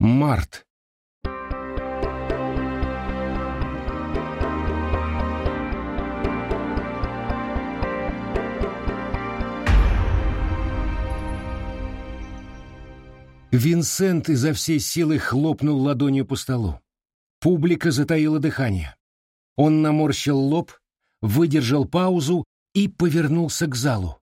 Март. Винсент изо всей силы хлопнул ладонью по столу. Публика затаила дыхание. Он наморщил лоб, выдержал паузу и повернулся к залу.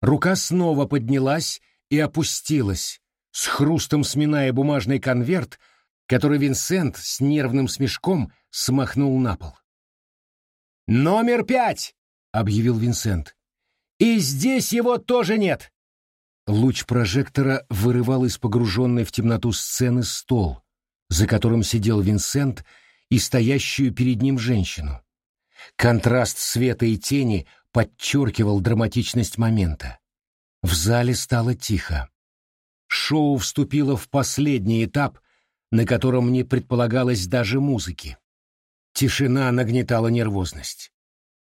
Рука снова поднялась и опустилась, с хрустом сминая бумажный конверт, который Винсент с нервным смешком смахнул на пол. «Номер пять!» — объявил Винсент. «И здесь его тоже нет!» Луч прожектора вырывал из погруженной в темноту сцены стол, за которым сидел Винсент и стоящую перед ним женщину. Контраст света и тени подчеркивал драматичность момента. В зале стало тихо. Шоу вступило в последний этап, на котором не предполагалось даже музыки. Тишина нагнетала нервозность.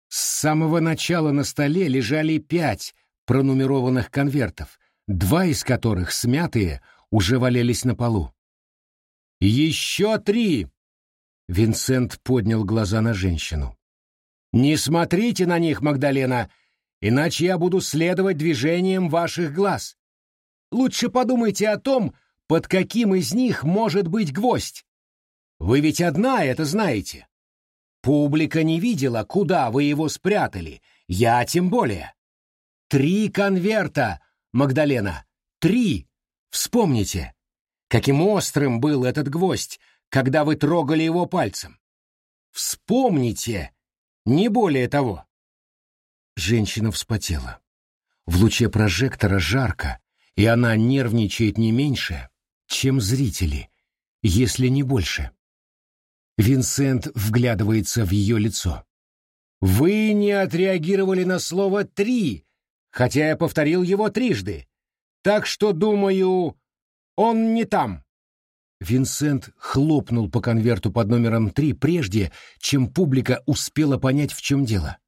С самого начала на столе лежали пять пронумерованных конвертов, два из которых, смятые, уже валялись на полу. «Еще три!» Винсент поднял глаза на женщину. «Не смотрите на них, Магдалена, иначе я буду следовать движениям ваших глаз. Лучше подумайте о том, под каким из них может быть гвоздь. Вы ведь одна это знаете. Публика не видела, куда вы его спрятали, я тем более. Три конверта, Магдалена, три. Вспомните, каким острым был этот гвоздь, когда вы трогали его пальцем. Вспомните, не более того. Женщина вспотела. В луче прожектора жарко, и она нервничает не меньше, чем зрители, если не больше. Винсент вглядывается в ее лицо. «Вы не отреагировали на слово «три», хотя я повторил его трижды. Так что, думаю, он не там». Винсент хлопнул по конверту под номером три прежде, чем публика успела понять, в чем дело.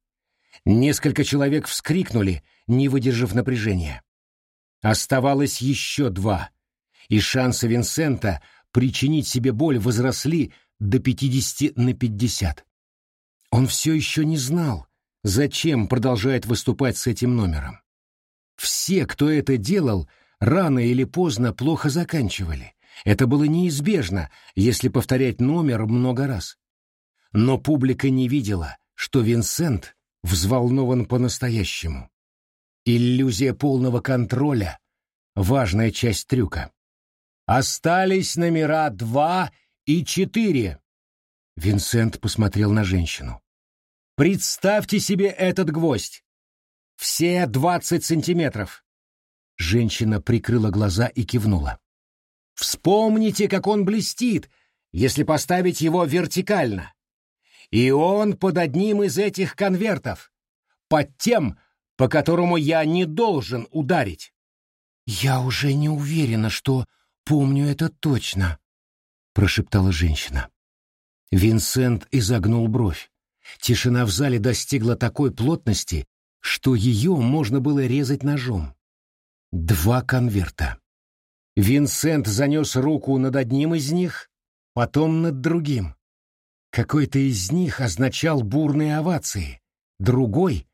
Несколько человек вскрикнули, не выдержав напряжения. Оставалось еще два, и шансы Винсента причинить себе боль возросли до 50 на 50. Он все еще не знал, зачем продолжает выступать с этим номером. Все, кто это делал, рано или поздно плохо заканчивали. Это было неизбежно, если повторять номер много раз. Но публика не видела, что Винсент взволнован по-настоящему. Иллюзия полного контроля — важная часть трюка. Остались номера два и четыре. Винсент посмотрел на женщину. Представьте себе этот гвоздь. Все двадцать сантиметров. Женщина прикрыла глаза и кивнула. Вспомните, как он блестит, если поставить его вертикально. И он под одним из этих конвертов, под тем, по которому я не должен ударить. «Я уже не уверена, что помню это точно», — прошептала женщина. Винсент изогнул бровь. Тишина в зале достигла такой плотности, что ее можно было резать ножом. Два конверта. Винсент занес руку над одним из них, потом над другим. Какой-то из них означал бурные овации, другой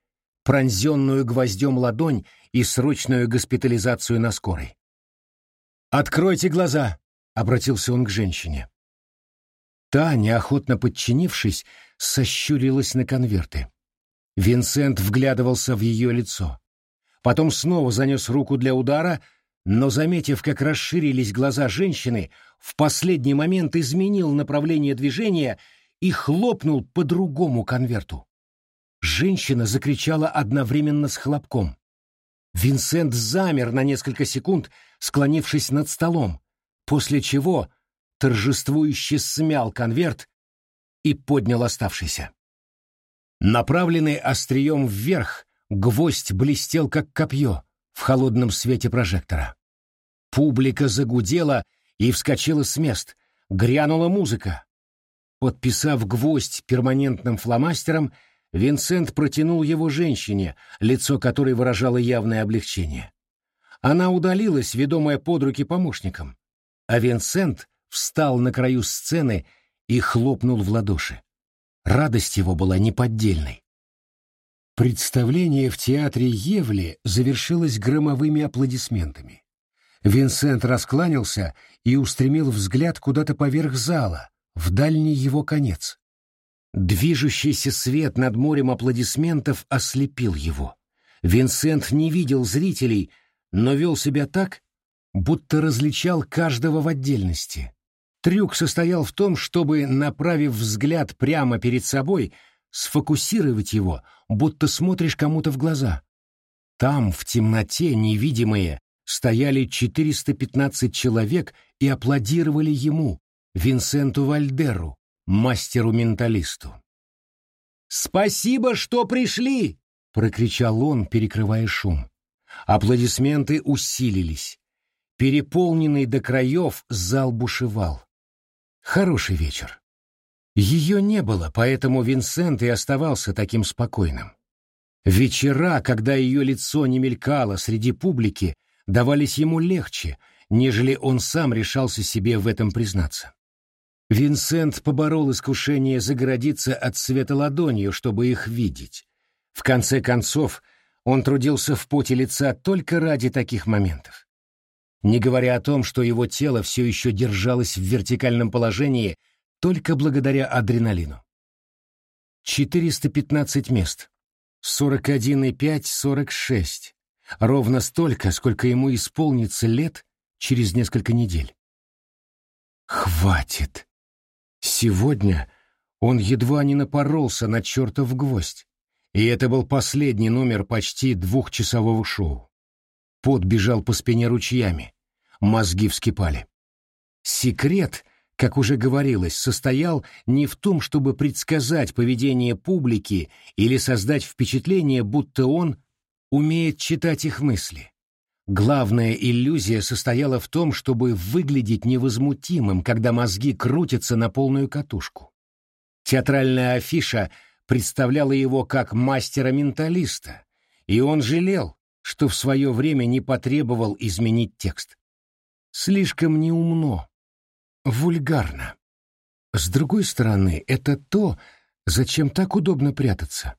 пронзенную гвоздем ладонь и срочную госпитализацию на скорой. «Откройте глаза!» — обратился он к женщине. Та, неохотно подчинившись, сощурилась на конверты. Винсент вглядывался в ее лицо. Потом снова занес руку для удара, но, заметив, как расширились глаза женщины, в последний момент изменил направление движения и хлопнул по другому конверту. Женщина закричала одновременно с хлопком. Винсент замер на несколько секунд, склонившись над столом, после чего торжествующе смял конверт и поднял оставшийся. Направленный острием вверх, гвоздь блестел, как копье, в холодном свете прожектора. Публика загудела и вскочила с мест, грянула музыка. Подписав гвоздь перманентным фломастером, Винсент протянул его женщине, лицо которой выражало явное облегчение. Она удалилась, ведомая под руки помощником. а Винсент встал на краю сцены и хлопнул в ладоши. Радость его была неподдельной. Представление в театре Евли завершилось громовыми аплодисментами. Винсент раскланялся и устремил взгляд куда-то поверх зала, в дальний его конец. Движущийся свет над морем аплодисментов ослепил его. Винсент не видел зрителей, но вел себя так, будто различал каждого в отдельности. Трюк состоял в том, чтобы, направив взгляд прямо перед собой, сфокусировать его, будто смотришь кому-то в глаза. Там, в темноте, невидимые, стояли 415 человек и аплодировали ему, Винсенту Вальдеру, мастеру-менталисту. «Спасибо, что пришли!» — прокричал он, перекрывая шум. Аплодисменты усилились. Переполненный до краев зал бушевал. Хороший вечер. Ее не было, поэтому Винсент и оставался таким спокойным. Вечера, когда ее лицо не мелькало среди публики, давались ему легче, нежели он сам решался себе в этом признаться. Винсент поборол искушение загородиться от света ладонью, чтобы их видеть. В конце концов, он трудился в поте лица только ради таких моментов не говоря о том, что его тело все еще держалось в вертикальном положении только благодаря адреналину. 415 мест. 41,5-46. Ровно столько, сколько ему исполнится лет через несколько недель. Хватит. Сегодня он едва не напоролся на чертов гвоздь. И это был последний номер почти двухчасового шоу. Пот бежал по спине ручьями. Мозги вскипали. Секрет, как уже говорилось, состоял не в том, чтобы предсказать поведение публики или создать впечатление, будто он умеет читать их мысли. Главная иллюзия состояла в том, чтобы выглядеть невозмутимым, когда мозги крутятся на полную катушку. Театральная афиша представляла его как мастера-менталиста, и он жалел, что в свое время не потребовал изменить текст. Слишком неумно, вульгарно. С другой стороны, это то, зачем так удобно прятаться.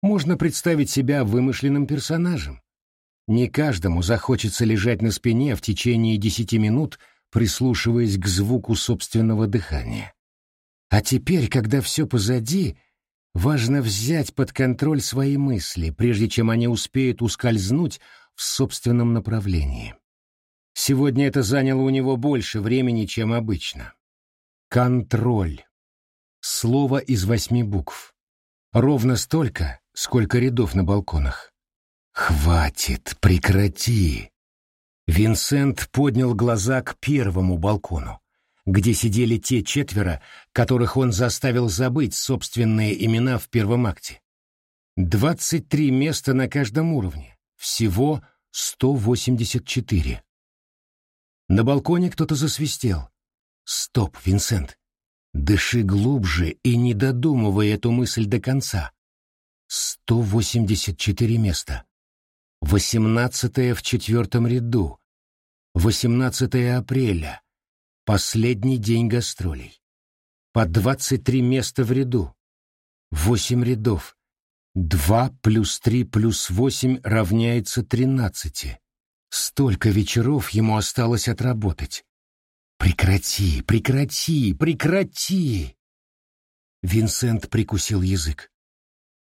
Можно представить себя вымышленным персонажем. Не каждому захочется лежать на спине в течение десяти минут, прислушиваясь к звуку собственного дыхания. А теперь, когда все позади, Важно взять под контроль свои мысли, прежде чем они успеют ускользнуть в собственном направлении. Сегодня это заняло у него больше времени, чем обычно. Контроль. Слово из восьми букв. Ровно столько, сколько рядов на балконах. «Хватит, прекрати!» Винсент поднял глаза к первому балкону где сидели те четверо, которых он заставил забыть собственные имена в первом акте. Двадцать три места на каждом уровне, всего сто восемьдесят четыре. На балконе кто-то засвистел. «Стоп, Винсент! Дыши глубже и не додумывай эту мысль до конца. Сто восемьдесят четыре места. Восемнадцатое в четвертом ряду. Восемнадцатое апреля. Последний день гастролей. По двадцать три места в ряду. Восемь рядов. Два плюс три плюс восемь равняется тринадцати. Столько вечеров ему осталось отработать. Прекрати, прекрати, прекрати! Винсент прикусил язык.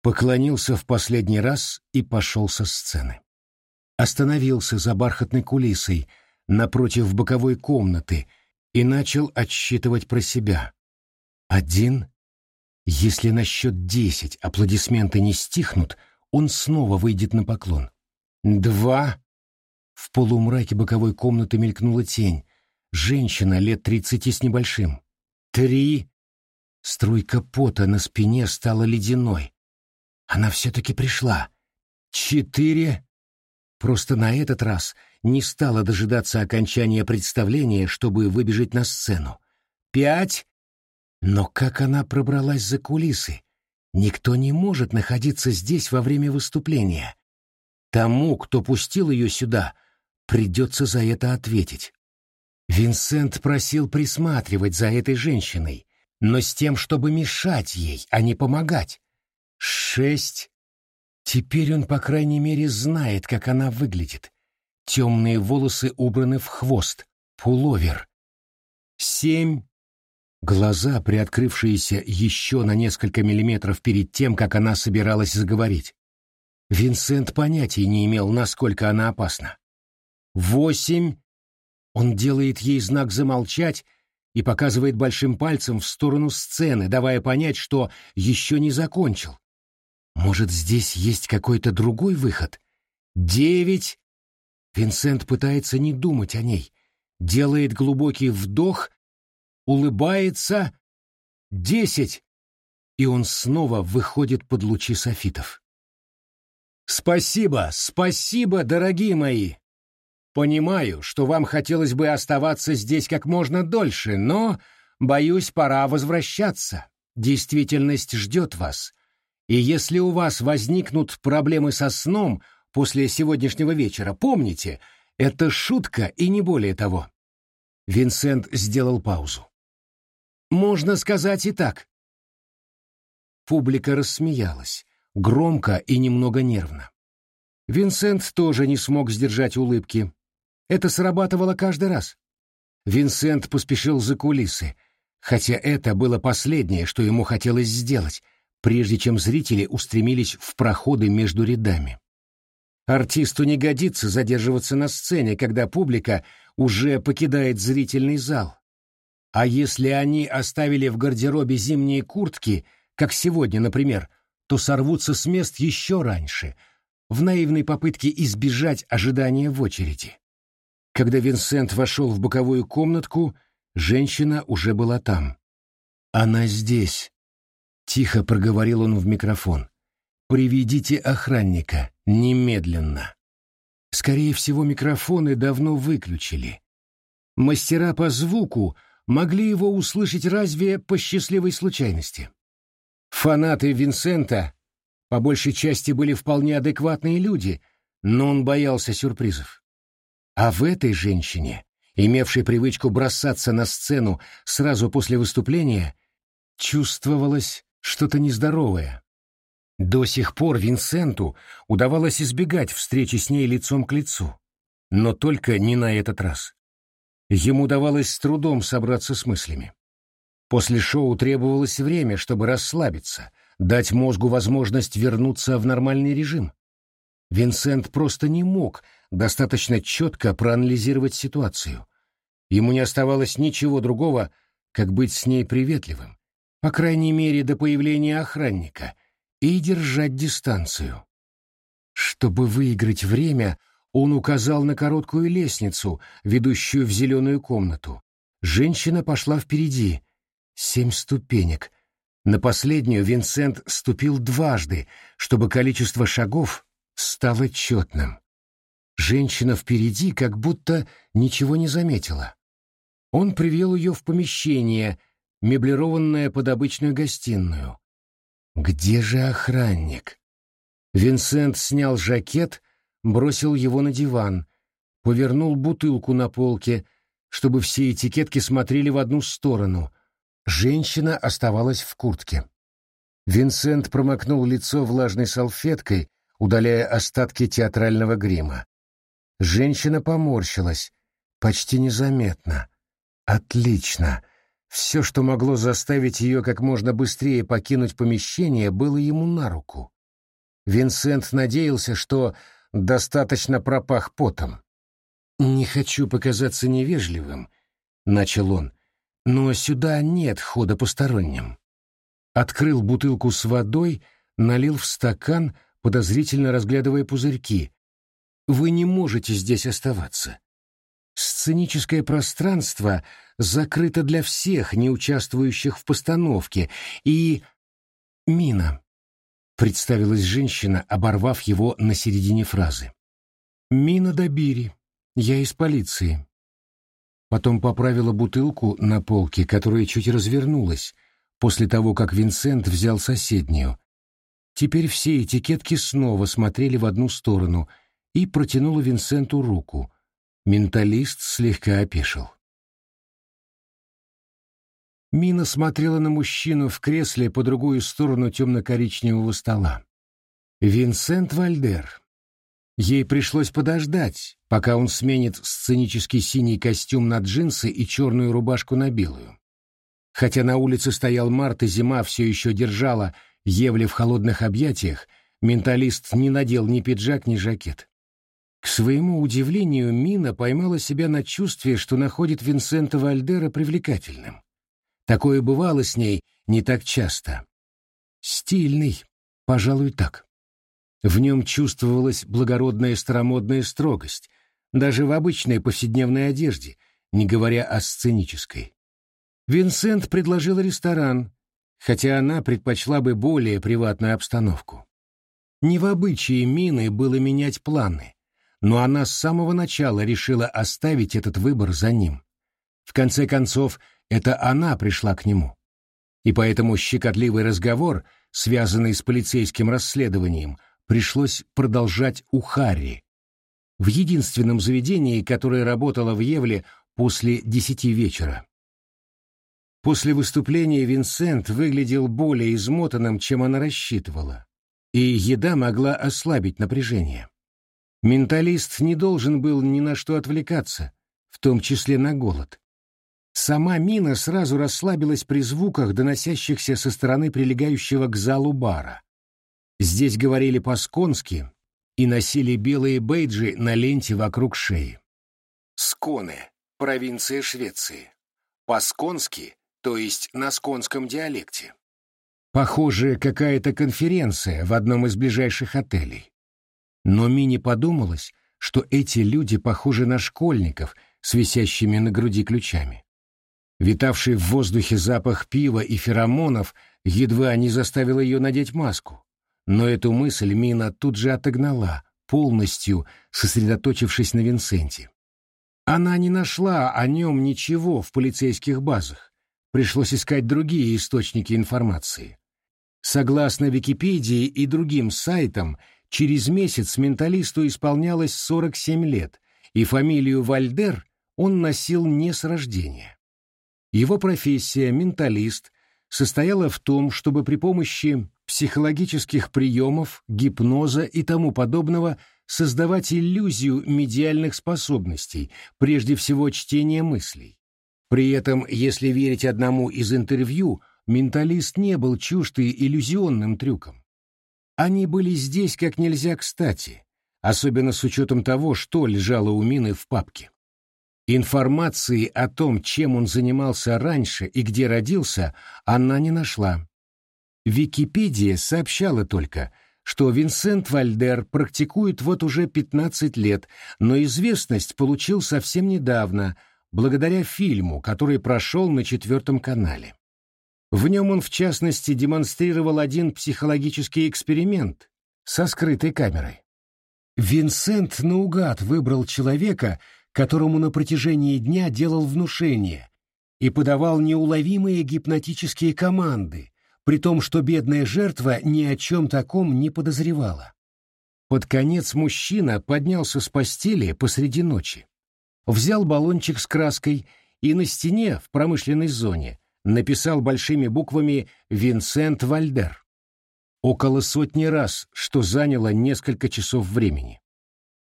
Поклонился в последний раз и пошел со сцены. Остановился за бархатной кулисой напротив боковой комнаты, и начал отсчитывать про себя. Один. Если на счет десять аплодисменты не стихнут, он снова выйдет на поклон. Два. В полумраке боковой комнаты мелькнула тень. Женщина лет тридцати с небольшим. Три. Струйка пота на спине стала ледяной. Она все-таки пришла. Четыре. Просто на этот раз не стала дожидаться окончания представления, чтобы выбежать на сцену. Пять. Но как она пробралась за кулисы? Никто не может находиться здесь во время выступления. Тому, кто пустил ее сюда, придется за это ответить. Винсент просил присматривать за этой женщиной, но с тем, чтобы мешать ей, а не помогать. Шесть. Теперь он, по крайней мере, знает, как она выглядит. Темные волосы убраны в хвост, пуловер. Семь. Глаза, приоткрывшиеся еще на несколько миллиметров перед тем, как она собиралась заговорить. Винсент понятия не имел, насколько она опасна. Восемь. Он делает ей знак замолчать и показывает большим пальцем в сторону сцены, давая понять, что еще не закончил. Может, здесь есть какой-то другой выход? Девять. Винсент пытается не думать о ней, делает глубокий вдох, улыбается. Десять. И он снова выходит под лучи софитов. «Спасибо, спасибо, дорогие мои!» Понимаю, что вам хотелось бы оставаться здесь как можно дольше, но, боюсь, пора возвращаться. Действительность ждет вас. И если у вас возникнут проблемы со сном после сегодняшнего вечера, помните, это шутка и не более того. Винсент сделал паузу. Можно сказать и так. Публика рассмеялась, громко и немного нервно. Винсент тоже не смог сдержать улыбки. Это срабатывало каждый раз. Винсент поспешил за кулисы, хотя это было последнее, что ему хотелось сделать, прежде чем зрители устремились в проходы между рядами. Артисту не годится задерживаться на сцене, когда публика уже покидает зрительный зал. А если они оставили в гардеробе зимние куртки, как сегодня, например, то сорвутся с мест еще раньше, в наивной попытке избежать ожидания в очереди. Когда Винсент вошел в боковую комнатку, женщина уже была там. «Она здесь», — тихо проговорил он в микрофон. «Приведите охранника, немедленно». Скорее всего, микрофоны давно выключили. Мастера по звуку могли его услышать разве по счастливой случайности. Фанаты Винсента по большей части были вполне адекватные люди, но он боялся сюрпризов. А в этой женщине, имевшей привычку бросаться на сцену сразу после выступления, чувствовалось что-то нездоровое. До сих пор Винсенту удавалось избегать встречи с ней лицом к лицу, но только не на этот раз. Ему давалось с трудом собраться с мыслями. После шоу требовалось время, чтобы расслабиться, дать мозгу возможность вернуться в нормальный режим. Винсент просто не мог достаточно четко проанализировать ситуацию. Ему не оставалось ничего другого, как быть с ней приветливым, по крайней мере до появления охранника, и держать дистанцию. Чтобы выиграть время, он указал на короткую лестницу, ведущую в зеленую комнату. Женщина пошла впереди. Семь ступенек. На последнюю Винсент ступил дважды, чтобы количество шагов стало четным. Женщина впереди как будто ничего не заметила. Он привел ее в помещение, меблированное под обычную гостиную. Где же охранник? Винсент снял жакет, бросил его на диван, повернул бутылку на полке, чтобы все этикетки смотрели в одну сторону. Женщина оставалась в куртке. Винсент промокнул лицо влажной салфеткой, удаляя остатки театрального грима. Женщина поморщилась, почти незаметно. Отлично. Все, что могло заставить ее как можно быстрее покинуть помещение, было ему на руку. Винсент надеялся, что достаточно пропах потом. «Не хочу показаться невежливым», — начал он, — «но сюда нет хода посторонним». Открыл бутылку с водой, налил в стакан, подозрительно разглядывая пузырьки, вы не можете здесь оставаться. Сценическое пространство закрыто для всех, не участвующих в постановке, и... Мина. Представилась женщина, оборвав его на середине фразы. Мина Добири. Я из полиции. Потом поправила бутылку на полке, которая чуть развернулась, после того, как Винсент взял соседнюю. Теперь все этикетки снова смотрели в одну сторону — и протянула Винсенту руку. Менталист слегка опешил. Мина смотрела на мужчину в кресле по другую сторону темно-коричневого стола. Винсент Вальдер. Ей пришлось подождать, пока он сменит сценический синий костюм на джинсы и черную рубашку на белую. Хотя на улице стоял март и зима все еще держала Евли в холодных объятиях, менталист не надел ни пиджак, ни жакет. К своему удивлению, Мина поймала себя на чувстве, что находит Винсента Вальдера привлекательным. Такое бывало с ней не так часто. Стильный, пожалуй, так. В нем чувствовалась благородная старомодная строгость, даже в обычной повседневной одежде, не говоря о сценической. Винсент предложил ресторан, хотя она предпочла бы более приватную обстановку. Не в обычае Мины было менять планы, но она с самого начала решила оставить этот выбор за ним. В конце концов, это она пришла к нему. И поэтому щекотливый разговор, связанный с полицейским расследованием, пришлось продолжать у Харри, в единственном заведении, которое работало в Евле после десяти вечера. После выступления Винсент выглядел более измотанным, чем она рассчитывала, и еда могла ослабить напряжение. Менталист не должен был ни на что отвлекаться, в том числе на голод. Сама Мина сразу расслабилась при звуках, доносящихся со стороны прилегающего к залу бара. Здесь говорили по-сконски и носили белые бейджи на ленте вокруг шеи. Сконы, провинция Швеции. По-сконски, то есть на сконском диалекте. Похоже, какая-то конференция в одном из ближайших отелей. Но Мине подумалось, что эти люди похожи на школьников с висящими на груди ключами. Витавший в воздухе запах пива и феромонов едва не заставил ее надеть маску. Но эту мысль Мина тут же отогнала, полностью сосредоточившись на Винсенте. Она не нашла о нем ничего в полицейских базах. Пришлось искать другие источники информации. Согласно Википедии и другим сайтам, через месяц менталисту исполнялось 47 лет, и фамилию Вальдер он носил не с рождения. Его профессия, менталист, состояла в том, чтобы при помощи психологических приемов, гипноза и тому подобного создавать иллюзию медиальных способностей, прежде всего чтения мыслей. При этом, если верить одному из интервью, менталист не был чужд и иллюзионным трюкам. Они были здесь как нельзя кстати, особенно с учетом того, что лежало у Мины в папке. Информации о том, чем он занимался раньше и где родился, она не нашла. Википедия сообщала только, что Винсент Вальдер практикует вот уже 15 лет, но известность получил совсем недавно, благодаря фильму, который прошел на четвертом канале. В нем он, в частности, демонстрировал один психологический эксперимент со скрытой камерой. Винсент наугад выбрал человека, которому на протяжении дня делал внушение и подавал неуловимые гипнотические команды, при том, что бедная жертва ни о чем таком не подозревала. Под конец мужчина поднялся с постели посреди ночи, взял баллончик с краской и на стене в промышленной зоне написал большими буквами «Винсент Вальдер». Около сотни раз, что заняло несколько часов времени.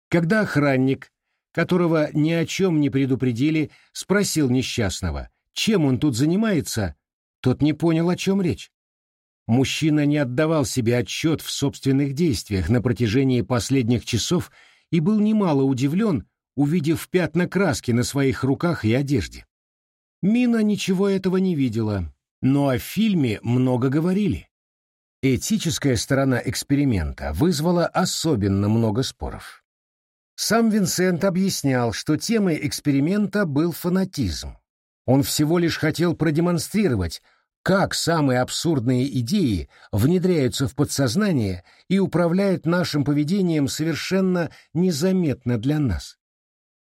Когда охранник, которого ни о чем не предупредили, спросил несчастного, чем он тут занимается, тот не понял, о чем речь. Мужчина не отдавал себе отчет в собственных действиях на протяжении последних часов и был немало удивлен, увидев пятна краски на своих руках и одежде. Мина ничего этого не видела, но о фильме много говорили. Этическая сторона эксперимента вызвала особенно много споров. Сам Винсент объяснял, что темой эксперимента был фанатизм. Он всего лишь хотел продемонстрировать, как самые абсурдные идеи внедряются в подсознание и управляют нашим поведением совершенно незаметно для нас.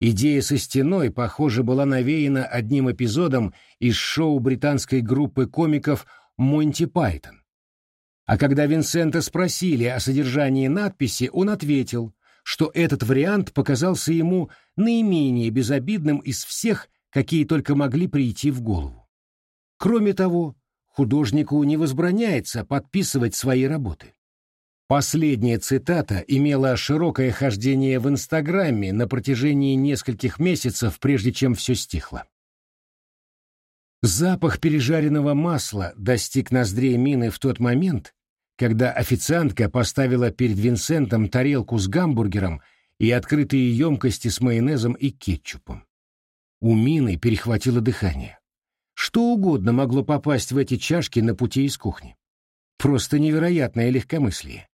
Идея со стеной, похоже, была навеяна одним эпизодом из шоу британской группы комиков «Монти Пайтон». А когда Винсента спросили о содержании надписи, он ответил, что этот вариант показался ему наименее безобидным из всех, какие только могли прийти в голову. Кроме того, художнику не возбраняется подписывать свои работы. Последняя цитата имела широкое хождение в Инстаграме на протяжении нескольких месяцев, прежде чем все стихло. Запах пережаренного масла достиг ноздрей Мины в тот момент, когда официантка поставила перед Винсентом тарелку с гамбургером и открытые емкости с майонезом и кетчупом. У Мины перехватило дыхание. Что угодно могло попасть в эти чашки на пути из кухни. Просто невероятное легкомыслие.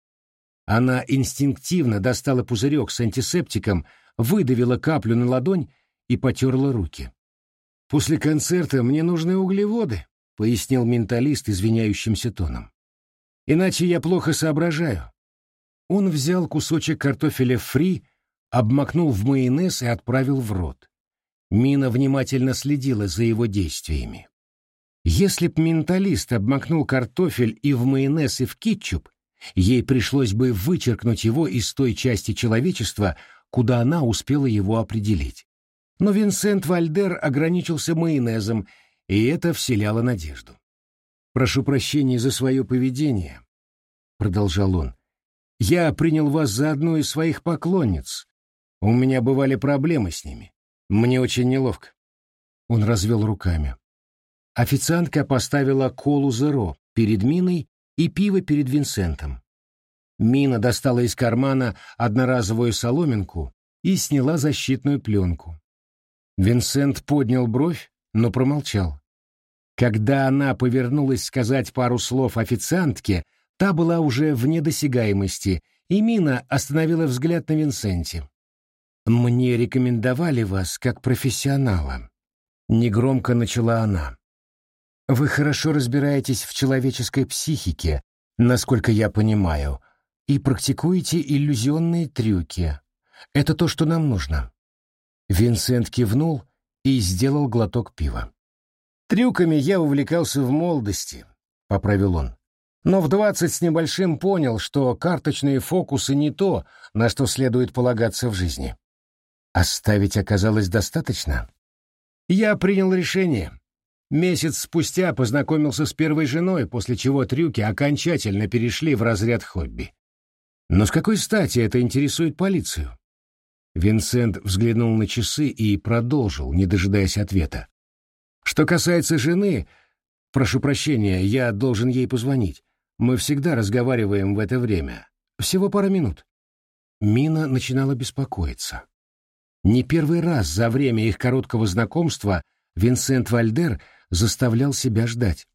Она инстинктивно достала пузырек с антисептиком, выдавила каплю на ладонь и потерла руки. «После концерта мне нужны углеводы», — пояснил менталист извиняющимся тоном. «Иначе я плохо соображаю». Он взял кусочек картофеля фри, обмакнул в майонез и отправил в рот. Мина внимательно следила за его действиями. Если б менталист обмакнул картофель и в майонез, и в кетчуп, ей пришлось бы вычеркнуть его из той части человечества, куда она успела его определить. Но Винсент Вальдер ограничился майонезом, и это вселяло надежду. «Прошу прощения за свое поведение», — продолжал он. «Я принял вас за одну из своих поклонниц. У меня бывали проблемы с ними. Мне очень неловко». Он развел руками. Официантка поставила колу зеро перед Миной и пиво перед Винсентом. Мина достала из кармана одноразовую соломинку и сняла защитную пленку. Винсент поднял бровь, но промолчал. Когда она повернулась сказать пару слов официантке, та была уже вне досягаемости, и Мина остановила взгляд на Винсенте. «Мне рекомендовали вас как профессионала», — негромко начала она. «Вы хорошо разбираетесь в человеческой психике, насколько я понимаю, и практикуете иллюзионные трюки. Это то, что нам нужно. Винсент кивнул и сделал глоток пива. «Трюками я увлекался в молодости», — поправил он. «Но в двадцать с небольшим понял, что карточные фокусы не то, на что следует полагаться в жизни. Оставить оказалось достаточно. Я принял решение. Месяц спустя познакомился с первой женой, после чего трюки окончательно перешли в разряд хобби. Но с какой стати это интересует полицию? Винсент взглянул на часы и продолжил, не дожидаясь ответа. «Что касается жены, прошу прощения, я должен ей позвонить. Мы всегда разговариваем в это время. Всего пара минут». Мина начинала беспокоиться. Не первый раз за время их короткого знакомства Винсент Вальдер заставлял себя ждать.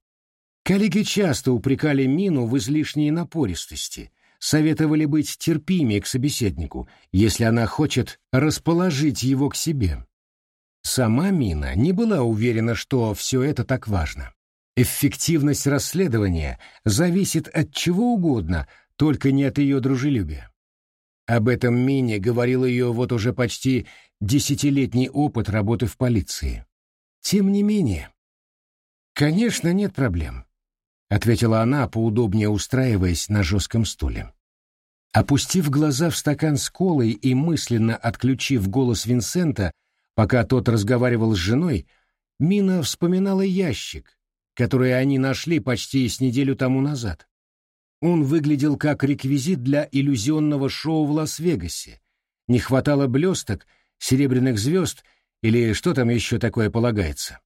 Коллеги часто упрекали Мину в излишней напористости, советовали быть терпимее к собеседнику, если она хочет расположить его к себе. Сама Мина не была уверена, что все это так важно. Эффективность расследования зависит от чего угодно, только не от ее дружелюбия. Об этом Мине говорил ее вот уже почти десятилетний опыт работы в полиции. Тем не менее... «Конечно, нет проблем. — ответила она, поудобнее устраиваясь на жестком стуле. Опустив глаза в стакан с колой и мысленно отключив голос Винсента, пока тот разговаривал с женой, Мина вспоминала ящик, который они нашли почти с неделю тому назад. Он выглядел как реквизит для иллюзионного шоу в Лас-Вегасе. Не хватало блесток, серебряных звезд или что там еще такое полагается.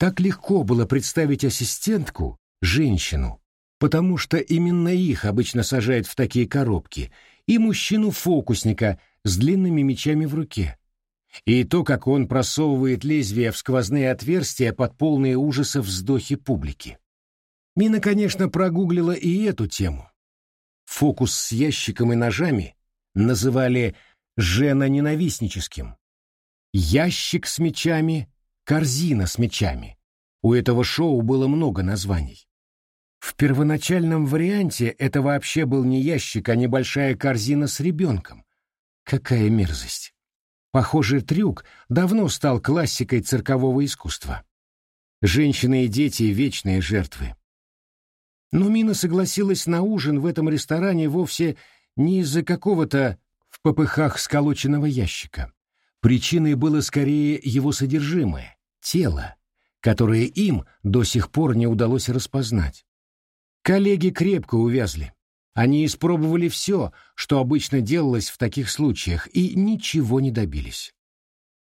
Так легко было представить ассистентку, женщину, потому что именно их обычно сажают в такие коробки, и мужчину-фокусника с длинными мечами в руке. И то, как он просовывает лезвие в сквозные отверстия под полные ужасов вздохи публики. Мина, конечно, прогуглила и эту тему. Фокус с ящиком и ножами называли «жена-ненавистническим». Ящик с мечами, корзина с мечами. У этого шоу было много названий. В первоначальном варианте это вообще был не ящик, а небольшая корзина с ребенком. Какая мерзость! Похожий трюк давно стал классикой циркового искусства. Женщины и дети — вечные жертвы. Но Мина согласилась на ужин в этом ресторане вовсе не из-за какого-то в попыхах сколоченного ящика. Причиной было скорее его содержимое — тело, которое им до сих пор не удалось распознать. Коллеги крепко увязли. Они испробовали все, что обычно делалось в таких случаях, и ничего не добились.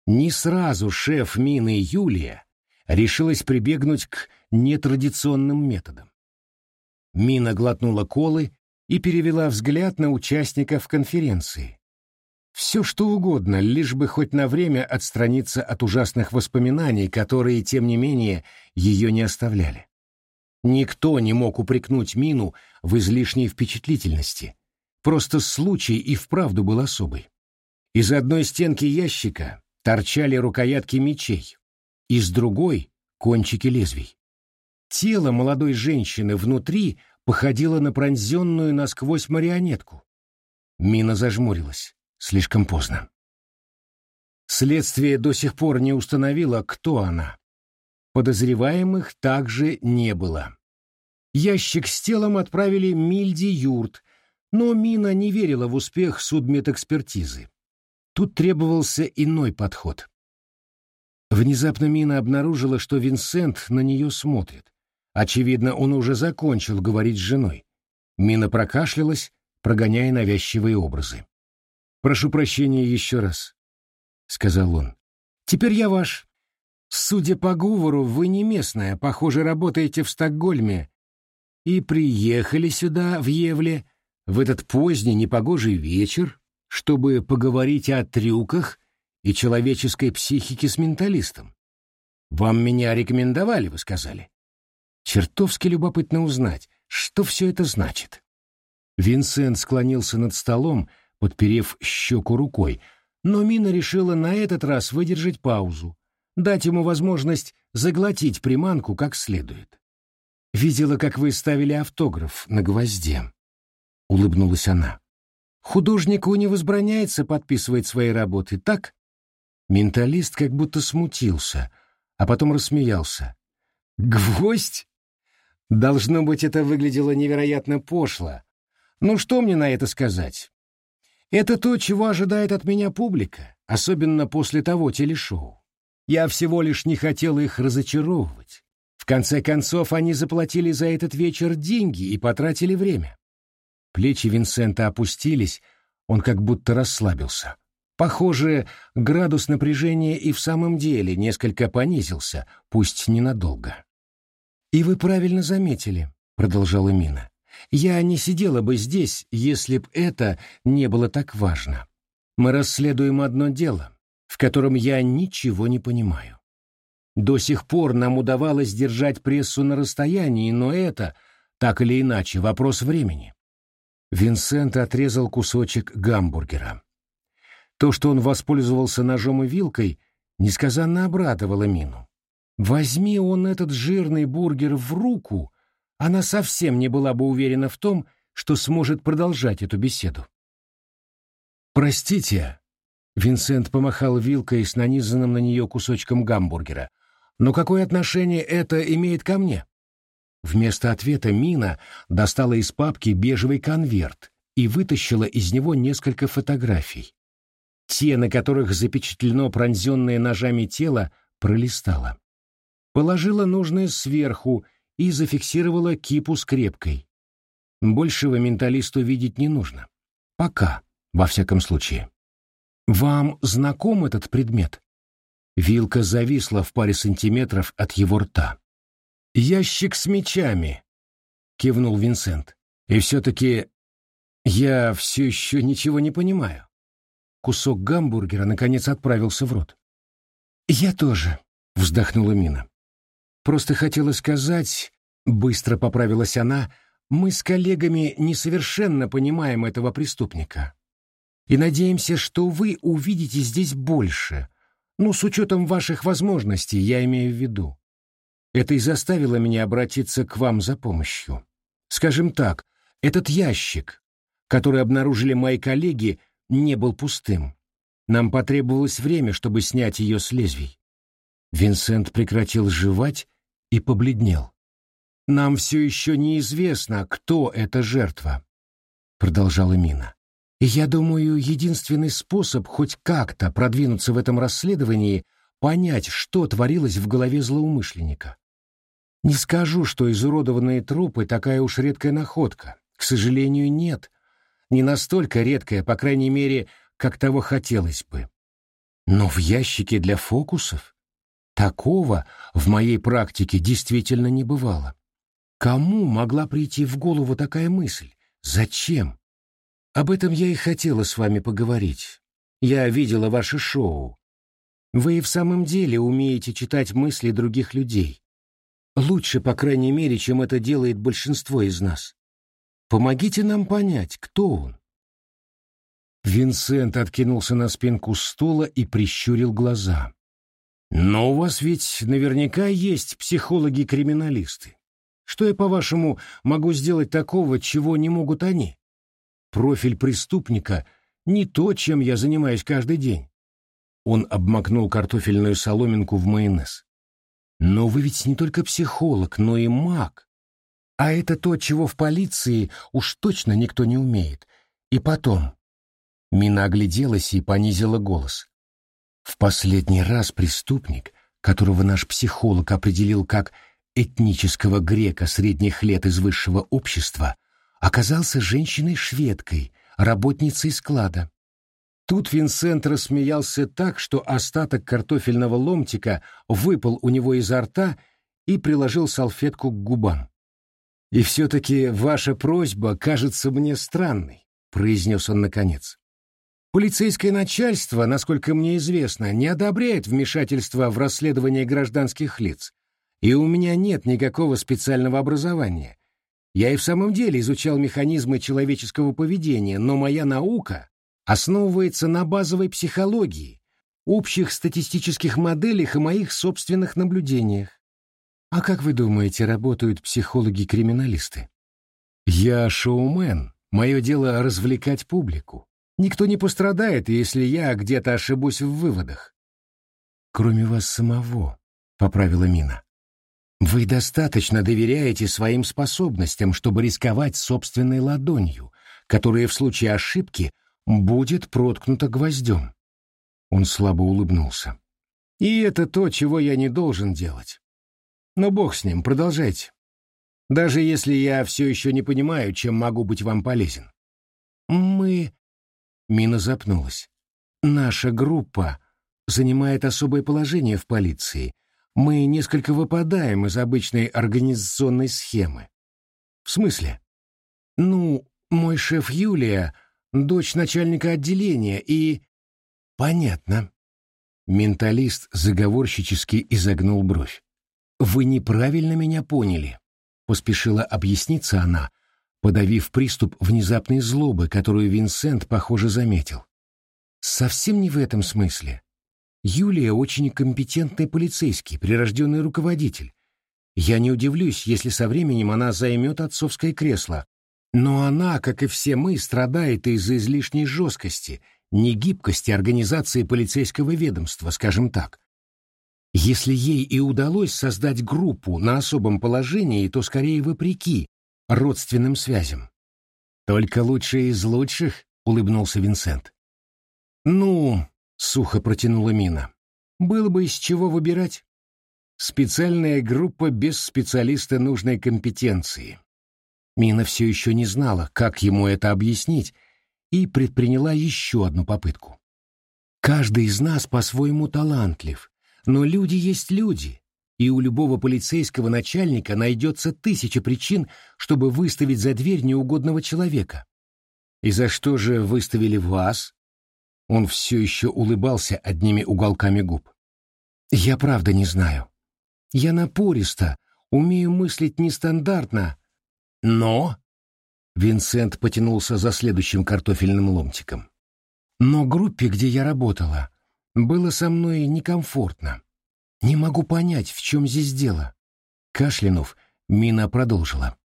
Не сразу шеф мины Юлия решилась прибегнуть к нетрадиционным методам. Мина глотнула колы и перевела взгляд на участников конференции. Все что угодно, лишь бы хоть на время отстраниться от ужасных воспоминаний, которые, тем не менее, ее не оставляли. Никто не мог упрекнуть Мину в излишней впечатлительности. Просто случай и вправду был особый. Из одной стенки ящика торчали рукоятки мечей, из другой — кончики лезвий. Тело молодой женщины внутри походило на пронзенную насквозь марионетку. Мина зажмурилась. Слишком поздно. Следствие до сих пор не установило, кто она. Подозреваемых также не было. Ящик с телом отправили Мильди Юрт, но Мина не верила в успех судмедэкспертизы. Тут требовался иной подход. Внезапно Мина обнаружила, что Винсент на нее смотрит. Очевидно, он уже закончил говорить с женой. Мина прокашлялась, прогоняя навязчивые образы. «Прошу прощения еще раз», — сказал он. «Теперь я ваш. Судя по говору, вы не местная, похоже, работаете в Стокгольме. И приехали сюда, в Евле, в этот поздний непогожий вечер, чтобы поговорить о трюках и человеческой психике с менталистом. Вам меня рекомендовали, вы сказали. Чертовски любопытно узнать, что все это значит. Винсент склонился над столом, подперев щеку рукой, но Мина решила на этот раз выдержать паузу, дать ему возможность заглотить приманку как следует. «Видела, как вы ставили автограф на гвозде», — улыбнулась она. «Художнику не возбраняется подписывать свои работы, так?» Менталист как будто смутился, а потом рассмеялся. «Гвоздь? Должно быть, это выглядело невероятно пошло. Ну что мне на это сказать? Это то, чего ожидает от меня публика, особенно после того телешоу. Я всего лишь не хотел их разочаровывать. В конце концов, они заплатили за этот вечер деньги и потратили время. Плечи Винсента опустились, он как будто расслабился. Похоже, градус напряжения и в самом деле несколько понизился, пусть ненадолго. «И вы правильно заметили», — продолжала Мина. «Я не сидела бы здесь, если б это не было так важно. Мы расследуем одно дело, в котором я ничего не понимаю. До сих пор нам удавалось держать прессу на расстоянии, но это, так или иначе, вопрос времени». Винсент отрезал кусочек гамбургера. То, что он воспользовался ножом и вилкой, несказанно обрадовало Мину. Возьми он этот жирный бургер в руку, она совсем не была бы уверена в том, что сможет продолжать эту беседу. «Простите», — Винсент помахал вилкой с нанизанным на нее кусочком гамбургера, «но какое отношение это имеет ко мне?» Вместо ответа Мина достала из папки бежевый конверт и вытащила из него несколько фотографий. Те, на которых запечатлено пронзенное ножами тело, пролистала положила нужное сверху и зафиксировала кипу скрепкой. Большего менталисту видеть не нужно. Пока, во всяком случае. Вам знаком этот предмет? Вилка зависла в паре сантиметров от его рта. «Ящик с мечами», — кивнул Винсент. «И все-таки я все еще ничего не понимаю». Кусок гамбургера, наконец, отправился в рот. «Я тоже», — вздохнула Мина. Просто хотела сказать, быстро поправилась она, мы с коллегами несовершенно понимаем этого преступника. И надеемся, что вы увидите здесь больше. Ну, с учетом ваших возможностей, я имею в виду. Это и заставило меня обратиться к вам за помощью. Скажем так, этот ящик, который обнаружили мои коллеги, не был пустым. Нам потребовалось время, чтобы снять ее с лезвий. Винсент прекратил жевать и побледнел. «Нам все еще неизвестно, кто эта жертва», — продолжала Мина. «И я думаю, единственный способ хоть как-то продвинуться в этом расследовании понять, что творилось в голове злоумышленника. Не скажу, что изуродованные трупы такая уж редкая находка. К сожалению, нет. Не настолько редкая, по крайней мере, как того хотелось бы. Но в ящике для фокусов такого в моей практике действительно не бывало. Кому могла прийти в голову такая мысль? Зачем? Об этом я и хотела с вами поговорить. Я видела ваше шоу. Вы и в самом деле умеете читать мысли других людей. Лучше, по крайней мере, чем это делает большинство из нас. Помогите нам понять, кто он. Винсент откинулся на спинку стула и прищурил глаза. «Но у вас ведь наверняка есть психологи-криминалисты. Что я, по-вашему, могу сделать такого, чего не могут они? Профиль преступника — не то, чем я занимаюсь каждый день». Он обмакнул картофельную соломинку в майонез. «Но вы ведь не только психолог, но и маг. А это то, чего в полиции уж точно никто не умеет. И потом...» Мина огляделась и понизила голос. В последний раз преступник, которого наш психолог определил как этнического грека средних лет из высшего общества, оказался женщиной-шведкой, работницей склада. Тут Винсент рассмеялся так, что остаток картофельного ломтика выпал у него изо рта и приложил салфетку к губам. «И все-таки ваша просьба кажется мне странной», — произнес он наконец. Полицейское начальство, насколько мне известно, не одобряет вмешательства в расследование гражданских лиц, и у меня нет никакого специального образования. Я и в самом деле изучал механизмы человеческого поведения, но моя наука основывается на базовой психологии, общих статистических моделях и моих собственных наблюдениях. А как вы думаете, работают психологи-криминалисты? Я шоумен, мое дело развлекать публику. Никто не пострадает, если я где-то ошибусь в выводах. Кроме вас самого, — поправила Мина. Вы достаточно доверяете своим способностям, чтобы рисковать собственной ладонью, которая в случае ошибки будет проткнута гвоздем. Он слабо улыбнулся. И это то, чего я не должен делать. Но бог с ним, продолжайте. Даже если я все еще не понимаю, чем могу быть вам полезен. Мы Мина запнулась. «Наша группа занимает особое положение в полиции. Мы несколько выпадаем из обычной организационной схемы». «В смысле?» «Ну, мой шеф Юлия — дочь начальника отделения и...» «Понятно». Менталист заговорщически изогнул бровь. «Вы неправильно меня поняли», — поспешила объясниться она, подавив приступ внезапной злобы, которую Винсент, похоже, заметил. Совсем не в этом смысле. Юлия очень компетентный полицейский, прирожденный руководитель. Я не удивлюсь, если со временем она займет отцовское кресло. Но она, как и все мы, страдает из-за излишней жесткости, негибкости организации полицейского ведомства, скажем так. Если ей и удалось создать группу на особом положении, то скорее вопреки, родственным связям. «Только лучшие из лучших», — улыбнулся Винсент. «Ну», — сухо протянула Мина, — «было бы из чего выбирать. Специальная группа без специалиста нужной компетенции». Мина все еще не знала, как ему это объяснить, и предприняла еще одну попытку. «Каждый из нас по-своему талантлив, но люди есть люди, и у любого полицейского начальника найдется тысяча причин, чтобы выставить за дверь неугодного человека. И за что же выставили вас? Он все еще улыбался одними уголками губ. Я правда не знаю. Я напористо, умею мыслить нестандартно. Но... Винсент потянулся за следующим картофельным ломтиком. Но группе, где я работала, было со мной некомфортно. Не могу понять, в чем здесь дело. Кашлянув, Мина продолжила.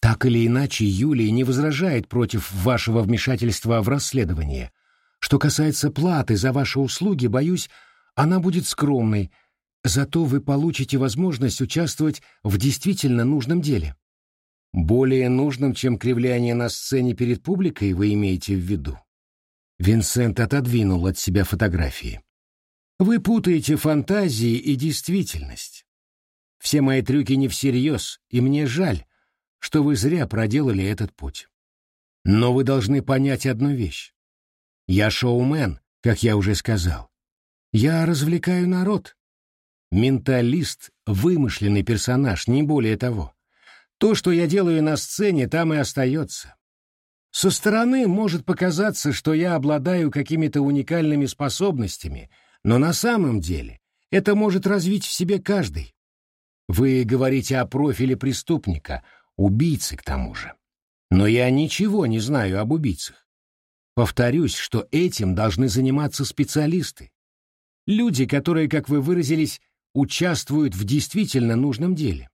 Так или иначе, Юлия не возражает против вашего вмешательства в расследование. Что касается платы за ваши услуги, боюсь, она будет скромной, зато вы получите возможность участвовать в действительно нужном деле. Более нужном, чем кривляние на сцене перед публикой, вы имеете в виду? Винсент отодвинул от себя фотографии. Вы путаете фантазии и действительность. Все мои трюки не всерьез, и мне жаль, что вы зря проделали этот путь. Но вы должны понять одну вещь. Я шоумен, как я уже сказал. Я развлекаю народ. Менталист — вымышленный персонаж, не более того. То, что я делаю на сцене, там и остается. Со стороны может показаться, что я обладаю какими-то уникальными способностями, но на самом деле это может развить в себе каждый. Вы говорите о профиле преступника, убийцы к тому же. Но я ничего не знаю об убийцах. Повторюсь, что этим должны заниматься специалисты. Люди, которые, как вы выразились, участвуют в действительно нужном деле.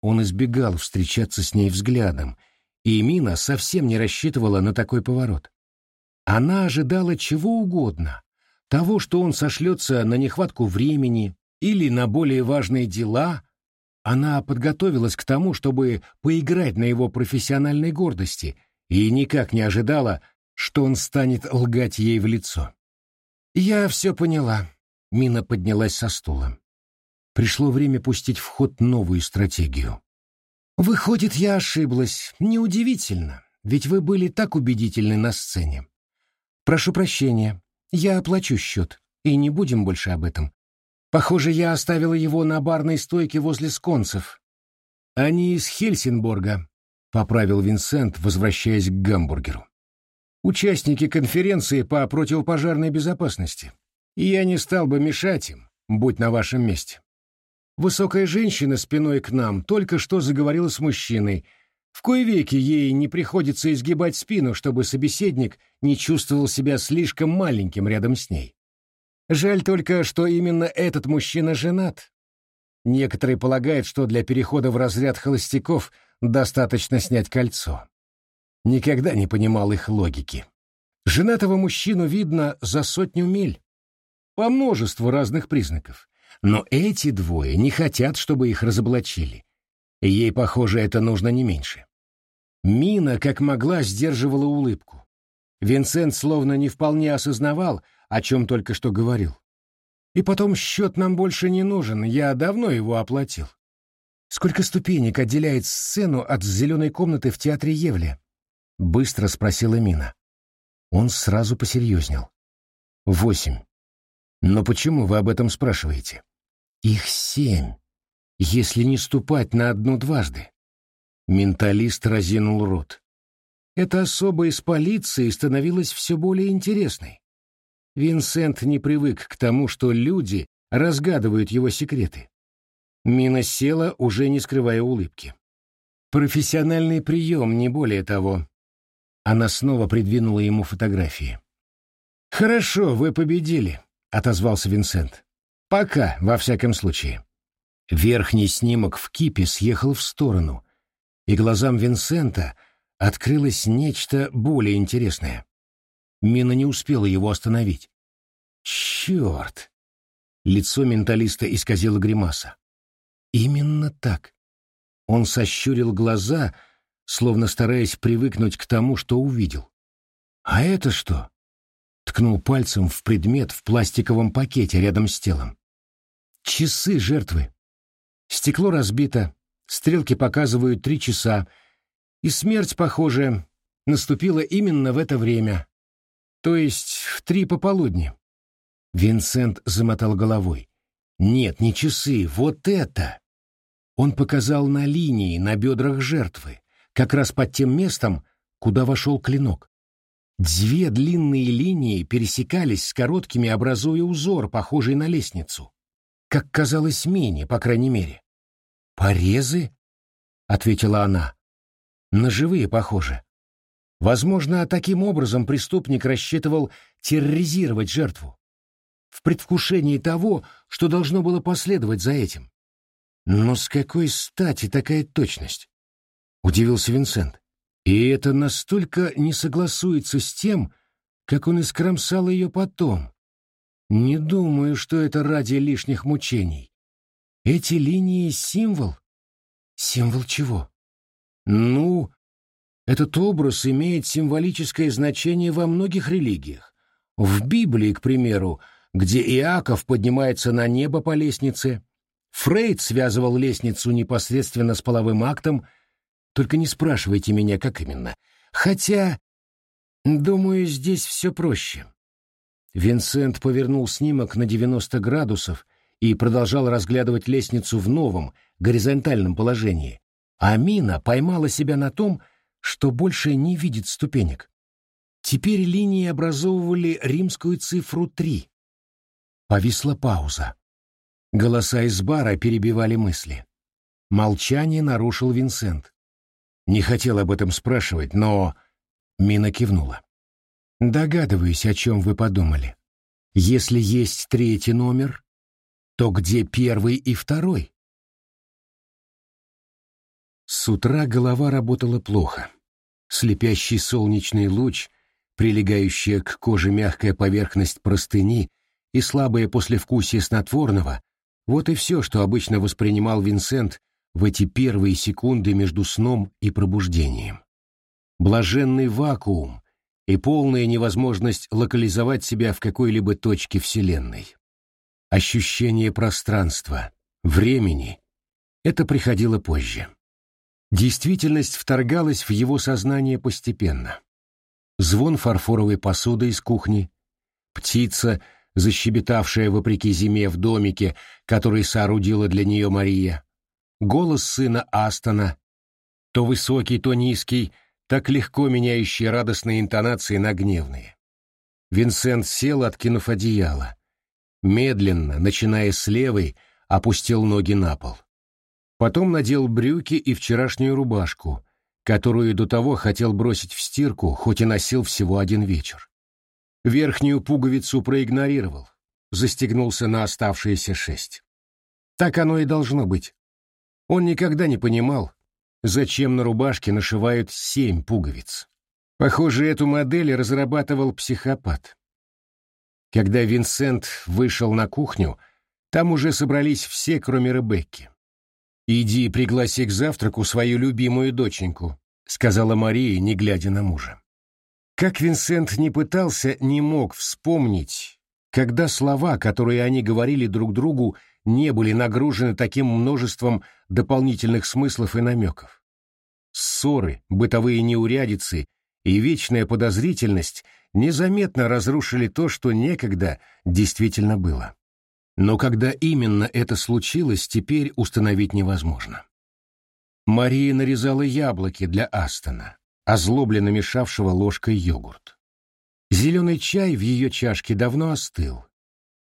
Он избегал встречаться с ней взглядом, и Мина совсем не рассчитывала на такой поворот. Она ожидала чего угодно, того, что он сошлется на нехватку времени или на более важные дела. Она подготовилась к тому, чтобы поиграть на его профессиональной гордости, и никак не ожидала, что он станет лгать ей в лицо. «Я все поняла», — Мина поднялась со стула. Пришло время пустить в ход новую стратегию. Выходит, я ошиблась. Неудивительно, ведь вы были так убедительны на сцене. Прошу прощения, я оплачу счет, и не будем больше об этом. Похоже, я оставила его на барной стойке возле сконцев. Они из Хельсинборга, — поправил Винсент, возвращаясь к гамбургеру. Участники конференции по противопожарной безопасности. И я не стал бы мешать им, будь на вашем месте. Высокая женщина спиной к нам только что заговорила с мужчиной. В кое веки ей не приходится изгибать спину, чтобы собеседник не чувствовал себя слишком маленьким рядом с ней. Жаль только, что именно этот мужчина женат. Некоторые полагают, что для перехода в разряд холостяков достаточно снять кольцо. Никогда не понимал их логики. Женатого мужчину видно за сотню миль. По множеству разных признаков. Но эти двое не хотят, чтобы их разоблачили. Ей, похоже, это нужно не меньше. Мина, как могла, сдерживала улыбку. Винсент словно не вполне осознавал, о чем только что говорил. И потом счет нам больше не нужен, я давно его оплатил. Сколько ступенек отделяет сцену от зеленой комнаты в театре Евле? Быстро спросила Мина. Он сразу посерьезнел. Восемь. Но почему вы об этом спрашиваете? Их семь, если не ступать на одну дважды. Менталист разинул рот. Эта особа из полиции становилась все более интересной. Винсент не привык к тому, что люди разгадывают его секреты. Мина села, уже не скрывая улыбки. Профессиональный прием, не более того. Она снова придвинула ему фотографии. «Хорошо, вы победили», — отозвался Винсент. Пока, во всяком случае. Верхний снимок в кипе съехал в сторону, и глазам Винсента открылось нечто более интересное. Мина не успела его остановить. «Черт!» Лицо менталиста исказило гримаса. «Именно так». Он сощурил глаза, словно стараясь привыкнуть к тому, что увидел. «А это что?» Ткнул пальцем в предмет в пластиковом пакете рядом с телом. Часы жертвы. Стекло разбито, стрелки показывают три часа, и смерть, похоже, наступила именно в это время, то есть в три пополудни. Винсент замотал головой. «Нет, не часы, вот это!» Он показал на линии на бедрах жертвы, как раз под тем местом, куда вошел клинок. Две длинные линии пересекались с короткими, образуя узор, похожий на лестницу как казалось Мине, по крайней мере. «Порезы?» — ответила она. «Ножевые, похоже. Возможно, таким образом преступник рассчитывал терроризировать жертву. В предвкушении того, что должно было последовать за этим. Но с какой стати такая точность?» — удивился Винсент. И это настолько не согласуется с тем, как он искромсал ее потом, не думаю, что это ради лишних мучений. Эти линии — символ. Символ чего? Ну, этот образ имеет символическое значение во многих религиях. В Библии, к примеру, где Иаков поднимается на небо по лестнице. Фрейд связывал лестницу непосредственно с половым актом. Только не спрашивайте меня, как именно. Хотя, думаю, здесь все проще. Винсент повернул снимок на 90 градусов и продолжал разглядывать лестницу в новом, горизонтальном положении. А Мина поймала себя на том, что больше не видит ступенек. Теперь линии образовывали римскую цифру 3. Повисла пауза. Голоса из бара перебивали мысли. Молчание нарушил Винсент. Не хотел об этом спрашивать, но... Мина кивнула. Догадываюсь, о чем вы подумали. Если есть третий номер, то где первый и второй? С утра голова работала плохо. Слепящий солнечный луч, прилегающая к коже мягкая поверхность простыни и слабое послевкусие снотворного — вот и все, что обычно воспринимал Винсент в эти первые секунды между сном и пробуждением. Блаженный вакуум, и полная невозможность локализовать себя в какой-либо точке Вселенной. Ощущение пространства, времени — это приходило позже. Действительность вторгалась в его сознание постепенно. Звон фарфоровой посуды из кухни, птица, защебетавшая вопреки зиме в домике, который соорудила для нее Мария, голос сына Астона, то высокий, то низкий — так легко меняющие радостные интонации на гневные. Винсент сел, откинув одеяло. Медленно, начиная с левой, опустил ноги на пол. Потом надел брюки и вчерашнюю рубашку, которую до того хотел бросить в стирку, хоть и носил всего один вечер. Верхнюю пуговицу проигнорировал, застегнулся на оставшиеся шесть. Так оно и должно быть. Он никогда не понимал, зачем на рубашке нашивают семь пуговиц. Похоже, эту модель разрабатывал психопат. Когда Винсент вышел на кухню, там уже собрались все, кроме Ребекки. «Иди пригласи к завтраку свою любимую доченьку», — сказала Мария, не глядя на мужа. Как Винсент не пытался, не мог вспомнить, когда слова, которые они говорили друг другу, не были нагружены таким множеством дополнительных смыслов и намеков. Ссоры, бытовые неурядицы и вечная подозрительность незаметно разрушили то, что некогда действительно было. Но когда именно это случилось, теперь установить невозможно. Мария нарезала яблоки для Астона, озлобленно мешавшего ложкой йогурт. Зеленый чай в ее чашке давно остыл.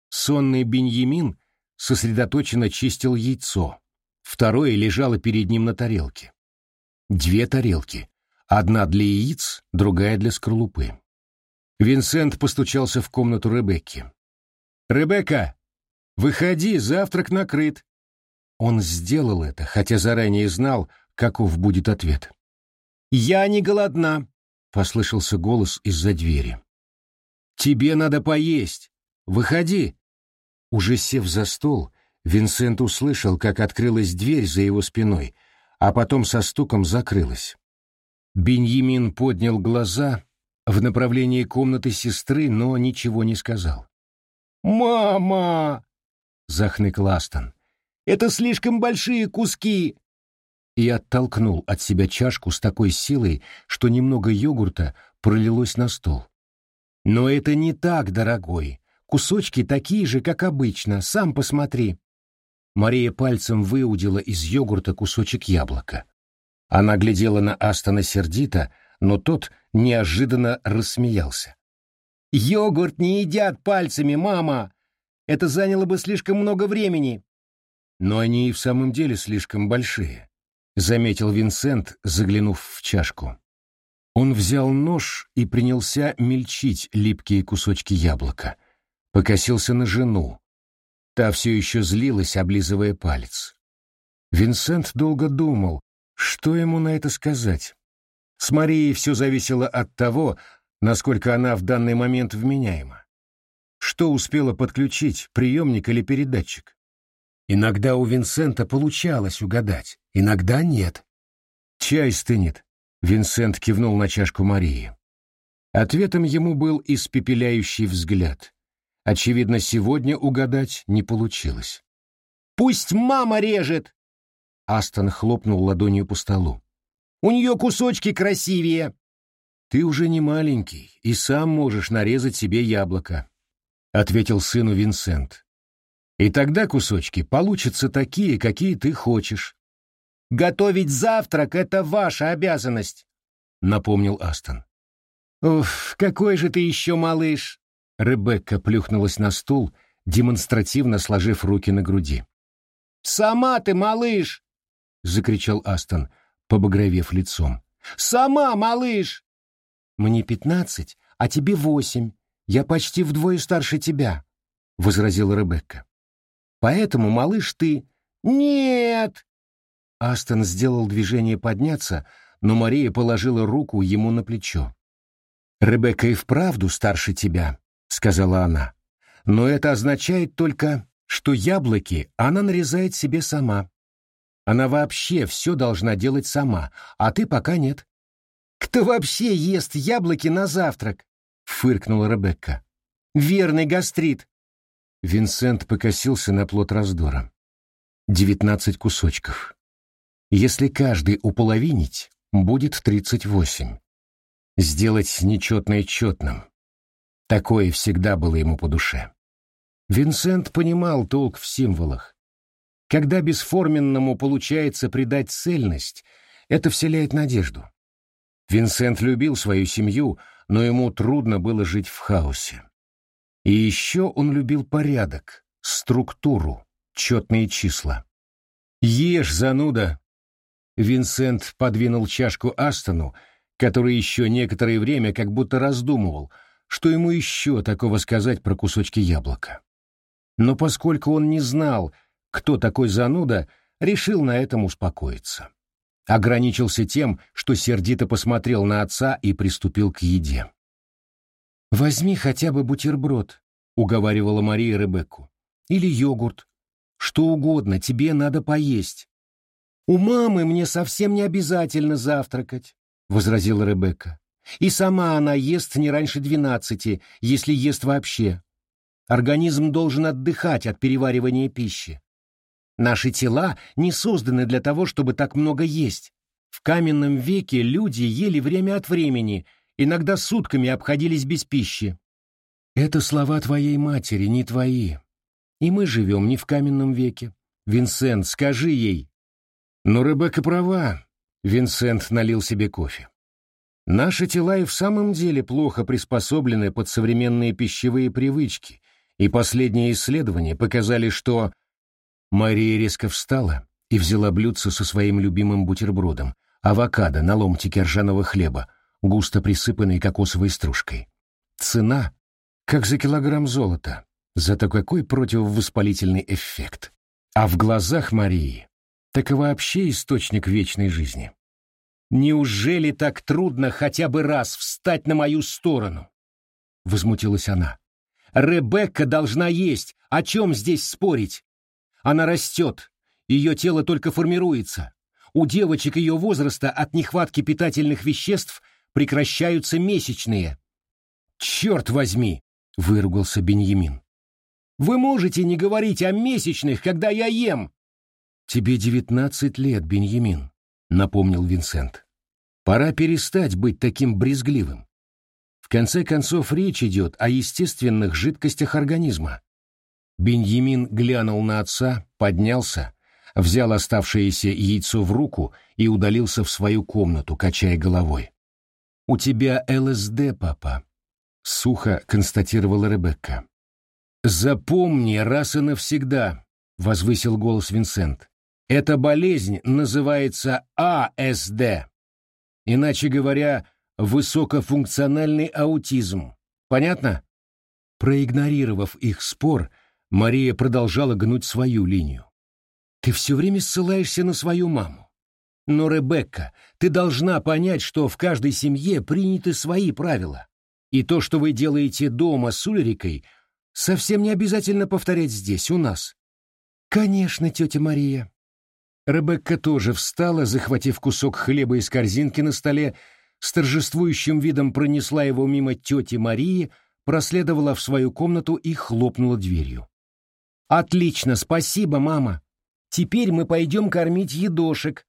Сонный Беньямин сосредоточенно чистил яйцо. Второе лежало перед ним на тарелке. Две тарелки. Одна для яиц, другая для скорлупы. Винсент постучался в комнату Ребекки. «Ребекка, выходи, завтрак накрыт». Он сделал это, хотя заранее знал, каков будет ответ. «Я не голодна», — послышался голос из-за двери. «Тебе надо поесть. Выходи». Уже сев за стол, Винсент услышал, как открылась дверь за его спиной, а потом со стуком закрылась. Беньямин поднял глаза в направлении комнаты сестры, но ничего не сказал. «Мама!» — захныкал Астон. «Это слишком большие куски!» И оттолкнул от себя чашку с такой силой, что немного йогурта пролилось на стол. «Но это не так, дорогой. Кусочки такие же, как обычно, сам посмотри. Мария пальцем выудила из йогурта кусочек яблока. Она глядела на Астона сердито, но тот неожиданно рассмеялся. «Йогурт не едят пальцами, мама! Это заняло бы слишком много времени!» «Но они и в самом деле слишком большие», — заметил Винсент, заглянув в чашку. Он взял нож и принялся мельчить липкие кусочки яблока покосился на жену. Та все еще злилась, облизывая палец. Винсент долго думал, что ему на это сказать. С Марией все зависело от того, насколько она в данный момент вменяема. Что успела подключить, приемник или передатчик? Иногда у Винсента получалось угадать, иногда нет. «Чай стынет», — Винсент кивнул на чашку Марии. Ответом ему был испепеляющий взгляд. Очевидно, сегодня угадать не получилось. «Пусть мама режет!» Астон хлопнул ладонью по столу. «У нее кусочки красивее!» «Ты уже не маленький и сам можешь нарезать себе яблоко», — ответил сыну Винсент. «И тогда кусочки получатся такие, какие ты хочешь». «Готовить завтрак — это ваша обязанность», — напомнил Астон. «Уф, какой же ты еще малыш!» Ребекка плюхнулась на стул, демонстративно сложив руки на груди. «Сама ты, малыш!» — закричал Астон, побагровев лицом. «Сама, малыш!» «Мне пятнадцать, а тебе восемь. Я почти вдвое старше тебя», — возразила Ребекка. «Поэтому, малыш, ты...» «Нет!» Астон сделал движение подняться, но Мария положила руку ему на плечо. «Ребекка и вправду старше тебя», — сказала она. «Но это означает только, что яблоки она нарезает себе сама. Она вообще все должна делать сама, а ты пока нет». «Кто вообще ест яблоки на завтрак?» — фыркнула Ребекка. «Верный гастрит». Винсент покосился на плод раздора. Девятнадцать кусочков. Если каждый уполовинить, будет тридцать восемь. Сделать нечетное четным. Такое всегда было ему по душе. Винсент понимал толк в символах. Когда бесформенному получается придать цельность, это вселяет надежду. Винсент любил свою семью, но ему трудно было жить в хаосе. И еще он любил порядок, структуру, четные числа. «Ешь, зануда!» Винсент подвинул чашку Астону, который еще некоторое время как будто раздумывал, что ему еще такого сказать про кусочки яблока. Но поскольку он не знал, кто такой зануда, решил на этом успокоиться. Ограничился тем, что сердито посмотрел на отца и приступил к еде. «Возьми хотя бы бутерброд», — уговаривала Мария Ребекку. «Или йогурт. Что угодно, тебе надо поесть». «У мамы мне совсем не обязательно завтракать», — возразила Ребекка. «И сама она ест не раньше двенадцати, если ест вообще. Организм должен отдыхать от переваривания пищи. Наши тела не созданы для того, чтобы так много есть. В каменном веке люди ели время от времени, иногда сутками обходились без пищи. Это слова твоей матери, не твои. И мы живем не в каменном веке. Винсент, скажи ей. Но Ребекка права. Винсент налил себе кофе. Наши тела и в самом деле плохо приспособлены под современные пищевые привычки, и последние исследования показали, что Мария резко встала и взяла блюдце со своим любимым бутербродом, авокадо на ломтике ржаного хлеба, густо присыпанный кокосовой стружкой. Цена — как за килограмм золота. Зато какой противовоспалительный эффект. А в глазах Марии так и вообще источник вечной жизни. «Неужели так трудно хотя бы раз встать на мою сторону?» — возмутилась она. «Ребекка должна есть. О чем здесь спорить? Она растет. Ее тело только формируется. У девочек ее возраста от нехватки питательных веществ прекращаются месячные». «Черт возьми!» — выругался Беньямин. «Вы можете не говорить о месячных, когда я ем?» «Тебе девятнадцать лет, Беньямин», — напомнил Винсент. «Пора перестать быть таким брезгливым. В конце концов, речь идет о естественных жидкостях организма». Беньямин глянул на отца, поднялся, взял оставшееся яйцо в руку и удалился в свою комнату, качая головой. «У тебя ЛСД, папа», — сухо констатировала Ребекка. «Запомни раз и навсегда», — возвысил голос Винсент. Эта болезнь называется АСД. Иначе говоря, высокофункциональный аутизм. Понятно? Проигнорировав их спор, Мария продолжала гнуть свою линию. Ты все время ссылаешься на свою маму. Но, Ребекка, ты должна понять, что в каждой семье приняты свои правила. И то, что вы делаете дома с Ульрикой, совсем не обязательно повторять здесь, у нас. Конечно, тетя Мария, Ребекка тоже встала, захватив кусок хлеба из корзинки на столе, с торжествующим видом пронесла его мимо тети Марии, проследовала в свою комнату и хлопнула дверью. «Отлично, спасибо, мама. Теперь мы пойдем кормить едошек».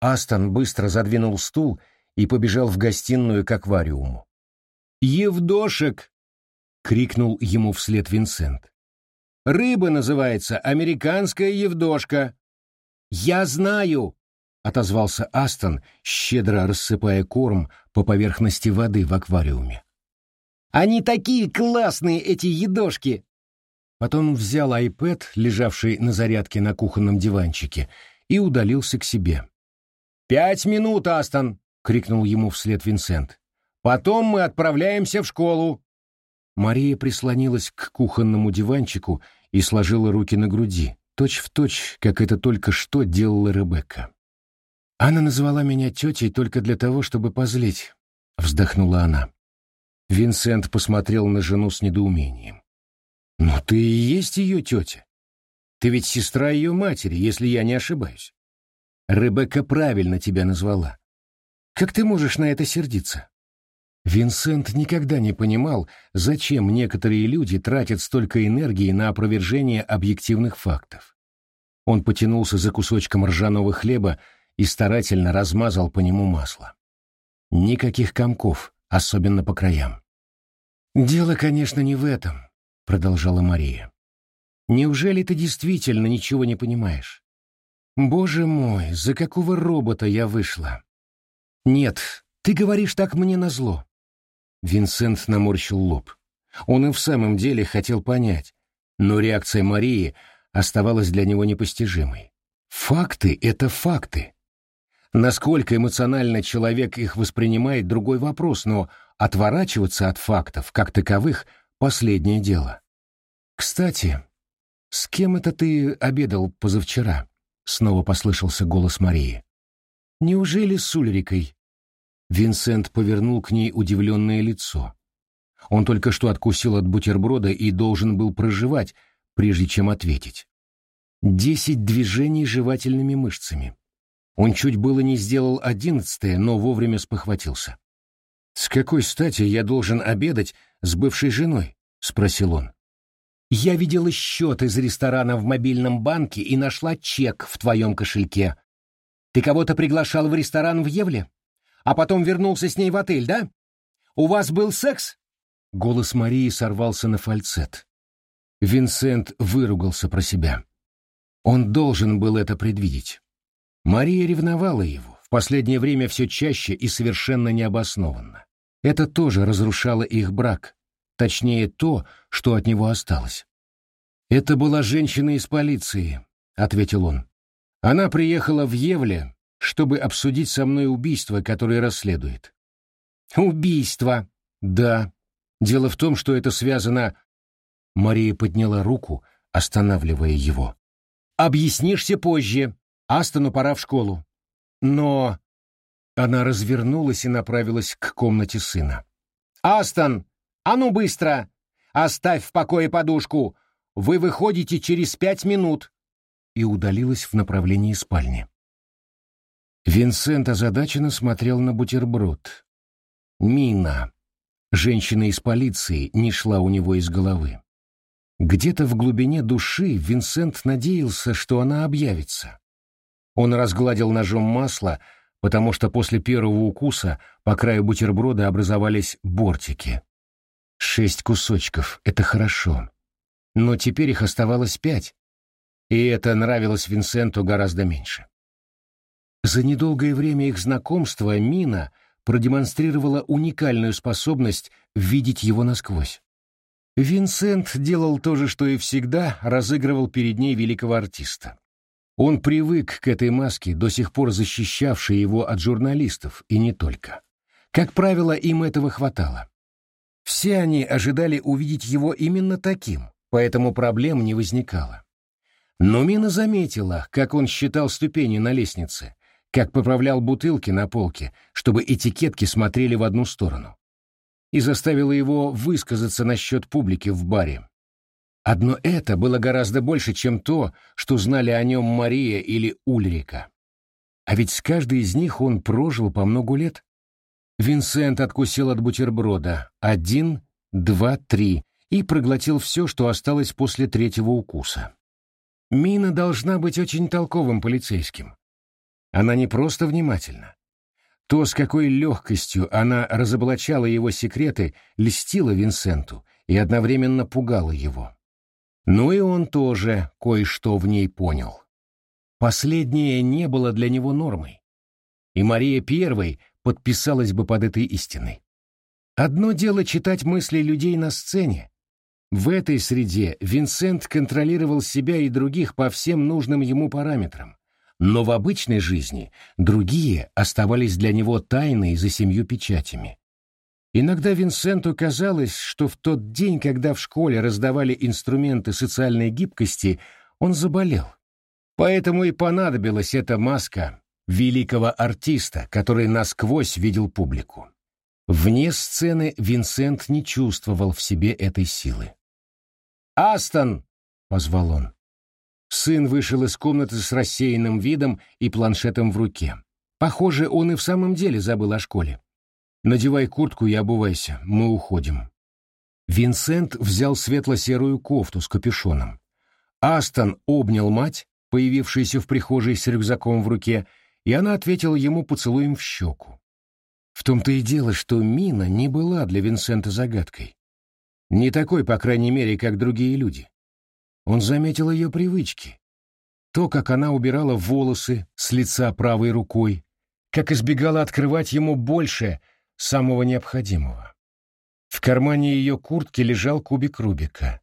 Астон быстро задвинул стул и побежал в гостиную к аквариуму. «Евдошек!» — крикнул ему вслед Винсент. «Рыба называется американская евдошка». «Я знаю!» — отозвался Астон, щедро рассыпая корм по поверхности воды в аквариуме. «Они такие классные, эти едошки!» Потом взял iPad, лежавший на зарядке на кухонном диванчике, и удалился к себе. «Пять минут, Астон!» — крикнул ему вслед Винсент. «Потом мы отправляемся в школу!» Мария прислонилась к кухонному диванчику и сложила руки на груди, точь-в-точь, точь, как это только что делала Ребекка. «Она назвала меня тетей только для того, чтобы позлить», — вздохнула она. Винсент посмотрел на жену с недоумением. «Но ты и есть ее тетя. Ты ведь сестра ее матери, если я не ошибаюсь. Ребекка правильно тебя назвала. Как ты можешь на это сердиться?» Винсент никогда не понимал, зачем некоторые люди тратят столько энергии на опровержение объективных фактов. Он потянулся за кусочком ржаного хлеба и старательно размазал по нему масло. Никаких комков, особенно по краям. «Дело, конечно, не в этом», — продолжала Мария. «Неужели ты действительно ничего не понимаешь? Боже мой, за какого робота я вышла? Нет, ты говоришь так мне назло. Винсент наморщил лоб. Он и в самом деле хотел понять, но реакция Марии оставалась для него непостижимой. Факты — это факты. Насколько эмоционально человек их воспринимает — другой вопрос, но отворачиваться от фактов, как таковых, — последнее дело. «Кстати, с кем это ты обедал позавчера?» — снова послышался голос Марии. «Неужели с Ульрикой?» Винсент повернул к ней удивленное лицо. Он только что откусил от бутерброда и должен был проживать, прежде чем ответить. Десять движений жевательными мышцами. Он чуть было не сделал одиннадцатое, но вовремя спохватился. «С какой стати я должен обедать с бывшей женой?» — спросил он. «Я видела счет из ресторана в мобильном банке и нашла чек в твоем кошельке. Ты кого-то приглашал в ресторан в Евле?» а потом вернулся с ней в отель, да? У вас был секс?» Голос Марии сорвался на фальцет. Винсент выругался про себя. Он должен был это предвидеть. Мария ревновала его, в последнее время все чаще и совершенно необоснованно. Это тоже разрушало их брак, точнее то, что от него осталось. «Это была женщина из полиции», — ответил он. «Она приехала в Евле, чтобы обсудить со мной убийство, которое расследует. Убийство? Да. Дело в том, что это связано... Мария подняла руку, останавливая его. Объяснишься позже. Астону пора в школу. Но... Она развернулась и направилась к комнате сына. «Астон, а ну быстро! Оставь в покое подушку! Вы выходите через пять минут!» И удалилась в направлении спальни. Винсент озадаченно смотрел на бутерброд. Мина, женщина из полиции, не шла у него из головы. Где-то в глубине души Винсент надеялся, что она объявится. Он разгладил ножом масло, потому что после первого укуса по краю бутерброда образовались бортики. Шесть кусочков — это хорошо. Но теперь их оставалось пять, и это нравилось Винсенту гораздо меньше. За недолгое время их знакомства Мина продемонстрировала уникальную способность видеть его насквозь. Винсент делал то же, что и всегда, разыгрывал перед ней великого артиста. Он привык к этой маске, до сих пор защищавшей его от журналистов, и не только. Как правило, им этого хватало. Все они ожидали увидеть его именно таким, поэтому проблем не возникало. Но Мина заметила, как он считал ступени на лестнице, как поправлял бутылки на полке, чтобы этикетки смотрели в одну сторону. И заставила его высказаться насчет публики в баре. Одно это было гораздо больше, чем то, что знали о нем Мария или Ульрика. А ведь с каждой из них он прожил по многу лет. Винсент откусил от бутерброда. Один, два, три и проглотил все, что осталось после третьего укуса. Мина должна быть очень толковым полицейским. Она не просто внимательна. То, с какой легкостью она разоблачала его секреты, льстила Винсенту и одновременно пугала его. Ну и он тоже кое-что в ней понял. Последнее не было для него нормой. И Мария Первой подписалась бы под этой истиной. Одно дело читать мысли людей на сцене. В этой среде Винсент контролировал себя и других по всем нужным ему параметрам. Но в обычной жизни другие оставались для него тайной за семью печатями. Иногда Винсенту казалось, что в тот день, когда в школе раздавали инструменты социальной гибкости, он заболел. Поэтому и понадобилась эта маска великого артиста, который насквозь видел публику. Вне сцены Винсент не чувствовал в себе этой силы. «Астон!» — позвал он. Сын вышел из комнаты с рассеянным видом и планшетом в руке. Похоже, он и в самом деле забыл о школе. «Надевай куртку и обувайся, мы уходим». Винсент взял светло-серую кофту с капюшоном. Астон обнял мать, появившуюся в прихожей с рюкзаком в руке, и она ответила ему поцелуем в щеку. В том-то и дело, что Мина не была для Винсента загадкой. Не такой, по крайней мере, как другие люди. Он заметил ее привычки. То, как она убирала волосы с лица правой рукой, как избегала открывать ему больше — самого необходимого. В кармане ее куртки лежал кубик Рубика.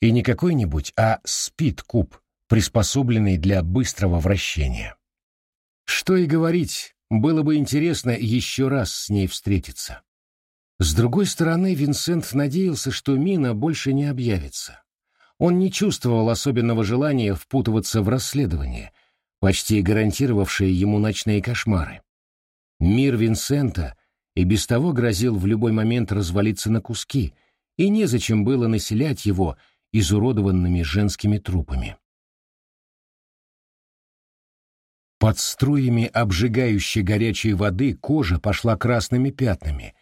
И не какой-нибудь, а спид-куб, приспособленный для быстрого вращения. Что и говорить, было бы интересно еще раз с ней встретиться. С другой стороны, Винсент надеялся, что Мина больше не объявится. Он не чувствовал особенного желания впутываться в расследование, почти гарантировавшее ему ночные кошмары. Мир Винсента и без того грозил в любой момент развалиться на куски, и незачем было населять его изуродованными женскими трупами. Под струями обжигающей горячей воды кожа пошла красными пятнами,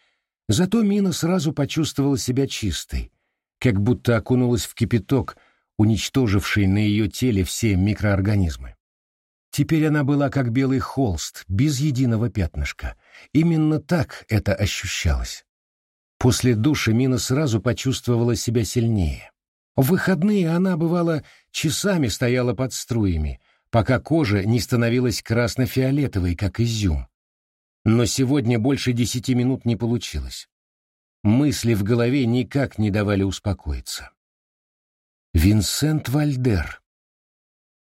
зато Мина сразу почувствовала себя чистой, как будто окунулась в кипяток, уничтоживший на ее теле все микроорганизмы. Теперь она была как белый холст, без единого пятнышка. Именно так это ощущалось. После душа Мина сразу почувствовала себя сильнее. В выходные она, бывало, часами стояла под струями, пока кожа не становилась красно-фиолетовой, как изюм. Но сегодня больше десяти минут не получилось. Мысли в голове никак не давали успокоиться. Винсент Вальдер.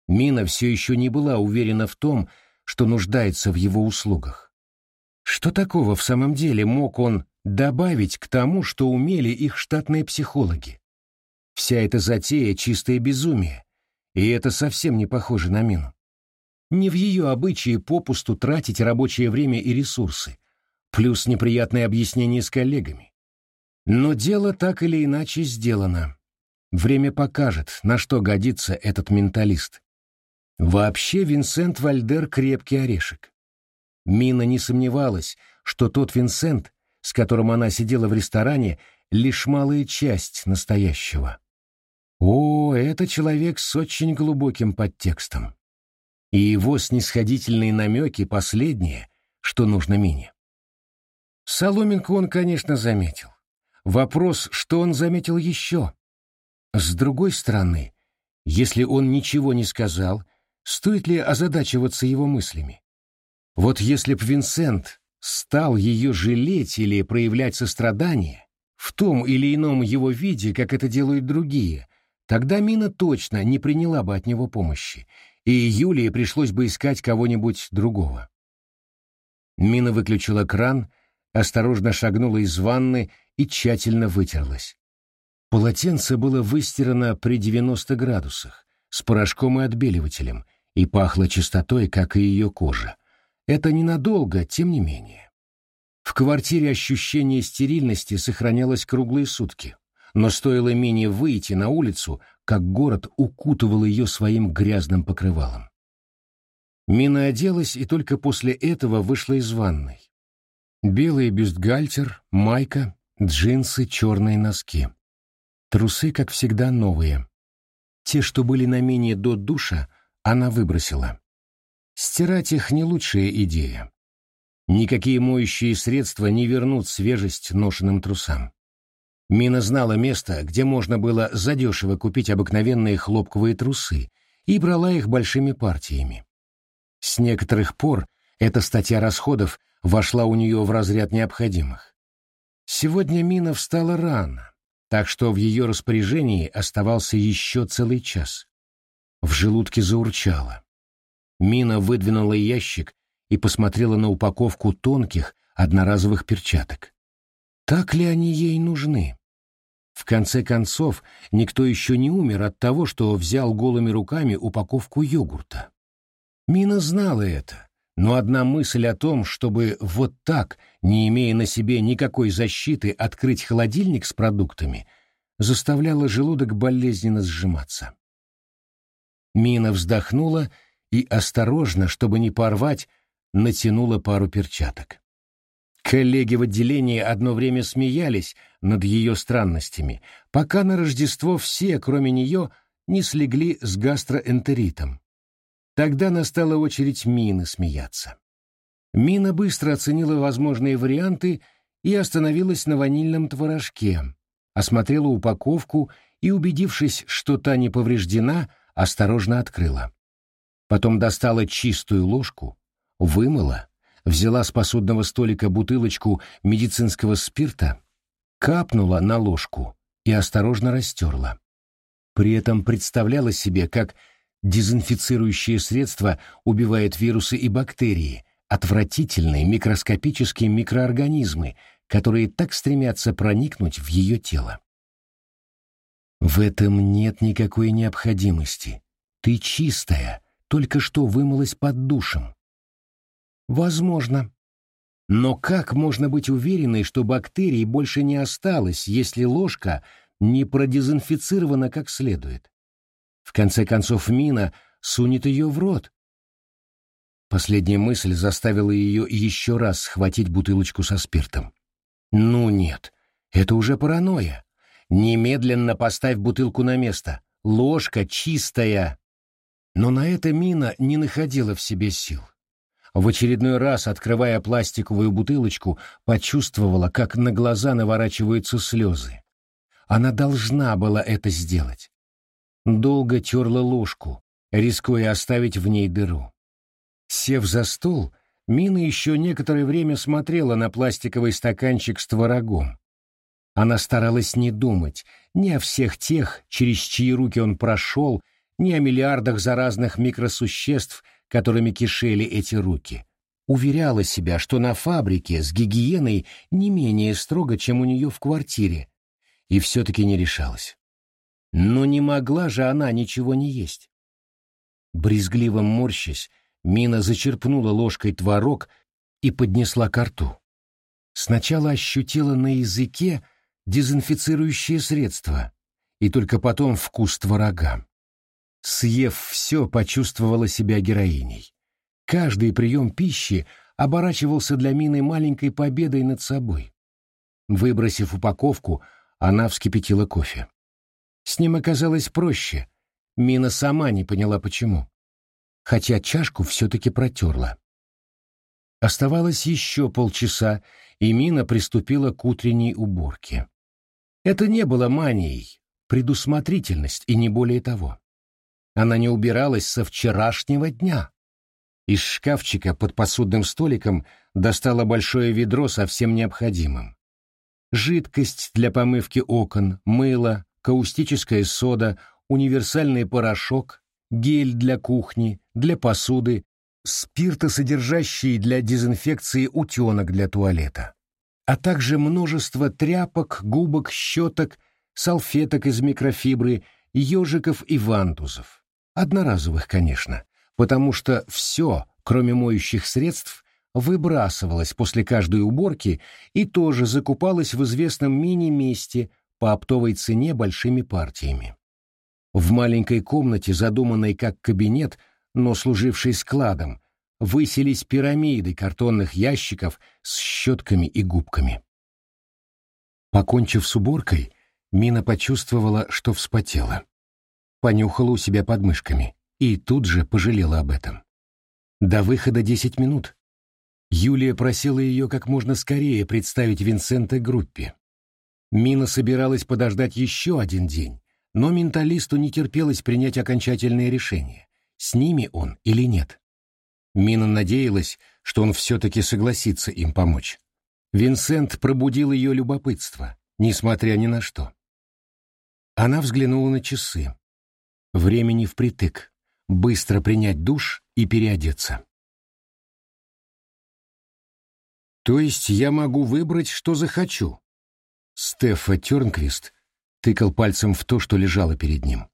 Мина все еще не была уверена в том, что нуждается в его услугах. Что такого в самом деле мог он добавить к тому, что умели их штатные психологи? Вся эта затея — чистое безумие, и это совсем не похоже на Мину. Не в ее обычае попусту тратить рабочее время и ресурсы, плюс неприятные объяснения с коллегами. Но дело так или иначе сделано. Время покажет, на что годится этот менталист. Вообще Винсент Вальдер крепкий орешек. Мина не сомневалась, что тот Винсент, с которым она сидела в ресторане, лишь малая часть настоящего. О, это человек с очень глубоким подтекстом. И его снисходительные намеки — последнее, что нужно Мине. Соломинку он, конечно, заметил. Вопрос, что он заметил еще. С другой стороны, если он ничего не сказал — Стоит ли озадачиваться его мыслями? Вот если б Винсент стал ее жалеть или проявлять сострадание в том или ином его виде, как это делают другие, тогда Мина точно не приняла бы от него помощи, и Юлии пришлось бы искать кого-нибудь другого. Мина выключила кран, осторожно шагнула из ванны и тщательно вытерлась. Полотенце было выстирано при 90 градусах, с порошком и отбеливателем, и пахло чистотой, как и ее кожа. Это ненадолго, тем не менее. В квартире ощущение стерильности сохранялось круглые сутки, но стоило Мине выйти на улицу, как город укутывал ее своим грязным покрывалом. Мина оделась и только после этого вышла из ванной. Белый бюстгальтер, майка, Джинсы, черные носки. Трусы, как всегда, новые. Те, что были на Мине до душа, она выбросила. Стирать их не лучшая идея. Никакие моющие средства не вернут свежесть ношенным трусам. Мина знала место, где можно было задешево купить обыкновенные хлопковые трусы, и брала их большими партиями. С некоторых пор эта статья расходов вошла у нее в разряд необходимых. Сегодня Мина встала рано, так что в ее распоряжении оставался еще целый час. В желудке заурчало. Мина выдвинула ящик и посмотрела на упаковку тонких, одноразовых перчаток. Так ли они ей нужны? В конце концов, никто еще не умер от того, что взял голыми руками упаковку йогурта. Мина знала это, но одна мысль о том, чтобы вот так, не имея на себе никакой защиты, открыть холодильник с продуктами, заставляла желудок болезненно сжиматься. Мина вздохнула и осторожно, чтобы не порвать, натянула пару перчаток. Коллеги в отделении одно время смеялись над ее странностями, пока на Рождество все, кроме нее, не слегли с гастроэнтеритом. Тогда настала очередь Мины смеяться. Мина быстро оценила возможные варианты и остановилась на ванильном творожке, осмотрела упаковку и, убедившись, что та не повреждена, осторожно открыла. Потом достала чистую ложку, вымыла, взяла с посудного столика бутылочку медицинского спирта, капнула на ложку и осторожно растерла. При этом представляла себе, как дезинфицирующее средство убивает вирусы и бактерии, отвратительные микроскопические микроорганизмы, которые так стремятся проникнуть в ее тело. В этом нет никакой необходимости. Ты чистая, только что вымылась под душем. Возможно. Но как можно быть уверенной, что бактерий больше не осталось, если ложка не продезинфицирована как следует? В конце концов, Мина сунет ее в рот. Последняя мысль заставила ее еще раз схватить бутылочку со спиртом. Ну нет, это уже паранойя. Немедленно поставь бутылку на место. Ложка чистая. Но на это Мина не находила в себе сил в очередной раз, открывая пластиковую бутылочку, почувствовала, как на глаза наворачиваются слезы. Она должна была это сделать. Долго терла ложку, рискуя оставить в ней дыру. Сев за стол, Мина еще некоторое время смотрела на пластиковый стаканчик с творогом. Она старалась не думать ни о всех тех, через чьи руки он прошел, ни о миллиардах заразных микросуществ, которыми кишели эти руки. Уверяла себя, что на фабрике с гигиеной не менее строго, чем у нее в квартире, и все-таки не решалась. Но не могла же она ничего не есть. Брезгливо морщась, Мина зачерпнула ложкой творог и поднесла ко рту. Сначала ощутила на языке дезинфицирующее средство, и только потом вкус творога. Съев все, почувствовала себя героиней. Каждый прием пищи оборачивался для Мины маленькой победой над собой. Выбросив упаковку, она вскипятила кофе. С ним оказалось проще. Мина сама не поняла, почему. Хотя чашку все-таки протерла. Оставалось еще полчаса, и Мина приступила к утренней уборке. Это не было манией, предусмотрительность и не более того. Она не убиралась со вчерашнего дня. Из шкафчика под посудным столиком достала большое ведро со всем необходимым. Жидкость для помывки окон, мыло, каустическая сода, универсальный порошок, гель для кухни, для посуды, спиртосодержащий для дезинфекции утенок для туалета, а также множество тряпок, губок, щеток, салфеток из микрофибры, ежиков и вантузов. Одноразовых, конечно, потому что все, кроме моющих средств, выбрасывалось после каждой уборки и тоже закупалось в известном мини-месте по оптовой цене большими партиями. В маленькой комнате, задуманной как кабинет, но служившей складом, высились пирамиды картонных ящиков с щетками и губками. Покончив с уборкой, Мина почувствовала, что вспотела. Понюхала у себя подмышками и тут же пожалела об этом. До выхода десять минут. Юлия просила ее как можно скорее представить Винсента группе. Мина собиралась подождать еще один день, но менталисту не терпелось принять окончательное решение, с ними он или нет. Мина надеялась, что он все-таки согласится им помочь. Винсент пробудил ее любопытство, несмотря ни на что. Она взглянула на часы. Времени впритык. Быстро принять душ и переодеться. То есть я могу выбрать, что захочу? Стефа Тернквист тыкал пальцем в то, что лежало перед ним.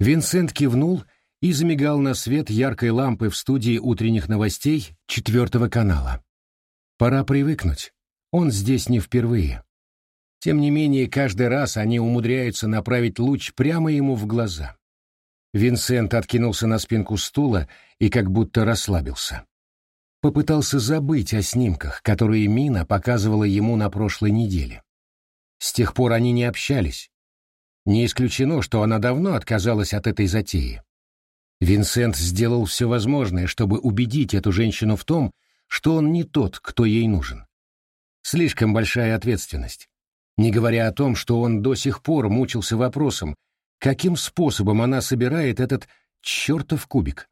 Винсент кивнул и замигал на свет яркой лампы в студии утренних новостей четвертого канала. Пора привыкнуть. Он здесь не впервые. Тем не менее, каждый раз они умудряются направить луч прямо ему в глаза. Винсент откинулся на спинку стула и как будто расслабился. Попытался забыть о снимках, которые Мина показывала ему на прошлой неделе. С тех пор они не общались. Не исключено, что она давно отказалась от этой затеи. Винсент сделал все возможное, чтобы убедить эту женщину в том, что он не тот, кто ей нужен. Слишком большая ответственность. Не говоря о том, что он до сих пор мучился вопросом, каким способом она собирает этот чертов кубик.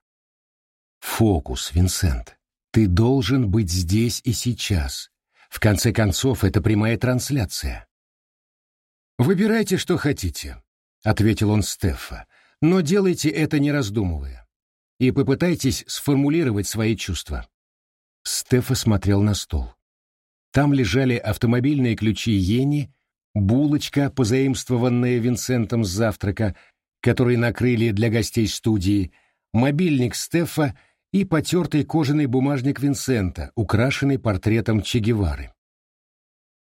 Фокус, Винсент. Ты должен быть здесь и сейчас. В конце концов, это прямая трансляция. «Выбирайте, что хотите», — ответил он Стефа но делайте это не раздумывая. И попытайтесь сформулировать свои чувства. Стефа смотрел на стол. Там лежали автомобильные ключи Йенни, булочка, позаимствованная Винсентом с завтрака, который накрыли для гостей студии, мобильник Стефа и потертый кожаный бумажник Винсента, украшенный портретом Че Гевары.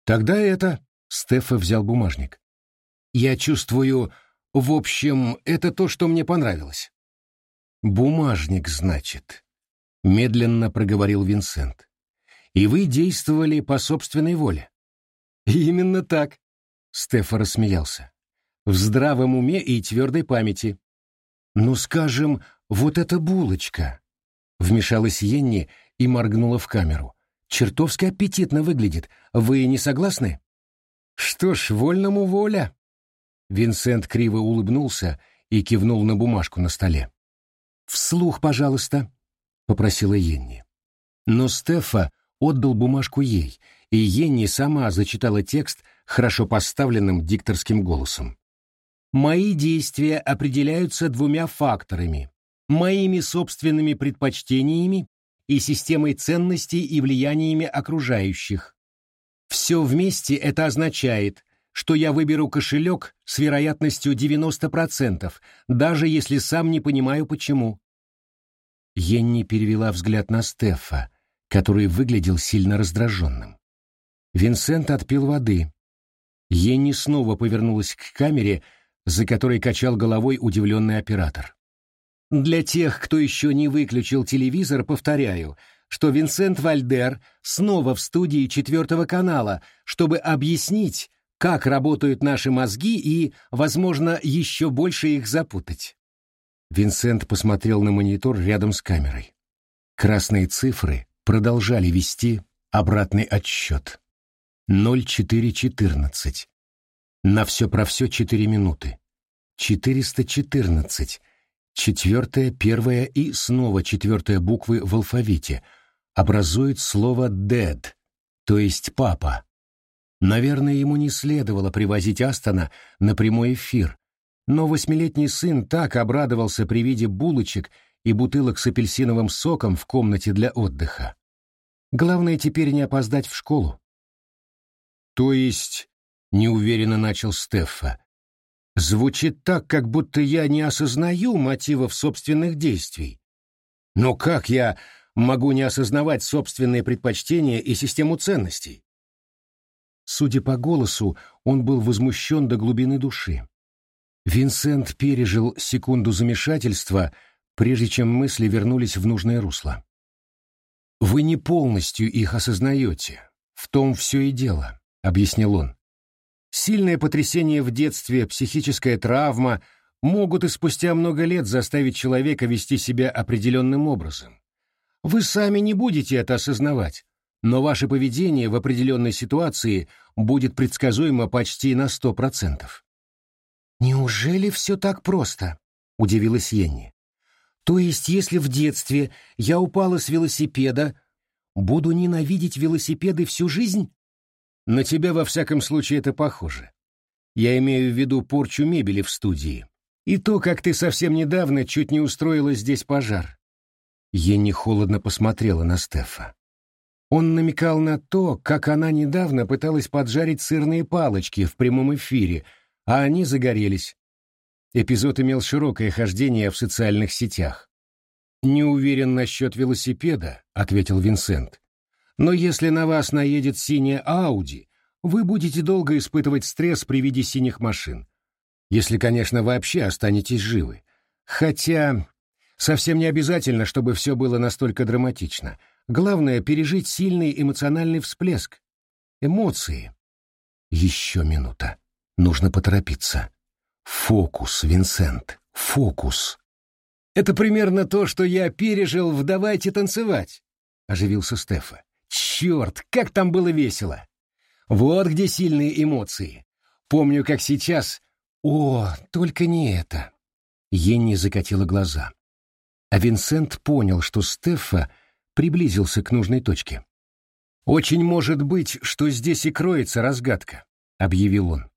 «Тогда это...» — Стефа взял бумажник. «Я чувствую в общем, это то, что мне понравилось. «Бумажник, значит», — медленно проговорил Винсент. «И вы действовали по собственной воле». «Именно так», — Стефа рассмеялся. «В здравом уме и твердой памяти». «Ну, скажем, вот эта булочка», — вмешалась Йенни и моргнула в камеру. «Чертовски аппетитно выглядит. Вы не согласны?» «Что ж, вольному воля», Винсент криво улыбнулся и кивнул на бумажку на столе. «Вслух, пожалуйста», — попросила Йенни. Но Стефа отдал бумажку ей, и Йенни сама зачитала текст хорошо поставленным дикторским голосом. «Мои действия определяются двумя факторами — моими собственными предпочтениями и системой ценностей и влияниями окружающих. Все вместе это означает, что я выберу кошелек с вероятностью 90%, даже если сам не понимаю почему. Енни перевела взгляд на Стефа, который выглядел сильно раздраженным. Винсент отпил воды. Енни снова повернулась к камере, за которой качал головой удивленный оператор. Для тех, кто еще не выключил телевизор, повторяю, что Винсент Вальдер снова в студии четвертого канала, чтобы объяснить, как работают наши мозги и, возможно, еще больше их запутать. Винсент посмотрел на монитор рядом с камерой. Красные цифры продолжали вести обратный отсчет. 0414. На все про все 4 минуты. 414. Четвертая, первая и снова четвертая буквы в алфавите образуют слово «dead», то есть «папа». Наверное, ему не следовало привозить Астона на прямой эфир, но восьмилетний сын так обрадовался при виде булочек и бутылок с апельсиновым соком в комнате для отдыха. Главное теперь не опоздать в школу. То есть, неуверенно начал Стеффа, звучит так, как будто я не осознаю мотивов собственных действий. Но как я могу не осознавать собственные предпочтения и систему ценностей? Судя по голосу, он был возмущен до глубины души. Винсент пережил секунду замешательства, прежде чем мысли вернулись в нужное русло. «Вы не полностью их осознаете. В том все и дело», — объяснил он. Сильное потрясение в детстве, психическая травма могут и спустя много лет заставить человека вести себя определенным образом. Вы сами не будете это осознавать, но ваше поведение в определенной ситуации будет предсказуемо почти на сто процентов. «Неужели все так просто?» — удивилась Йенни. «То есть, если в детстве я упала с велосипеда, буду ненавидеть велосипеды всю жизнь?» «На тебя, во всяком случае, это похоже. Я имею в виду порчу мебели в студии. И то, как ты совсем недавно чуть не устроила здесь пожар». Йенни холодно посмотрела на Стефа. Он намекал на то, как она недавно пыталась поджарить сырные палочки в прямом эфире, а они загорелись. Эпизод имел широкое хождение в социальных сетях. «Не уверен насчет велосипеда», — ответил Винсент. «Но если на вас наедет синяя Ауди, вы будете долго испытывать стресс при виде синих машин. Если, конечно, вообще останетесь живы. Хотя совсем не обязательно, чтобы все было настолько драматично. Главное — пережить сильный эмоциональный всплеск. Эмоции. Еще минута. Нужно поторопиться. Фокус, Винсент, фокус. Это примерно то, что я пережил в «Давайте танцевать», — оживился Стефа. Черт, как там было весело! Вот где сильные эмоции. Помню, как сейчас... О, только не это. Енни закатила глаза. А Винсент понял, что Стефа приблизился к нужной точке. «Очень может быть, что здесь и кроется разгадка», — объявил он.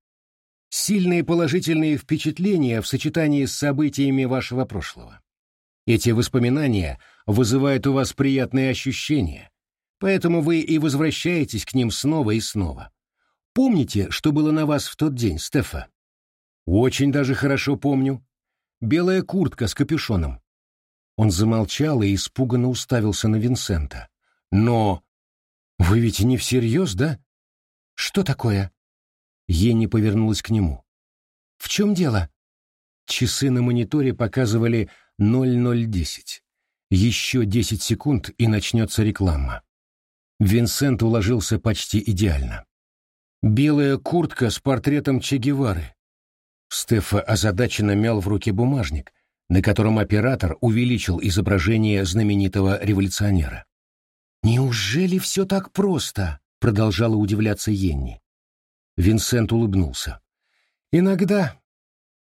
Сильные положительные впечатления в сочетании с событиями вашего прошлого. Эти воспоминания вызывают у вас приятные ощущения, поэтому вы и возвращаетесь к ним снова и снова. Помните, что было на вас в тот день, Стефа? Очень даже хорошо помню. Белая куртка с капюшоном. Он замолчал и испуганно уставился на Винсента. Но... Вы ведь не всерьез, да? Что такое? Енни повернулась к нему. «В чем дело?» Часы на мониторе показывали 0010. Еще 10 секунд, и начнется реклама. Винсент уложился почти идеально. Белая куртка с портретом Че Гевары. Стефа озадаченно мял в руке бумажник, на котором оператор увеличил изображение знаменитого революционера. «Неужели все так просто?» — продолжала удивляться Йенни. Винсент улыбнулся. «Иногда.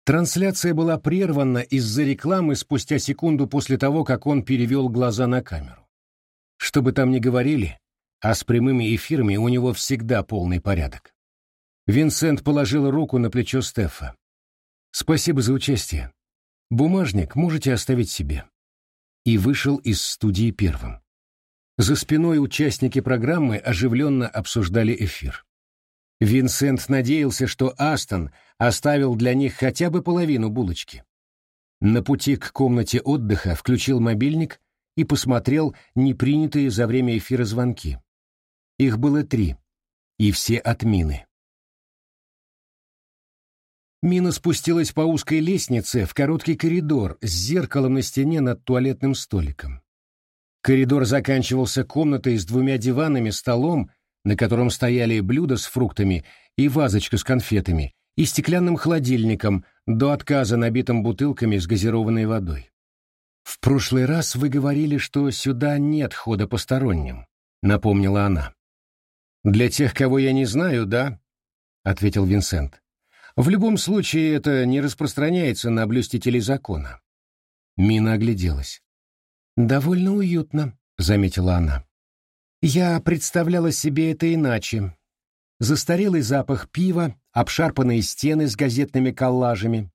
Трансляция была прервана из-за рекламы спустя секунду после того, как он перевел глаза на камеру. Что бы там ни говорили, а с прямыми эфирами у него всегда полный порядок». Винсент положил руку на плечо Стефа. «Спасибо за участие. Бумажник можете оставить себе». И вышел из студии первым. За спиной участники программы оживленно обсуждали эфир. Винсент надеялся, что Астон оставил для них хотя бы половину булочки. На пути к комнате отдыха включил мобильник и посмотрел непринятые за время эфира звонки. Их было три, и все от Мины. Мина спустилась по узкой лестнице в короткий коридор с зеркалом на стене над туалетным столиком. Коридор заканчивался комнатой с двумя диванами, столом на котором стояли блюда с фруктами и вазочка с конфетами, и стеклянным холодильником, до отказа набитым бутылками с газированной водой. «В прошлый раз вы говорили, что сюда нет хода посторонним», — напомнила она. «Для тех, кого я не знаю, да», — ответил Винсент. «В любом случае это не распространяется на блюстителей закона». Мина огляделась. «Довольно уютно», — заметила она. Я представляла себе это иначе. Застарелый запах пива, обшарпанные стены с газетными коллажами.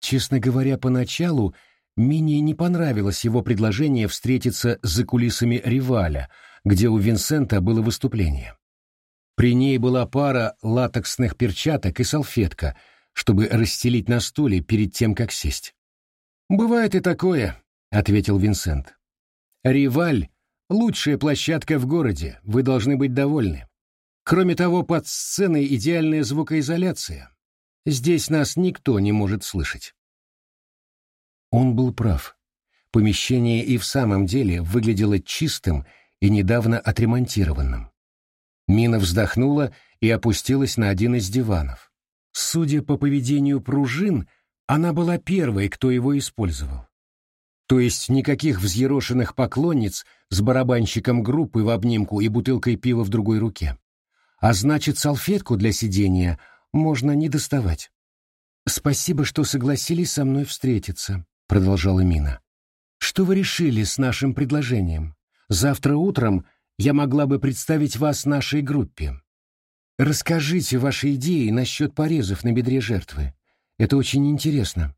Честно говоря, поначалу Мине не понравилось его предложение встретиться за кулисами Риваля, где у Винсента было выступление. При ней была пара латексных перчаток и салфетка, чтобы расстелить на стуле перед тем, как сесть. «Бывает и такое», — ответил Винсент. «Риваль Лучшая площадка в городе, вы должны быть довольны. Кроме того, под сценой идеальная звукоизоляция. Здесь нас никто не может слышать. Он был прав. Помещение и в самом деле выглядело чистым и недавно отремонтированным. Мина вздохнула и опустилась на один из диванов. Судя по поведению пружин, она была первой, кто его использовал. То есть никаких взъерошенных поклонниц с барабанщиком группы в обнимку и бутылкой пива в другой руке. А значит, салфетку для сидения можно не доставать. «Спасибо, что согласились со мной встретиться», — продолжала Мина. «Что вы решили с нашим предложением? Завтра утром я могла бы представить вас нашей группе. Расскажите ваши идеи насчет порезов на бедре жертвы. Это очень интересно».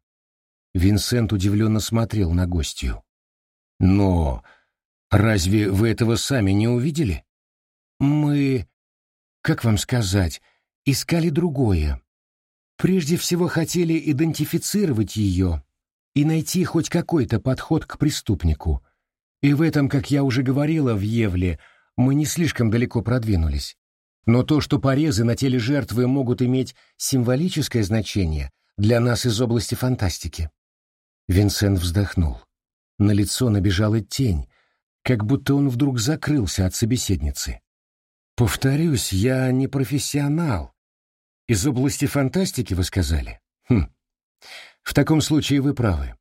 Винсент удивленно смотрел на гостью. «Но разве вы этого сами не увидели?» «Мы, как вам сказать, искали другое. Прежде всего хотели идентифицировать ее и найти хоть какой-то подход к преступнику. И в этом, как я уже говорила в Евле, мы не слишком далеко продвинулись. Но то, что порезы на теле жертвы могут иметь символическое значение, для нас из области фантастики. Винсент вздохнул. На лицо набежала тень, как будто он вдруг закрылся от собеседницы. «Повторюсь, я не профессионал. Из области фантастики вы сказали? Хм. В таком случае вы правы.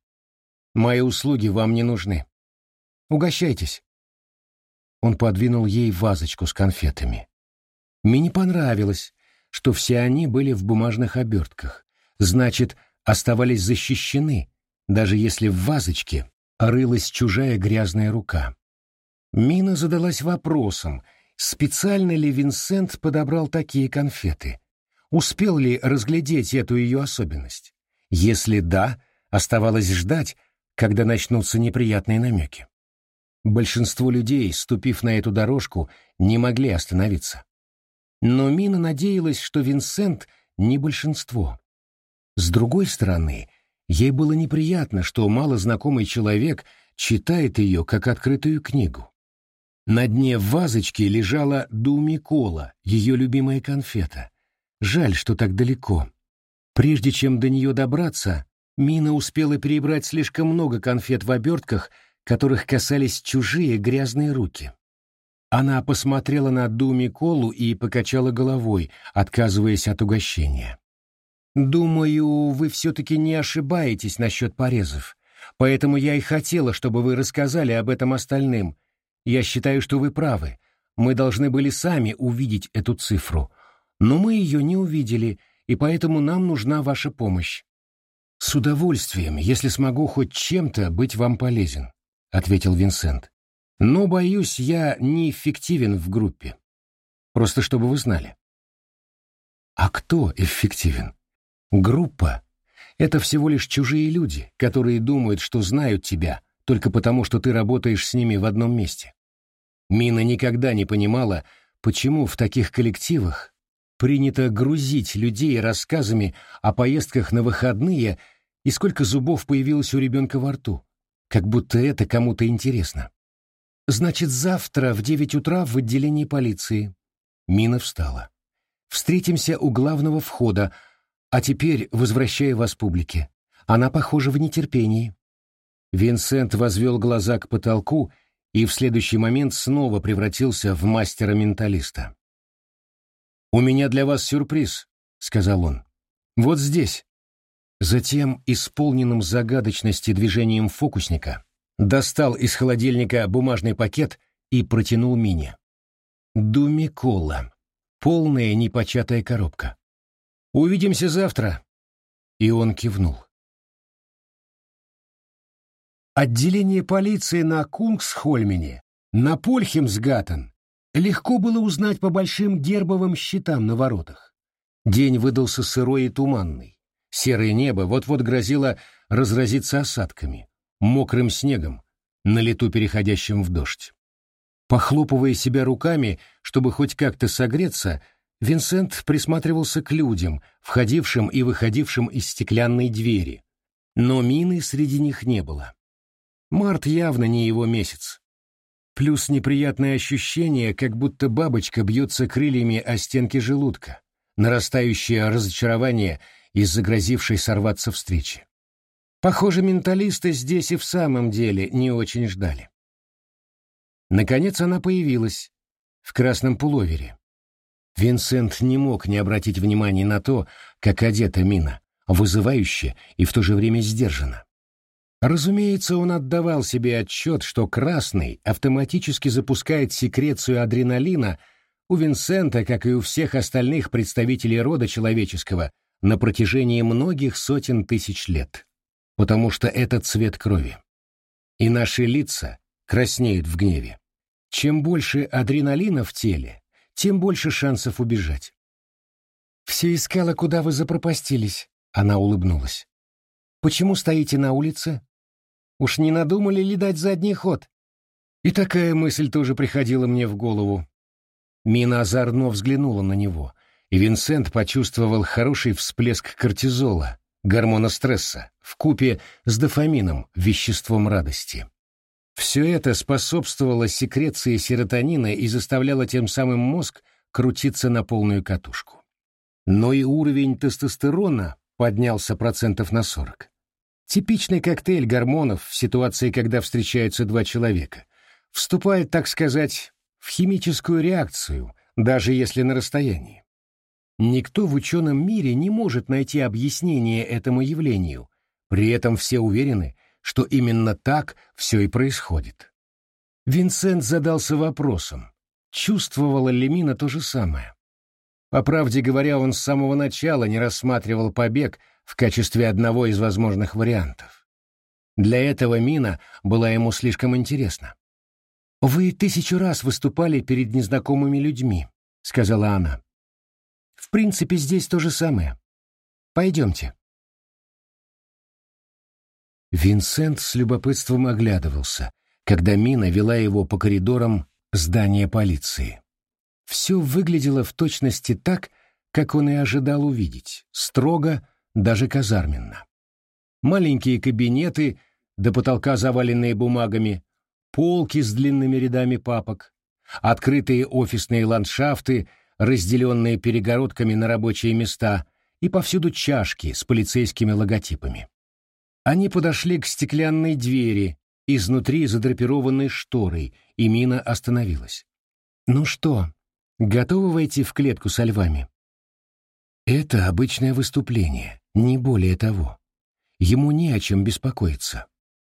Мои услуги вам не нужны. Угощайтесь». Он подвинул ей вазочку с конфетами. Мне понравилось, что все они были в бумажных обертках. Значит, оставались защищены, даже если в вазочке рылась чужая грязная рука. Мина задалась вопросом, специально ли Винсент подобрал такие конфеты. Успел ли разглядеть эту ее особенность? Если да, оставалось ждать, когда начнутся неприятные намеки. Большинство людей, ступив на эту дорожку, не могли остановиться. Но Мина надеялась, что Винсент не большинство. С другой стороны, Ей было неприятно, что малознакомый человек читает ее как открытую книгу. На дне вазочки лежала Думикола, ее любимая конфета. Жаль, что так далеко. Прежде чем до нее добраться, Мина успела перебрать слишком много конфет в обертках, которых касались чужие грязные руки. Она посмотрела на Думиколу и покачала головой, отказываясь от угощения. «Думаю, вы все-таки не ошибаетесь насчет порезов. Поэтому я и хотела, чтобы вы рассказали об этом остальным. Я считаю, что вы правы. Мы должны были сами увидеть эту цифру. Но мы ее не увидели, и поэтому нам нужна ваша помощь». «С удовольствием, если смогу хоть чем-то быть вам полезен», — ответил Винсент. «Но, боюсь, я неэффективен в группе. Просто чтобы вы знали». «А кто эффективен?» Группа — это всего лишь чужие люди, которые думают, что знают тебя, только потому, что ты работаешь с ними в одном месте. Мина никогда не понимала, почему в таких коллективах принято грузить людей рассказами о поездках на выходные и сколько зубов появилось у ребенка во рту, как будто это кому-то интересно. «Значит, завтра в девять утра в отделении полиции». Мина встала. «Встретимся у главного входа, а теперь возвращаю вас публике. Она, похожа в нетерпении». Винсент возвел глаза к потолку и в следующий момент снова превратился в мастера-менталиста. «У меня для вас сюрприз», — сказал он. «Вот здесь». Затем, исполненным загадочности движением фокусника, достал из холодильника бумажный пакет и протянул Мине. Думикола. Полная непочатая коробка. Увидимся завтра. И он кивнул. Отделение полиции на Кунгсхольмене, на Польхемсгаттен, легко было узнать по большим гербовым щитам на воротах. День выдался сырой и туманный. Серое небо вот-вот грозило разразиться осадками, мокрым снегом, на лету переходящим в дождь. Похлопывая себя руками, чтобы хоть как-то согреться, Винсент присматривался к людям, входившим и выходившим из стеклянной двери, но мины среди них не было. Март явно не его месяц. Плюс неприятное ощущение, как будто бабочка бьется крыльями о стенки желудка, нарастающее разочарование из-за грозившей сорваться встречи. Похоже, менталисты здесь и в самом деле не очень ждали. Наконец она появилась в красном пуловере Винсент не мог не обратить внимания на то, как одета Мина, вызывающе и в то же время сдержанно. Разумеется, он отдавал себе отчет, что красный автоматически запускает секрецию адреналина у Винсента, как и у всех остальных представителей рода человеческого, на протяжении многих сотен тысяч лет, потому что это цвет крови. И наши лица краснеют в гневе. Чем больше адреналина в теле, тем больше шансов убежать. «Все искала, куда вы запропастились», — она улыбнулась. «Почему стоите на улице? Уж не надумали ли дать задний ход?» И такая мысль тоже приходила мне в голову. Мина озорно взглянула на него, и Винсент почувствовал хороший всплеск кортизола, гормона стресса, в купе с дофамином, веществом радости. Все это способствовало секреции серотонина и заставляло тем самым мозг крутиться на полную катушку. Но и уровень тестостерона поднялся процентов на 40. Типичный коктейль гормонов в ситуации, когда встречаются два человека, вступает, так сказать, в химическую реакцию, даже если на расстоянии. Никто в ученом мире не может найти объяснение этому явлению, при этом все уверены, что именно так все и происходит. Винсент задался вопросом, чувствовала ли Мина то же самое. По правде говоря, он с самого начала не рассматривал побег в качестве одного из возможных вариантов. Для этого Мина была ему слишком интересна. «Вы тысячу раз выступали перед незнакомыми людьми», — сказала она. «В принципе, здесь то же самое. Пойдемте». Винсент с любопытством оглядывался, когда Мина вела его по коридорам здания полиции. Все выглядело в точности так, как он и ожидал увидеть, строго, даже казарменно. Маленькие кабинеты, до потолка заваленные бумагами, полки с длинными рядами папок, открытые офисные ландшафты, разделенные перегородками на рабочие места, и повсюду чашки с полицейскими логотипами. Они подошли к стеклянной двери, изнутри задрапированной шторой, и Мина остановилась. «Ну что, готовы войти в клетку со львами?» Это обычное выступление, не более того. Ему не о чем беспокоиться.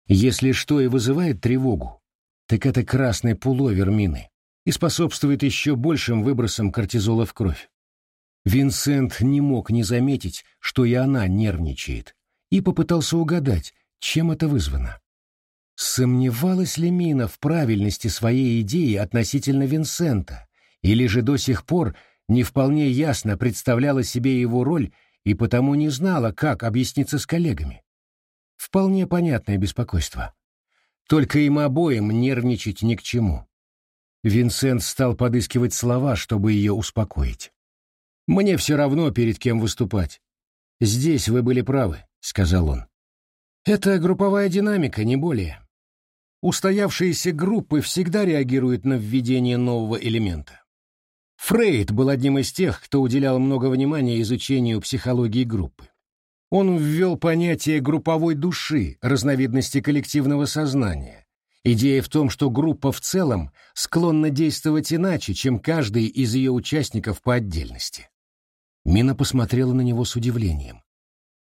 Если что и вызывает тревогу, так это красный пуловер Мины и способствует еще большим выбросам кортизола в кровь. Винсент не мог не заметить, что и она нервничает, и попытался угадать, чем это вызвано. Сомневалась ли Мина в правильности своей идеи относительно Винсента, или же до сих пор не вполне ясно представляла себе его роль и потому не знала, как объясниться с коллегами? Вполне понятное беспокойство. Только им обоим нервничать ни к чему. Винсент стал подыскивать слова, чтобы ее успокоить. «Мне все равно, перед кем выступать. Здесь вы были правы. — сказал он. «Это групповая динамика, не более. Устоявшиеся группы всегда реагируют на введение нового элемента. Фрейд был одним из тех, кто уделял много внимания изучению психологии группы. Он ввел понятие групповой души, разновидности коллективного сознания. Идея в том, что группа в целом склонна действовать иначе, чем каждый из ее участников по отдельности. Мина посмотрела на него с удивлением.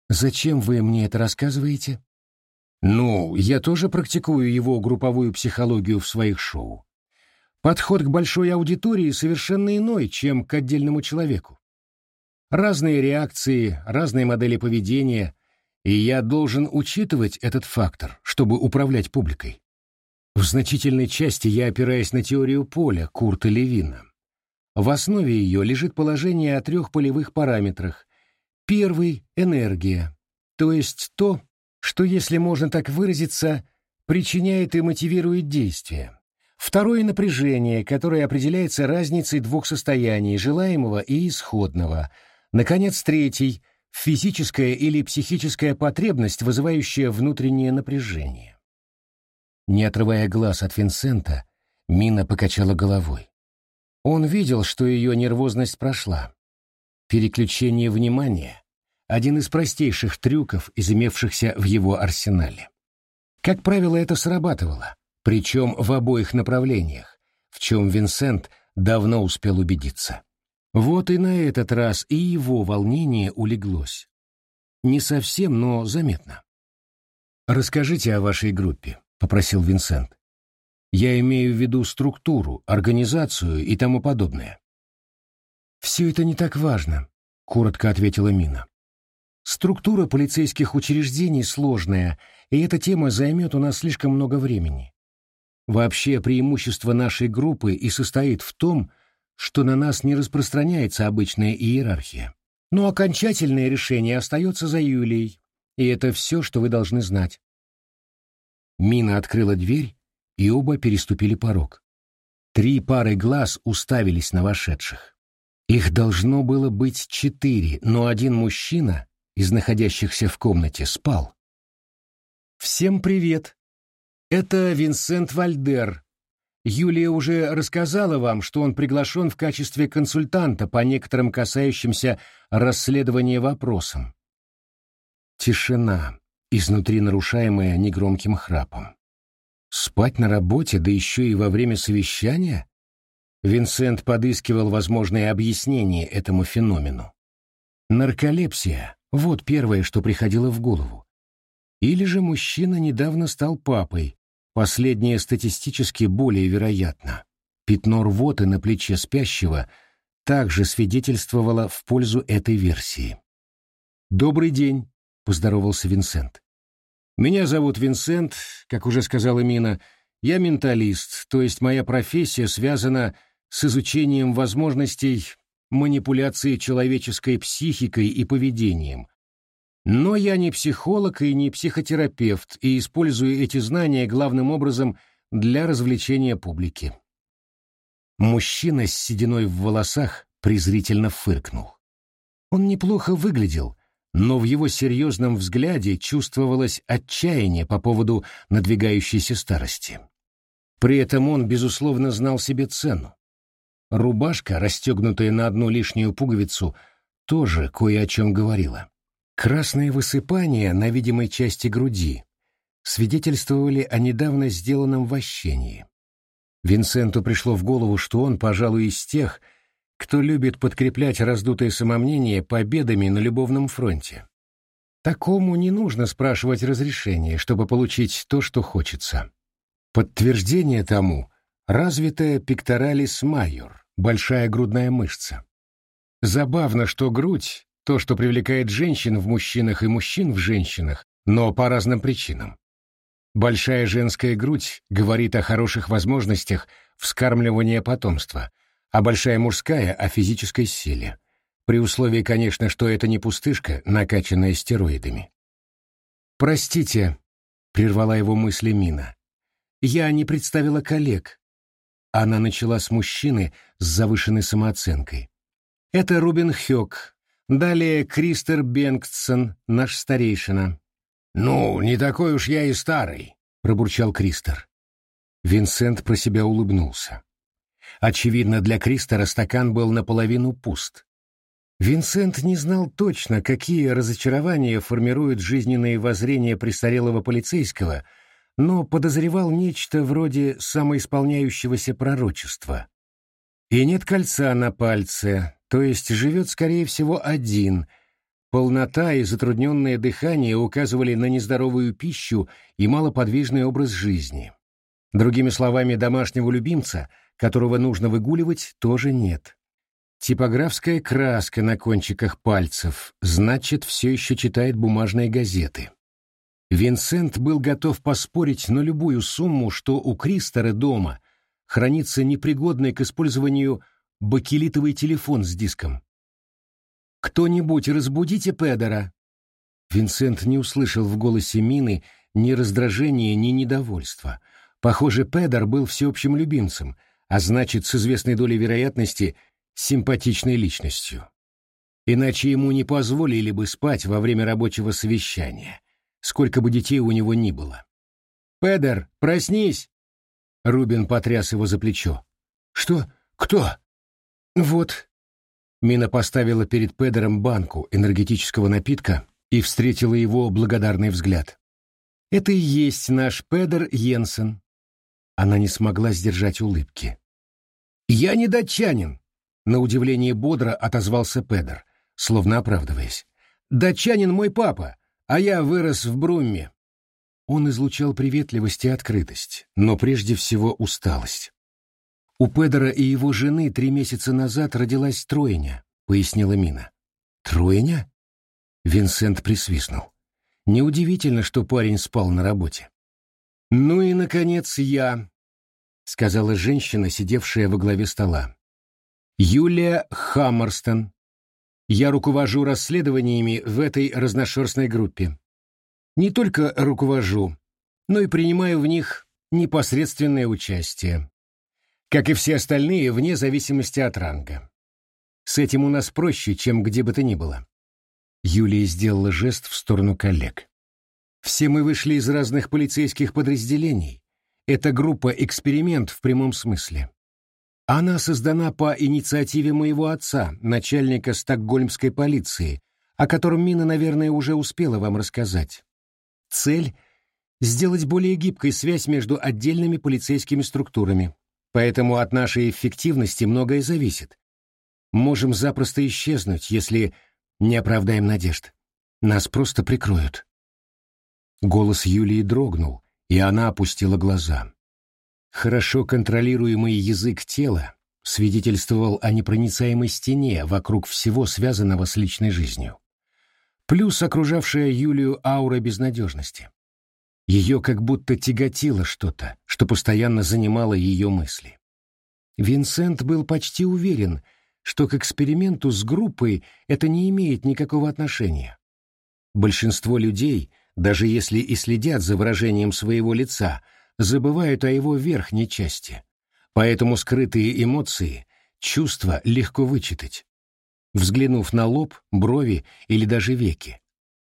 Зачем вы мне это рассказываете? Ну, я тоже практикую его групповую психологию в своих шоу. Подход к большой аудитории совершенно иной, чем к отдельному человеку. Разные реакции, разные модели поведения, и я должен учитывать этот фактор, чтобы управлять публикой. В значительной части я опираюсь на теорию поля Курта Левина. В основе ее лежит положение о трех полевых параметрах, Первый — энергия, то есть то, что, если можно так выразиться, причиняет и мотивирует действие. Второе — напряжение, которое определяется разницей двух состояний, желаемого и исходного. Наконец, третий — физическая или психическая потребность, вызывающая внутреннее напряжение. Не отрывая глаз от Винсента, Мина покачала головой. Он видел, что ее нервозность прошла. Переключение внимания — один из простейших трюков, из имевшихся в его арсенале. Как правило, это срабатывало, причем в обоих направлениях, в чем Винсент давно успел убедиться. Вот и на этот раз и его волнение улеглось. Не совсем, но заметно. «Расскажите о вашей группе», — попросил Винсент. «Я имею в виду структуру, организацию и тому подобное». «Все это не так важно», — коротко ответила Мина. «Структура полицейских учреждений сложная, и эта тема займет у нас слишком много времени. Вообще преимущество нашей группы и состоит в том, что на нас не распространяется обычная иерархия. Но окончательное решение остается за Юлией, и это все, что вы должны знать. Мина открыла дверь, и оба переступили порог. Три пары глаз уставились на вошедших. Их должно было быть четыре, но один мужчина из находящихся в комнате спал. «Всем привет! Это Винсент Вальдер, Юлия уже рассказала вам, что он приглашен в качестве консультанта по некоторым касающимся расследования вопросам. Тишина, изнутри нарушаемая негромким храпом. Спать на работе, да еще и во время совещания? Винсент подыскивал возможные объяснения этому феномену. Нарколепсия — вот первое, что приходило в голову. Или же мужчина недавно стал папой, Последнее статистически более вероятно. Пятно рвоты на плече спящего также свидетельствовало в пользу этой версии. «Добрый день», — поздоровался Винсент. «Меня зовут Винсент, как уже сказала Мина. Я менталист, то есть моя профессия связана с изучением возможностей манипуляции человеческой психикой и поведением, но я не психолог и не психотерапевт и использую эти знания главным образом для развлечения публики. Мужчина с сединой в волосах презрительно фыркнул. Он неплохо выглядел, но в его серьезном взгляде чувствовалось отчаяние по поводу надвигающейся старости. При этом он, безусловно, знал себе цену. Рубашка, расстегнутая на одну лишнюю пуговицу, тоже кое о чем говорила. Красные высыпания на видимой части груди свидетельствовали о недавно сделанном вощении. Винсенту пришло в голову, что он, пожалуй, из тех, кто любит подкреплять раздутое самомнение победами на любовном фронте. Такому не нужно спрашивать разрешения, чтобы получить то, что хочется. Подтверждение тому — развитая пекторалис майор, большая грудная мышца. Забавно, что грудь то, что привлекает женщин в мужчинах и мужчин в женщинах, но по разным причинам. Большая женская грудь говорит о хороших возможностях вскармливания потомства, а большая мужская — о физической силе. При условии, конечно, что это не пустышка, накачанная стероидами. «Простите», — прервала его мысли Мина, — «я не представила коллег». Она начала с мужчины с завышенной самооценкой. «Это Рубин Хёк, Далее Кристер Бенгтсон, наш старейшина. «Ну, не такой уж я и старый», — пробурчал Кристер. Винсент про себя улыбнулся. Очевидно, для Кристера стакан был наполовину пуст. Винсент не знал точно, какие разочарования формируют жизненные воззрения престарелого полицейского, но подозревал нечто вроде самоисполняющегося пророчества. И нет кольца на пальце, то есть живет, скорее всего, один. Полнота и затрудненное дыхание указывали на нездоровую пищу и малоподвижный образ жизни. Другими словами, домашнего любимца, которого нужно выгуливать, тоже нет. Типографская краска на кончиках пальцев, значит, все еще читает бумажные газеты. Винсент был готов поспорить на любую сумму, что у Кристера дома хранится непригодный к использованию бакелитовый телефон с диском. «Кто-нибудь разбудите Педера!» Винсент не услышал в голосе Мины ни раздражения, ни недовольства. Похоже, Педер был всеобщим любимцем, а значит, с известной долей вероятности, симпатичной личностью. Иначе ему не позволили бы спать во время рабочего совещания, сколько бы детей у него ни было. «Педер, проснись!» Рубин потряс его за плечо. «Что? Кто?» «Вот». Мина поставила перед Педером банку энергетического напитка и встретила его благодарный взгляд. «Это и есть наш Педер Йенсен». Она не смогла сдержать улыбки. «Я не датчанин», — на удивление бодро отозвался Педер, словно оправдываясь. «Датчанин мой папа, а я вырос в Брумме». Он излучал приветливость и открытость, но прежде всего усталость. «У Педера и его жены три месяца назад родилась тройня», — пояснила Мина. «Тройня?» Винсент присвистнул. Неудивительно, что парень спал на работе. «Ну и, наконец, я», — сказала женщина, сидевшая во главе стола. «Юлия Хаммерстон. Я руковожу расследованиями в этой разношерстной группе. Не только руковожу, но и принимаю в них непосредственное участие. Как и все остальные, вне зависимости от ранга. С этим у нас проще, чем где бы то ни было. Юлия сделала жест в сторону коллег. Все мы вышли из разных полицейских подразделений. Это группа «Эксперимент» в прямом смысле. Она создана по инициативе моего отца, начальника стокгольмской полиции, о котором Мина, наверное, уже успела вам рассказать. Цель — сделать более гибкой связь между отдельными полицейскими структурами. Поэтому от нашей эффективности многое зависит. Можем запросто исчезнуть, если не оправдаем надежд. Нас просто прикроют. Голос Юлии дрогнул, и она опустила глаза. Хорошо контролируемый язык тела свидетельствовал о непроницаемой стене вокруг всего связанного с личной жизнью. Плюс окружавшая Юлию аура безнадежности. Ее как будто тяготило что-то, что постоянно занимало ее мысли. Винсент был почти уверен, что к эксперименту с группой это не имеет никакого отношения. Большинство людей, даже если и следят за выражением своего лица, забывают о его верхней части. Поэтому скрытые эмоции, чувства легко вычитать, взглянув на лоб, брови или даже веки.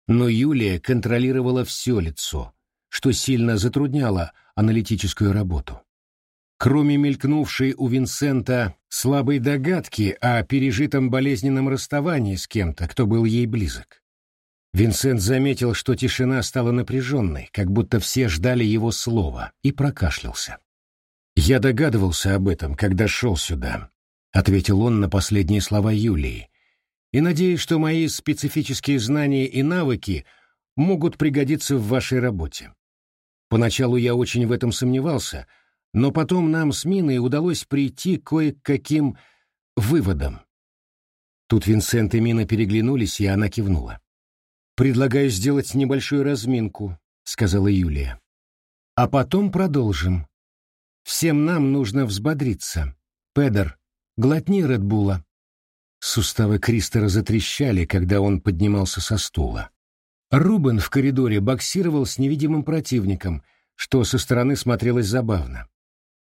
Но Юлия контролировала все лицо, что сильно затрудняло аналитическую работу. Кроме мелькнувшей у Винсента слабой догадки о пережитом болезненном расставании с кем-то, кто был ей близок. Винсент заметил, что тишина стала напряженной, как будто все ждали его слова, и прокашлялся. «Я догадывался об этом, когда шел сюда», — ответил он на последние слова Юлии, «и надеюсь, что мои специфические знания и навыки могут пригодиться в вашей работе. Поначалу я очень в этом сомневался — но потом нам с Миной удалось прийти кое-каким выводам. Тут Винсент и Мина переглянулись, и она кивнула. «Предлагаю сделать небольшую разминку», — сказала Юлия. «А потом продолжим. Всем нам нужно взбодриться. Педер, глотни Редбула». Суставы Кристера затрещали, когда он поднимался со стула. Рубен в коридоре боксировал с невидимым противником, что со стороны смотрелось забавно.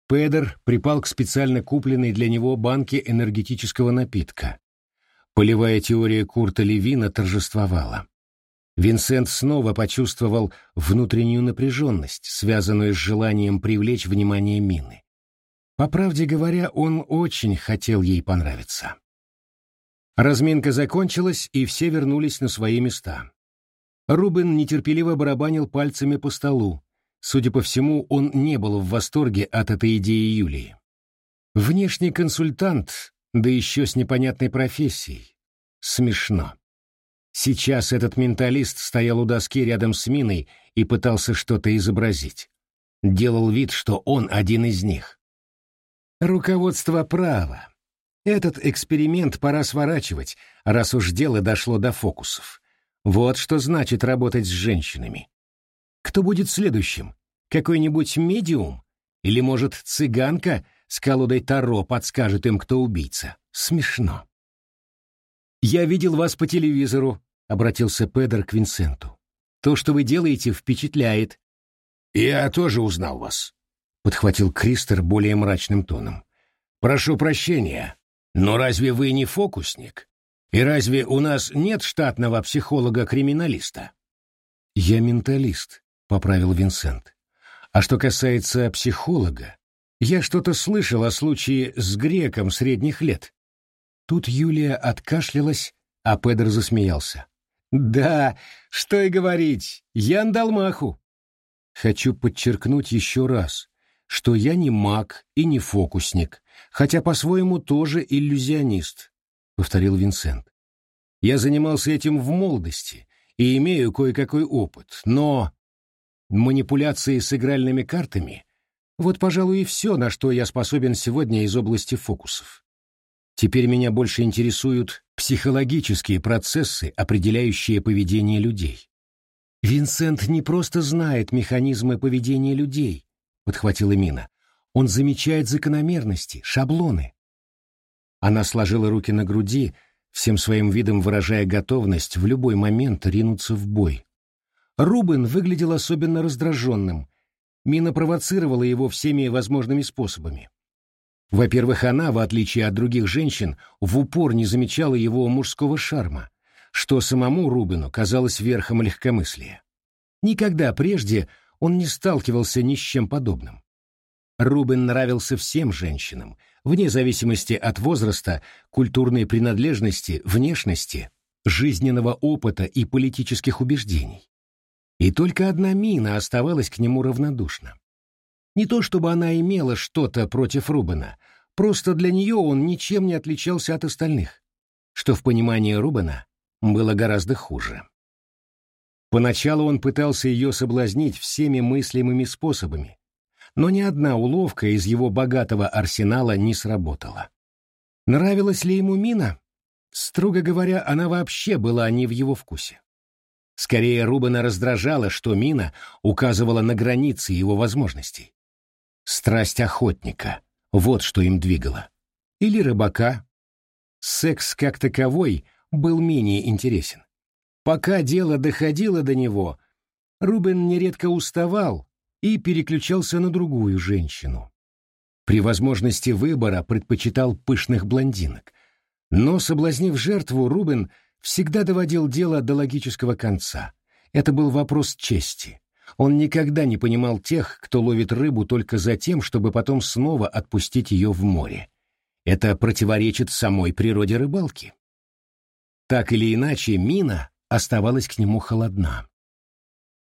Педер припал к специально купленной для него банке энергетического напитка. Полевая теория Курта Левина торжествовала. Винсент снова почувствовал внутреннюю напряженность, связанную с желанием привлечь внимание Мины. По правде говоря, он очень хотел ей понравиться. Разминка закончилась, и все вернулись на свои места. Рубен нетерпеливо барабанил пальцами по столу, Судя по всему, он не был в восторге от этой идеи Юлии. Внешний консультант, да еще с непонятной профессией. Смешно. Сейчас этот менталист стоял у доски рядом с Миной и пытался что-то изобразить. Делал вид, что он один из них. Руководство права. Этот эксперимент пора сворачивать, раз уж дело дошло до фокусов. Вот что значит работать с женщинами. Кто будет следующим? Какой-нибудь медиум? Или, может, цыганка с колодой Таро подскажет им, кто убийца? Смешно. «Я видел вас по телевизору», — обратился Педер к Винсенту. «То, что вы делаете, впечатляет». «Я тоже узнал вас», — подхватил Кристер более мрачным тоном. «Прошу прощения, но разве вы не фокусник? И разве у нас нет штатного психолога-криминалиста?» «Я менталист», — поправил Винсент. «А что касается психолога, я что-то слышал о случае с греком средних лет». Тут Юлия откашлялась, а Педро засмеялся. «Да, что и говорить, Ян дал маху». «Хочу подчеркнуть еще раз, что я не маг и не фокусник, хотя по-своему тоже иллюзионист», — повторил Винсент. «Я занимался этим в молодости и имею кое-какой опыт, но манипуляции с игральными картами — вот, пожалуй, и все, на что я способен сегодня из области фокусов. Теперь меня больше интересуют психологические процессы, определяющие поведение людей. Винсент не просто знает механизмы поведения людей, подхватила Мина. Он замечает закономерности, шаблоны. Она сложила руки на груди, всем своим видом выражая готовность в любой момент ринуться в бой. Рубен выглядел особенно раздраженным. Мина провоцировала его всеми возможными способами. Во-первых, она, в отличие от других женщин, в упор не замечала его мужского шарма, что самому Рубину казалось верхом легкомыслия. Никогда прежде он не сталкивался ни с чем подобным. Рубин нравился всем женщинам, вне зависимости от возраста, культурной принадлежности, внешности, жизненного опыта и политических убеждений. И только одна Мина оставалась к нему равнодушна. Не то чтобы она имела что-то против Рубена, просто для нее он ничем не отличался от остальных, что в понимании Рубена было гораздо хуже. Поначалу он пытался ее соблазнить всеми мыслимыми способами, но ни одна уловка из его богатого арсенала не сработала. Нравилась ли ему Мина? Строго говоря, она вообще была не в его вкусе. Скорее, Рубена раздражало, что Мина указывала на границы его возможностей. Страсть охотника — вот что им двигало. Или рыбака. Секс как таковой был менее интересен. Пока дело доходило до него, Рубен нередко уставал и переключался на другую женщину. При возможности выбора предпочитал пышных блондинок. Но, соблазнив жертву, Рубен всегда доводил дело до логического конца. Это был вопрос чести. Он никогда не понимал тех, кто ловит рыбу только за тем, чтобы потом снова отпустить ее в море. Это противоречит самой природе рыбалки. Так или иначе, Мина оставалась к нему холодна.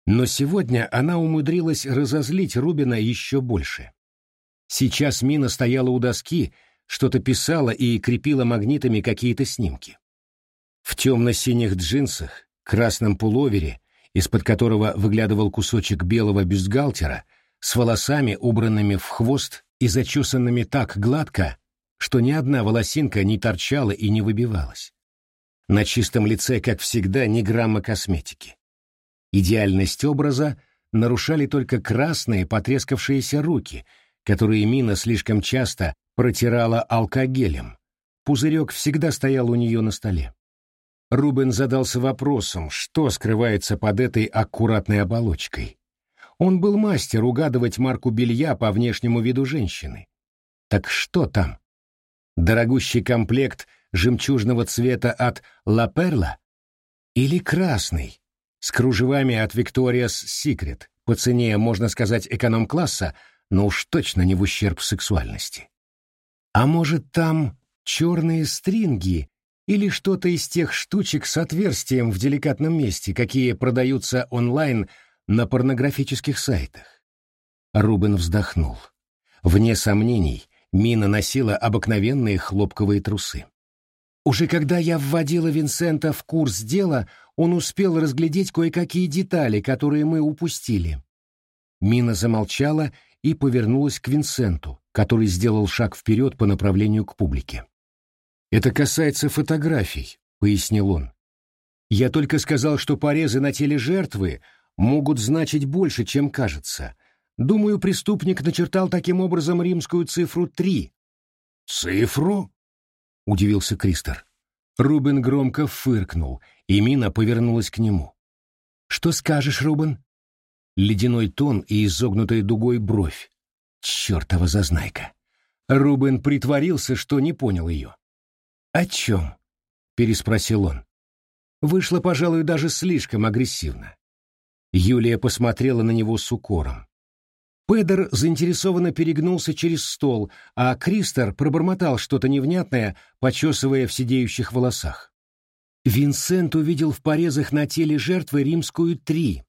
Но сегодня она умудрилась разозлить Рубина еще больше. Сейчас Мина стояла у доски, что-то писала и крепила магнитами какие-то снимки. В темно-синих джинсах, красном пуловере из-под которого выглядывал кусочек белого бюстгальтера, с волосами, убранными в хвост и зачесанными так гладко, что ни одна волосинка не торчала и не выбивалась. На чистом лице, как всегда, ни грамма косметики. Идеальность образа нарушали только красные потрескавшиеся руки, которые Мина слишком часто протирала алкогелем. Пузырек всегда стоял у нее на столе. Рубен задался вопросом, что скрывается под этой аккуратной оболочкой. Он был мастер угадывать марку белья по внешнему виду женщины. Так что там? Дорогущий комплект жемчужного цвета от «Ла Перла»? Или красный, с кружевами от «Викториас Секрет», по цене, можно сказать, эконом-класса, но уж точно не в ущерб сексуальности? А может, там черные стринги или что-то из тех штучек с отверстием в деликатном месте, какие продаются онлайн на порнографических сайтах. Рубен вздохнул. Вне сомнений, Мина носила обыкновенные хлопковые трусы. Уже когда я вводила Винсента в курс дела, он успел разглядеть кое-какие детали, которые мы упустили. Мина замолчала и повернулась к Винсенту, который сделал шаг вперед по направлению к публике. «Это касается фотографий», — пояснил он. «Я только сказал, что порезы на теле жертвы могут значить больше, чем кажется. Думаю, преступник начертал таким образом римскую цифру три». «Цифру?» — удивился Кристор. Рубен громко фыркнул, и Мина повернулась к нему. «Что скажешь, Рубен?» Ледяной тон и изогнутая дугой бровь. Чертова зазнайка. Рубен притворился, что не понял ее. «О чем?» — переспросил он. Вышло, пожалуй, даже слишком агрессивно. Юлия посмотрела на него с укором. Педер заинтересованно перегнулся через стол, а Кристер пробормотал что-то невнятное, почесывая в сидеющих волосах. Винсент увидел в порезах на теле жертвы римскую три.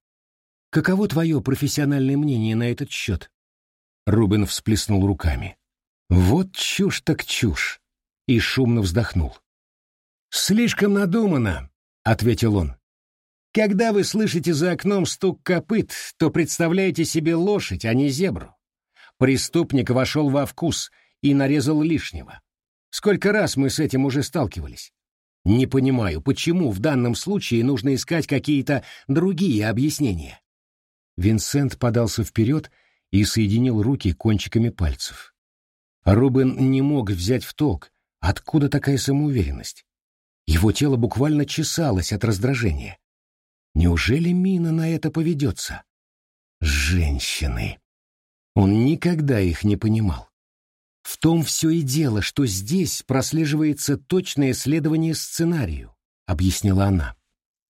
Каково твое профессиональное мнение на этот счет? Рубен всплеснул руками. Вот чушь так чушь, и шумно вздохнул. «Слишком надумано», — ответил он. «Когда вы слышите за окном стук копыт, то представляете себе лошадь, а не зебру. Преступник вошел во вкус и нарезал лишнего. Сколько раз мы с этим уже сталкивались? Не понимаю, почему в данном случае нужно искать какие-то другие объяснения. Винсент подался вперед и соединил руки кончиками пальцев. Рубен не мог взять в толк, откуда такая самоуверенность. Его тело буквально чесалось от раздражения. Неужели Мина на это поведется? Женщины. Он никогда их не понимал. В том все и дело, что здесь прослеживается точное следование сценарию, объяснила она.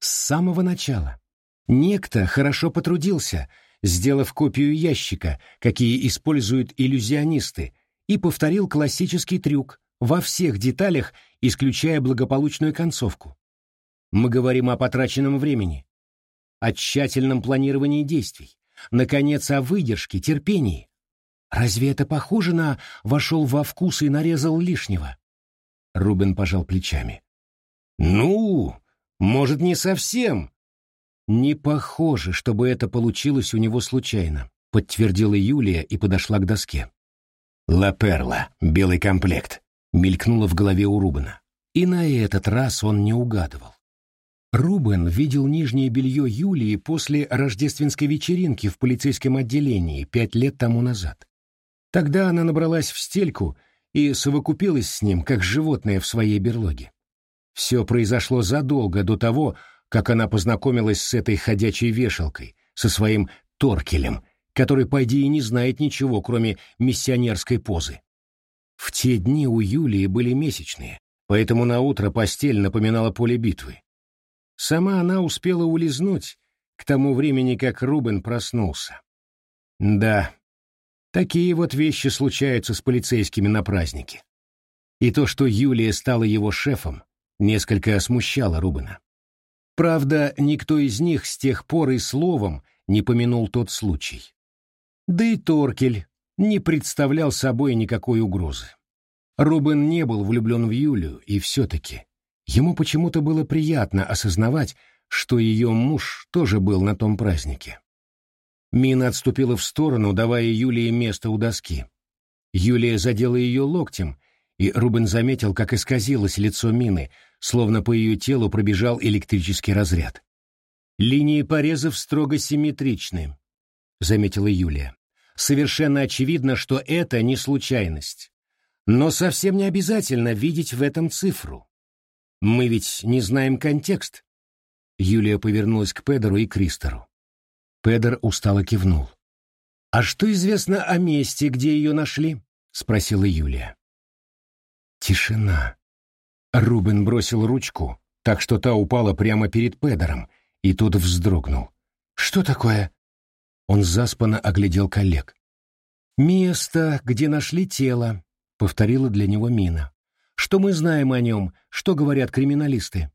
С самого начала. Некто хорошо потрудился, сделав копию ящика, какие используют иллюзионисты, и повторил классический трюк во всех деталях, исключая благополучную концовку. Мы говорим о потраченном времени, о тщательном планировании действий, наконец, о выдержке, терпении. Разве это похоже на «вошел во вкус и нарезал лишнего»?» Рубен пожал плечами. «Ну, может, не совсем». «Не похоже, чтобы это получилось у него случайно», — подтвердила Юлия и подошла к доске. «Ла Перла, белый комплект», — мелькнуло в голове у Рубена. И на этот раз он не угадывал. Рубен видел нижнее белье Юлии после рождественской вечеринки в полицейском отделении пять лет тому назад. Тогда она набралась в стельку и совокупилась с ним, как животное в своей берлоге. Все произошло задолго до того, как она познакомилась с этой ходячей вешалкой, со своим Торкелем, который, пойди, и не знает ничего, кроме миссионерской позы. В те дни у Юлии были месячные, поэтому на утро постель напоминала поле битвы. Сама она успела улизнуть к тому времени, как Рубен проснулся. Да, Такие вот вещи случаются с полицейскими на празднике. И то, что Юлия стала его шефом, несколько смущало Рубена. Правда, никто из них с тех пор и словом не помянул тот случай. Да и Торкель не представлял собой никакой угрозы. Рубен не был влюблен в Юлию, и все-таки ему почему-то было приятно осознавать, что ее муж тоже был на том празднике. Мина отступила в сторону, давая Юлии место у доски. Юлия задела ее локтем, и Рубен заметил, как исказилось лицо Мины, словно по ее телу пробежал электрический разряд. «Линии порезов строго симметричны», — заметила Юлия. «Совершенно очевидно, что это не случайность. Но совсем не обязательно видеть в этом цифру. Мы ведь не знаем контекст». Юлия повернулась к Педеру и Кристору. Педер устало кивнул. «А что известно о месте, где ее нашли?» — спросила Юлия. Тишина. Рубен бросил ручку, так что та упала прямо перед Педером, и тот вздрогнул. «Что такое?» Он заспанно оглядел коллег. «Место, где нашли тело», — повторила для него Мина. «Что мы знаем о нем? Что говорят криминалисты?»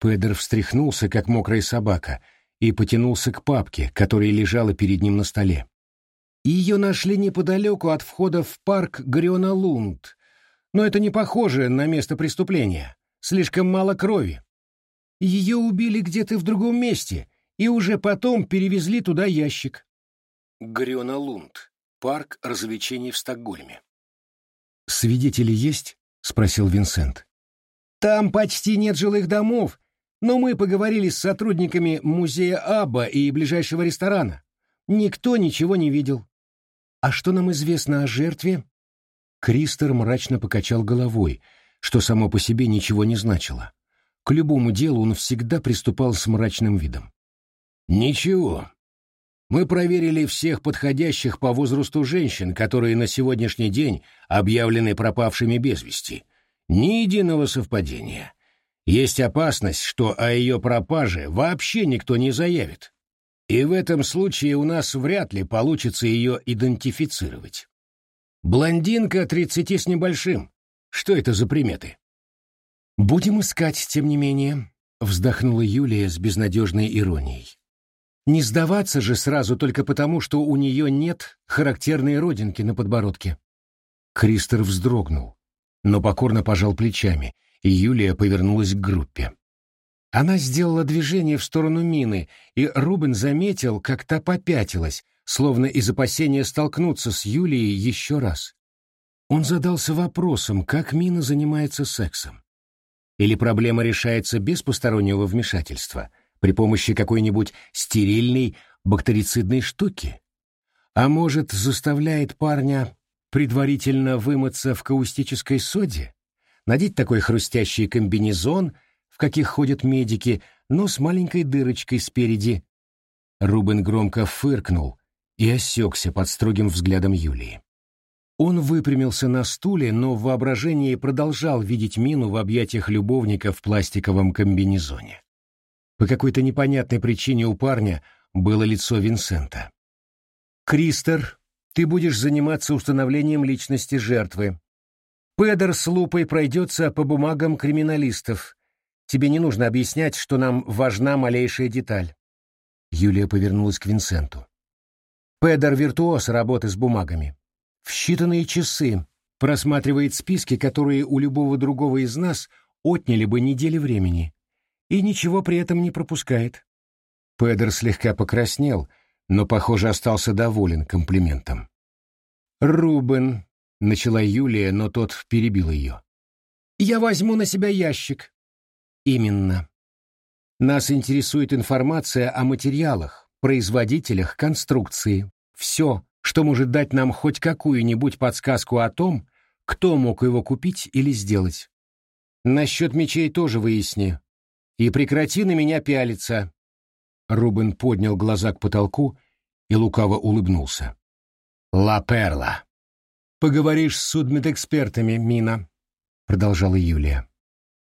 Педер встряхнулся, как мокрая собака — и потянулся к папке, которая лежала перед ним на столе. Ее нашли неподалеку от входа в парк Грёна Лунд, но это не похоже на место преступления. Слишком мало крови. Ее убили где-то в другом месте, и уже потом перевезли туда ящик. Грёна Лунд. Парк развлечений в Стокгольме. «Свидетели есть?» — спросил Винсент. «Там почти нет жилых домов, но мы поговорили с сотрудниками музея Аба и ближайшего ресторана. Никто ничего не видел. А что нам известно о жертве? Кристер мрачно покачал головой, что само по себе ничего не значило. К любому делу он всегда приступал с мрачным видом. «Ничего. Мы проверили всех подходящих по возрасту женщин, которые на сегодняшний день объявлены пропавшими без вести. Ни единого совпадения. Есть опасность, что о ее пропаже вообще никто не заявит. И в этом случае у нас вряд ли получится ее идентифицировать. Блондинка тридцати с небольшим. Что это за приметы? «Будем искать, тем не менее», — вздохнула Юлия с безнадежной иронией. «Не сдаваться же сразу только потому, что у нее нет характерной родинки на подбородке». Кристер вздрогнул, но покорно пожал плечами, и Юлия повернулась к группе. Она сделала движение в сторону мины, и Рубен заметил, как та попятилась, словно из опасения столкнуться с Юлией еще раз. Он задался вопросом, как мина занимается сексом. Или проблема решается без постороннего вмешательства, при помощи какой-нибудь стерильной бактерицидной штуки? А может, заставляет парня предварительно вымыться в каустической соде, надеть такой хрустящий комбинезон, в каких ходят медики, но с маленькой дырочкой спереди. Рубен громко фыркнул и осекся под строгим взглядом Юлии. Он выпрямился на стуле, но в воображении продолжал видеть Мину в объятиях любовника в пластиковом комбинезоне. По какой-то непонятной причине у парня было лицо Винсента. «Кристер, ты будешь заниматься установлением личности жертвы. Педер с лупой пройдется по бумагам криминалистов. Тебе не нужно объяснять, что нам важна малейшая деталь». Юлия повернулась к Винсенту. Педер виртуоз работы с бумагами. В считанные часы просматривает списки, которые у любого другого из нас отняли бы недели времени, и ничего при этом не пропускает. Педер слегка покраснел, но, похоже, остался доволен комплиментом. «Рубен», — начала Юлия, но тот перебил ее. «Я возьму на себя ящик». «Именно. Нас интересует информация о материалах, производителях, конструкции. Все, что может дать нам хоть какую-нибудь подсказку о том, кто мог его купить или сделать. Насчет мечей тоже выясни. И прекрати на меня пялиться. Рубен поднял глаза к потолку и лукаво улыбнулся. «Ла Перла». «Поговоришь с судмедэкспертами, Мина», — продолжала Юлия.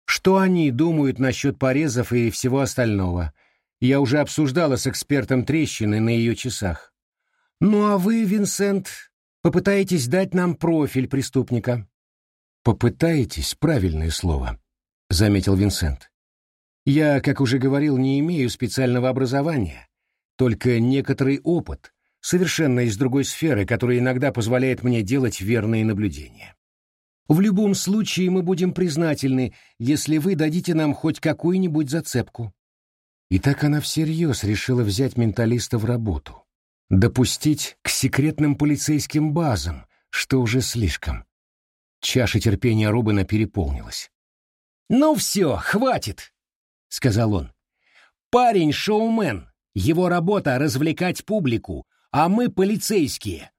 «Что они думают насчет порезов и всего остального? Я уже обсуждала с экспертом трещины на ее часах. Ну а вы, Винсент, попытаетесь дать нам профиль преступника». «Попытаетесь» — правильное слово, — заметил Винсент. Я, как уже говорил, не имею специального образования, только некоторый опыт, совершенно из другой сферы, который иногда позволяет мне делать верные наблюдения. В любом случае мы будем признательны, если вы дадите нам хоть какую-нибудь зацепку. И так она всерьез решила взять менталиста в работу. Допустить к секретным полицейским базам, что уже слишком. Чаша терпения Рубена переполнилась. «Ну все, хватит!» — сказал он. «Парень — шоумен. Его работа — развлекать публику, а мы — полицейские.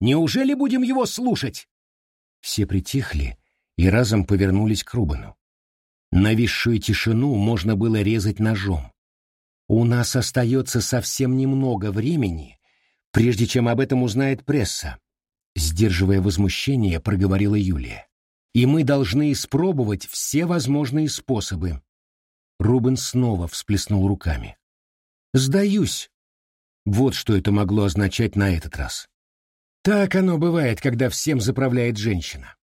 Неужели будем его слушать?» Все притихли и разом повернулись к Рубану. Нависшую тишину можно было резать ножом. «У нас остается совсем немного времени, прежде чем об этом узнает пресса», сдерживая возмущение, проговорила Юлия. «И мы должны испробовать все возможные способы. Рубен снова всплеснул руками. «Сдаюсь!» Вот что это могло означать на этот раз. Так оно бывает, когда всем заправляет женщина.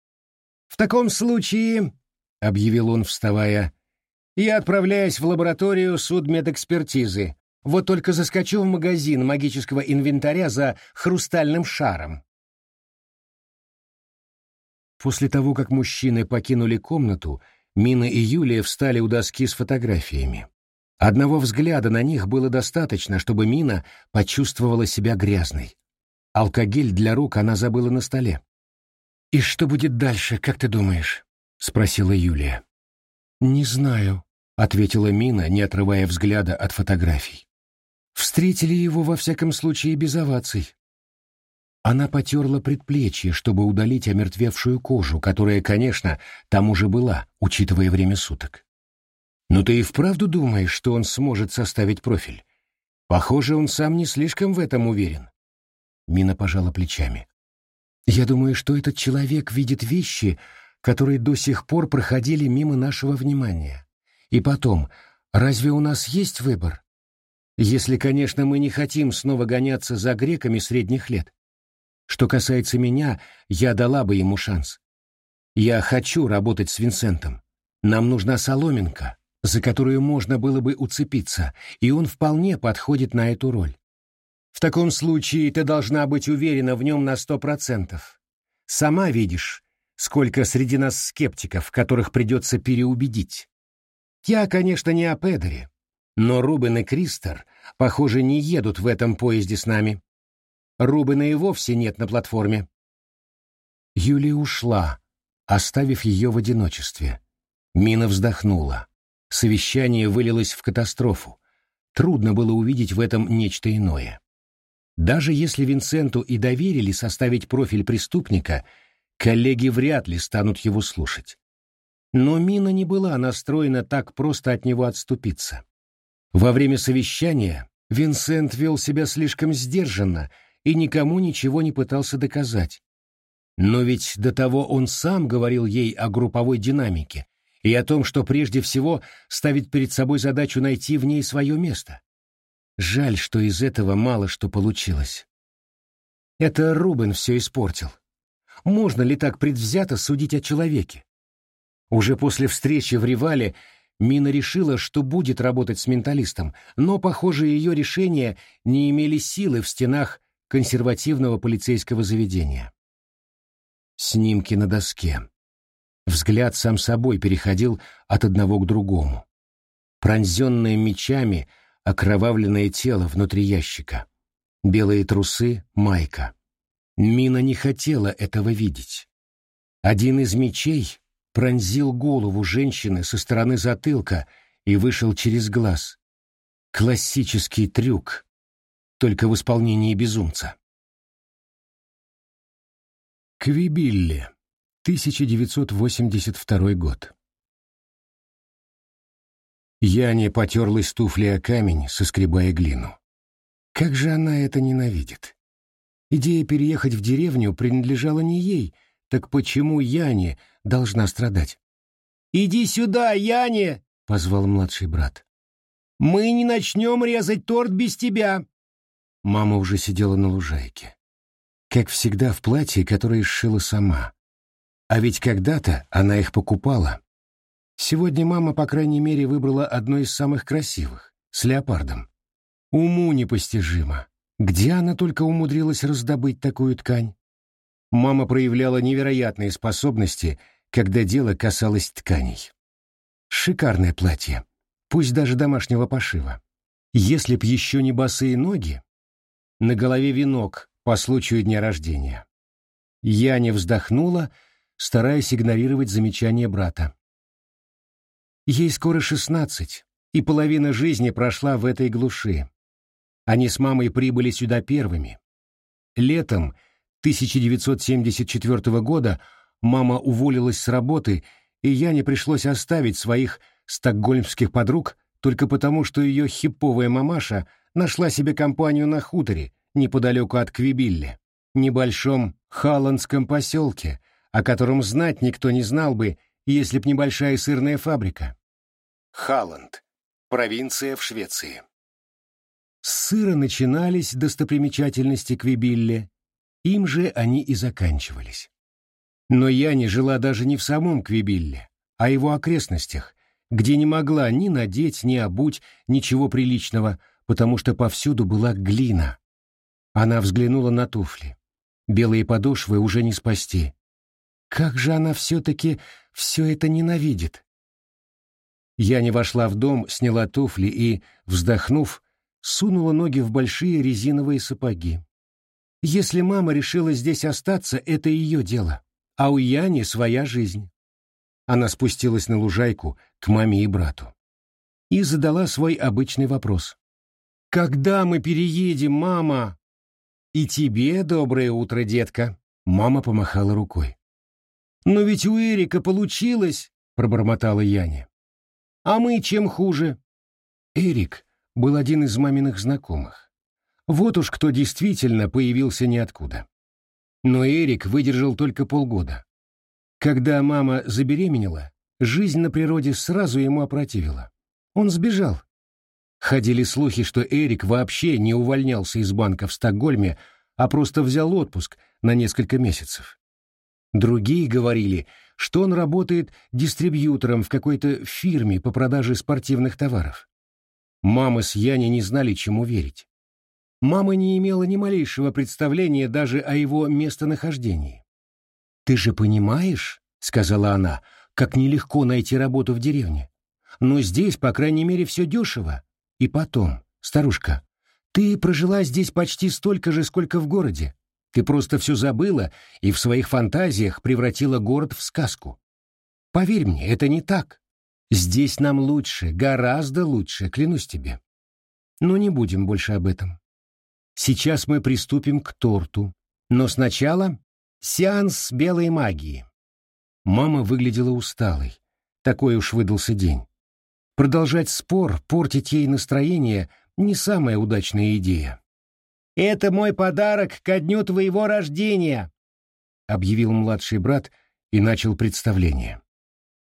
«В таком случае», — объявил он, вставая, — «я отправляюсь в лабораторию судмедэкспертизы. Вот только заскочу в магазин магического инвентаря за хрустальным шаром». После того, как мужчины покинули комнату, Мина и Юлия встали у доски с фотографиями. Одного взгляда на них было достаточно, чтобы Мина почувствовала себя грязной. Алкогель для рук она забыла на столе. «И что будет дальше, как ты думаешь?» — спросила Юлия. «Не знаю», — ответила Мина, не отрывая взгляда от фотографий. «Встретили его, во всяком случае, без оваций. Она потерла предплечье, чтобы удалить омертвевшую кожу, которая, конечно, там уже была, учитывая время суток. «Но ты и вправду думаешь, что он сможет составить профиль? Похоже, он сам не слишком в этом уверен». Мина пожала плечами. «Я думаю, что этот человек видит вещи, которые до сих пор проходили мимо нашего внимания. И потом, разве у нас есть выбор? Если, конечно, мы не хотим снова гоняться за греками средних лет. Что касается меня, я дала бы ему шанс. Я хочу работать с Винсентом. Нам нужна соломинка, за которую можно было бы уцепиться, и он вполне подходит на эту роль. В таком случае ты должна быть уверена в нем на сто процентов. Сама видишь, сколько среди нас скептиков, которых придется переубедить. Я, конечно, не о Педере, но Рубен и Кристер, похоже, не едут в этом поезде с нами. Рубена и вовсе нет на платформе. Юлия ушла, оставив ее в одиночестве. Мина вздохнула. Совещание вылилось в катастрофу. Трудно было увидеть в этом нечто иное. Даже если Винсенту и доверили составить профиль преступника, коллеги вряд ли станут его слушать. Но Мина не была настроена так просто от него отступиться. Во время совещания Винсент вел себя слишком сдержанно и никому ничего не пытался доказать. Но ведь до того он сам говорил ей о групповой динамике и о том, что прежде всего ставит перед собой задачу найти в ней свое место. Жаль, что из этого мало что получилось. Это Рубен все испортил. Можно ли так предвзято судить о человеке? Уже после встречи в Ривале Мина решила, что будет работать с менталистом, но, похоже, ее решения не имели силы в стенах консервативного полицейского заведения. Снимки на доске. Взгляд сам собой переходил от одного к другому. Пронзенное мечами окровавленное тело внутри ящика. Белые трусы, майка. Мина не хотела этого видеть. Один из мечей пронзил голову женщины со стороны затылка и вышел через глаз. Классический трюк, только в исполнении безумца. Квибилли, 1982 год. Яне потерлась туфли о камень, соскребая глину. Как же она это ненавидит! Идея переехать в деревню принадлежала не ей — так почему Яне должна страдать? «Иди сюда, Яне!» — позвал младший брат. «Мы не начнем резать торт без тебя!» Мама уже сидела на лужайке. Как всегда, в платье, которое сшила сама. А ведь когда-то она их покупала. Сегодня мама, по крайней мере, выбрала одно из самых красивых, с леопардом. Уму непостижимо. Где она только умудрилась раздобыть такую ткань? Мама проявляла невероятные способности, когда дело касалось тканей. Шикарное платье, пусть даже домашнего пошива. Если б еще не босые ноги, на голове венок по случаю дня рождения. Я не вздохнула, стараясь игнорировать замечание брата. Ей скоро шестнадцать, и половина жизни прошла в этой глуши. Они с мамой прибыли сюда первыми. Летом 1974 года мама уволилась с работы, и Яне пришлось оставить своих стокгольмских подруг только потому, что ее хиповая мамаша нашла себе компанию на хуторе, неподалеку от Квибилли, небольшом халландском поселке, о котором знать никто не знал бы, если б небольшая сырная фабрика. Халланд. Провинция в Швеции. С сыра начинались достопримечательности Квибилли, им же они и заканчивались. Но я не жила даже не в самом Квибилле, а его окрестностях, где не могла ни надеть, ни обуть ничего приличного, потому что повсюду была глина. Она взглянула на туфли. Белые подошвы уже не спасти. Как же она все-таки все это ненавидит? Я не вошла в дом, сняла туфли и, вздохнув, сунула ноги в большие резиновые сапоги. Если мама решила здесь остаться, это ее дело, а у Яни своя жизнь. Она спустилась на лужайку к маме и брату и задала свой обычный вопрос. «Когда мы переедем, мама?» «И тебе доброе утро, детка», — мама помахала рукой. «Но ведь у Эрика получилось», — пробормотала Яня. «А мы чем хуже?» Эрик был один из маминых знакомых. Вот уж кто действительно появился ниоткуда. Но Эрик выдержал только полгода. Когда мама забеременела, жизнь на природе сразу ему опротивила. Он сбежал. Ходили слухи, что Эрик вообще не увольнялся из банка в Стокгольме, а просто взял отпуск на несколько месяцев. Другие говорили, что он работает дистрибьютором в какой-то фирме по продаже спортивных товаров. Мама с Яни не знали, чему верить. Мама не имела ни малейшего представления даже о его местонахождении. «Ты же понимаешь, — сказала она, — как нелегко найти работу в деревне. Но здесь, по крайней мере, все дешево. И потом, старушка, ты прожила здесь почти столько же, сколько в городе. Ты просто все забыла и в своих фантазиях превратила город в сказку. Поверь мне, это не так. Здесь нам лучше, гораздо лучше, клянусь тебе. Но не будем больше об этом. Сейчас мы приступим к торту. Но сначала сеанс белой магии. Мама выглядела усталой. Такой уж выдался день. Продолжать спор, портить ей настроение — не самая удачная идея. «Это мой подарок ко дню твоего рождения», — объявил младший брат и начал представление.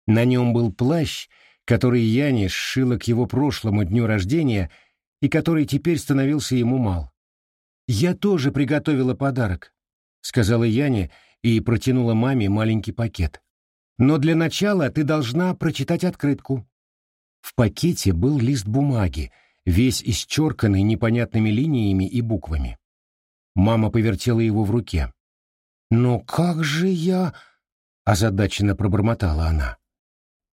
На нем был плащ, который Яне сшила к его прошлому дню рождения и который теперь становился ему мал. «Я тоже приготовила подарок», — сказала Яне и протянула маме маленький пакет. «Но для начала ты должна прочитать открытку». В пакете был лист бумаги, весь исчерканный непонятными линиями и буквами. Мама повертела его в руке. «Но как же я...» — озадаченно пробормотала она.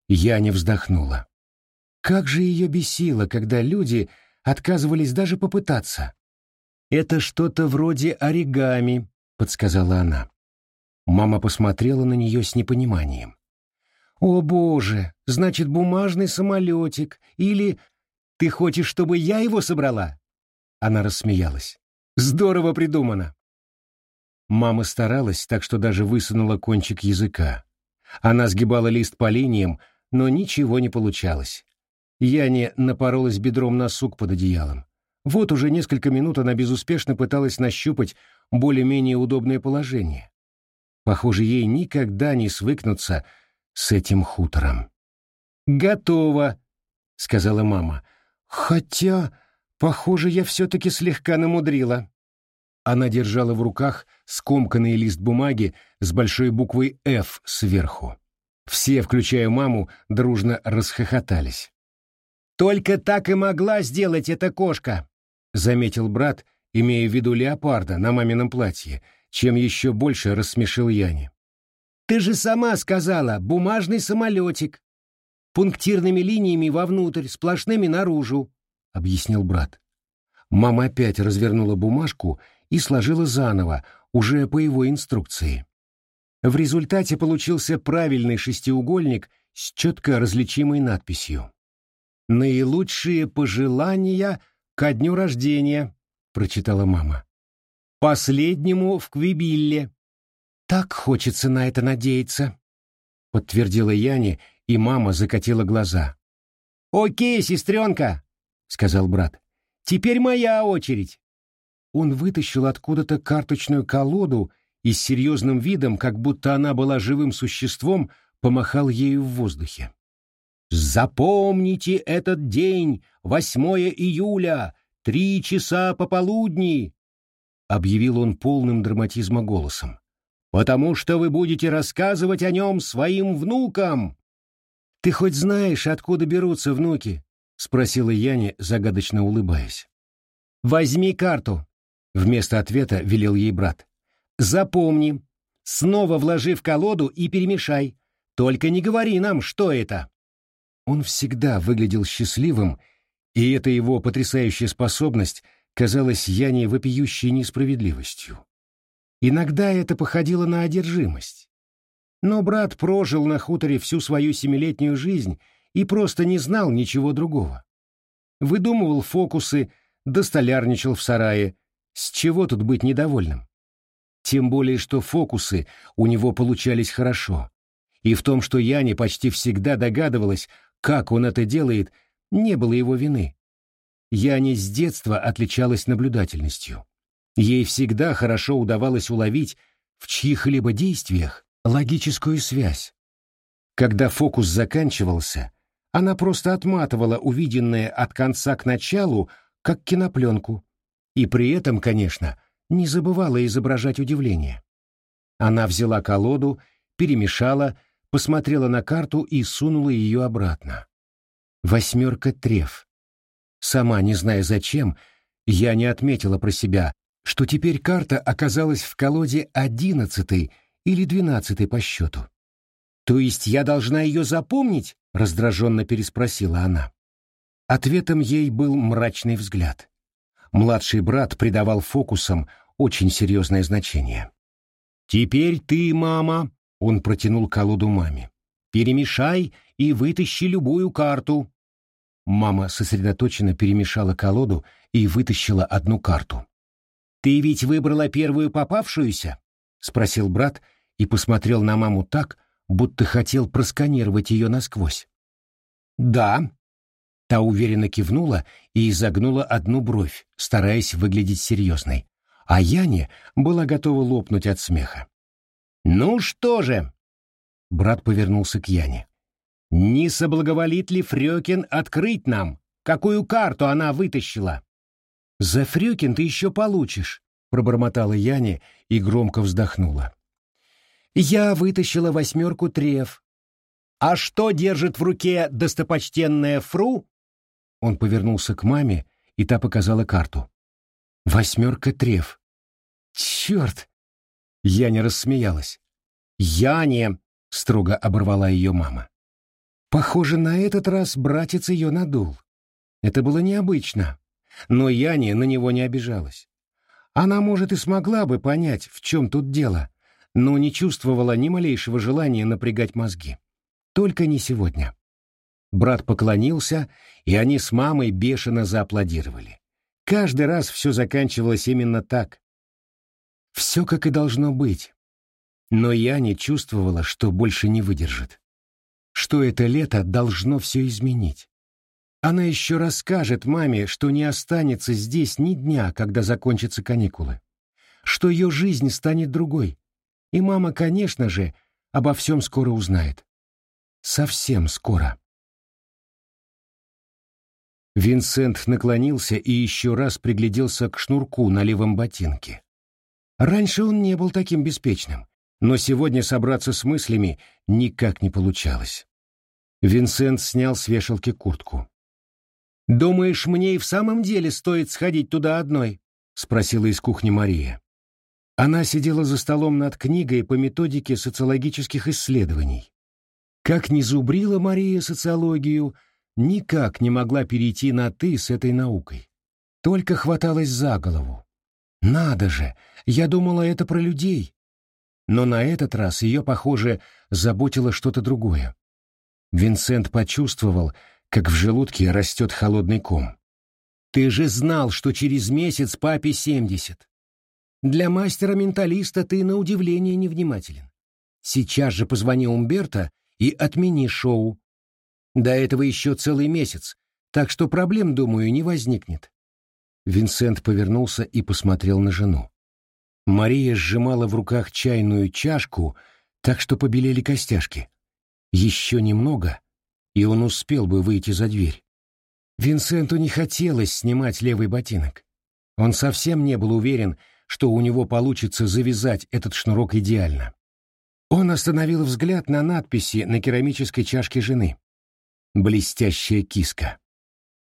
Я не вздохнула. Как же ее бесило, когда люди отказывались даже попытаться. «Это что-то вроде оригами», — подсказала она. Мама посмотрела на нее с непониманием. «О, Боже, значит, бумажный самолетик, или «Ты хочешь, чтобы я его собрала?» Она рассмеялась. «Здорово придумано!» Мама старалась, так что даже высунула кончик языка. Она сгибала лист по линиям, но ничего не получалось. Яне напоролась бедром на сук под одеялом. Вот уже несколько минут она безуспешно пыталась нащупать более-менее удобное положение. Похоже, ей никогда не свыкнуться с этим хутором. «Готово», — сказала мама. Хотя, похоже, я все-таки слегка намудрила. Она держала в руках скомканный лист бумаги с большой буквой «Ф» сверху. Все, включая маму, дружно расхохотались. «Только так и могла сделать эта кошка», — заметил брат, имея в виду леопарда на мамином платье, чем еще больше рассмешил Яне. «Ты же сама сказала, бумажный самолетик пунктирными линиями вовнутрь, сплошными наружу», — объяснил брат. Мама опять развернула бумажку и сложила заново, уже по его инструкции. В результате получился правильный шестиугольник с четко различимой надписью. «Наилучшие пожелания ко дню рождения», — прочитала мама. «Последнему в Квибилле». «Так хочется на это надеяться», — подтвердила Яне и мама закатила глаза. «Окей, сестренка», — сказал брат, — «теперь моя очередь». Он вытащил откуда-то карточную колоду и с серьезным видом, как будто она была живым существом, помахал ею в воздухе. «Запомните этот день, 8 июля, три часа пополудни!» — объявил он полным драматизма голосом. «Потому что вы будете рассказывать о нем своим внукам!» «Ты хоть знаешь, откуда берутся внуки?» — спросила Яне, загадочно улыбаясь. «Возьми карту», — вместо ответа велел ей брат. «Запомни, снова вложи в колоду и перемешай. Только не говори нам, что это». Он всегда выглядел счастливым, и эта его потрясающая способность казалась Яне вопиющей несправедливостью. Иногда это походило на одержимость. Но брат прожил на хуторе всю свою семилетнюю жизнь и просто не знал ничего другого. Выдумывал фокусы, достолярничал в сарае. С чего тут быть недовольным? Тем более, что фокусы у него получались хорошо. И в том, что Яне почти всегда догадывалась, как он это делает, не было его вины. Яне с детства отличалась наблюдательностью. Ей всегда хорошо удавалось уловить в чьих-либо действиях логическую связь. Когда фокус заканчивался, она просто отматывала увиденное от конца к началу, как кинопленку, и при этом, конечно, не забывала изображать удивление. Она взяла колоду, перемешала, посмотрела на карту и сунула ее обратно. Восьмерка треф. Сама не зная зачем, я не отметила про себя, что теперь карта оказалась в колоде одиннадцатой или двенадцатый по счету. «То есть я должна ее запомнить?» — раздраженно переспросила она. Ответом ей был мрачный взгляд. Младший брат придавал фокусам очень серьезное значение. «Теперь ты, мама», — он протянул колоду маме, — «перемешай и вытащи любую карту». Мама сосредоточенно перемешала колоду и вытащила одну карту. «Ты ведь выбрала первую попавшуюся?» — спросил брат и посмотрел на маму так, будто хотел просканировать ее насквозь. «Да». Та уверенно кивнула и изогнула одну бровь, стараясь выглядеть серьезной. А Яне была готова лопнуть от смеха. «Ну что же?» Брат повернулся к Яне. «Не соблаговолит ли Фрёкин открыть нам, какую карту она вытащила?» «За Фрёкин ты еще получишь», — пробормотала Яне и громко вздохнула. Я вытащила восьмерку треф. А что держит в руке достопочтенная Фру? Он повернулся к маме, и та показала карту. Восьмерка треф. Черт! Я не рассмеялась. Я не, строго оборвала ее мама. Похоже, на этот раз братец ее надул. Это было необычно, но Яне на него не обижалась. Она, может, и смогла бы понять, в чем тут дело, но не чувствовала ни малейшего желания напрягать мозги. Только не сегодня. Брат поклонился, и они с мамой бешено зааплодировали. Каждый раз все заканчивалось именно так. Все как и должно быть. Но я не чувствовала, что больше не выдержит. Что это лето должно все изменить. Она еще расскажет маме, что не останется здесь ни дня, когда закончатся каникулы. Что ее жизнь станет другой, и мама, конечно же, обо всем скоро узнает. Совсем скоро. Винсент наклонился и еще раз пригляделся к шнурку на левом ботинке. Раньше он не был таким беспечным, но сегодня собраться с мыслями никак не получалось. Винсент снял с вешалки куртку. «Думаешь, мне и в самом деле стоит сходить туда одной?» — спросила из кухни Мария. Она сидела за столом над книгой по методике социологических исследований. Как ни зубрила Мария социологию, никак не могла перейти на «ты» с этой наукой. Только хваталась за голову. «Надо же! Я думала, это про людей!» Но на этот раз ее, похоже, заботило что-то другое. Винсент почувствовал, как в желудке растет холодный ком. «Ты же знал, что через месяц папе семьдесят. Для мастера-менталиста ты на удивление невнимателен. Сейчас же позвони Умберто и отмени шоу. До этого еще целый месяц, так что проблем, думаю, не возникнет. Винсент повернулся и посмотрел на жену. Мария сжимала в руках чайную чашку, так что побелели костяшки. Еще немного, и он успел бы выйти за дверь. Винсенту не хотелось снимать левый ботинок. Он совсем не был уверен, что у него получится завязать этот шнурок идеально. Он остановил взгляд на надписи на керамической чашке жены. Блестящая киска.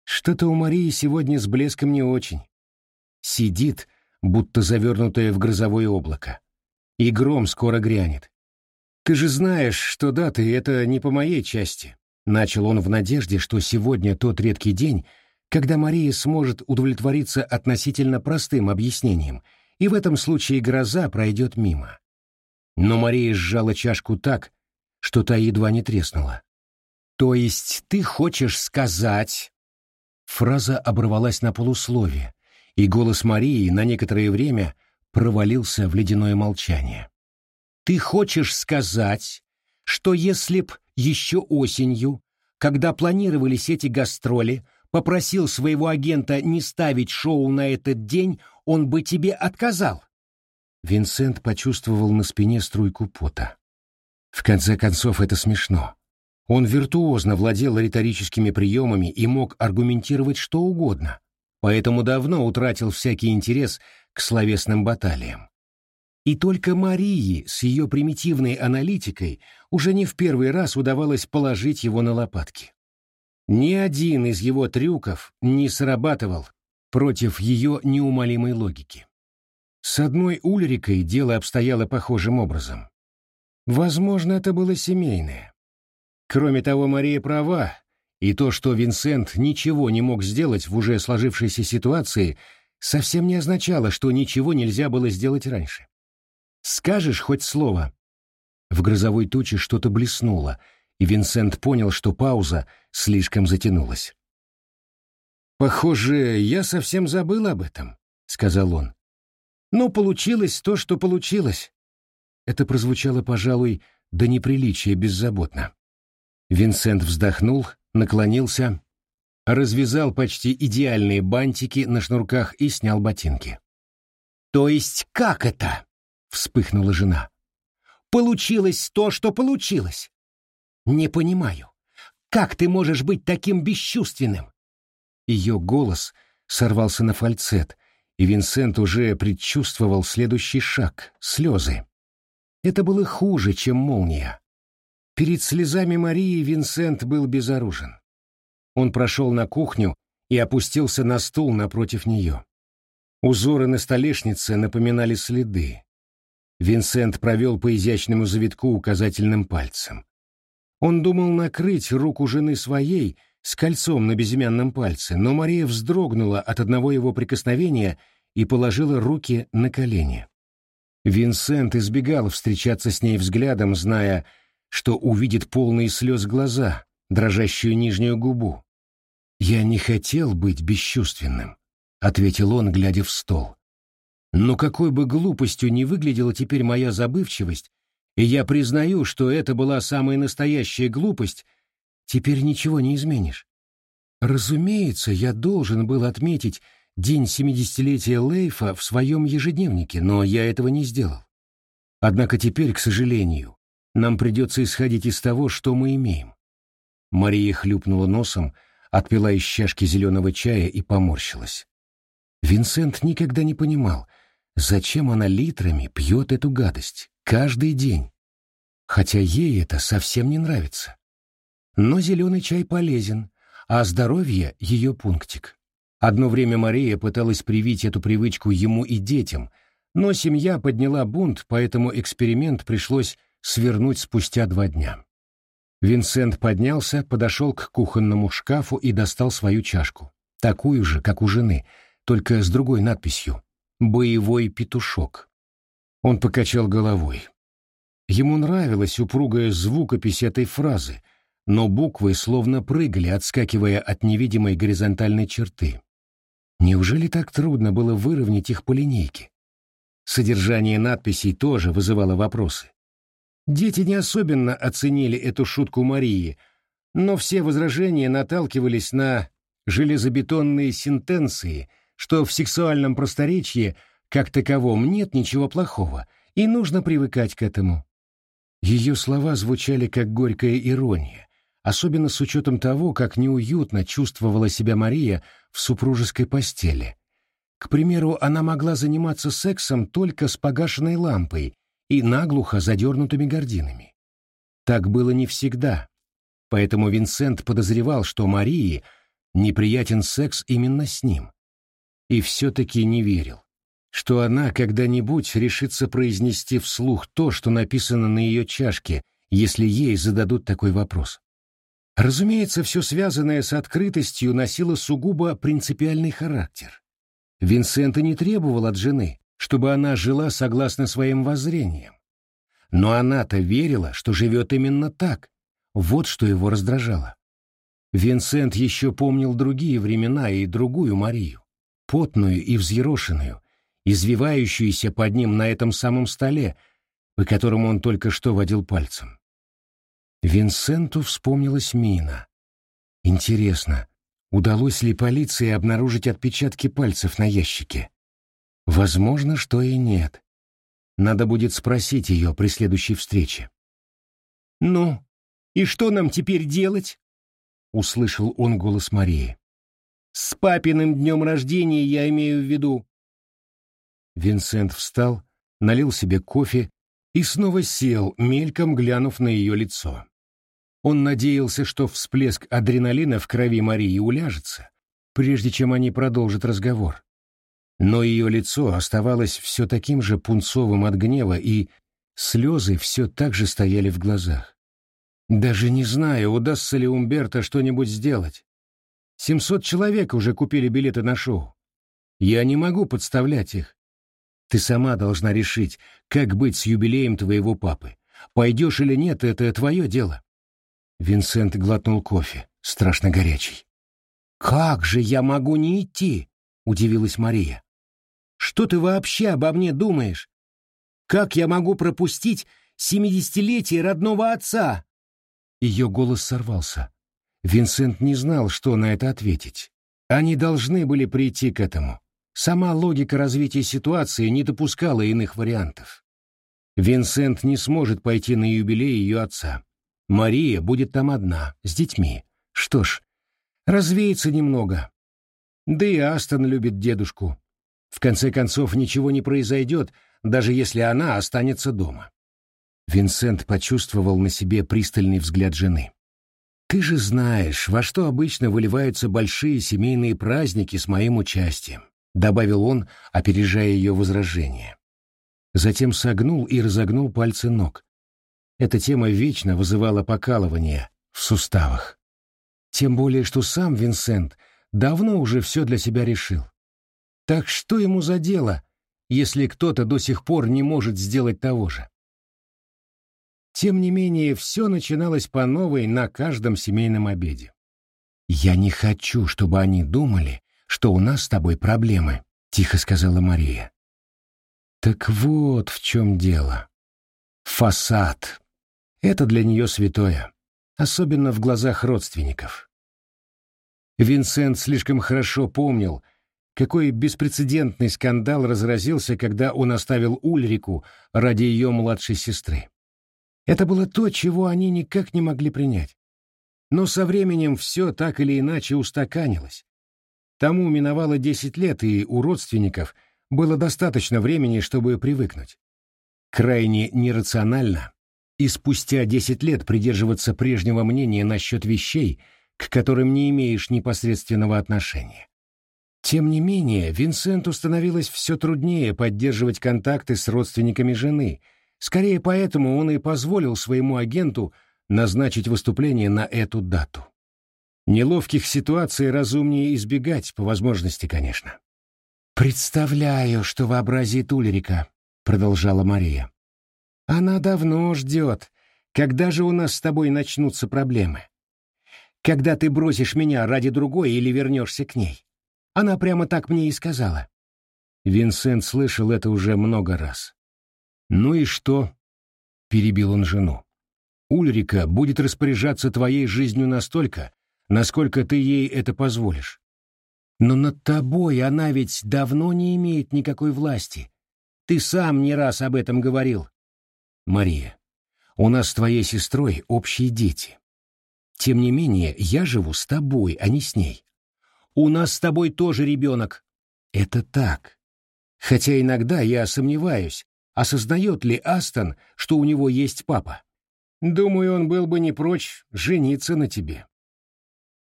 Что-то у Марии сегодня с блеском не очень. Сидит, будто завернутая в грозовое облако. И гром скоро грянет. «Ты же знаешь, что даты — это не по моей части», — начал он в надежде, что сегодня тот редкий день, когда Мария сможет удовлетвориться относительно простым объяснением — и в этом случае гроза пройдет мимо. Но Мария сжала чашку так, что та едва не треснула. «То есть ты хочешь сказать...» Фраза оборвалась на полусловие, и голос Марии на некоторое время провалился в ледяное молчание. «Ты хочешь сказать, что если б еще осенью, когда планировались эти гастроли, попросил своего агента не ставить шоу на этот день, он бы тебе отказал. Винсент почувствовал на спине струйку пота. В конце концов, это смешно. Он виртуозно владел риторическими приемами и мог аргументировать что угодно, поэтому давно утратил всякий интерес к словесным баталиям. И только Марии с ее примитивной аналитикой уже не в первый раз удавалось положить его на лопатки. Ни один из его трюков не срабатывал против ее неумолимой логики. С одной Ульрикой дело обстояло похожим образом. Возможно, это было семейное. Кроме того, Мария права, и то, что Винсент ничего не мог сделать в уже сложившейся ситуации, совсем не означало, что ничего нельзя было сделать раньше. «Скажешь хоть слово?» В грозовой туче что-то блеснуло, и Винсент понял, что пауза слишком затянулась. «Похоже, я совсем забыл об этом», — сказал он. «Но получилось то, что получилось». Это прозвучало, пожалуй, до неприличия беззаботно. Винсент вздохнул, наклонился, развязал почти идеальные бантики на шнурках и снял ботинки. «То есть как это?» — вспыхнула жена. «Получилось то, что получилось. Не понимаю, как ты можешь быть таким бесчувственным? Ее голос сорвался на фальцет, и Винсент уже предчувствовал следующий шаг — слезы. Это было хуже, чем молния. Перед слезами Марии Винсент был безоружен. Он прошел на кухню и опустился на стул напротив нее. Узоры на столешнице напоминали следы. Винсент провел по изящному завитку указательным пальцем. Он думал накрыть руку жены своей, с кольцом на безымянном пальце, но Мария вздрогнула от одного его прикосновения и положила руки на колени. Винсент избегал встречаться с ней взглядом, зная, что увидит полные слез глаза, дрожащую нижнюю губу. «Я не хотел быть бесчувственным», — ответил он, глядя в стол. «Но какой бы глупостью ни выглядела теперь моя забывчивость, и я признаю, что это была самая настоящая глупость, Теперь ничего не изменишь. Разумеется, я должен был отметить день семидесятилетия Лейфа в своем ежедневнике, но я этого не сделал. Однако теперь, к сожалению, нам придется исходить из того, что мы имеем. Мария хлюпнула носом, отпила из чашки зеленого чая и поморщилась. Винсент никогда не понимал, зачем она литрами пьет эту гадость каждый день, хотя ей это совсем не нравится. Но зеленый чай полезен, а здоровье — ее пунктик. Одно время Мария пыталась привить эту привычку ему и детям, но семья подняла бунт, поэтому эксперимент пришлось свернуть спустя два дня. Винсент поднялся, подошел к кухонному шкафу и достал свою чашку, такую же, как у жены, только с другой надписью «Боевой петушок». Он покачал головой. Ему нравилась упругая звукопись этой фразы — но буквы словно прыгали, отскакивая от невидимой горизонтальной черты. Неужели так трудно было выровнять их по линейке? Содержание надписей тоже вызывало вопросы. Дети не особенно оценили эту шутку Марии, но все возражения наталкивались на железобетонные сентенции, что в сексуальном просторечии как таковом нет ничего плохого, и нужно привыкать к этому. Ее слова звучали как горькая ирония, особенно с учетом того, как неуютно чувствовала себя Мария в супружеской постели. К примеру, она могла заниматься сексом только с погашенной лампой и наглухо задернутыми гординами. Так было не всегда, поэтому Винсент подозревал, что Марии неприятен секс именно с ним. И все-таки не верил, что она когда-нибудь решится произнести вслух то, что написано на ее чашке, если ей зададут такой вопрос. Разумеется, все связанное с открытостью носило сугубо принципиальный характер. Винсент и не требовал от жены, чтобы она жила согласно своим воззрениям. Но она-то верила, что живет именно так. Вот что его раздражало. Винсент еще помнил другие времена и другую Марию, потную и взъерошенную, извивающуюся под ним на этом самом столе, по которому он только что водил пальцем. Винсенту вспомнилась мина. Интересно, удалось ли полиции обнаружить отпечатки пальцев на ящике? Возможно, что и нет. Надо будет спросить ее при следующей встрече. «Ну, и что нам теперь делать?» — услышал он голос Марии. «С папиным днем рождения я имею в виду». Винсент встал, налил себе кофе и снова сел, мельком глянув на ее лицо. Он надеялся, что всплеск адреналина в крови Марии уляжется, прежде чем они продолжат разговор. Но ее лицо оставалось все таким же пунцовым от гнева и Слезы все так же стояли в глазах. Даже не знаю, удастся ли Умберто что-нибудь сделать. Семьсот человек уже купили билеты на шоу. Я не могу подставлять их. Ты сама должна решить, как быть с юбилеем твоего папы. Пойдешь или нет, это твое дело. Винсент глотнул кофе, страшно горячий. «Как же я могу не идти?» — удивилась Мария. «Что ты вообще обо мне думаешь? Как я могу пропустить семидесятилетие родного отца?» Ее голос сорвался. Винсент не знал, что на это ответить. Они должны были прийти к этому. Сама логика развития ситуации не допускала иных вариантов. Винсент не сможет пойти на юбилей ее отца. Мария будет там одна, с детьми. Что ж, развеется немного. Да и Астон любит дедушку. В конце концов, ничего не произойдет, даже если она останется дома. Винсент почувствовал на себе пристальный взгляд жены. «Ты же знаешь, во что обычно выливаются большие семейные праздники с моим участием», добавил он, опережая ее возражение. Затем согнул и разогнул пальцы ног. Эта тема вечно вызывала покалывание в суставах. Тем более, что сам Винсент давно уже все для себя решил. Так что ему за дело, если кто-то до сих пор не может сделать того же? Тем не менее, все начиналось по новой на каждом семейном обеде. «Я не хочу, чтобы они думали, что у нас с тобой проблемы», — тихо сказала Мария. «Так вот в чем дело. Фасад. Это для нее святое, особенно в глазах родственников». Винсент слишком хорошо помнил, какой беспрецедентный скандал разразился, когда он оставил Ульрику ради ее младшей сестры. Это было то, чего они никак не могли принять. Но со временем все так или иначе устаканилось. Тому миновало десять лет, и у родственников было достаточно времени, чтобы привыкнуть. Крайне нерационально и спустя десять лет придерживаться прежнего мнения насчет вещей, к которым не имеешь непосредственного отношения. Тем не менее, Винсенту становилось все труднее поддерживать контакты с родственниками жены — Скорее поэтому он и позволил своему агенту назначить выступление на эту дату. Неловких ситуаций разумнее избегать, по возможности, конечно. «Представляю, что вообразит Ульрика», — продолжала Мария. «Она давно ждет, когда же у нас с тобой начнутся проблемы. Когда ты бросишь меня ради другой или вернешься к ней. Она прямо так мне и сказала». Винсент слышал это уже много раз. «Ну и что?» — перебил он жену. «Ульрика будет распоряжаться твоей жизнью настолько, насколько ты ей это позволишь. Но над тобой она ведь давно не имеет никакой власти. Ты сам не раз об этом говорил. Мария, у нас с твоей сестрой общие дети. Тем не менее, я живу с тобой, а не с ней. У нас с тобой тоже ребенок. Это так. Хотя иногда я сомневаюсь, осознает ли Астон, что у него есть папа. Думаю, он был бы не прочь жениться на тебе.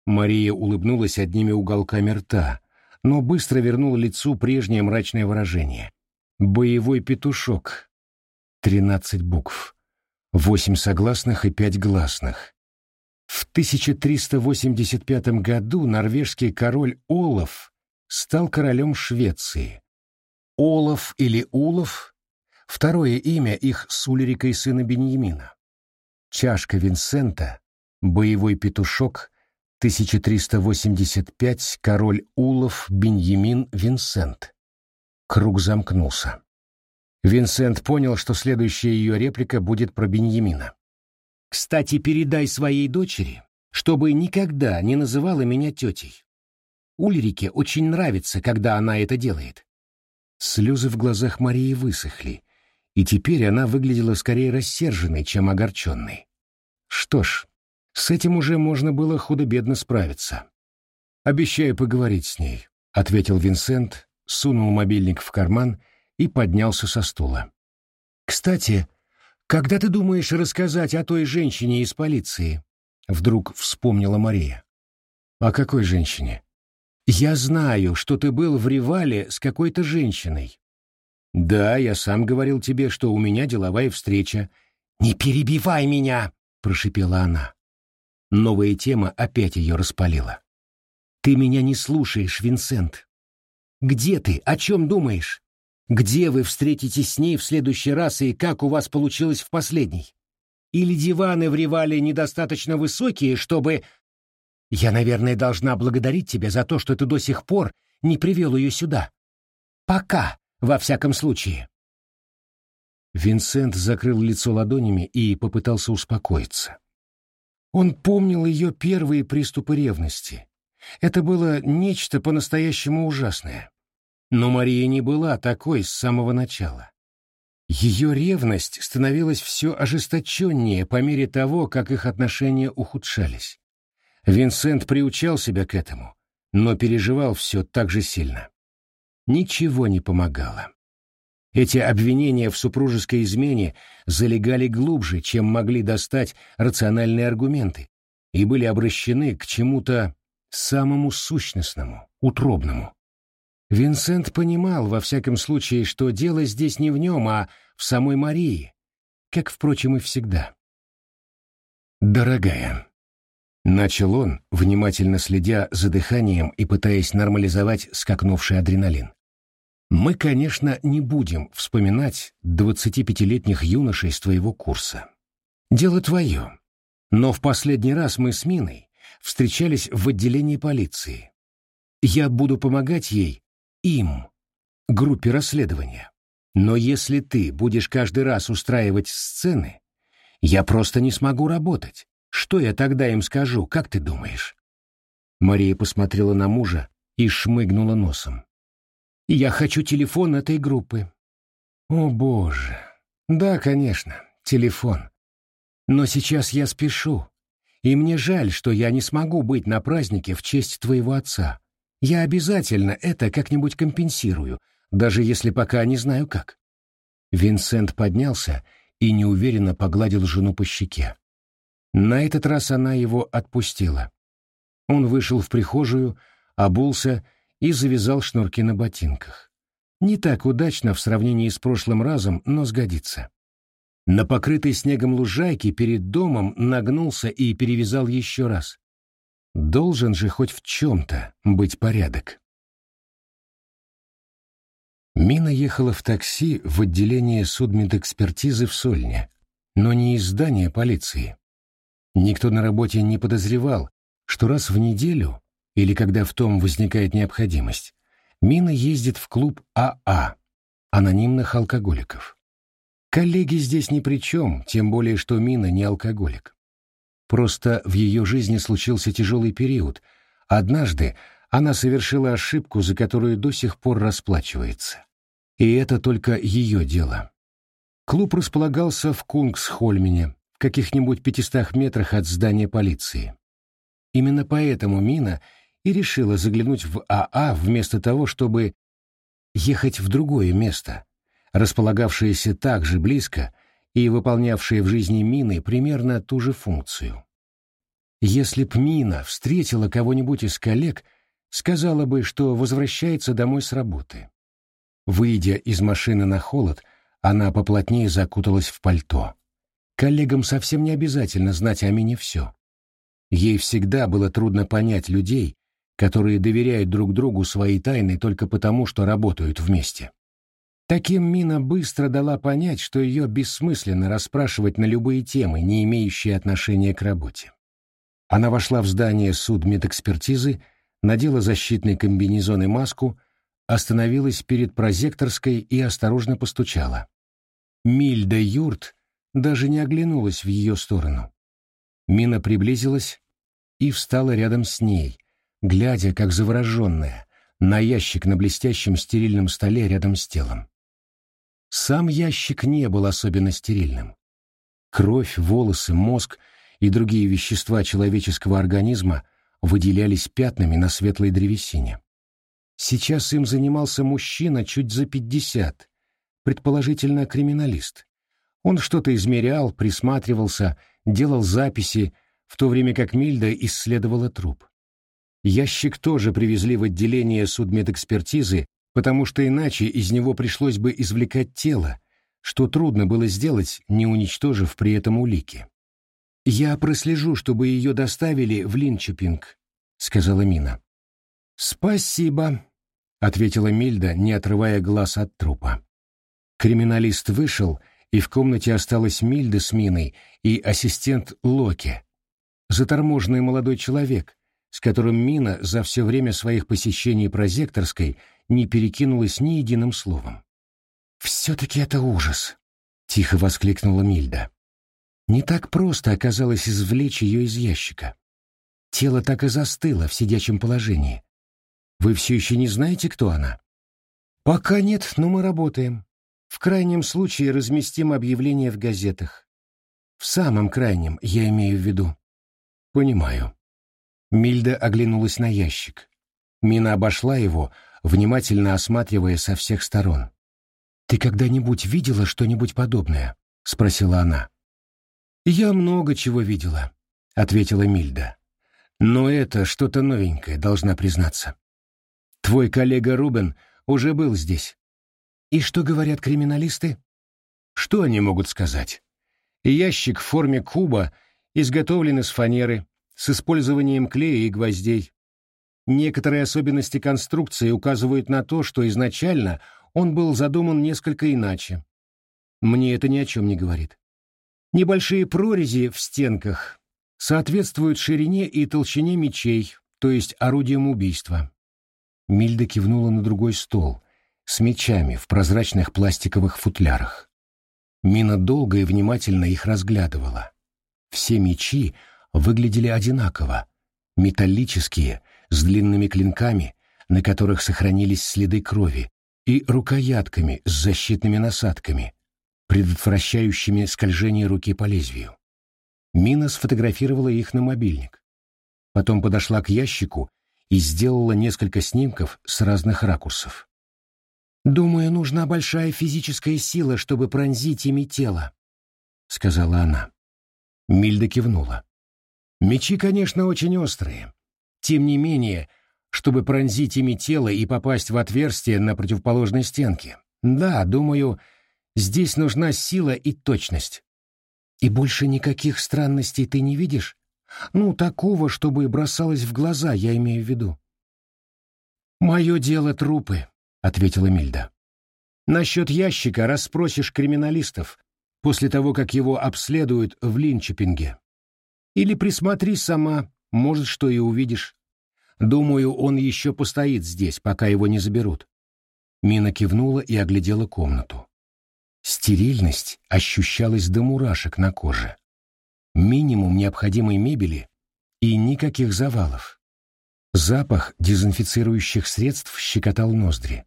Мария улыбнулась одними уголками рта, но быстро вернула лицу прежнее мрачное выражение. Боевой петушок. Тринадцать букв. Восемь согласных и пять гласных. В 1385 году норвежский король Олаф стал королем Швеции. Олаф или Улов Второе имя их с Ульрикой сына Беньямина. Чашка Винсента, боевой петушок, 1385, король Улов, Беньямин, Винсент. Круг замкнулся. Винсент понял, что следующая ее реплика будет про Беньямина. «Кстати, передай своей дочери, чтобы никогда не называла меня тетей. Ульрике очень нравится, когда она это делает». Слезы в глазах Марии высохли, и теперь она выглядела скорее рассерженной, чем огорченной. Что ж, с этим уже можно было худо-бедно справиться. «Обещаю поговорить с ней», — ответил Винсент, сунул мобильник в карман и поднялся со стула. «Кстати, когда ты думаешь рассказать о той женщине из полиции?» — вдруг вспомнила Мария. «О какой женщине?» «Я знаю, что ты был в Ривале с какой-то женщиной. «Да, я сам говорил тебе, что у меня деловая встреча». «Не перебивай меня!» — прошипела она. Новая тема опять ее распалила. «Ты меня не слушаешь, Винсент. Где ты? О чем думаешь? Где вы встретитесь с ней в следующий раз и как у вас получилось в последний? Или диваны в Ревале недостаточно высокие, чтобы... Я, наверное, должна благодарить тебя за то, что ты до сих пор не привел ее сюда. Пока, во всяком случае. Винсент закрыл лицо ладонями и попытался успокоиться. Он помнил ее первые приступы ревности. Это было нечто по-настоящему ужасное. Но Мария не была такой с самого начала. Ее ревность становилась все ожесточеннее по мере того, как их отношения ухудшались. Винсент приучал себя к этому, но переживал все так же сильно. Ничего не помогало. Эти обвинения в супружеской измене залегали глубже, чем могли достать рациональные аргументы, и были обращены к чему-то самому сущностному, утробному. Винсент понимал, во всяком случае, что дело здесь не в нем, а в самой Марии, как, впрочем, и всегда. «Дорогая», — начал он, внимательно следя за дыханием и пытаясь нормализовать скакнувший адреналин, «мы, конечно, не будем вспоминать двадцатипятилетних юношей с твоего курса. Дело твое. Но в последний раз мы с Миной встречались в отделении полиции. Я буду помогать ей им, группе расследования. Но если ты будешь каждый раз устраивать сцены, я просто не смогу работать. Что я тогда им скажу, как ты думаешь?» Мария посмотрела на мужа и шмыгнула носом. «Я хочу телефон этой группы». «О, Боже! Да, конечно, телефон. Но сейчас я спешу, и мне жаль, что я не смогу быть на празднике в честь твоего отца. Я обязательно это как-нибудь компенсирую, даже если пока не знаю как. Винсент поднялся и неуверенно погладил жену по щеке. На этот раз она его отпустила. Он вышел в прихожую, обулся и завязал шнурки на ботинках. Не так удачно в сравнении с прошлым разом, но сгодится. На покрытой снегом лужайке перед домом нагнулся и перевязал еще раз. Должен же хоть в чем-то быть порядок. Мина ехала в такси в отделение судмедэкспертизы в Сольне, но не из здания полиции. Никто на работе не подозревал, что раз в неделю, или когда в том возникает необходимость, Мина ездит в клуб АА, а, анонимных алкоголиков. Коллеги здесь ни при чем, тем более, что Мина не алкоголик. Просто в ее жизни случился тяжелый период. Однажды она совершила ошибку, за которую до сих пор расплачивается. И это только ее дело. Клуб располагался в Кунгсхольмене, в каких-нибудь пятистах метрах от здания полиции. Именно поэтому Мина и решила заглянуть в АА а вместо того, чтобы ехать в другое место, располагавшееся так же близко, и выполнявшие в жизни мины примерно ту же функцию. Если б Мина встретила кого-нибудь из коллег, сказала бы, что возвращается домой с работы. Выйдя из машины на холод, она поплотнее закуталась в пальто. Коллегам совсем не обязательно знать о Мине все. Ей всегда было трудно понять людей, которые доверяют друг другу свои тайны только потому, что работают вместе. Таким Мина быстро дала понять, что ее бессмысленно расспрашивать на любые темы, не имеющие отношения к работе. Она вошла в здание судмедэкспертизы, надела защитный комбинезон и маску, остановилась перед прозекторской и осторожно постучала. Мильда Юрт даже не оглянулась в ее сторону. Мина приблизилась и встала рядом с ней, глядя, как завороженная, на ящик на блестящем стерильном столе рядом с телом. Сам ящик не был особенно стерильным. Кровь, волосы, мозг и другие вещества человеческого организма выделялись пятнами на светлой древесине. Сейчас им занимался мужчина чуть за пятьдесят, предположительно криминалист. Он что-то измерял, присматривался, делал записи, в то время как Мильда исследовала труп. Ящик тоже привезли в отделение судмедэкспертизы потому что иначе из него пришлось бы извлекать тело, что трудно было сделать, не уничтожив при этом улики. «Я прослежу, чтобы ее доставили в Линчепинг», — сказала Мина. «Спасибо», — ответила Мильда, не отрывая глаз от трупа. Криминалист вышел, и в комнате осталась Мильда с Миной и ассистент Локи, заторможенный молодой человек, с которым Мина за все время своих посещений прозекторской не перекинулась ни единым словом. «Все-таки это ужас!» — тихо воскликнула Мильда. Не так просто оказалось извлечь ее из ящика. Тело так и застыло в сидячем положении. Вы все еще не знаете, кто она? Пока нет, но мы работаем. В крайнем случае разместим объявление в газетах. В самом крайнем, я имею в виду. Понимаю. Мильда оглянулась на ящик. Мина обошла его, внимательно осматривая со всех сторон. «Ты когда-нибудь видела что-нибудь подобное?» — спросила она. «Я много чего видела», — ответила Мильда. «Но это что-то новенькое, должна признаться. Твой коллега Рубен уже был здесь». «И что говорят криминалисты?» «Что они могут сказать?» «Ящик в форме куба изготовлен из фанеры, с использованием клея и гвоздей. Некоторые особенности конструкции указывают на то, что изначально он был задуман несколько иначе. Мне это ни о чем не говорит. Небольшие прорези в стенках соответствуют ширине и толщине мечей, то есть орудиям убийства. Мильда кивнула на другой стол с мечами в прозрачных пластиковых футлярах. Мина долго и внимательно их разглядывала. Все мечи выглядели одинаково, металлические, с длинными клинками, на которых сохранились следы крови, и рукоятками с защитными насадками, предотвращающими скольжение руки по лезвию. Мина сфотографировала их на мобильник. Потом подошла к ящику и сделала несколько снимков с разных ракурсов. «Думаю, нужна большая физическая сила, чтобы пронзить ими тело», — сказала она. Мильда кивнула. «Мечи, конечно, очень острые. Тем не менее, чтобы пронзить ими тело и попасть в отверстие на противоположной стенке. Да, думаю, Здесь нужна сила и точность. И больше никаких странностей ты не видишь? Ну, такого, чтобы бросалось в глаза, я имею в виду. «Мое дело трупы», — ответила Мильда. «Насчет ящика расспросишь криминалистов после того, как его обследуют в Линчепинге. Или присмотри сама, может, что и увидишь. Думаю, он еще постоит здесь, пока его не заберут». Мина кивнула и оглядела комнату. Стерильность ощущалась до мурашек на коже. Минимум необходимой мебели и никаких завалов. Запах дезинфицирующих средств щекотал ноздри.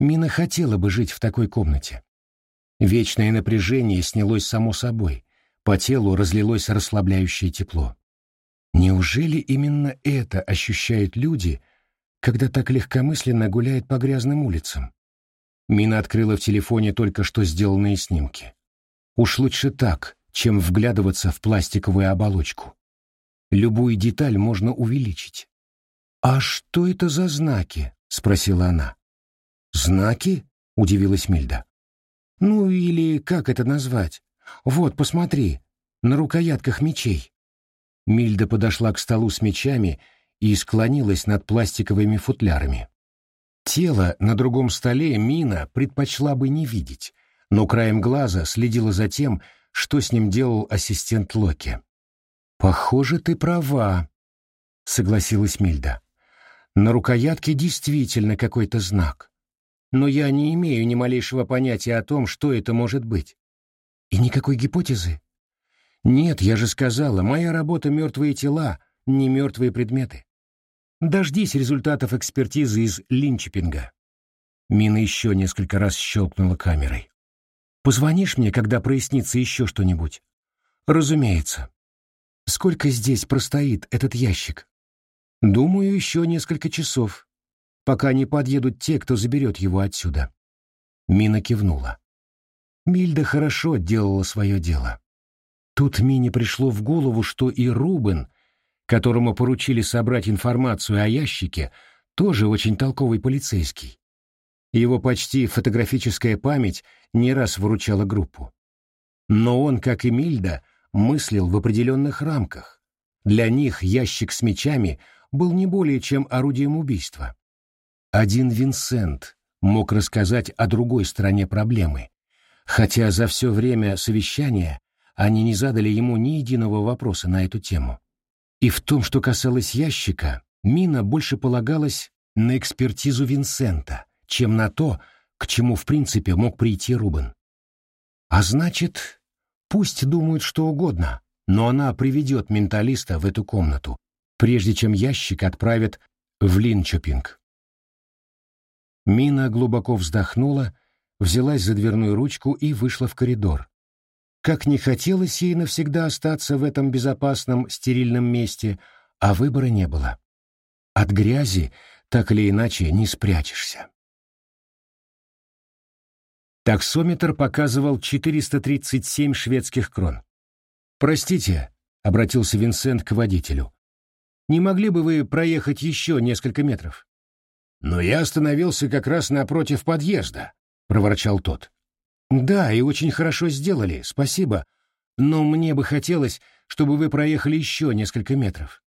Мина хотела бы жить в такой комнате. Вечное напряжение снялось само собой, по телу разлилось расслабляющее тепло. Неужели именно это ощущают люди, когда так легкомысленно гуляют по грязным улицам? Мина открыла в телефоне только что сделанные снимки. Уж лучше так, чем вглядываться в пластиковую оболочку. Любую деталь можно увеличить. «А что это за знаки?» — спросила она. «Знаки?» — удивилась Мильда. «Ну или как это назвать? Вот, посмотри, на рукоятках мечей». Мильда подошла к столу с мечами и склонилась над пластиковыми футлярами. Тело на другом столе Мина предпочла бы не видеть, но краем глаза следила за тем, что с ним делал ассистент Локи. «Похоже, ты права», — согласилась Мильда. «На рукоятке действительно какой-то знак. Но я не имею ни малейшего понятия о том, что это может быть. И никакой гипотезы? Нет, я же сказала, моя работа — мертвые тела, не мертвые предметы. Дождись результатов экспертизы из Линчепинга. Мина еще несколько раз щелкнула камерой. Позвонишь мне, когда прояснится еще что-нибудь? Разумеется. Сколько здесь простоит этот ящик? Думаю, еще несколько часов, пока не подъедут те, кто заберет его отсюда. Мина кивнула. Мильда хорошо делала свое дело. Тут Мине пришло в голову, что и Рубен которому поручили собрать информацию о ящике, тоже очень толковый полицейский. Его почти фотографическая память не раз выручала группу. Но он, как и Мильда, мыслил в определенных рамках. Для них ящик с мечами был не более чем орудием убийства. Один Винсент мог рассказать о другой стороне проблемы, хотя за все время совещания они не задали ему ни единого вопроса на эту тему. И в том, что касалось ящика, Мина больше полагалась на экспертизу Винсента, чем на то, к чему в принципе мог прийти Рубен. А значит, пусть думают что угодно, но она приведет менталиста в эту комнату, прежде чем ящик отправят в Линчопинг. Мина глубоко вздохнула, взялась за дверную ручку и вышла в коридор. Как не хотелось ей навсегда остаться в этом безопасном, стерильном месте, а выбора не было. От грязи так или иначе не спрячешься. Таксометр показывал 437 шведских крон. «Простите», — обратился Винсент к водителю, — «не могли бы вы проехать еще несколько метров?» «Но я остановился как раз напротив подъезда», — проворчал тот. «Да, и очень хорошо сделали, спасибо. Но мне бы хотелось, чтобы вы проехали еще несколько метров».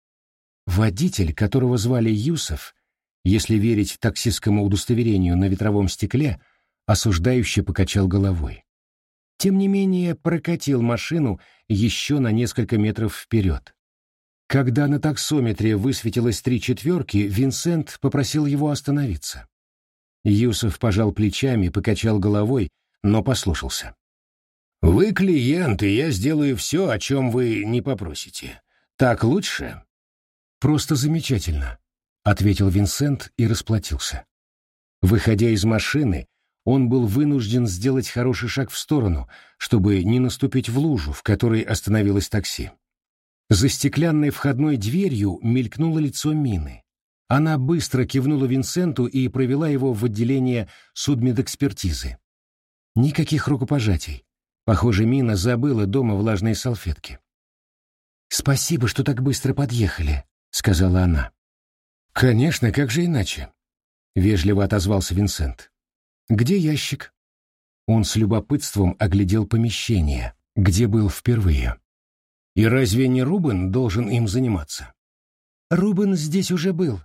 Водитель, которого звали Юсов, если верить таксистскому удостоверению на ветровом стекле, осуждающе покачал головой. Тем не менее, прокатил машину еще на несколько метров вперед. Когда на таксометре высветилось три четверки, Винсент попросил его остановиться. Юсов пожал плечами, покачал головой, но послушался. «Вы клиент, и я сделаю все, о чем вы не попросите. Так лучше?» «Просто замечательно», — ответил Винсент и расплатился. Выходя из машины, он был вынужден сделать хороший шаг в сторону, чтобы не наступить в лужу, в которой остановилось такси. За стеклянной входной дверью мелькнуло лицо Мины. Она быстро кивнула Винсенту и провела его в отделение судмедэкспертизы. Никаких рукопожатий. Похоже, Мина забыла дома влажные салфетки. «Спасибо, что так быстро подъехали», — сказала она. «Конечно, как же иначе?» — вежливо отозвался Винсент. «Где ящик?» Он с любопытством оглядел помещение, где был впервые. И разве не Рубен должен им заниматься? Рубен здесь уже был.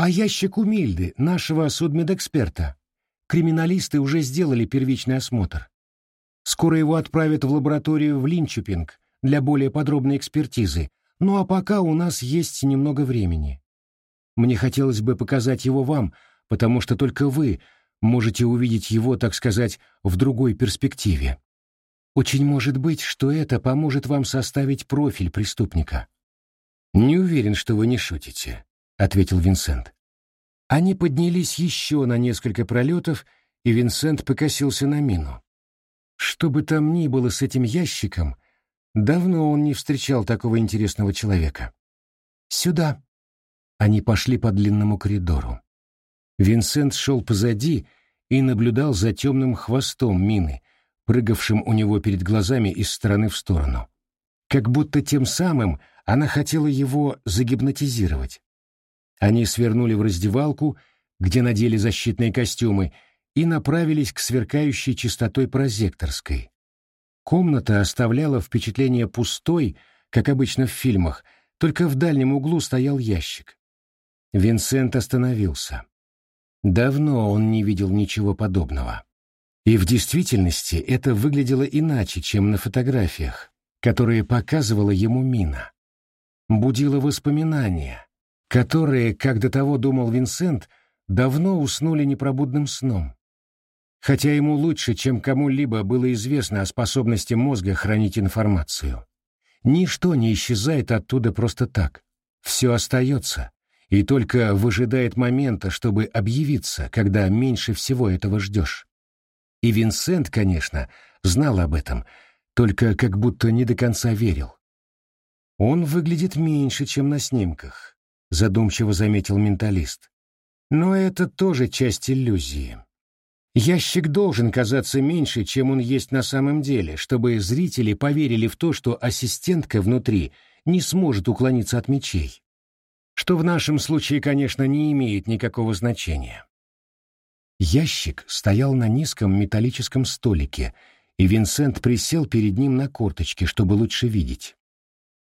А ящик у Мильды, нашего судмедэксперта. Криминалисты уже сделали первичный осмотр. Скоро его отправят в лабораторию в Линчупинг для более подробной экспертизы. Ну а пока у нас есть немного времени. Мне хотелось бы показать его вам, потому что только вы можете увидеть его, так сказать, в другой перспективе. Очень может быть, что это поможет вам составить профиль преступника. Не уверен, что вы не шутите, ответил Винсент. Они поднялись еще на несколько пролетов, и Винсент покосился на мину. Что бы там ни было с этим ящиком, давно он не встречал такого интересного человека. Сюда. Они пошли по длинному коридору. Винсент шел позади и наблюдал за темным хвостом мины, прыгавшим у него перед глазами из стороны в сторону. Как будто тем самым она хотела его загипнотизировать. Они свернули в раздевалку, где надели защитные костюмы, и направились к сверкающей чистотой прозекторской. Комната оставляла впечатление пустой, как обычно в фильмах, только в дальнем углу стоял ящик. Винсент остановился. Давно он не видел ничего подобного. И в действительности это выглядело иначе, чем на фотографиях, которые показывала ему Мина. Будило воспоминания, которые, как до того думал Винсент, давно уснули непробудным сном. Хотя ему лучше, чем кому-либо было известно о способности мозга хранить информацию. Ничто не исчезает оттуда просто так. Все остается, и только выжидает момента, чтобы объявиться, когда меньше всего этого ждешь. И Винсент, конечно, знал об этом, только как будто не до конца верил. «Он выглядит меньше, чем на снимках», — задумчиво заметил менталист. «Но это тоже часть иллюзии. Ящик должен казаться меньше, чем он есть на самом деле, чтобы зрители поверили в то, что ассистентка внутри не сможет уклониться от мечей. Что в нашем случае, конечно, не имеет никакого значения. Ящик стоял на низком металлическом столике, и Винсент присел перед ним на корточки, чтобы лучше видеть.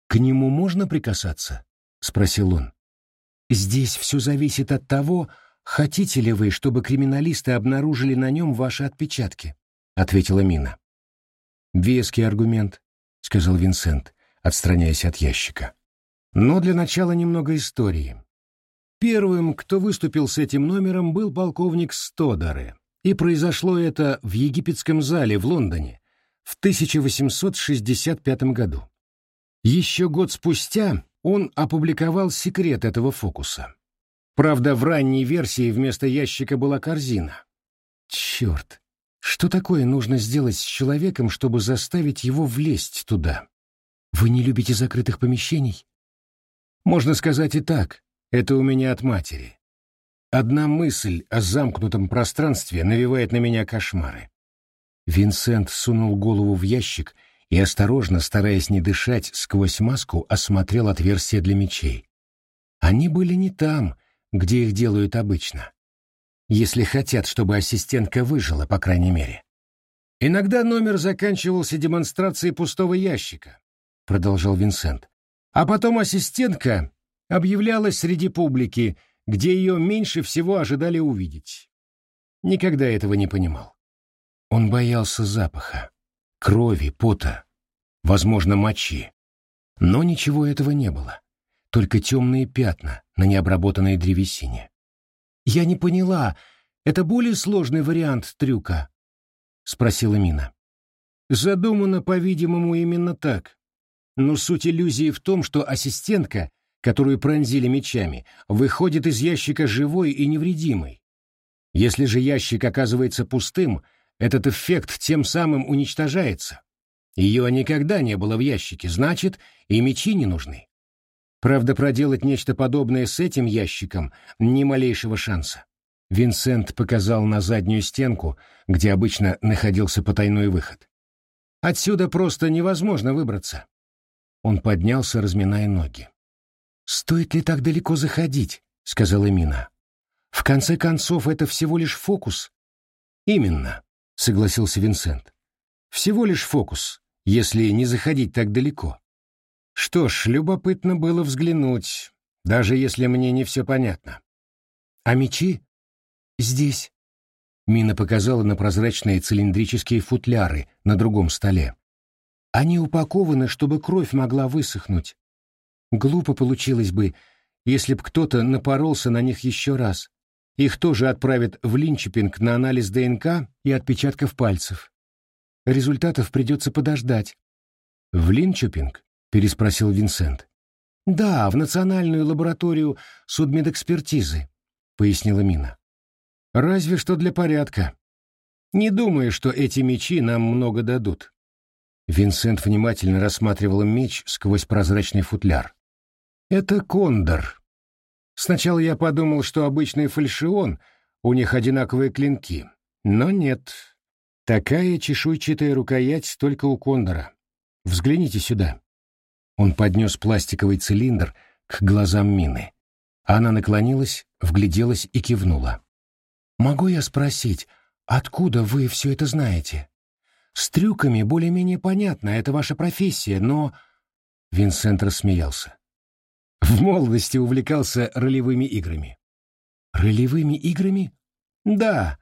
«К нему можно прикасаться?» — спросил он. «Здесь все зависит от того, хотите ли вы, чтобы криминалисты обнаружили на нем ваши отпечатки», — ответила Мина. «Веский аргумент», — сказал Винсент, отстраняясь от ящика. «Но для начала немного истории. Первым, кто выступил с этим номером, был полковник Стодаре, и произошло это в египетском зале в Лондоне в 1865 году. Еще год спустя он опубликовал секрет этого фокуса. Правда, в ранней версии вместо ящика была корзина. Черт, что такое нужно сделать с человеком, чтобы заставить его влезть туда? Вы не любите закрытых помещений? Можно сказать и так. Это у меня от матери. Одна мысль о замкнутом пространстве навевает на меня кошмары. Винсент сунул голову в ящик и, осторожно, стараясь не дышать, сквозь маску осмотрел отверстия для мечей. Они были не там, где их делают обычно. Если хотят, чтобы ассистентка выжила, по крайней мере. Иногда номер заканчивался демонстрацией пустого ящика, продолжал Винсент. А потом ассистентка объявлялась среди публики, где ее меньше всего ожидали увидеть. Никогда этого не понимал. Он боялся запаха, крови, пота, возможно, мочи. Но ничего этого не было, только темные пятна на необработанной древесине. «Я не поняла, это более сложный вариант трюка?» — спросила Мина. Задумано, по-видимому, именно так. Но суть иллюзии в том, что ассистентка которую пронзили мечами, выходит из ящика живой и невредимой. Если же ящик оказывается пустым, этот эффект тем самым уничтожается. Ее никогда не было в ящике, значит, и мечи не нужны. Правда, проделать нечто подобное с этим ящиком ни малейшего шанса. Винсент показал на заднюю стенку, где обычно находился потайной выход. Отсюда просто невозможно выбраться. Он поднялся, разминая ноги. «Стоит ли так далеко заходить?» — сказала Мина. «В конце концов, это всего лишь фокус». «Именно», — согласился Винсент. «Всего лишь фокус, если не заходить так далеко». Что ж, любопытно было взглянуть, даже если мне не все понятно. «А мечи?» «Здесь». Мина показала на прозрачные цилиндрические футляры на другом столе. «Они упакованы, чтобы кровь могла высохнуть. Глупо получилось бы, если б кто-то напоролся на них еще раз. Их тоже отправят в Линчепинг на анализ ДНК и отпечатков пальцев. Результатов придется подождать. «В Линчепинг?» — переспросил Винсент. «Да, в Национальную лабораторию судмедэкспертизы», — пояснила Мина. «Разве что для порядка. Не думаю, что эти мечи нам много дадут». Винсент внимательно рассматривал меч сквозь прозрачный футляр. Это кондор. Сначала я подумал, что обычный фальшион, у них одинаковые клинки. Но нет. Такая чешуйчатая рукоять только у кондора. Взгляните сюда. Он поднес пластиковый цилиндр к глазам Мины. Она наклонилась, вгляделась и кивнула. «Могу я спросить, откуда вы все это знаете? С трюками более-менее понятно, это ваша профессия, но...» Винсент рассмеялся. В молодости увлекался ролевыми играми. Ролевыми играми? Да.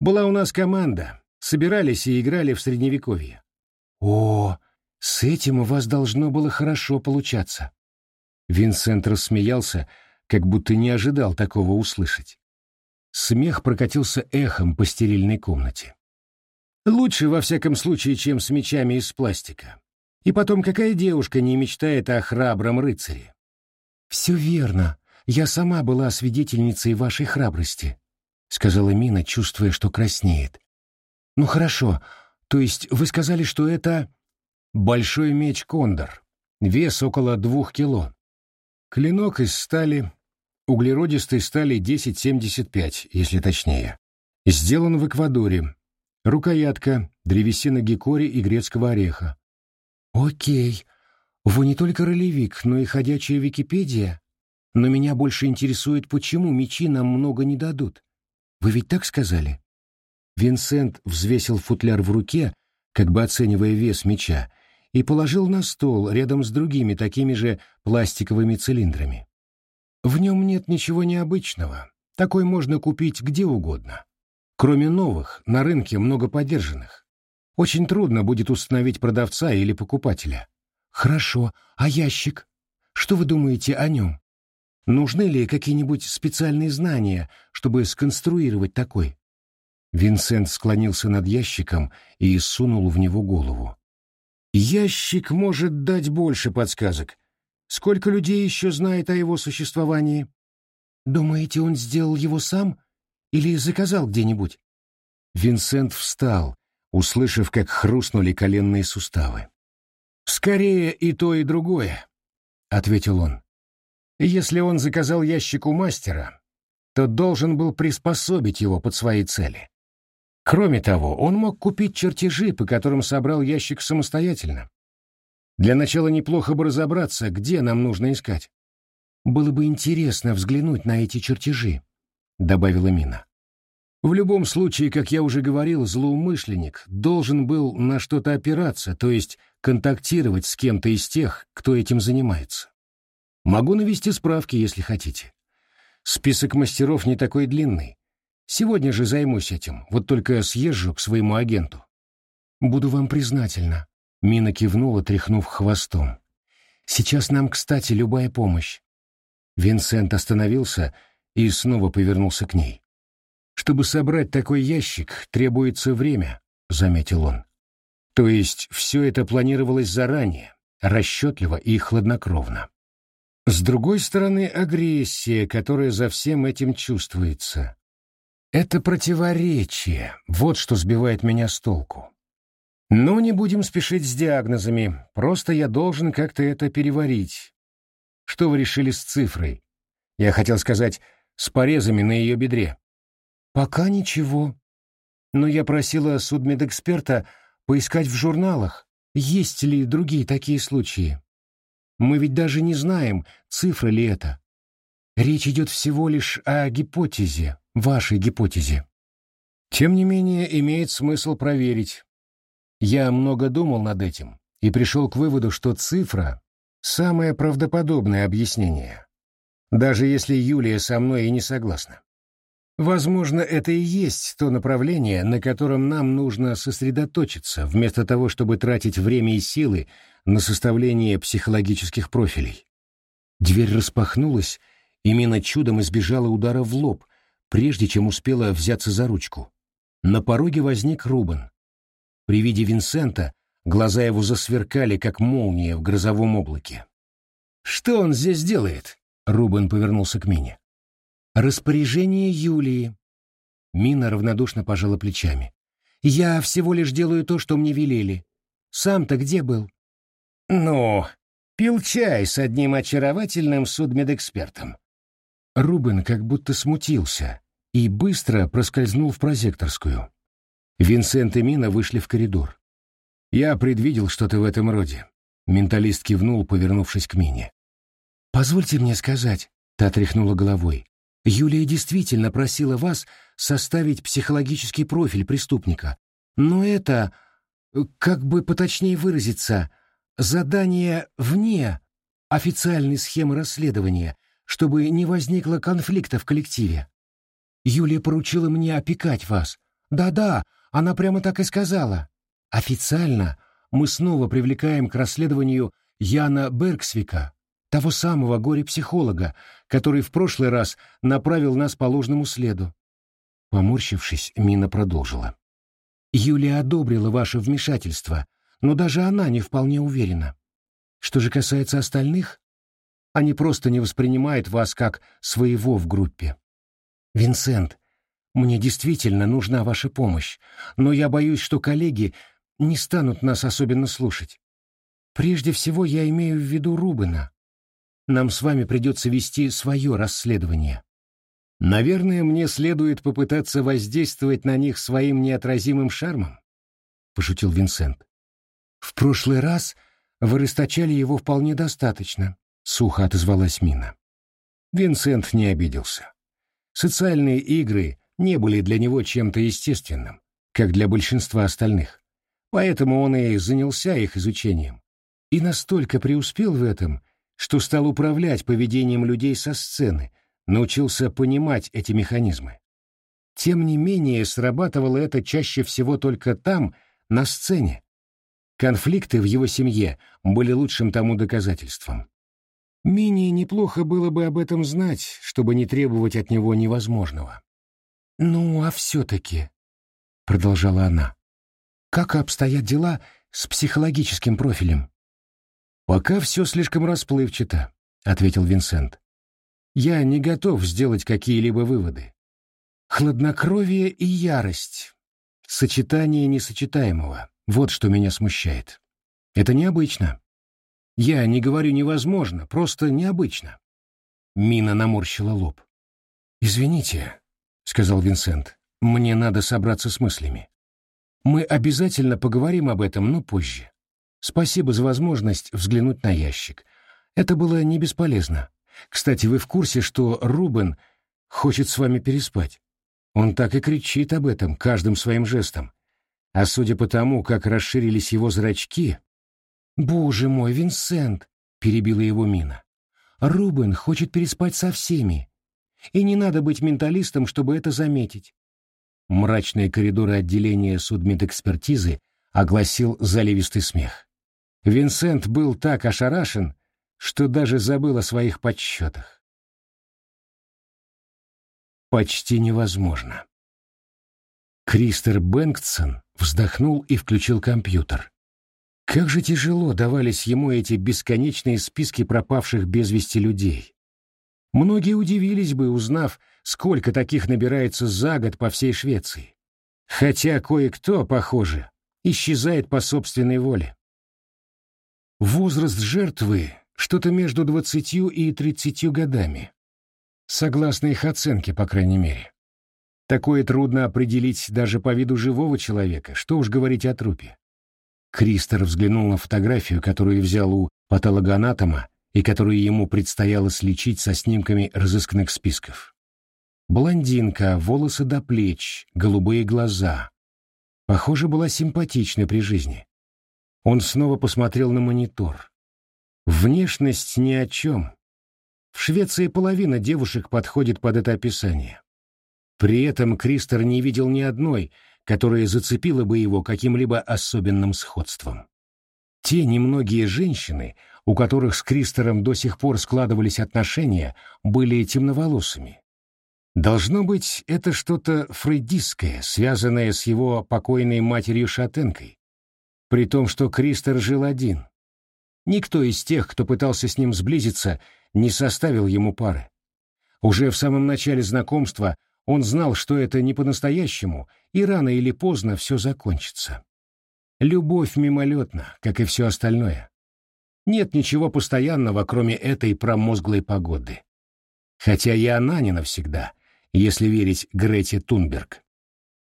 Была у нас команда. Собирались и играли в Средневековье. О, с этим у вас должно было хорошо получаться. Винсент рассмеялся, как будто не ожидал такого услышать. Смех прокатился эхом по стерильной комнате. Лучше, во всяком случае, чем с мечами из пластика. И потом, какая девушка не мечтает о храбром рыцаре? «Все верно. Я сама была свидетельницей вашей храбрости», — сказала Мина, чувствуя, что краснеет. «Ну хорошо. То есть вы сказали, что это...» «Большой меч Кондор. Вес около двух кило. Клинок из стали, углеродистой стали 1075, если точнее. Сделан в Эквадоре. Рукоятка, древесина гекори и грецкого ореха. «Окей. Вы не только ролевик, но и ходячая Википедия. Но меня больше интересует, почему мечи нам много не дадут. Вы ведь так сказали?» Винсент взвесил футляр в руке, как бы оценивая вес меча, и положил на стол рядом с другими такими же пластиковыми цилиндрами. В нем нет ничего необычного. Такой можно купить где угодно. Кроме новых, на рынке много подержанных. Очень трудно будет установить продавца или покупателя. Хорошо, а ящик? Что вы думаете о нем? Нужны ли какие-нибудь специальные знания, чтобы сконструировать такой? Винсент склонился над ящиком и сунул в него голову. Ящик может дать больше подсказок. Сколько людей еще знает о его существовании? Думаете, он сделал его сам или заказал где-нибудь? Винсент встал, услышав, как хрустнули коленные суставы. «Скорее и то, и другое», — ответил он. «Если он заказал ящик у мастера, то должен был приспособить его под свои цели. Кроме того, он мог купить чертежи, по которым собрал ящик самостоятельно. Для начала неплохо бы разобраться, где нам нужно искать. «Было бы интересно взглянуть на эти чертежи», — добавила Мина. В любом случае, как я уже говорил, злоумышленник должен был на что-то опираться, то есть контактировать с кем-то из тех, кто этим занимается. Могу навести справки, если хотите. Список мастеров не такой длинный. Сегодня же займусь этим, вот только съезжу к своему агенту. Буду вам признательна. Мина кивнула, тряхнув хвостом. Сейчас нам, кстати, любая помощь. Винсент остановился и снова повернулся к ней. Чтобы собрать такой ящик, требуется время, заметил он. То есть все это планировалось заранее, расчетливо и хладнокровно. С другой стороны, агрессия, которая за всем этим чувствуется. Это противоречие, вот что сбивает меня с толку. Но не будем спешить с диагнозами, просто я должен как-то это переварить. Что вы решили с цифрой? Я хотел сказать, с порезами на ее бедре. Пока ничего. Но я просила судмедэксперта поискать в журналах, есть ли другие такие случаи. Мы ведь даже не знаем, цифра ли это. Речь идет всего лишь о гипотезе, вашей гипотезе. Тем не менее, имеет смысл проверить. Я много думал над этим и пришел к выводу, что цифра — самое правдоподобное объяснение, даже если Юлия со мной и не согласна. Возможно, это и есть то направление, на котором нам нужно сосредоточиться, вместо того, чтобы тратить время и силы на составление психологических профилей. Дверь распахнулась, и Мина чудом избежала удара в лоб, прежде чем успела взяться за ручку. На пороге возник Рубен. При виде Винсента глаза его засверкали, как молния в грозовом облаке. «Что он здесь делает?» — Рубен повернулся к Мине. Распоряжение Юлии. Мина равнодушно пожала плечами. Я всего лишь делаю то, что мне велели. Сам-то где был? Ну, пил чай с одним очаровательным судмедэкспертом. Рубен как будто смутился и быстро проскользнул в прозекторскую. Винсент и Мина вышли в коридор. Я предвидел что-то в этом роде. Менталист кивнул, повернувшись к Мине. «Позвольте мне сказать», — та тряхнула головой, Юлия действительно просила вас составить психологический профиль преступника. Но это, как бы поточнее выразиться, задание вне официальной схемы расследования, чтобы не возникло конфликта в коллективе. Юлия поручила мне опекать вас. Да-да, она прямо так и сказала. Официально мы снова привлекаем к расследованию Яна Бергсвика, того самого горе-психолога, который в прошлый раз направил нас по ложному следу. Поморщившись, Мина продолжила. Юлия одобрила ваше вмешательство, но даже она не вполне уверена. Что же касается остальных, они просто не воспринимают вас как своего в группе. Винсент, мне действительно нужна ваша помощь, но я боюсь, что коллеги не станут нас особенно слушать. Прежде всего я имею в виду Рубена. Нам с вами придется вести свое расследование. Наверное, мне следует попытаться воздействовать на них своим неотразимым шармом, — пошутил Винсент. В прошлый раз вы расточали его вполне достаточно, — сухо отозвалась Мина. Винсент не обиделся. Социальные игры не были для него чем-то естественным, как для большинства остальных. Поэтому он и занялся их изучением. И настолько преуспел в этом, что стал управлять поведением людей со сцены, научился понимать эти механизмы. Тем не менее, срабатывало это чаще всего только там, на сцене. Конфликты в его семье были лучшим тому доказательством. Мини неплохо было бы об этом знать, чтобы не требовать от него невозможного. «Ну, а все-таки», — продолжала она, — «как обстоят дела с психологическим профилем?» «Пока все слишком расплывчато», — ответил Винсент. «Я не готов сделать какие-либо выводы. Хладнокровие и ярость. Сочетание несочетаемого. Вот что меня смущает. Это необычно. Я не говорю невозможно, просто необычно. Мина наморщила лоб. «Извините», — сказал Винсент, — «мне надо собраться с мыслями. Мы обязательно поговорим об этом, но позже. Спасибо за возможность взглянуть на ящик. Это было не бесполезно. Кстати, вы в курсе, что Рубен хочет с вами переспать? Он так и кричит об этом каждым своим жестом. А судя по тому, как расширились его зрачки... «Боже мой, Винсент!» — перебила его Мина. «Рубен хочет переспать со всеми. И не надо быть менталистом, чтобы это заметить». Мрачные коридоры отделения судмедэкспертизы огласил заливистый смех. Винсент был так ошарашен, что даже забыл о своих подсчетах. Почти невозможно. Кристер Бэнксон вздохнул и включил компьютер. Как же тяжело давались ему эти бесконечные списки пропавших без вести людей. Многие удивились бы, узнав, сколько таких набирается за год по всей Швеции. Хотя кое-кто, похоже, исчезает по собственной воле. Возраст жертвы что-то между двадцатью и тридцатью годами. Согласно их оценке, по крайней мере. Такое трудно определить даже по виду живого человека, что уж говорить о трупе. Кристер взглянул на фотографию, которую взял у патологоанатома и которую ему предстояло сличить со снимками разыскных списков. Блондинка, волосы до плеч, голубые глаза. Похоже, была симпатичной при жизни. Он снова посмотрел на монитор. Внешность ни о чем. В Швеции половина девушек подходит под это описание. При этом Кристер не видел ни одной, которая зацепила бы его каким-либо особенным сходством. Те немногие женщины, у которых с Кристером до сих пор складывались отношения, были темноволосыми. Должно быть, это что-то фрейдистское, связанное с его покойной матерью-шатенкой, при том, что Кристер жил один. Никто из тех, кто пытался с ним сблизиться, не составил ему пары. Уже в самом начале знакомства он знал, что это не по-настоящему, и рано или поздно все закончится. Любовь мимолетна, как и все остальное. Нет ничего постоянного, кроме этой промозглой погоды. Хотя и она не навсегда, если верить Грете Тунберг.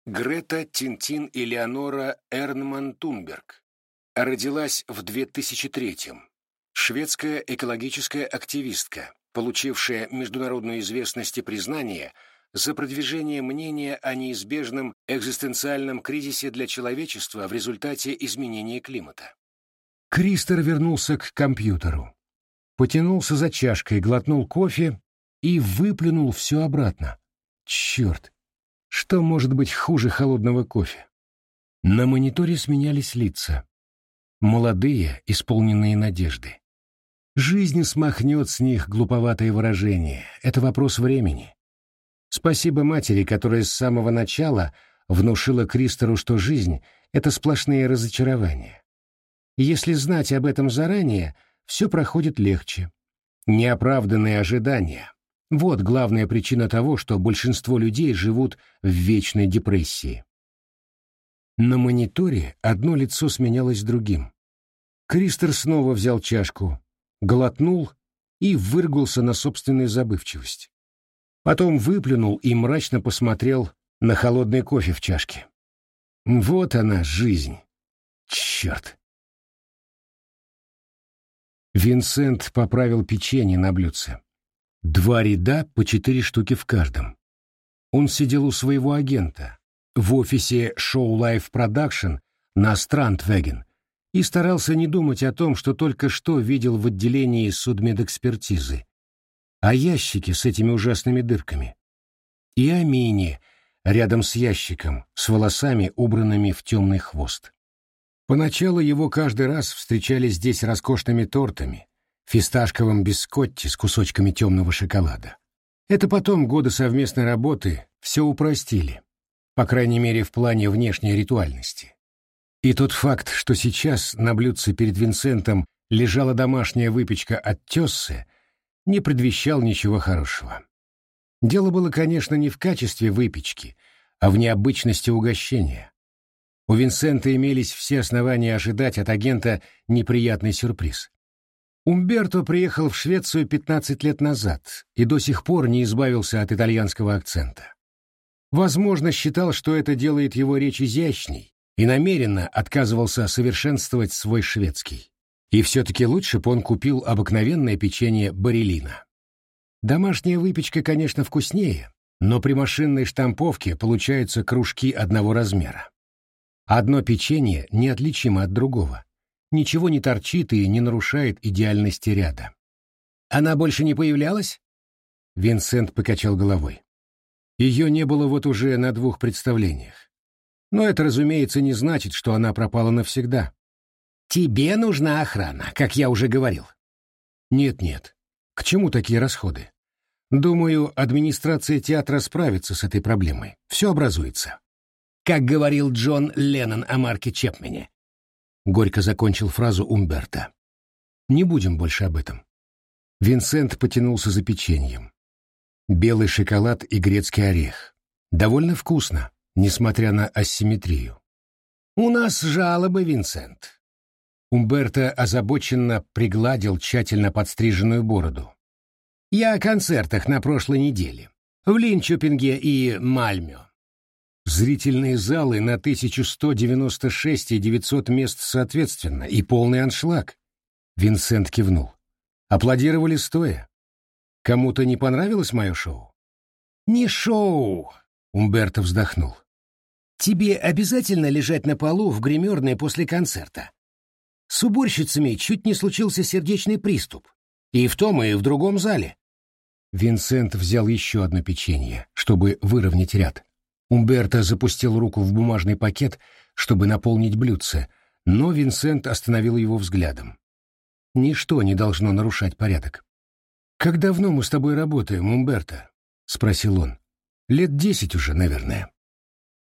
Грета Тинтин Элеонора Эрнман Тунберг. Родилась в 2003-м. Шведская экологическая активистка, получившая международную известность и признание за продвижение мнения о неизбежном экзистенциальном кризисе для человечества в результате изменения климата. Кристер вернулся к компьютеру. Потянулся за чашкой, глотнул кофе и выплюнул все обратно. Черт! Что может быть хуже холодного кофе? На мониторе сменялись лица. Молодые, исполненные надежды. Жизнь смахнет с них глуповатое выражение. Это вопрос времени. Спасибо матери, которая с самого начала внушила Кристору, что жизнь — это сплошные разочарования. Если знать об этом заранее, все проходит легче. Неоправданные ожидания вот главная причина того, что большинство людей живут в вечной депрессии. На мониторе одно лицо сменялось другим. Кристер снова взял чашку, глотнул и выргулся на собственную забывчивость. Потом выплюнул и мрачно посмотрел на холодный кофе в чашке. Вот она, жизнь. Черт. Винсент поправил печенье на блюдце. Два ряда по четыре штуки в каждом. Он сидел у своего агента в офисе Show Life Production на Страндвеген и старался не думать о том, что только что видел в отделении судмедэкспертизы, о ящике с этими ужасными дырками, и о мине рядом с ящиком с волосами, убранными в темный хвост. Поначалу его каждый раз встречали здесь роскошными тортами, фисташковым бискотти с кусочками темного шоколада. Это потом годы совместной работы все упростили, по крайней мере в плане внешней ритуальности. И тот факт, что сейчас на блюдце перед Винсентом лежала домашняя выпечка от Тессы, не предвещал ничего хорошего. Дело было, конечно, не в качестве выпечки, а в необычности угощения. У Винсента имелись все основания ожидать от агента неприятный сюрприз. Умберто приехал в Швецию 15 лет назад и до сих пор не избавился от итальянского акцента. Возможно, считал, что это делает его речь изящней, и намеренно отказывался совершенствовать свой шведский. И все-таки лучше бы он купил обыкновенное печенье барелина. Домашняя выпечка, конечно, вкуснее, но при машинной штамповке получаются кружки одного размера. Одно печенье неотличимо от другого. Ничего не торчит и не нарушает идеальности ряда. «Она больше не появлялась?» Винсент покачал головой. Ее не было вот уже на двух представлениях. Но это, разумеется, не значит, что она пропала навсегда. Тебе нужна охрана, как я уже говорил. Нет-нет. К чему такие расходы? Думаю, администрация театра справится с этой проблемой. Все образуется. Как говорил Джон Леннон о Марке Чепмене. Горько закончил фразу Умберта. Не будем больше об этом. Винсент потянулся за печеньем. Белый шоколад и грецкий орех. Довольно вкусно несмотря на асимметрию. «У нас жалобы, Винсент». Умберто озабоченно пригладил тщательно подстриженную бороду. «Я о концертах на прошлой неделе. В Линчопинге и Мальмё. Зрительные залы на 1196 и 900 мест соответственно, и полный аншлаг. Винсент кивнул. Аплодировали стоя. Кому-то не понравилось мое шоу? Не шоу, Умберто вздохнул. «Тебе обязательно лежать на полу в гримерной после концерта? С уборщицами чуть не случился сердечный приступ. И в том, и в другом зале». Винсент взял еще одно печенье, чтобы выровнять ряд. Умберто запустил руку в бумажный пакет, чтобы наполнить блюдце, но Винсент остановил его взглядом. «Ничто не должно нарушать порядок». «Как давно мы с тобой работаем, Умберто?» — спросил он. Лет десять уже, наверное.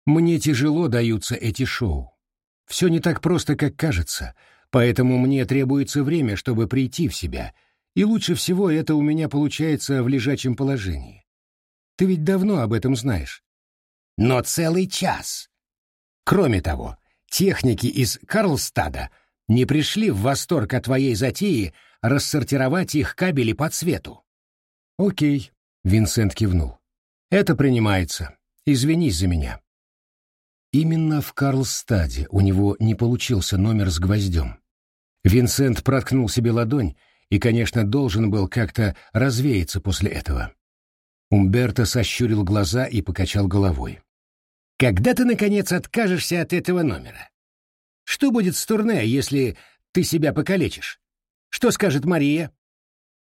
Мне тяжело даются эти шоу. Все не так просто, как кажется, поэтому мне требуется время, чтобы прийти в себя, и лучше всего это у меня получается в лежачем положении. Ты ведь давно об этом знаешь. Но целый час. Кроме того, техники из Карлстада не пришли в восторг от твоей затеи рассортировать их кабели по цвету. Окей, Винсент кивнул. Это принимается. Извинись за меня. Именно в Карлстаде у него не получился номер с гвоздем. Винсент проткнул себе ладонь и, конечно, должен был как-то развеяться после этого. Умберто сощурил глаза и покачал головой. «Когда ты, наконец, откажешься от этого номера? Что будет с турне, если ты себя покалечишь? Что скажет Мария?»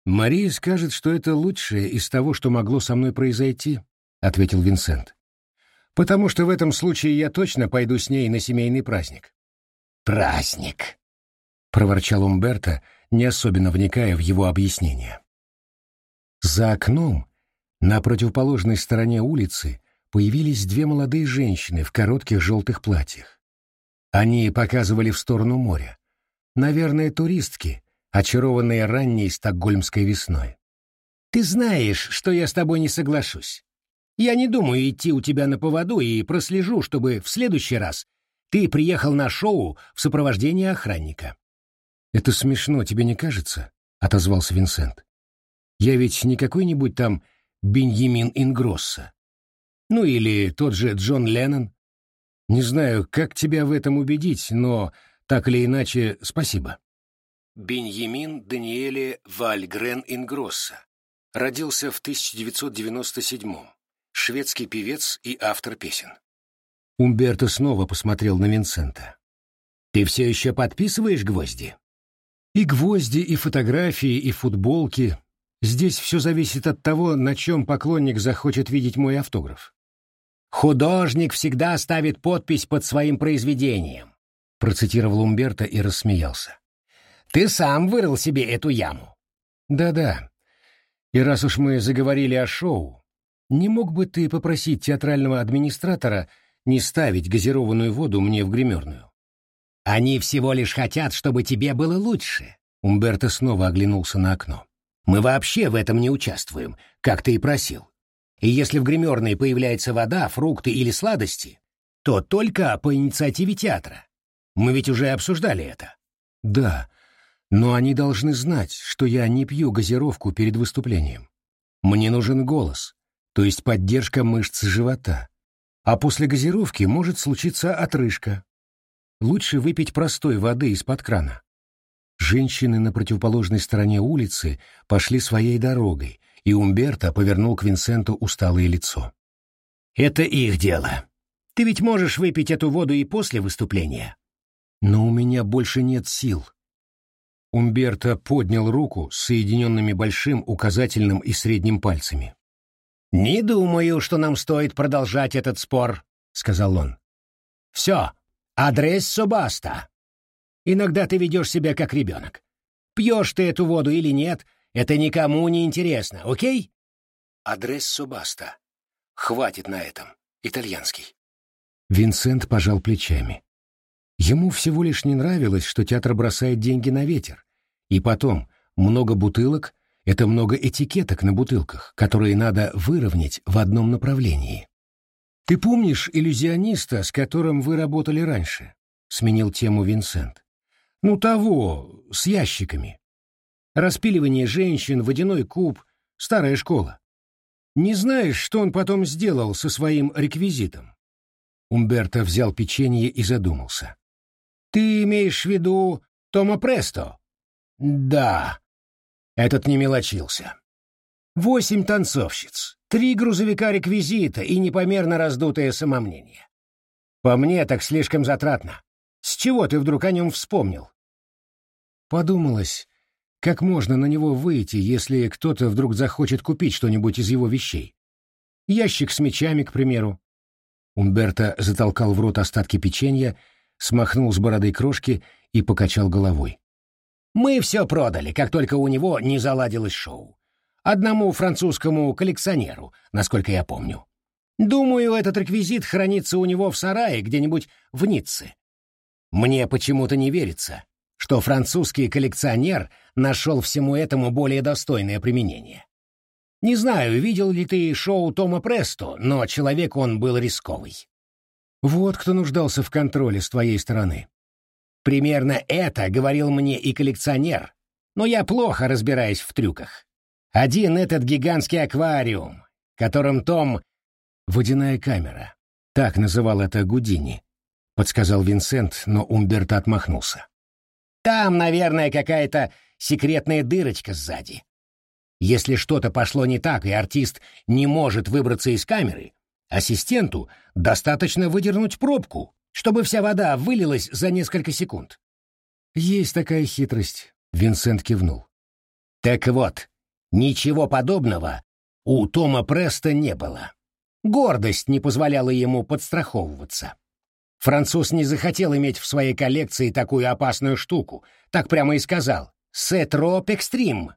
«Мария скажет, что это лучшее из того, что могло со мной произойти», — ответил Винсент. «Потому что в этом случае я точно пойду с ней на семейный праздник». «Праздник!» — проворчал Умберто, не особенно вникая в его объяснение. За окном, на противоположной стороне улицы, появились две молодые женщины в коротких желтых платьях. Они показывали в сторону моря. Наверное, туристки, очарованные ранней стокгольмской весной. «Ты знаешь, что я с тобой не соглашусь. Я не думаю идти у тебя на поводу и прослежу, чтобы в следующий раз ты приехал на шоу в сопровождении охранника». «Это смешно, тебе не кажется?» — отозвался Винсент. «Я ведь не какой-нибудь там Беньямин Ингросса. Ну или тот же Джон Леннон. Не знаю, как тебя в этом убедить, но так или иначе спасибо». Беньямин Даниэле Вальгрен Ингросса. Родился в 1997 -м шведский певец и автор песен. Умберто снова посмотрел на Винсента. «Ты все еще подписываешь гвозди?» «И гвозди, и фотографии, и футболки. Здесь все зависит от того, на чем поклонник захочет видеть мой автограф». «Художник всегда ставит подпись под своим произведением», процитировал Умберто и рассмеялся. «Ты сам вырыл себе эту яму». «Да-да. И раз уж мы заговорили о шоу, не мог бы ты попросить театрального администратора не ставить газированную воду мне в гримерную? Они всего лишь хотят, чтобы тебе было лучше. Умберто снова оглянулся на окно. Мы вообще в этом не участвуем, как ты и просил. И если в гримерной появляется вода, фрукты или сладости, то только по инициативе театра. Мы ведь уже обсуждали это. Да, но они должны знать, что я не пью газировку перед выступлением. Мне нужен голос, то есть поддержка мышц живота. А после газировки может случиться отрыжка. Лучше выпить простой воды из-под крана. Женщины на противоположной стороне улицы пошли своей дорогой, и Умберто повернул к Винсенту усталое лицо. «Это их дело. Ты ведь можешь выпить эту воду и после выступления». «Но у меня больше нет сил». Умберто поднял руку с соединенными большим, указательным и средним пальцами. «Не думаю, что нам стоит продолжать этот спор», — сказал он. «Все, адрес баста. Иногда ты ведешь себя как ребенок. Пьешь ты эту воду или нет, это никому не интересно, окей?» Адрес баста. Хватит на этом. Итальянский. Винсент пожал плечами. Ему всего лишь не нравилось, что театр бросает деньги на ветер. И потом, много бутылок это много этикеток на бутылках, которые надо выровнять в одном направлении. «Ты помнишь иллюзиониста, с которым вы работали раньше?» — сменил тему Винсент. «Ну, того, с ящиками. Распиливание женщин, водяной куб, старая школа. Не знаешь, что он потом сделал со своим реквизитом?» Умберто взял печенье и задумался. «Ты имеешь в виду Тома Престо?» «Да», этот не мелочился. Восемь танцовщиц, три грузовика реквизита и непомерно раздутое самомнение. По мне так слишком затратно. С чего ты вдруг о нем вспомнил? Подумалось, как можно на него выйти, если кто-то вдруг захочет купить что-нибудь из его вещей. Ящик с мечами, к примеру. Умберто затолкал в рот остатки печенья, смахнул с бороды крошки и покачал головой. Мы все продали, как только у него не заладилось шоу. Одному французскому коллекционеру, насколько я помню. Думаю, этот реквизит хранится у него в сарае где-нибудь в Ницце. Мне почему-то не верится, что французский коллекционер нашел всему этому более достойное применение. Не знаю, видел ли ты шоу Тома Престо, но человек он был рисковый. Вот кто нуждался в контроле с твоей стороны. Примерно это говорил мне и коллекционер, но я плохо разбираюсь в трюках. Один этот гигантский аквариум, которым Том... «Водяная камера», — так называл это Гудини, — подсказал Винсент, но Умберто отмахнулся. «Там, наверное, какая-то секретная дырочка сзади. Если что-то пошло не так, и артист не может выбраться из камеры, ассистенту достаточно выдернуть пробку, чтобы вся вода вылилась за несколько секунд. Есть такая хитрость, Винсент кивнул. Так вот, ничего подобного у Тома Преста не было. Гордость не позволяла ему подстраховываться. Француз не захотел иметь в своей коллекции такую опасную штуку, так прямо и сказал «Сетроп экстрим».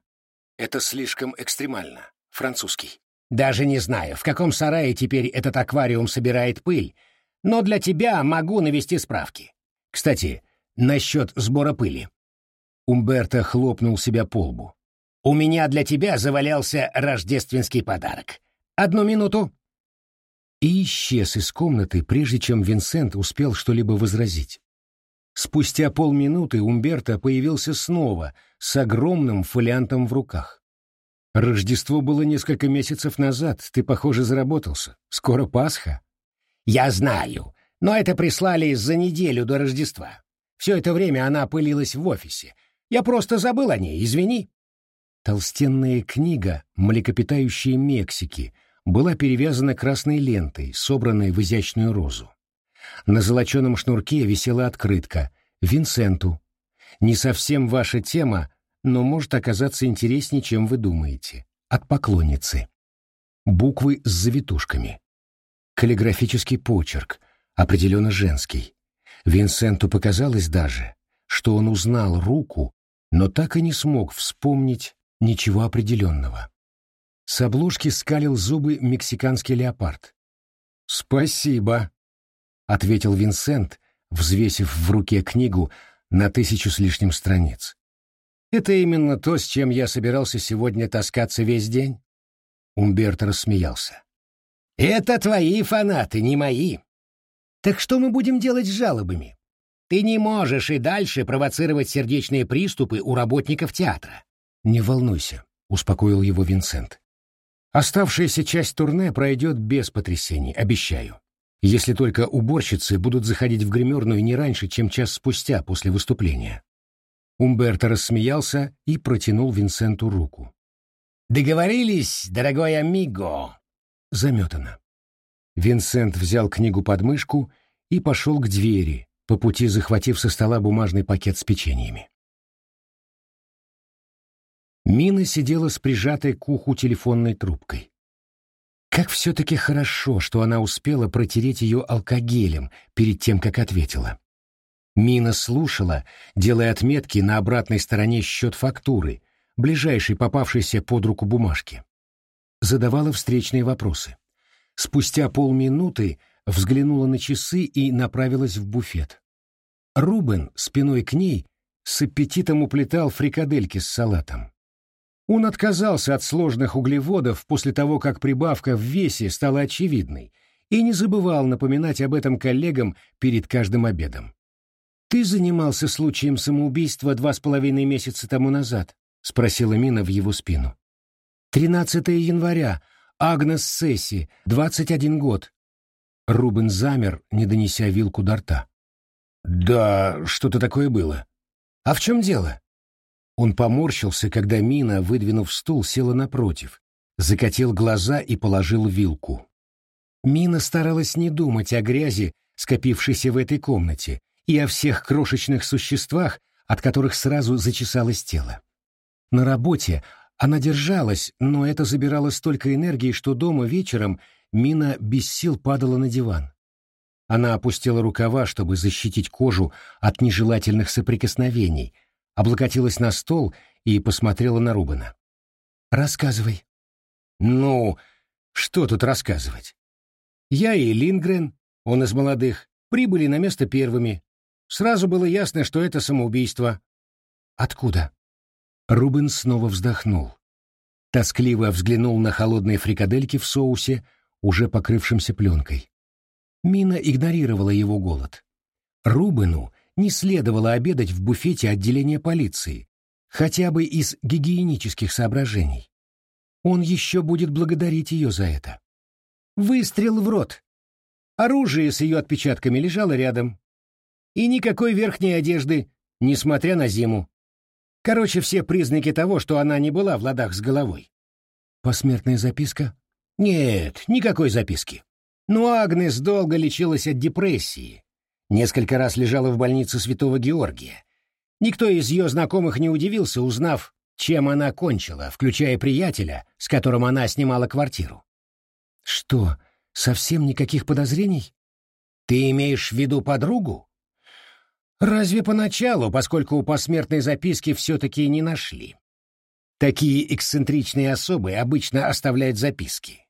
Это слишком экстремально. Французский. Даже не знаю, в каком сарае теперь этот аквариум собирает пыль, но для тебя могу навести справки. Кстати, насчет сбора пыли. Умберто хлопнул себя по лбу. У меня для тебя завалялся рождественский подарок. Одну минуту. И исчез из комнаты, прежде чем Винсент успел что-либо возразить. Спустя полминуты Умберто появился снова с огромным фолиантом в руках. «Рождество было несколько месяцев назад, ты, похоже, заработался. Скоро Пасха». «Я знаю, но это прислали за неделю до Рождества. Все это время она пылилась в офисе. Я просто забыл о ней, извини». Толстенная книга «Млекопитающие Мексики» была перевязана красной лентой, собранной в изящную розу. На золоченом шнурке висела открытка «Винсенту». Не совсем ваша тема, но может оказаться интереснее, чем вы думаете. От поклонницы. Буквы с завитушками. Каллиграфический почерк, определенно женский. Винсенту показалось даже, что он узнал руку, но так и не смог вспомнить ничего определенного. С обложки скалил зубы мексиканский леопард. «Спасибо», — ответил Винсент, взвесив в руке книгу на тысячу с лишним страниц. «Это именно то, с чем я собирался сегодня таскаться весь день?» Умберто рассмеялся. «Это твои фанаты, не мои. Так что мы будем делать с жалобами? Ты не можешь и дальше провоцировать сердечные приступы у работников театра». «Не волнуйся», — успокоил его Винсент. «Оставшаяся часть турне пройдет без потрясений, обещаю если только уборщицы будут заходить в гримерную не раньше, чем час спустя после выступления. Умберто рассмеялся и протянул Винсенту руку. «Договорились, дорогой амиго!» Заметано. Винсент взял книгу под мышку и пошел к двери, по пути захватив со стола бумажный пакет с печеньями. Мина сидела с прижатой к уху телефонной трубкой. Как все-таки хорошо, что она успела протереть ее алкогелем перед тем, как ответила. Мина слушала, делая отметки на обратной стороне счет фактуры, ближайшей попавшейся под руку бумажки. Задавала встречные вопросы. Спустя полминуты взглянула на часы и направилась в буфет. Рубен, спиной к ней, с аппетитом уплетал фрикадельки с салатом. Он отказался от сложных углеводов после того, как прибавка в весе стала очевидной, и не забывал напоминать об этом коллегам перед каждым обедом. «Ты занимался случаем самоубийства два с половиной месяца тому назад?» — спросила Мина в его спину. «13 января. Агнес Сесси, 21 год». Рубен замер, не донеся вилку до рта. «Да, что-то такое было. А в чем дело?» Он поморщился, когда Мина, выдвинув стул, села напротив, закатил глаза и положил вилку. Мина старалась не думать о грязи, скопившейся в этой комнате, и о всех крошечных существах, от которых сразу зачесалось тело. На работе она держалась, но это забирало столько энергии, что дома вечером Мина без сил падала на диван. Она опустила рукава, чтобы защитить кожу от нежелательных соприкосновений — облокотилась на стол и посмотрела на Рубана. «Рассказывай». «Ну, что тут рассказывать? Я и Лингрен, он из молодых, прибыли на место первыми. Сразу было ясно, что это самоубийство». «Откуда?» Рубен снова вздохнул. Тоскливо взглянул на холодные фрикадельки в соусе, уже покрывшимся пленкой. Мина игнорировала его голод. Рубену не следовало обедать в буфете отделения полиции, хотя бы из гигиенических соображений. Он еще будет благодарить ее за это. Выстрел в рот. Оружие с ее отпечатками лежало рядом. И никакой верхней одежды, несмотря на зиму. Короче, все признаки того, что она не была в ладах с головой. Посмертная записка? Нет, никакой записки. Но Агнес долго лечилась от депрессии, Несколько раз лежала в больнице Святого Георгия. Никто из ее знакомых не удивился, узнав, чем она кончила, включая приятеля, с которым она снимала квартиру. «Что, совсем никаких подозрений? Ты имеешь в виду подругу?» «Разве поначалу, поскольку у посмертной записки все-таки не нашли?» Такие эксцентричные особы обычно оставляют записки.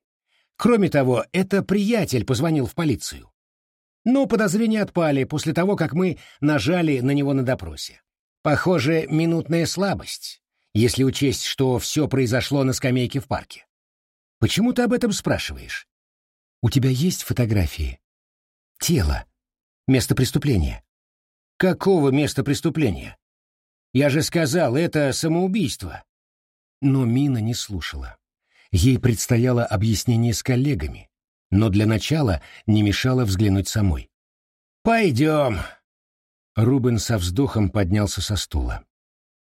Кроме того, это приятель позвонил в полицию. Но подозрения отпали после того, как мы нажали на него на допросе. Похоже, минутная слабость, если учесть, что все произошло на скамейке в парке. Почему ты об этом спрашиваешь? У тебя есть фотографии? Тело. Место преступления. Какого места преступления? Я же сказал, это самоубийство. Но Мина не слушала. Ей предстояло объяснение с коллегами, но для начала не мешало взглянуть самой. «Пойдем!» Рубен со вздохом поднялся со стула.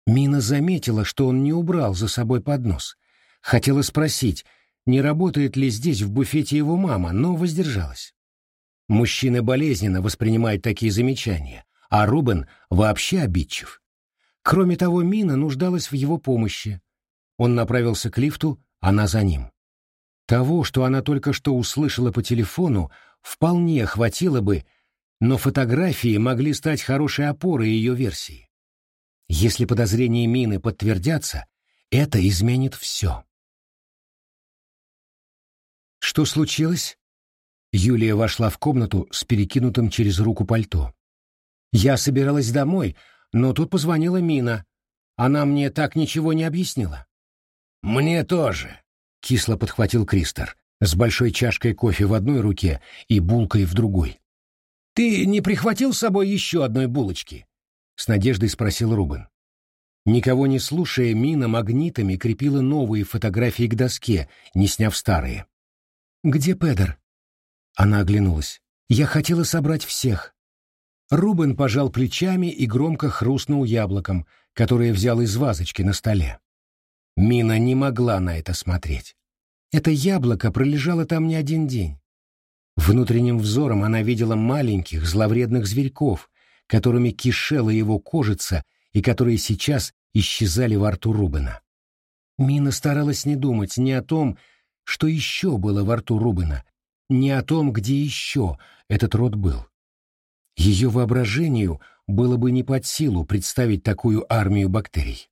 Мина заметила, что он не убрал за собой поднос. Хотела спросить, не работает ли здесь в буфете его мама, но воздержалась. Мужчины болезненно воспринимают такие замечания, а Рубен вообще обидчив. Кроме того, Мина нуждалась в его помощи. Он направился к лифту, она за ним. Того, что она только что услышала по телефону, вполне хватило бы, но фотографии могли стать хорошей опорой ее версии. Если подозрения Мины подтвердятся, это изменит все. Что случилось? Юлия вошла в комнату с перекинутым через руку пальто. Я собиралась домой, но тут позвонила Мина. Она мне так ничего не объяснила. Мне тоже, кисло подхватил Кристер с большой чашкой кофе в одной руке и булкой в другой. Ты не прихватил с собой еще одной булочки? с надеждой спросил Рубен. Никого не слушая, Мина магнитами крепила новые фотографии к доске, не сняв старые. «Где Педер?» Она оглянулась. «Я хотела собрать всех». Рубен пожал плечами и громко хрустнул яблоком, которое взял из вазочки на столе. Мина не могла на это смотреть. Это яблоко пролежало там не один день. Внутренним взором она видела маленьких зловредных зверьков, которыми кишела его кожица и которые сейчас исчезали во рту Рубена. Мина старалась не думать ни о том, что еще было во рту Рубена, ни о том, где еще этот рот был. Ее воображению было бы не под силу представить такую армию бактерий.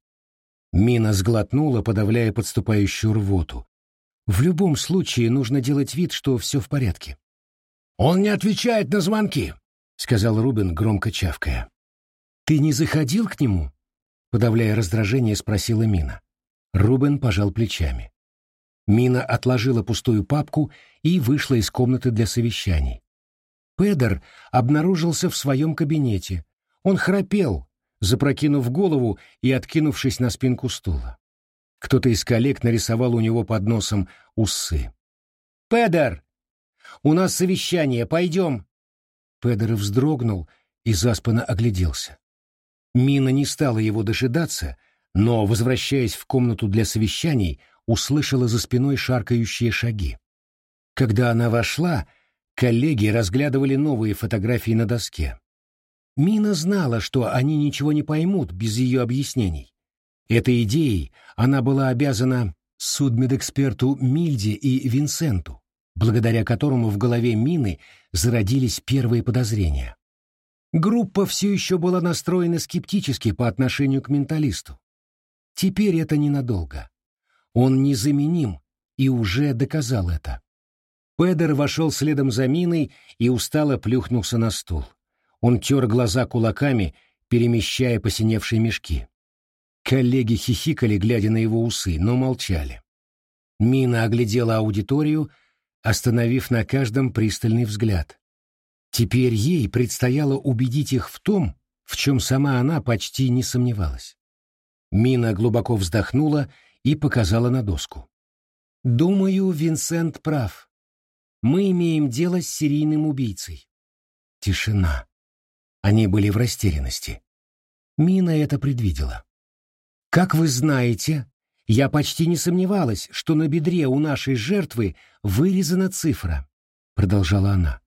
Мина сглотнула, подавляя подступающую рвоту. В любом случае нужно делать вид, что все в порядке. «Он не отвечает на звонки», — сказал Рубин, громко чавкая. «Ты не заходил к нему?» — подавляя раздражение, спросила Мина. Рубен пожал плечами. Мина отложила пустую папку и вышла из комнаты для совещаний. Педер обнаружился в своем кабинете. Он храпел, запрокинув голову и откинувшись на спинку стула. Кто-то из коллег нарисовал у него под носом усы. «Педер! У нас совещание, пойдем!» Педер вздрогнул и заспанно огляделся. Мина не стала его дожидаться, но, возвращаясь в комнату для совещаний, услышала за спиной шаркающие шаги. Когда она вошла, коллеги разглядывали новые фотографии на доске. Мина знала, что они ничего не поймут без ее объяснений. Этой идеей она была обязана судмедэксперту Мильде и Винсенту, благодаря которому в голове Мины зародились первые подозрения. Группа все еще была настроена скептически по отношению к менталисту. Теперь это ненадолго. Он незаменим и уже доказал это. Педер вошел следом за Миной и устало плюхнулся на стул. Он тер глаза кулаками, перемещая посиневшие мешки. Коллеги хихикали, глядя на его усы, но молчали. Мина оглядела аудиторию, остановив на каждом пристальный взгляд. Теперь ей предстояло убедить их в том, в чем сама она почти не сомневалась. Мина глубоко вздохнула и показала на доску. «Думаю, Винсент прав. Мы имеем дело с серийным убийцей». Тишина. Они были в растерянности. Мина это предвидела. «Как вы знаете, я почти не сомневалась, что на бедре у нашей жертвы вырезана цифра», — продолжала она.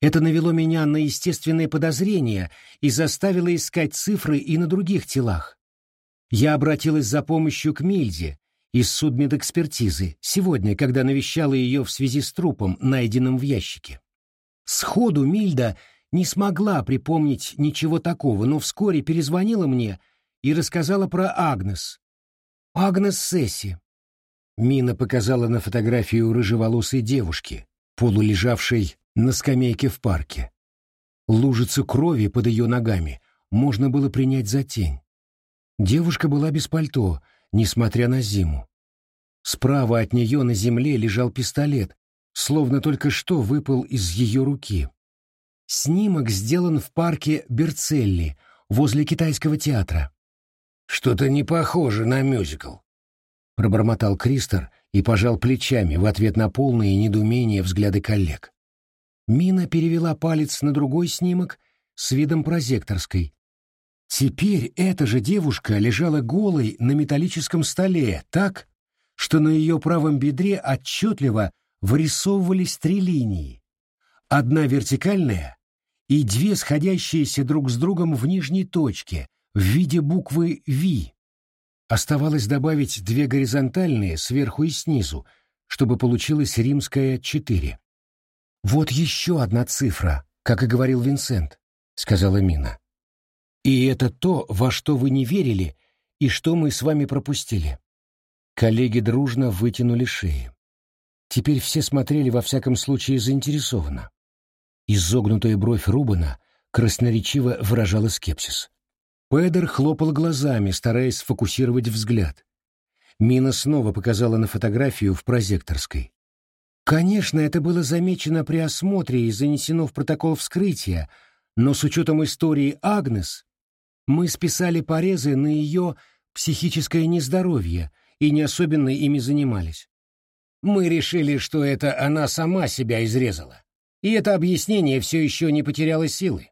«Это навело меня на естественные подозрения и заставило искать цифры и на других телах. Я обратилась за помощью к Мильде из судмедэкспертизы сегодня, когда навещала ее в связи с трупом, найденным в ящике. Сходу Мильда не смогла припомнить ничего такого, но вскоре перезвонила мне и рассказала про Агнес. Агнес Сесси. Мина показала на фотографию рыжеволосой девушки, полулежавшей на скамейке в парке. Лужицу крови под ее ногами можно было принять за тень. Девушка была без пальто, несмотря на зиму. Справа от нее на земле лежал пистолет, словно только что выпал из ее руки. Снимок сделан в парке Берцелли, возле китайского театра. «Что-то не похоже на мюзикл», — пробормотал Кристер и пожал плечами в ответ на полные недоумения взгляды коллег. Мина перевела палец на другой снимок с видом прозекторской, Теперь эта же девушка лежала голой на металлическом столе, так, что на ее правом бедре отчетливо вырисовывались три линии. Одна вертикальная и две сходящиеся друг с другом в нижней точке в виде буквы «Ви». Оставалось добавить две горизонтальные сверху и снизу, чтобы получилось римское «четыре». «Вот еще одна цифра, как и говорил Винсент», — сказала Мина. «И это то, во что вы не верили и что мы с вами пропустили». Коллеги дружно вытянули шеи. Теперь все смотрели во всяком случае заинтересованно. Изогнутая бровь Рубана красноречиво выражала скепсис. Педер хлопал глазами, стараясь сфокусировать взгляд. Мина снова показала на фотографию в прозекторской. Конечно, это было замечено при осмотре и занесено в протокол вскрытия, но с учетом истории Агнес мы списали порезы на ее психическое нездоровье и не особенно ими занимались. Мы решили, что это она сама себя изрезала, и это объяснение все еще не потеряло силы.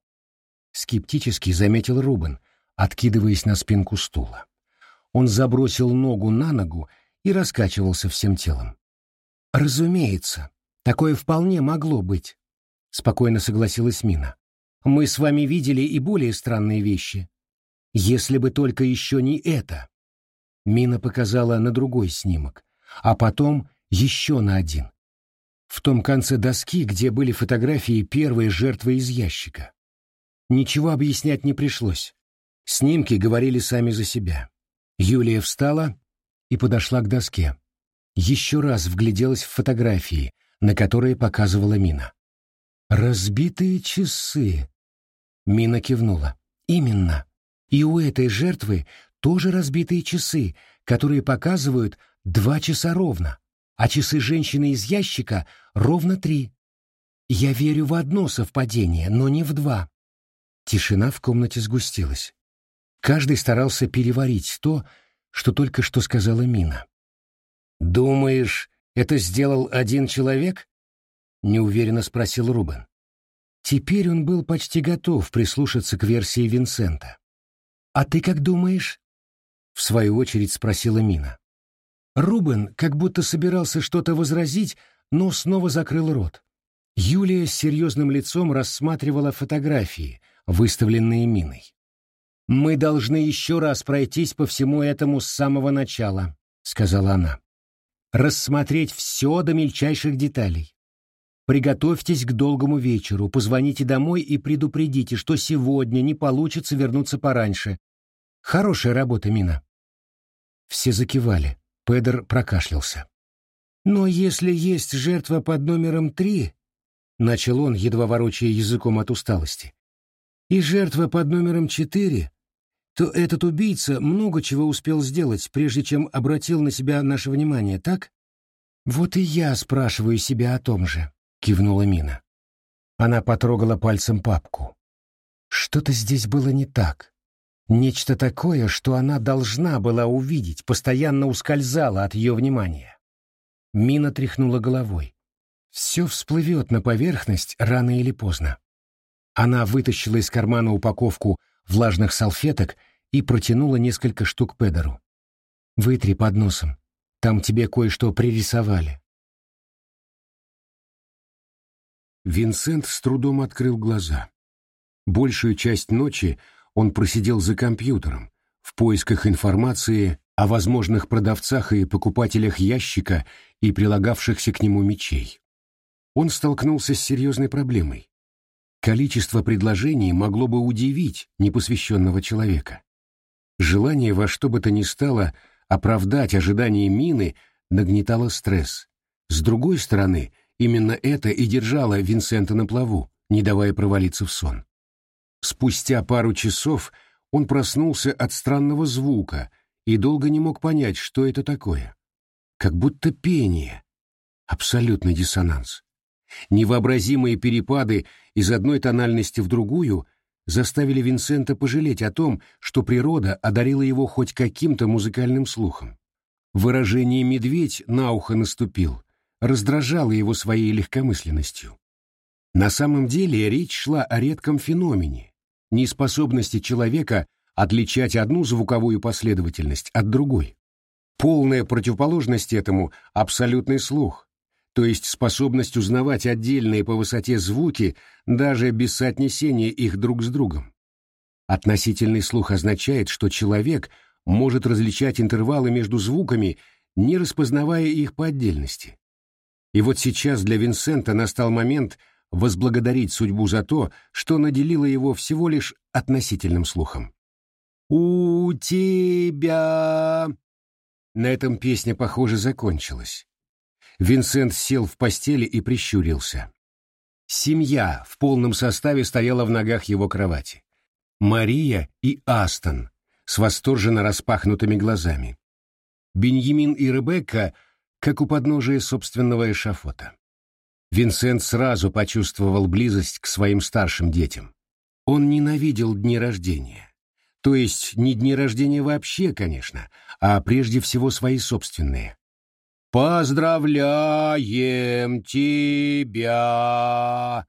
Скептически заметил Рубен, откидываясь на спинку стула. Он забросил ногу на ногу и раскачивался всем телом. «Разумеется, такое вполне могло быть», — спокойно согласилась Мина. «Мы с вами видели и более странные вещи. Если бы только еще не это». Мина показала на другой снимок, а потом еще на один. В том конце доски, где были фотографии первой жертвы из ящика. Ничего объяснять не пришлось. Снимки говорили сами за себя. Юлия встала и подошла к доске еще раз вгляделась в фотографии, на которые показывала Мина. «Разбитые часы!» Мина кивнула. «Именно. И у этой жертвы тоже разбитые часы, которые показывают два часа ровно, а часы женщины из ящика ровно три. Я верю в одно совпадение, но не в два». Тишина в комнате сгустилась. Каждый старался переварить то, что только что сказала Мина. «Думаешь, это сделал один человек?» — неуверенно спросил Рубен. Теперь он был почти готов прислушаться к версии Винсента. «А ты как думаешь?» — в свою очередь спросила Мина. Рубен как будто собирался что-то возразить, но снова закрыл рот. Юлия с серьезным лицом рассматривала фотографии, выставленные Миной. «Мы должны еще раз пройтись по всему этому с самого начала», — сказала она рассмотреть все до мельчайших деталей. Приготовьтесь к долгому вечеру, позвоните домой и предупредите, что сегодня не получится вернуться пораньше. Хорошая работа, Мина. Все закивали. Педер прокашлялся. Но если есть жертва под номером три, начал он, едва ворочая языком от усталости, и жертва под номером четыре, то этот убийца много чего успел сделать, прежде чем обратил на себя наше внимание, так? Вот и я спрашиваю себя о том же, кивнула Мина. Она потрогала пальцем папку. Что-то здесь было не так. Нечто такое, что она должна была увидеть, постоянно ускользало от ее внимания. Мина тряхнула головой. Все всплывет на поверхность рано или поздно. Она вытащила из кармана упаковку влажных салфеток и протянула несколько штук Педеру. «Вытри под носом. Там тебе кое-что пририсовали». Винсент с трудом открыл глаза. Большую часть ночи он просидел за компьютером, в поисках информации о возможных продавцах и покупателях ящика и прилагавшихся к нему мечей. Он столкнулся с серьезной проблемой. Количество предложений могло бы удивить непосвященного человека. Желание во что бы то ни стало оправдать ожидания Мины нагнетало стресс. С другой стороны, именно это и держало Винсента на плаву, не давая провалиться в сон. Спустя пару часов он проснулся от странного звука и долго не мог понять, что это такое. Как будто пение. Абсолютный диссонанс. Невообразимые перепады из одной тональности в другую — заставили Винсента пожалеть о том, что природа одарила его хоть каким-то музыкальным слухом. Выражение «медведь» на ухо наступил, раздражало его своей легкомысленностью. На самом деле речь шла о редком феномене, неспособности человека отличать одну звуковую последовательность от другой. Полная противоположность этому — абсолютный слух, то есть способность узнавать отдельные по высоте звуки даже без соотнесения их друг с другом. Относительный слух означает, что человек может различать интервалы между звуками, не распознавая их по отдельности. И вот сейчас для Винсента настал момент возблагодарить судьбу за то, что наделила его всего лишь относительным слухом. «У тебя...» На этом песня, похоже, закончилась. Винсент сел в постели и прищурился. Семья в полном составе стояла в ногах его кровати. Мария и Астон с восторженно распахнутыми глазами. Беньямин и Ребекка, как у подножия собственного эшафота. Винсент сразу почувствовал близость к своим старшим детям. Он ненавидел дни рождения. То есть не дни рождения вообще, конечно, а прежде всего свои собственные. «Поздравляем тебя!»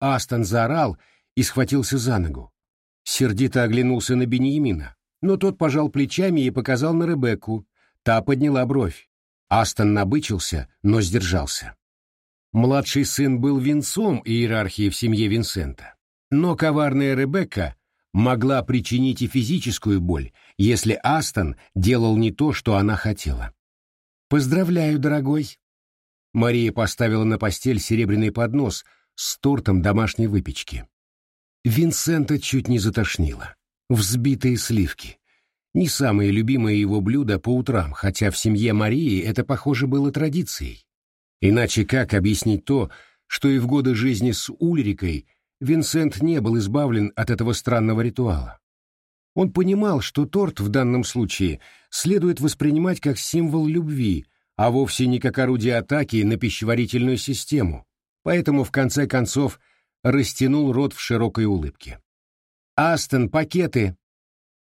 Астон заорал и схватился за ногу. Сердито оглянулся на Беньямина, но тот пожал плечами и показал на Ребекку. Та подняла бровь. Астон набычился, но сдержался. Младший сын был венцом иерархии в семье Винсента. Но коварная Ребекка могла причинить и физическую боль, если Астон делал не то, что она хотела. «Поздравляю, дорогой!» Мария поставила на постель серебряный поднос с тортом домашней выпечки. Винсента чуть не затошнило. Взбитые сливки. Не самое любимое его блюдо по утрам, хотя в семье Марии это, похоже, было традицией. Иначе как объяснить то, что и в годы жизни с Ульрикой Винсент не был избавлен от этого странного ритуала? Он понимал, что торт в данном случае следует воспринимать как символ любви, а вовсе не как орудие атаки на пищеварительную систему, поэтому в конце концов растянул рот в широкой улыбке. «Астон, пакеты!»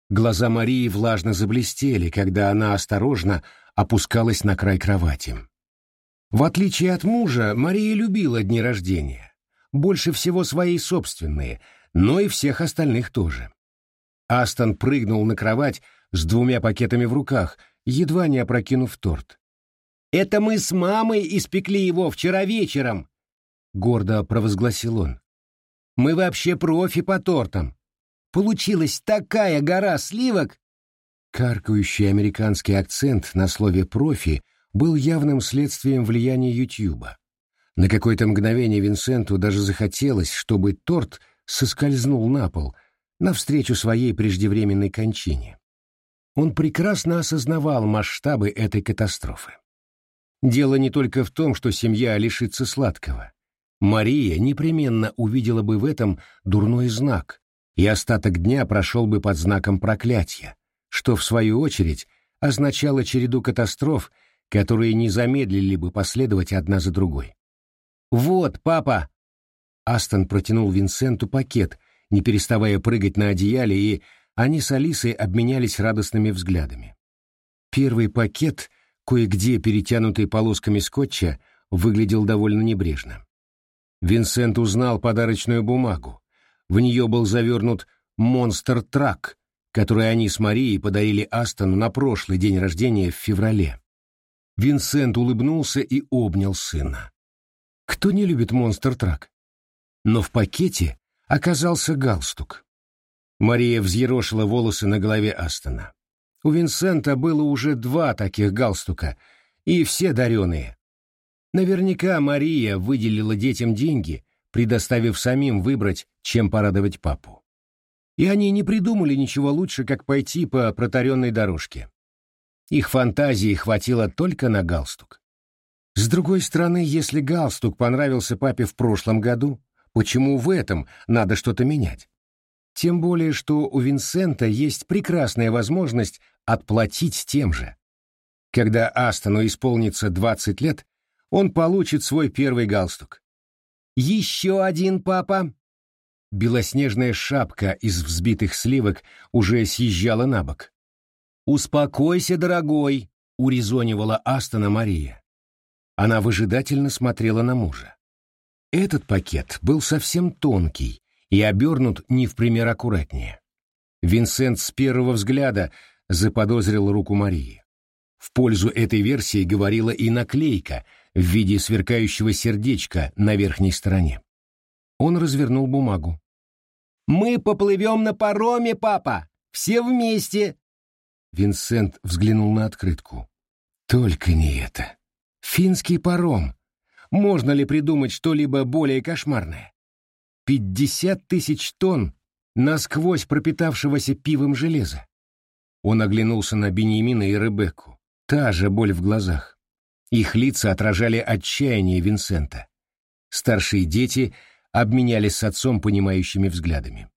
Глаза Марии влажно заблестели, когда она осторожно опускалась на край кровати. В отличие от мужа, Мария любила дни рождения. Больше всего свои собственные, но и всех остальных тоже. Астон прыгнул на кровать с двумя пакетами в руках, едва не опрокинув торт. «Это мы с мамой испекли его вчера вечером!» — гордо провозгласил он. «Мы вообще профи по тортам. Получилась такая гора сливок!» Каркающий американский акцент на слове «профи» был явным следствием влияния Ютьюба. На какое-то мгновение Винсенту даже захотелось, чтобы торт соскользнул на пол, навстречу своей преждевременной кончине. Он прекрасно осознавал масштабы этой катастрофы. Дело не только в том, что семья лишится сладкого. Мария непременно увидела бы в этом дурной знак, и остаток дня прошел бы под знаком проклятия, что, в свою очередь, означало череду катастроф, которые не замедлили бы последовать одна за другой. «Вот, папа!» Астон протянул Винсенту пакет, не переставая прыгать на одеяле, и они с Алисой обменялись радостными взглядами. Первый пакет, кое-где перетянутый полосками скотча, выглядел довольно небрежно. Винсент узнал подарочную бумагу. В нее был завернут «Монстр-трак», который они с Марией подарили Астону на прошлый день рождения в феврале. Винсент улыбнулся и обнял сына. Кто не любит «Монстр-трак»? Но в пакете оказался галстук. Мария взъерошила волосы на голове Астона. У Винсента было уже два таких галстука, и все дареные. Наверняка Мария выделила детям деньги, предоставив самим выбрать, чем порадовать папу. И они не придумали ничего лучше, как пойти по протаренной дорожке. Их фантазии хватило только на галстук. С другой стороны, если галстук понравился папе в прошлом году, Почему в этом надо что-то менять? Тем более, что у Винсента есть прекрасная возможность отплатить тем же. Когда Астону исполнится 20 лет, он получит свой первый галстук. «Еще один, папа!» Белоснежная шапка из взбитых сливок уже съезжала на бок. «Успокойся, дорогой!» — урезонивала Астона Мария. Она выжидательно смотрела на мужа. Этот пакет был совсем тонкий и обернут не в пример аккуратнее. Винсент с первого взгляда заподозрил руку Марии. В пользу этой версии говорила и наклейка в виде сверкающего сердечка на верхней стороне. Он развернул бумагу. «Мы поплывем на пароме, папа! Все вместе!» Винсент взглянул на открытку. «Только не это. Финский паром. Можно ли придумать что-либо более кошмарное? Пятьдесят тысяч тонн насквозь пропитавшегося пивом железа. Он оглянулся на Беньямина и Ребекку. Та же боль в глазах. Их лица отражали отчаяние Винсента. Старшие дети обменялись с отцом понимающими взглядами.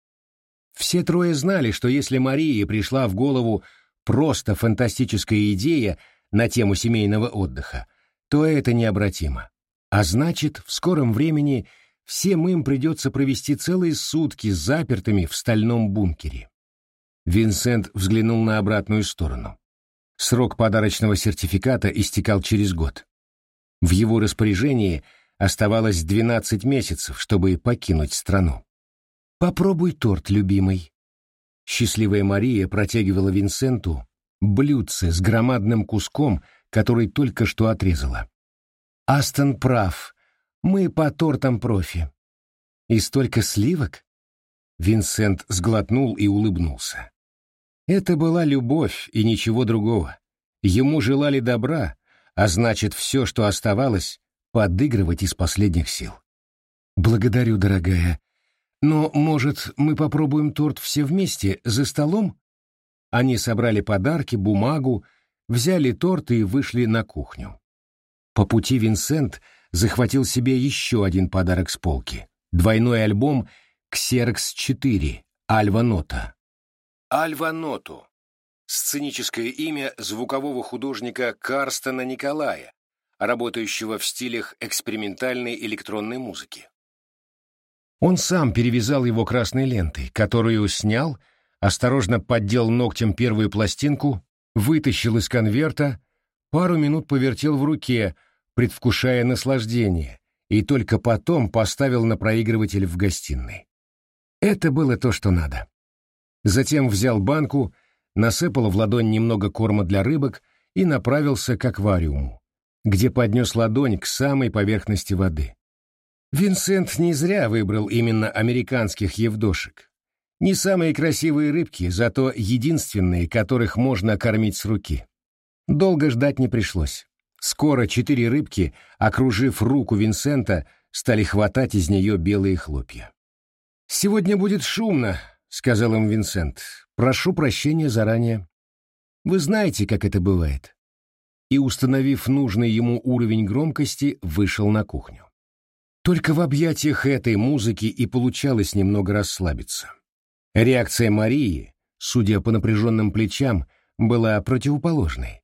Все трое знали, что если Марии пришла в голову просто фантастическая идея на тему семейного отдыха, то это необратимо. А значит, в скором времени всем им придется провести целые сутки запертыми в стальном бункере. Винсент взглянул на обратную сторону. Срок подарочного сертификата истекал через год. В его распоряжении оставалось 12 месяцев, чтобы покинуть страну. «Попробуй торт, любимый». Счастливая Мария протягивала Винсенту блюдце с громадным куском, который только что отрезала. «Астон прав. Мы по тортам профи». «И столько сливок?» Винсент сглотнул и улыбнулся. Это была любовь и ничего другого. Ему желали добра, а значит, все, что оставалось, подыгрывать из последних сил. «Благодарю, дорогая. Но, может, мы попробуем торт все вместе, за столом?» Они собрали подарки, бумагу, взяли торт и вышли на кухню. По пути Винсент захватил себе еще один подарок с полки — двойной альбом «Ксеркс-4» Альва Нота. Альва Ноту. Сценическое имя звукового художника Карстена Николая, работающего в стилях экспериментальной электронной музыки. Он сам перевязал его красной лентой, которую снял, осторожно поддел ногтем первую пластинку, вытащил из конверта, пару минут повертел в руке, предвкушая наслаждение, и только потом поставил на проигрыватель в гостиной. Это было то, что надо. Затем взял банку, насыпал в ладонь немного корма для рыбок и направился к аквариуму, где поднес ладонь к самой поверхности воды. Винсент не зря выбрал именно американских евдошек. Не самые красивые рыбки, зато единственные, которых можно кормить с руки. Долго ждать не пришлось. Скоро четыре рыбки, окружив руку Винсента, стали хватать из нее белые хлопья. «Сегодня будет шумно», — сказал им Винсент. «Прошу прощения заранее. Вы знаете, как это бывает». И, установив нужный ему уровень громкости, вышел на кухню. Только в объятиях этой музыки и получалось немного расслабиться. Реакция Марии, судя по напряженным плечам, была противоположной.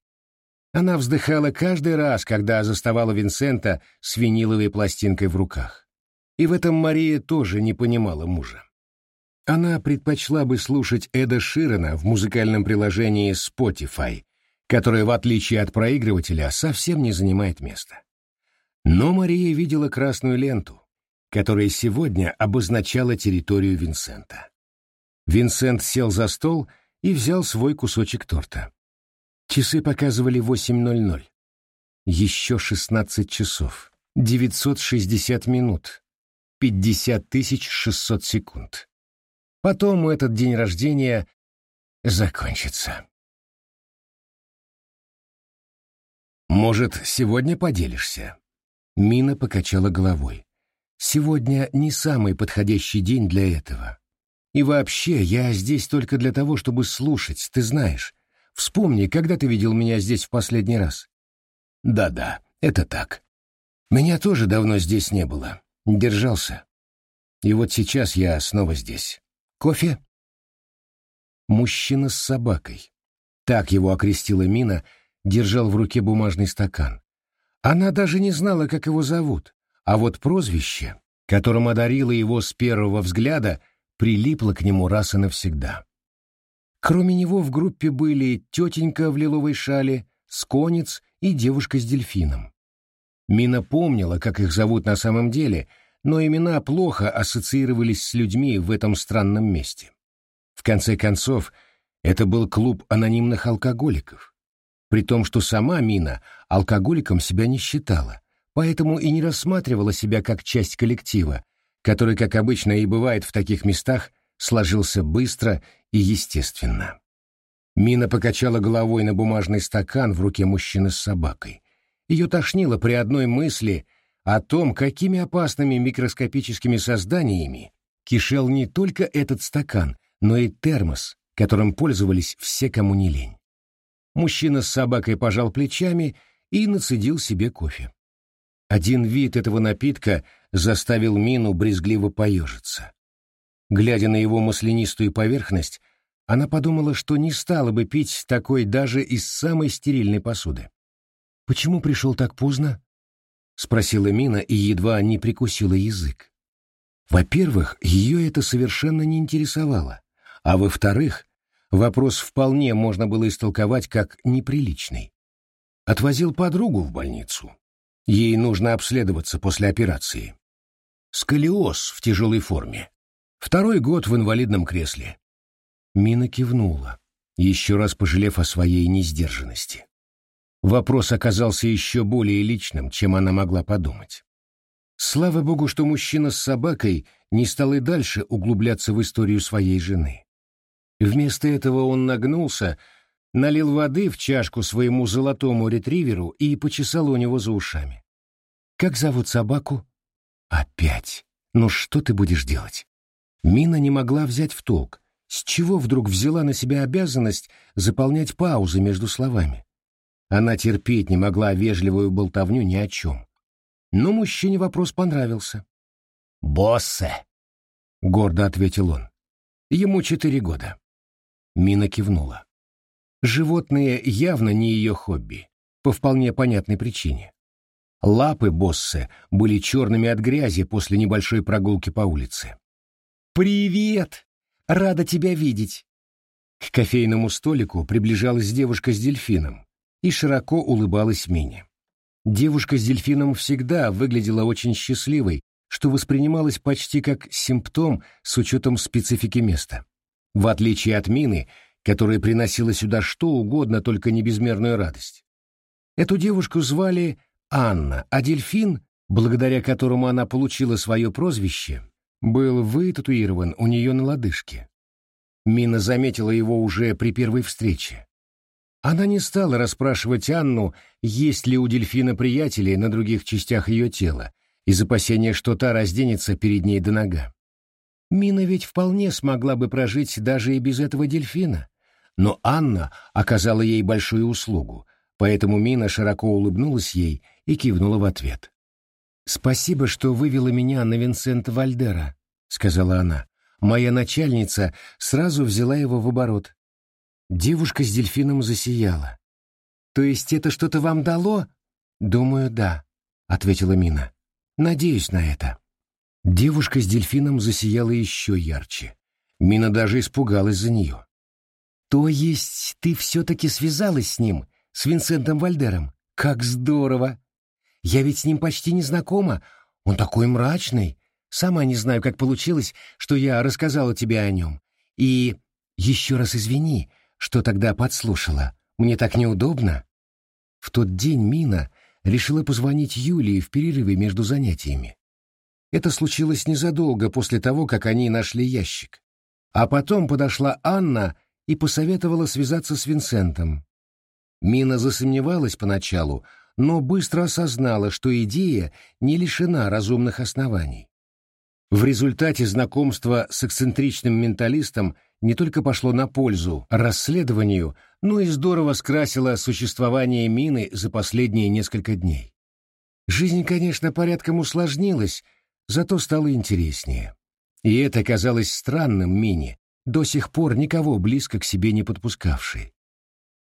Она вздыхала каждый раз, когда заставала Винсента с виниловой пластинкой в руках. И в этом Мария тоже не понимала мужа. Она предпочла бы слушать Эда Ширена в музыкальном приложении Spotify, которое, в отличие от проигрывателя, совсем не занимает места. Но Мария видела красную ленту, которая сегодня обозначала территорию Винсента. Винсент сел за стол и взял свой кусочек торта. Часы показывали 8.00. Еще 16 часов, 960 минут, 50 600 секунд. Потом этот день рождения закончится. «Может, сегодня поделишься?» Мина покачала головой. «Сегодня не самый подходящий день для этого. И вообще, я здесь только для того, чтобы слушать, ты знаешь. Вспомни, когда ты видел меня здесь в последний раз?» «Да-да, это так. Меня тоже давно здесь не было. Держался. И вот сейчас я снова здесь. Кофе? Мужчина с собакой. Так его окрестила Мина, держал в руке бумажный стакан. Она даже не знала, как его зовут, а вот прозвище, которым одарила его с первого взгляда, прилипло к нему раз и навсегда. Кроме него в группе были тетенька в лиловой шале, сконец и девушка с дельфином. Мина помнила, как их зовут на самом деле — но имена плохо ассоциировались с людьми в этом странном месте. В конце концов, это был клуб анонимных алкоголиков. при том, что сама Мина алкоголиком себя не считала, поэтому и не рассматривала себя как часть коллектива, который, как обычно и бывает в таких местах, сложился быстро и естественно. Мина покачала головой на бумажный стакан в руке мужчины с собакой. Ее тошнило при одной мысли о том, какими опасными микроскопическими созданиями кишел не только этот стакан, но и термос, которым пользовались все, кому не лень. Мужчина с собакой пожал плечами и нацедил себе кофе. Один вид этого напитка заставил Мину брезгливо поежиться. Глядя на его маслянистую поверхность, она подумала, что не стала бы пить такой даже из самой стерильной посуды. «Почему пришел так поздно?» — спросила Мина и едва не прикусила язык. Во-первых, ее это совершенно не интересовало, а во-вторых, вопрос вполне можно было истолковать как неприличный. Отвозил подругу в больницу. Ей нужно обследоваться после операции. Сколиоз в тяжелой форме. Второй год в инвалидном кресле. Мина кивнула, еще раз пожалев о своей несдержанности. Вопрос оказался еще более личным, чем она могла подумать. Слава богу, что мужчина с собакой не стал и дальше углубляться в историю своей жены. Вместо этого он нагнулся, налил воды в чашку своему золотому ретриверу и почесал у него за ушами. «Как зовут собаку?» «Опять! Ну что ты будешь делать?» Мина не могла взять в толк, с чего вдруг взяла на себя обязанность заполнять паузы между словами. Она терпеть не могла вежливую болтовню ни о чем. Но мужчине вопрос понравился. «Боссе!» — гордо ответил он. Ему четыре года. Мина кивнула. Животные явно не ее хобби, по вполне понятной причине. Лапы Боссе были черными от грязи после небольшой прогулки по улице. «Привет! Рада тебя видеть!» К кофейному столику приближалась девушка с дельфином и широко улыбалась Мине. Девушка с дельфином всегда выглядела очень счастливой, что воспринималось почти как симптом с учетом специфики места. В отличие от Мины, которая приносила сюда что угодно, только не безмерную радость. Эту девушку звали Анна, а дельфин, благодаря которому она получила свое прозвище, был вытатуирован у нее на лодыжке. Мина заметила его уже при первой встрече. Она не стала расспрашивать Анну, есть ли у дельфина приятели на других частях ее тела, из опасения, что та разденется перед ней до нога. Мина ведь вполне смогла бы прожить даже и без этого дельфина. Но Анна оказала ей большую услугу, поэтому Мина широко улыбнулась ей и кивнула в ответ. «Спасибо, что вывела меня на Винсента Вальдера», — сказала она. «Моя начальница сразу взяла его в оборот. Девушка с дельфином засияла. «То есть это что-то вам дало?» «Думаю, да», — ответила Мина. «Надеюсь на это». Девушка с дельфином засияла еще ярче. Мина даже испугалась за нее. «То есть ты все-таки связалась с ним, с Винсентом Вальдером? Как здорово! Я ведь с ним почти не знакома. Он такой мрачный. Сама не знаю, как получилось, что я рассказала тебе о нем. И еще раз извини, что тогда подслушала. Мне так неудобно. В тот день Мина решила позвонить Юлии в перерыве между занятиями. Это случилось незадолго после того, как они нашли ящик. А потом подошла Анна и посоветовала связаться с Винсентом. Мина засомневалась поначалу, но быстро осознала, что идея не лишена разумных оснований. В результате знакомства с эксцентричным менталистом не только пошло на пользу расследованию, но и здорово скрасило существование мины за последние несколько дней. Жизнь, конечно, порядком усложнилась, зато стало интереснее. И это казалось странным Мине, до сих пор никого близко к себе не подпускавшей.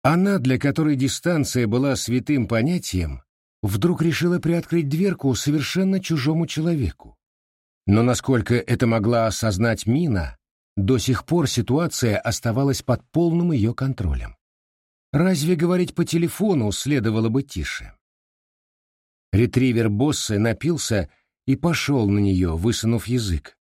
Она, для которой дистанция была святым понятием, вдруг решила приоткрыть дверку совершенно чужому человеку. Но насколько это могла осознать Мина, до сих пор ситуация оставалась под полным ее контролем. Разве говорить по телефону следовало бы тише? Ретривер босса напился и пошел на нее, высунув язык.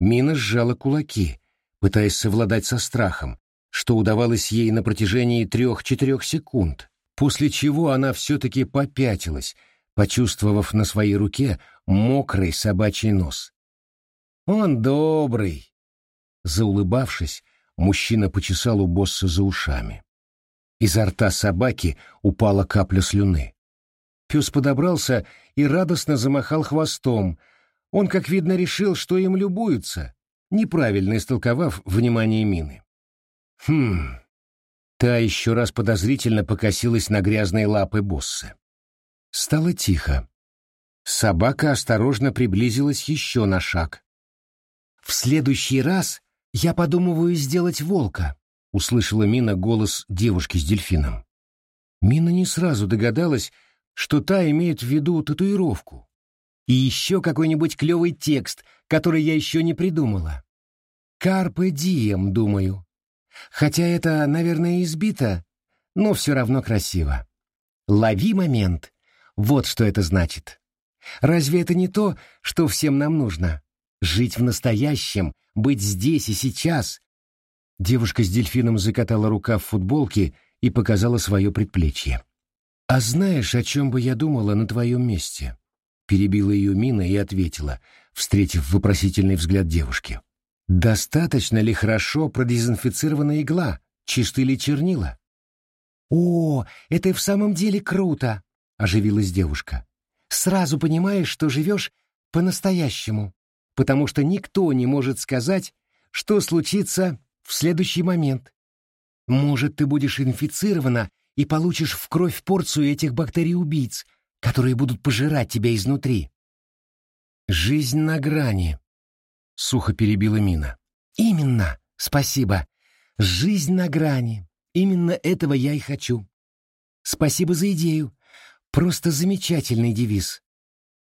Мина сжала кулаки, пытаясь совладать со страхом, что удавалось ей на протяжении трех-четырех секунд, после чего она все-таки попятилась, почувствовав на своей руке мокрый собачий нос. «Он добрый!» Заулыбавшись, мужчина почесал у босса за ушами. Изо рта собаки упала капля слюны. Пес подобрался и радостно замахал хвостом. Он, как видно, решил, что им любуются, неправильно истолковав внимание мины. Хм. Та еще раз подозрительно покосилась на грязные лапы босса. Стало тихо. Собака осторожно приблизилась еще на шаг. «В следующий раз я подумываю сделать волка», — услышала Мина голос девушки с дельфином. Мина не сразу догадалась, что та имеет в виду татуировку. И еще какой-нибудь клевый текст, который я еще не придумала. «Карпе дием», думаю. Хотя это, наверное, избито, но все равно красиво. «Лови момент». Вот что это значит. Разве это не то, что всем нам нужно? Жить в настоящем, быть здесь и сейчас. Девушка с дельфином закатала рука в футболке и показала свое предплечье. «А знаешь, о чем бы я думала на твоем месте?» Перебила ее Мина и ответила, встретив вопросительный взгляд девушки. «Достаточно ли хорошо продезинфицирована игла? Чисты ли чернила?» «О, это и в самом деле круто!» — оживилась девушка. «Сразу понимаешь, что живешь по-настоящему, потому что никто не может сказать, что случится в следующий момент. Может, ты будешь инфицирована и получишь в кровь порцию этих бактерий-убийц, которые будут пожирать тебя изнутри». «Жизнь на грани», — сухо перебила Мина. «Именно, спасибо. Жизнь на грани. Именно этого я и хочу. Спасибо за идею. Просто замечательный девиз.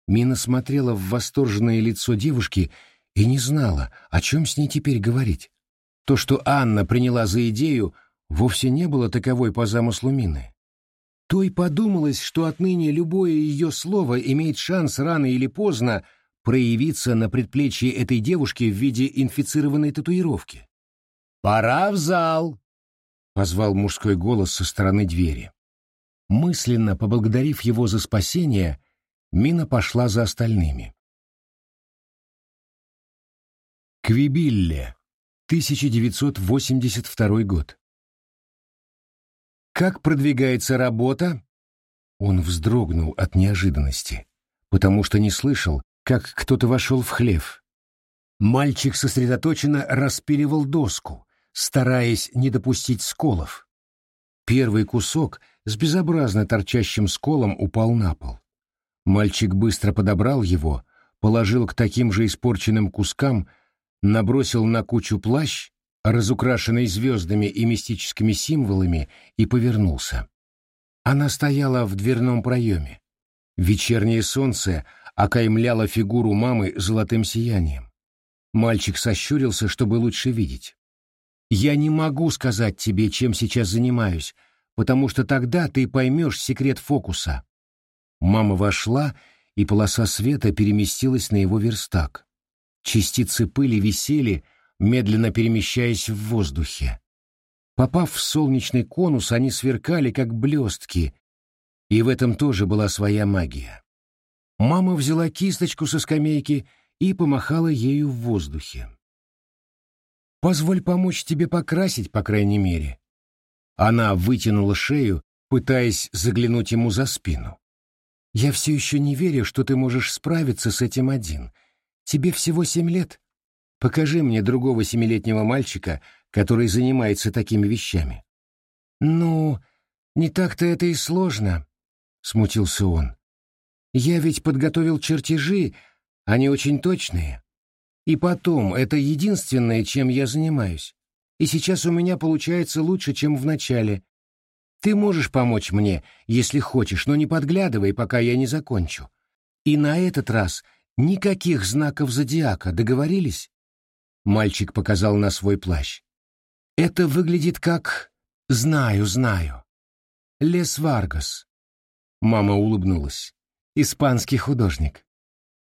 Мина смотрела в восторженное лицо девушки и не знала, о чем с ней теперь говорить. То, что Анна приняла за идею, вовсе не было таковой по замыслу Мины. То и подумалось, что отныне любое ее слово имеет шанс рано или поздно проявиться на предплечье этой девушки в виде инфицированной татуировки. «Пора в зал!» — позвал мужской голос со стороны двери. Мысленно поблагодарив его за спасение, Мина пошла за остальными. Квибилле, 1982 год. «Как продвигается работа?» Он вздрогнул от неожиданности, потому что не слышал, как кто-то вошел в хлев. Мальчик сосредоточенно распиливал доску, стараясь не допустить сколов. Первый кусок с безобразно торчащим сколом упал на пол. Мальчик быстро подобрал его, положил к таким же испорченным кускам, набросил на кучу плащ, разукрашенный звездами и мистическими символами, и повернулся. Она стояла в дверном проеме. Вечернее солнце окаймляло фигуру мамы золотым сиянием. Мальчик сощурился, чтобы лучше видеть. Я не могу сказать тебе, чем сейчас занимаюсь, потому что тогда ты поймешь секрет фокуса. Мама вошла, и полоса света переместилась на его верстак. Частицы пыли висели, медленно перемещаясь в воздухе. Попав в солнечный конус, они сверкали, как блестки, и в этом тоже была своя магия. Мама взяла кисточку со скамейки и помахала ею в воздухе. Позволь помочь тебе покрасить, по крайней мере. Она вытянула шею, пытаясь заглянуть ему за спину. Я все еще не верю, что ты можешь справиться с этим один. Тебе всего семь лет. Покажи мне другого семилетнего мальчика, который занимается такими вещами. Ну, не так-то это и сложно, смутился он. Я ведь подготовил чертежи, они очень точные. И потом, это единственное, чем я занимаюсь. И сейчас у меня получается лучше, чем в начале. Ты можешь помочь мне, если хочешь, но не подглядывай, пока я не закончу. И на этот раз никаких знаков зодиака, договорились? Мальчик показал на свой плащ. Это выглядит как... Знаю, знаю. Лес Варгас. Мама улыбнулась. Испанский художник.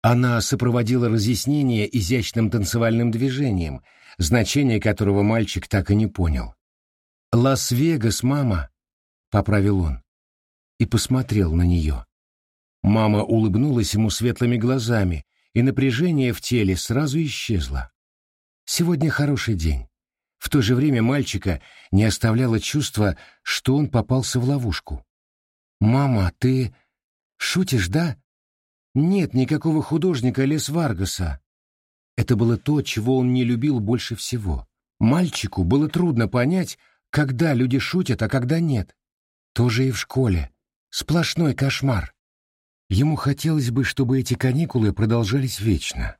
Она сопроводила разъяснение изящным танцевальным движением, значение которого мальчик так и не понял. «Лас-Вегас, мама», — поправил он. и посмотрел на нее. Мама улыбнулась ему светлыми глазами, и напряжение в теле сразу исчезло. Сегодня хороший день. В то же время мальчика не оставляло чувство, что он попался в ловушку. «Мама, ты шутишь, да?» «Нет никакого художника Лес Варгаса». Это было то, чего он не любил больше всего. Мальчику было трудно понять, когда люди шутят, а когда нет. Тоже и в школе. Сплошной кошмар. Ему хотелось бы, чтобы эти каникулы продолжались вечно.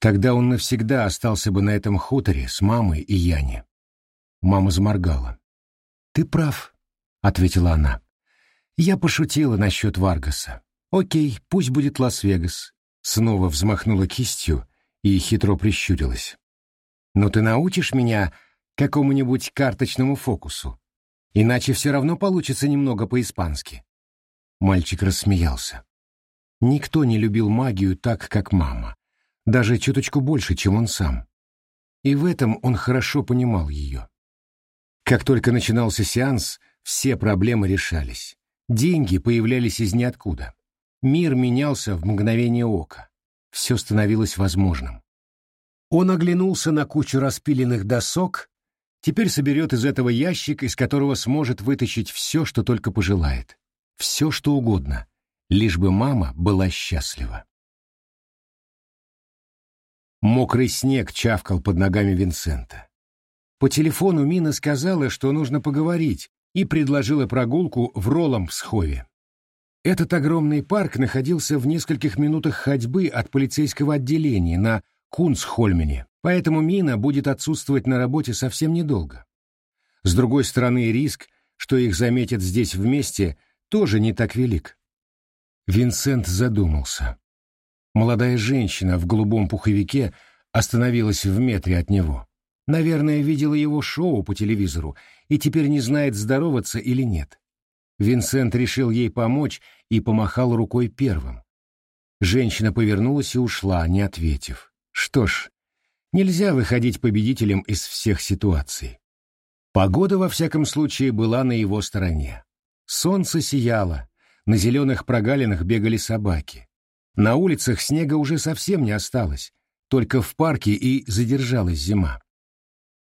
Тогда он навсегда остался бы на этом хуторе с мамой и Яне. Мама заморгала. «Ты прав», — ответила она. «Я пошутила насчет Варгаса. Окей, пусть будет Лас-Вегас». Снова взмахнула кистью и хитро прищурилась. «Но ты научишь меня какому-нибудь карточному фокусу? Иначе все равно получится немного по-испански». Мальчик рассмеялся. Никто не любил магию так, как мама. Даже чуточку больше, чем он сам. И в этом он хорошо понимал ее. Как только начинался сеанс, все проблемы решались. Деньги появлялись из ниоткуда. Мир менялся в мгновение ока. Все становилось возможным. Он оглянулся на кучу распиленных досок, теперь соберет из этого ящик, из которого сможет вытащить все, что только пожелает. Все, что угодно лишь бы мама была счастлива. Мокрый снег чавкал под ногами Винсента. По телефону Мина сказала, что нужно поговорить, и предложила прогулку в Роллом-Схове. Этот огромный парк находился в нескольких минутах ходьбы от полицейского отделения на Кунцхольмене, поэтому Мина будет отсутствовать на работе совсем недолго. С другой стороны, риск, что их заметят здесь вместе, тоже не так велик. Винсент задумался. Молодая женщина в голубом пуховике остановилась в метре от него. Наверное, видела его шоу по телевизору и теперь не знает, здороваться или нет. Винсент решил ей помочь и помахал рукой первым. Женщина повернулась и ушла, не ответив. Что ж, нельзя выходить победителем из всех ситуаций. Погода, во всяком случае, была на его стороне. Солнце сияло, на зеленых прогалинах бегали собаки. На улицах снега уже совсем не осталось, только в парке и задержалась зима.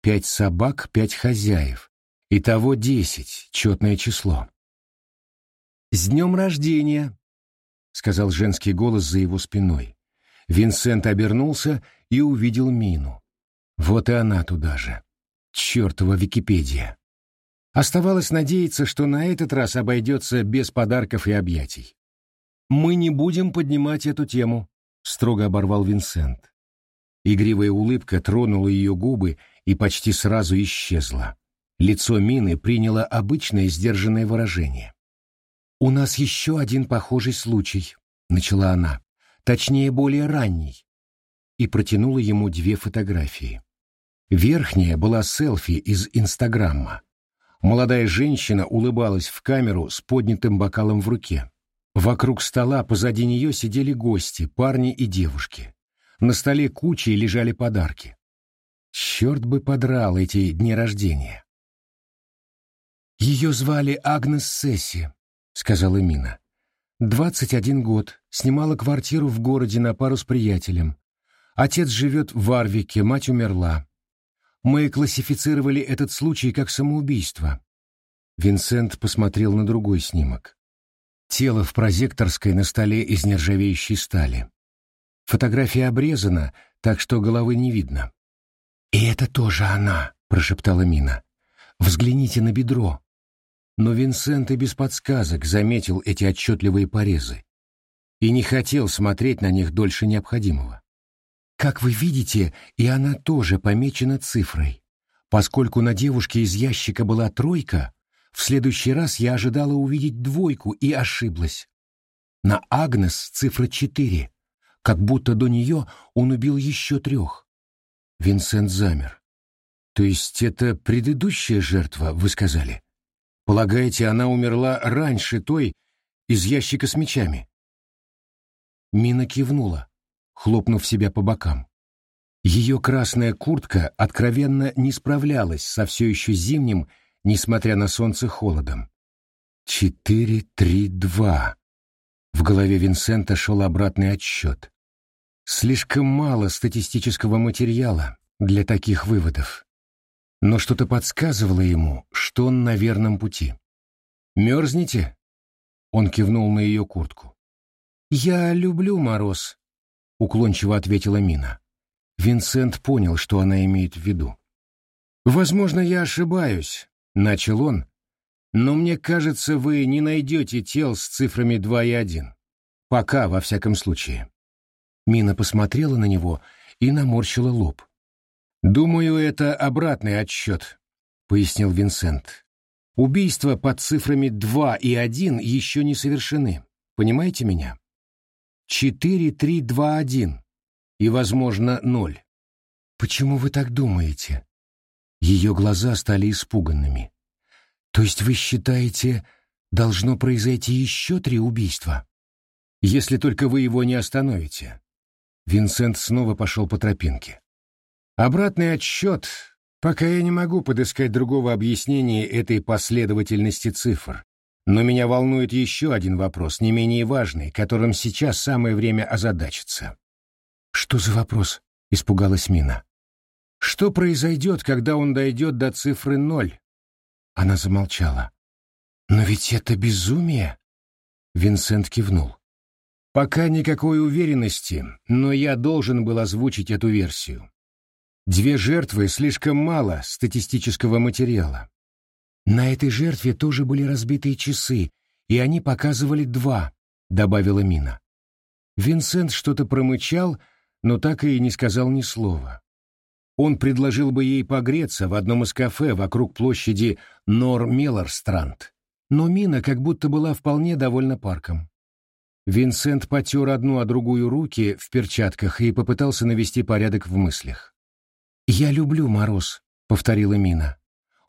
Пять собак, пять хозяев. Итого десять, четное число. «С днем рождения!» — сказал женский голос за его спиной. Винсент обернулся и увидел Мину. Вот и она туда же. Чертова Википедия. Оставалось надеяться, что на этот раз обойдется без подарков и объятий. «Мы не будем поднимать эту тему», — строго оборвал Винсент. Игривая улыбка тронула ее губы и почти сразу исчезла. Лицо Мины приняло обычное сдержанное выражение. «У нас еще один похожий случай», — начала она, точнее, более ранний, и протянула ему две фотографии. Верхняя была селфи из Инстаграма, Молодая женщина улыбалась в камеру с поднятым бокалом в руке. Вокруг стола позади нее сидели гости, парни и девушки. На столе кучей лежали подарки. Черт бы подрал эти дни рождения. «Ее звали Агнес Сесси», — сказала Мина. «Двадцать один год, снимала квартиру в городе на пару с приятелем. Отец живет в Варвике, мать умерла. Мы классифицировали этот случай как самоубийство. Винсент посмотрел на другой снимок. Тело в прозекторской на столе из нержавеющей стали. Фотография обрезана, так что головы не видно. «И это тоже она», — прошептала Мина. «Взгляните на бедро». Но Винсент и без подсказок заметил эти отчетливые порезы и не хотел смотреть на них дольше необходимого. Как вы видите, и она тоже помечена цифрой. Поскольку на девушке из ящика была тройка, в следующий раз я ожидала увидеть двойку и ошиблась. На Агнес цифра четыре, как будто до нее он убил еще трех. Винсент замер. То есть это предыдущая жертва, вы сказали? Полагаете, она умерла раньше той из ящика с мечами? Мина кивнула хлопнув себя по бокам. Ее красная куртка откровенно не справлялась со все еще зимним, несмотря на солнце, холодом. Четыре, три, два. В голове Винсента шел обратный отсчет. Слишком мало статистического материала для таких выводов. Но что-то подсказывало ему, что он на верном пути. «Мерзнете?» Он кивнул на ее куртку. «Я люблю мороз», — уклончиво ответила Мина. Винсент понял, что она имеет в виду. «Возможно, я ошибаюсь», — начал он, «но мне кажется, вы не найдете тел с цифрами 2 и 1. Пока, во всяком случае». Мина посмотрела на него и наморщила лоб. «Думаю, это обратный отсчет», — пояснил Винсент. «Убийства под цифрами 2 и 1 еще не совершены. Понимаете меня? 4, 3, 2, 1 и, возможно, 0». «Почему вы так думаете?» Ее глаза стали испуганными. «То есть вы считаете, должно произойти еще три убийства?» «Если только вы его не остановите». Винсент снова пошел по тропинке. Обратный отсчет, пока я не могу подыскать другого объяснения этой последовательности цифр. Но меня волнует еще один вопрос, не менее важный, которым сейчас самое время озадачиться. «Что за вопрос?» — испугалась Мина. «Что произойдет, когда он дойдет до цифры ноль?» Она замолчала. «Но ведь это безумие!» Винсент кивнул. «Пока никакой уверенности, но я должен был озвучить эту версию. Две жертвы слишком мало статистического материала. На этой жертве тоже были разбитые часы, и они показывали два, добавила Мина. Винсент что-то промычал, но так и не сказал ни слова. Он предложил бы ей погреться в одном из кафе вокруг площади Нор-Мелларстранд, но Мина как будто была вполне довольна парком. Винсент потер одну а другую руки в перчатках и попытался навести порядок в мыслях. «Я люблю мороз», — повторила Мина.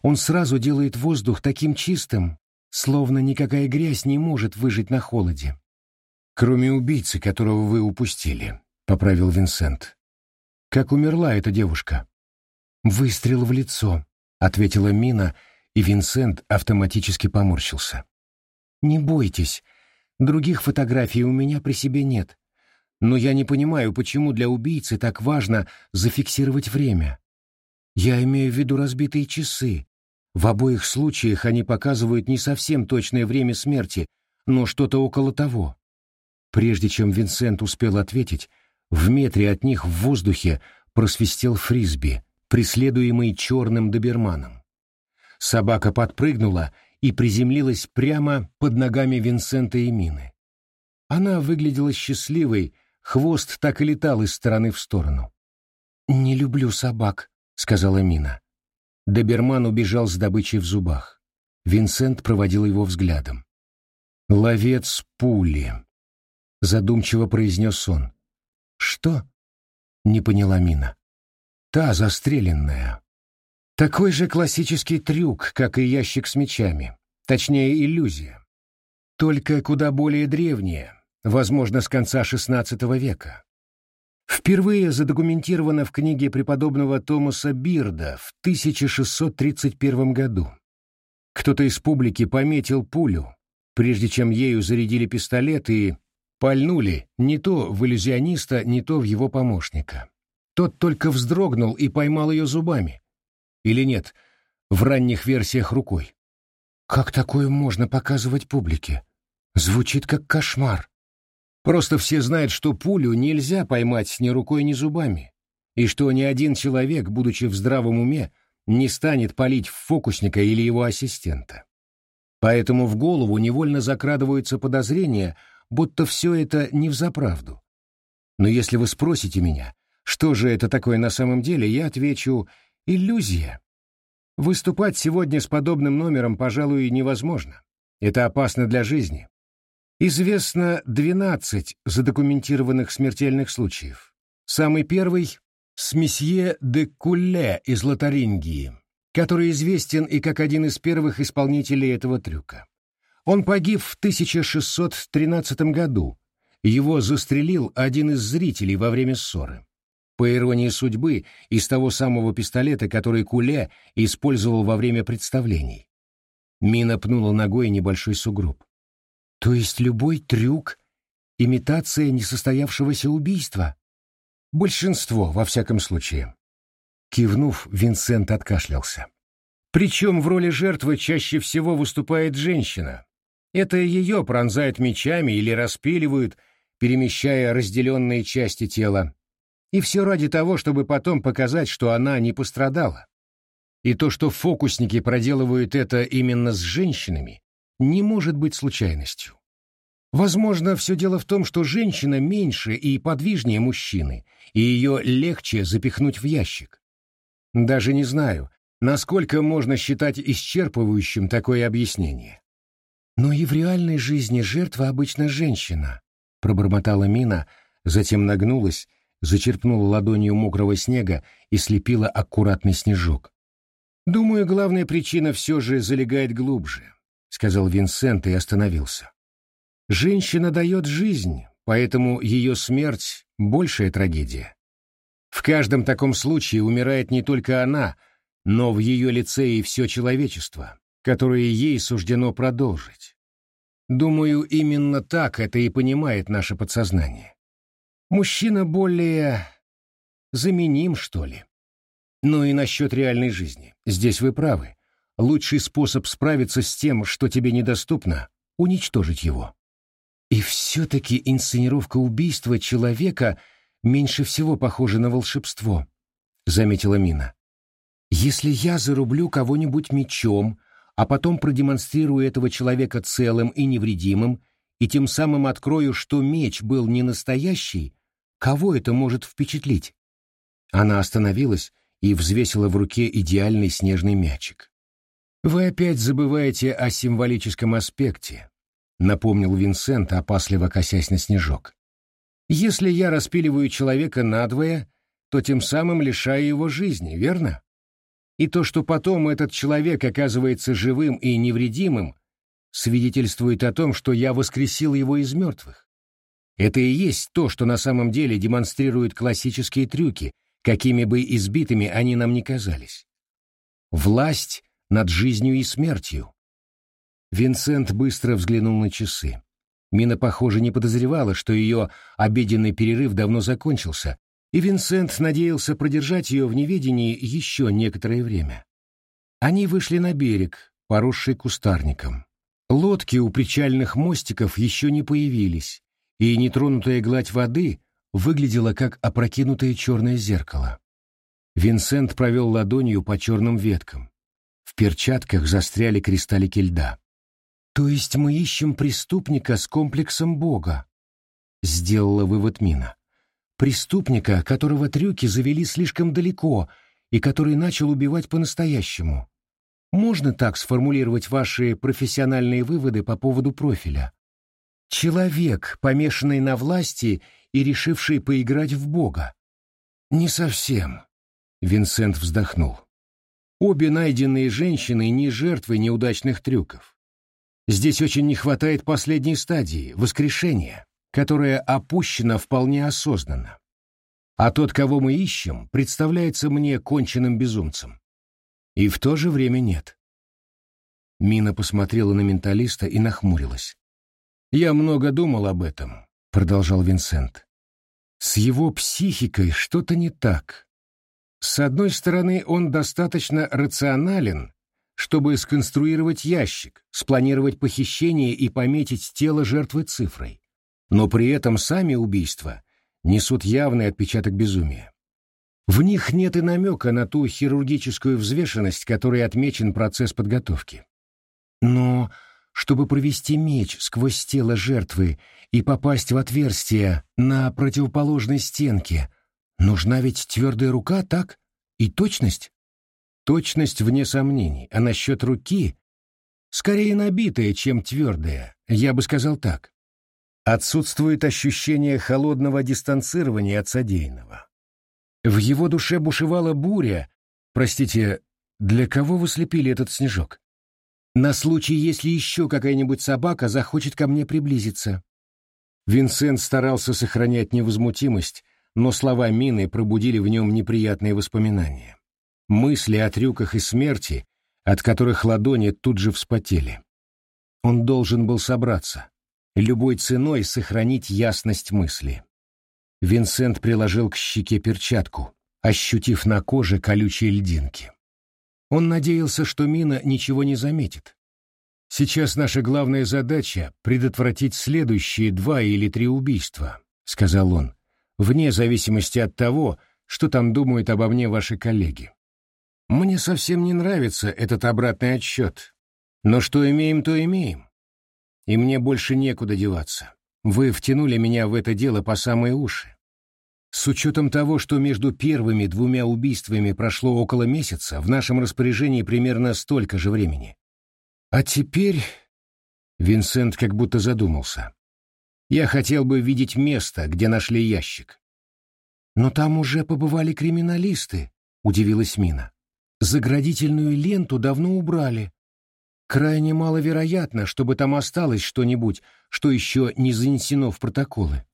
«Он сразу делает воздух таким чистым, словно никакая грязь не может выжить на холоде». «Кроме убийцы, которого вы упустили», — поправил Винсент. «Как умерла эта девушка?» «Выстрел в лицо», — ответила Мина, и Винсент автоматически поморщился. «Не бойтесь, других фотографий у меня при себе нет. Но я не понимаю, почему для убийцы так важно зафиксировать время. Я имею в виду разбитые часы. В обоих случаях они показывают не совсем точное время смерти, но что-то около того. Прежде чем Винсент успел ответить, в метре от них в воздухе просвистел фрисби, преследуемый черным доберманом. Собака подпрыгнула и приземлилась прямо под ногами Винсента и Мины. Она выглядела счастливой, Хвост так и летал из стороны в сторону. «Не люблю собак», — сказала Мина. Доберман убежал с добычей в зубах. Винсент проводил его взглядом. «Ловец пули», — задумчиво произнес он. «Что?» — не поняла Мина. «Та застреленная. Такой же классический трюк, как и ящик с мечами. Точнее, иллюзия. Только куда более древняя, возможно, с конца XVI века. Впервые задокументировано в книге преподобного Томаса Бирда в 1631 году. Кто-то из публики пометил пулю, прежде чем ею зарядили пистолет и пальнули не то в иллюзиониста, не то в его помощника. Тот только вздрогнул и поймал ее зубами. Или нет, в ранних версиях рукой. Как такое можно показывать публике? Звучит как кошмар. Просто все знают, что пулю нельзя поймать ни рукой, ни зубами, и что ни один человек, будучи в здравом уме, не станет палить в фокусника или его ассистента. Поэтому в голову невольно закрадываются подозрения, будто все это не взаправду. Но если вы спросите меня, что же это такое на самом деле, я отвечу «иллюзия». Выступать сегодня с подобным номером, пожалуй, невозможно. Это опасно для жизни. Известно 12 задокументированных смертельных случаев. Самый первый — с месье де Кулле из Лотарингии, который известен и как один из первых исполнителей этого трюка. Он погиб в 1613 году. Его застрелил один из зрителей во время ссоры. По иронии судьбы, из того самого пистолета, который Куле использовал во время представлений. Мина пнула ногой небольшой сугроб. То есть любой трюк — имитация несостоявшегося убийства? Большинство, во всяком случае. Кивнув, Винсент откашлялся. Причем в роли жертвы чаще всего выступает женщина. Это ее пронзают мечами или распиливают, перемещая разделенные части тела. И все ради того, чтобы потом показать, что она не пострадала. И то, что фокусники проделывают это именно с женщинами, не может быть случайностью. Возможно, все дело в том, что женщина меньше и подвижнее мужчины, и ее легче запихнуть в ящик. Даже не знаю, насколько можно считать исчерпывающим такое объяснение. Но и в реальной жизни жертва обычно женщина, пробормотала Мина, затем нагнулась, зачерпнула ладонью мокрого снега и слепила аккуратный снежок. «Думаю, главная причина все же залегает глубже», — сказал Винсент и остановился. «Женщина дает жизнь, поэтому ее смерть — большая трагедия. В каждом таком случае умирает не только она, но в ее лице и все человечество, которое ей суждено продолжить. Думаю, именно так это и понимает наше подсознание. Мужчина более заменим, что ли. Но и насчет реальной жизни. Здесь вы правы. Лучший способ справиться с тем, что тебе недоступно — уничтожить его. И все-таки инсценировка убийства человека меньше всего похожа на волшебство, — заметила Мина. Если я зарублю кого-нибудь мечом, а потом продемонстрирую этого человека целым и невредимым, и тем самым открою, что меч был не настоящий, кого это может впечатлить? Она остановилась и взвесила в руке идеальный снежный мячик. «Вы опять забываете о символическом аспекте», — напомнил Винсент, опасливо косясь на снежок. «Если я распиливаю человека надвое, то тем самым лишаю его жизни, верно? И то, что потом этот человек оказывается живым и невредимым, свидетельствует о том, что я воскресил его из мертвых. Это и есть то, что на самом деле демонстрируют классические трюки, какими бы избитыми они нам ни казались. Власть над жизнью и смертью. Винсент быстро взглянул на часы. Мина, похоже, не подозревала, что ее обеденный перерыв давно закончился, и Винсент надеялся продержать ее в неведении еще некоторое время. Они вышли на берег, поросший кустарником. Лодки у причальных мостиков еще не появились, и нетронутая гладь воды выглядело как опрокинутое черное зеркало. Винсент провел ладонью по черным веткам. В перчатках застряли кристаллики льда. «То есть мы ищем преступника с комплексом Бога?» — сделала вывод Мина. «Преступника, которого трюки завели слишком далеко и который начал убивать по-настоящему. Можно так сформулировать ваши профессиональные выводы по поводу профиля? Человек, помешанный на власти и решивший поиграть в Бога. «Не совсем», — Винсент вздохнул. «Обе найденные женщины не жертвы неудачных трюков. Здесь очень не хватает последней стадии — воскрешения, которая опущена вполне осознанно. А тот, кого мы ищем, представляется мне конченным безумцем. И в то же время нет». Мина посмотрела на менталиста и нахмурилась. «Я много думал об этом», — продолжал Винсент. С его психикой что-то не так. С одной стороны, он достаточно рационален, чтобы сконструировать ящик, спланировать похищение и пометить тело жертвы цифрой. Но при этом сами убийства несут явный отпечаток безумия. В них нет и намека на ту хирургическую взвешенность, которой отмечен процесс подготовки. Но чтобы провести меч сквозь тело жертвы и попасть в отверстие на противоположной стенке, нужна ведь твердая рука, так? И точность? Точность вне сомнений, а насчет руки скорее набитая, чем твердая, я бы сказал так. Отсутствует ощущение холодного дистанцирования от содеянного. В его душе бушевала буря. Простите, для кого вы слепили этот снежок? На случай, если еще какая-нибудь собака захочет ко мне приблизиться. Винсент старался сохранять невозмутимость, но слова Мины пробудили в нем неприятные воспоминания. Мысли о трюках и смерти от которых ладони тут же вспотели. Он должен был собраться, любой ценой сохранить ясность мысли. Винсент приложил к щеке перчатку, ощутив на коже колючие льдинки. Он надеялся, что Мина ничего не заметит. «Сейчас наша главная задача — предотвратить следующие два или три убийства», — сказал он, «вне зависимости от того, что там думают обо мне ваши коллеги. Мне совсем не нравится этот обратный отсчет, но что имеем, то имеем. И мне больше некуда деваться. Вы втянули меня в это дело по самые уши. С учетом того, что между первыми двумя убийствами прошло около месяца, в нашем распоряжении примерно столько же времени. А теперь... Винсент как будто задумался. Я хотел бы видеть место, где нашли ящик. Но там уже побывали криминалисты, удивилась Мина. Заградительную ленту давно убрали. Крайне маловероятно, чтобы там осталось что-нибудь, что еще не занесено в протоколы.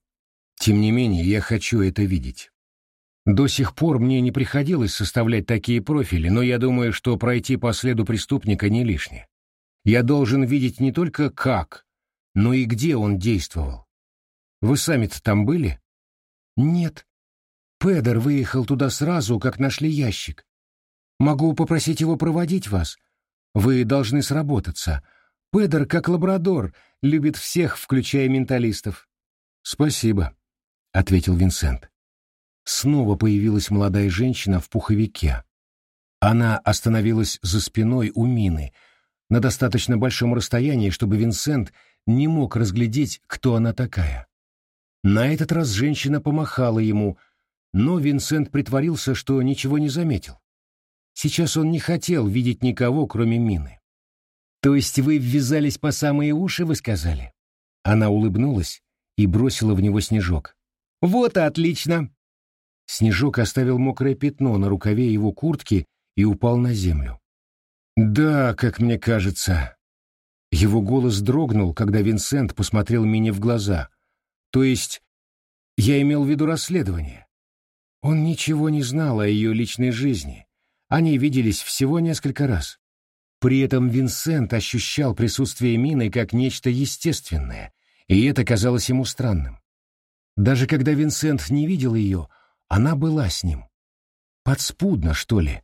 Тем не менее, я хочу это видеть. До сих пор мне не приходилось составлять такие профили, но я думаю, что пройти по следу преступника не лишнее. Я должен видеть не только как, но и где он действовал. Вы сами-то там были? Нет. Педер выехал туда сразу, как нашли ящик. Могу попросить его проводить вас. Вы должны сработаться. Педер, как лабрадор, любит всех, включая менталистов. Спасибо, — ответил Винсент. Снова появилась молодая женщина в пуховике. Она остановилась за спиной у мины — на достаточно большом расстоянии, чтобы Винсент не мог разглядеть, кто она такая. На этот раз женщина помахала ему, но Винсент притворился, что ничего не заметил. Сейчас он не хотел видеть никого, кроме Мины. «То есть вы ввязались по самые уши, вы сказали?» Она улыбнулась и бросила в него снежок. «Вот и отлично!» Снежок оставил мокрое пятно на рукаве его куртки и упал на землю. «Да, как мне кажется». Его голос дрогнул, когда Винсент посмотрел Мине в глаза. То есть, я имел в виду расследование. Он ничего не знал о ее личной жизни. Они виделись всего несколько раз. При этом Винсент ощущал присутствие Мины как нечто естественное, и это казалось ему странным. Даже когда Винсент не видел ее, она была с ним. Подспудно, что ли,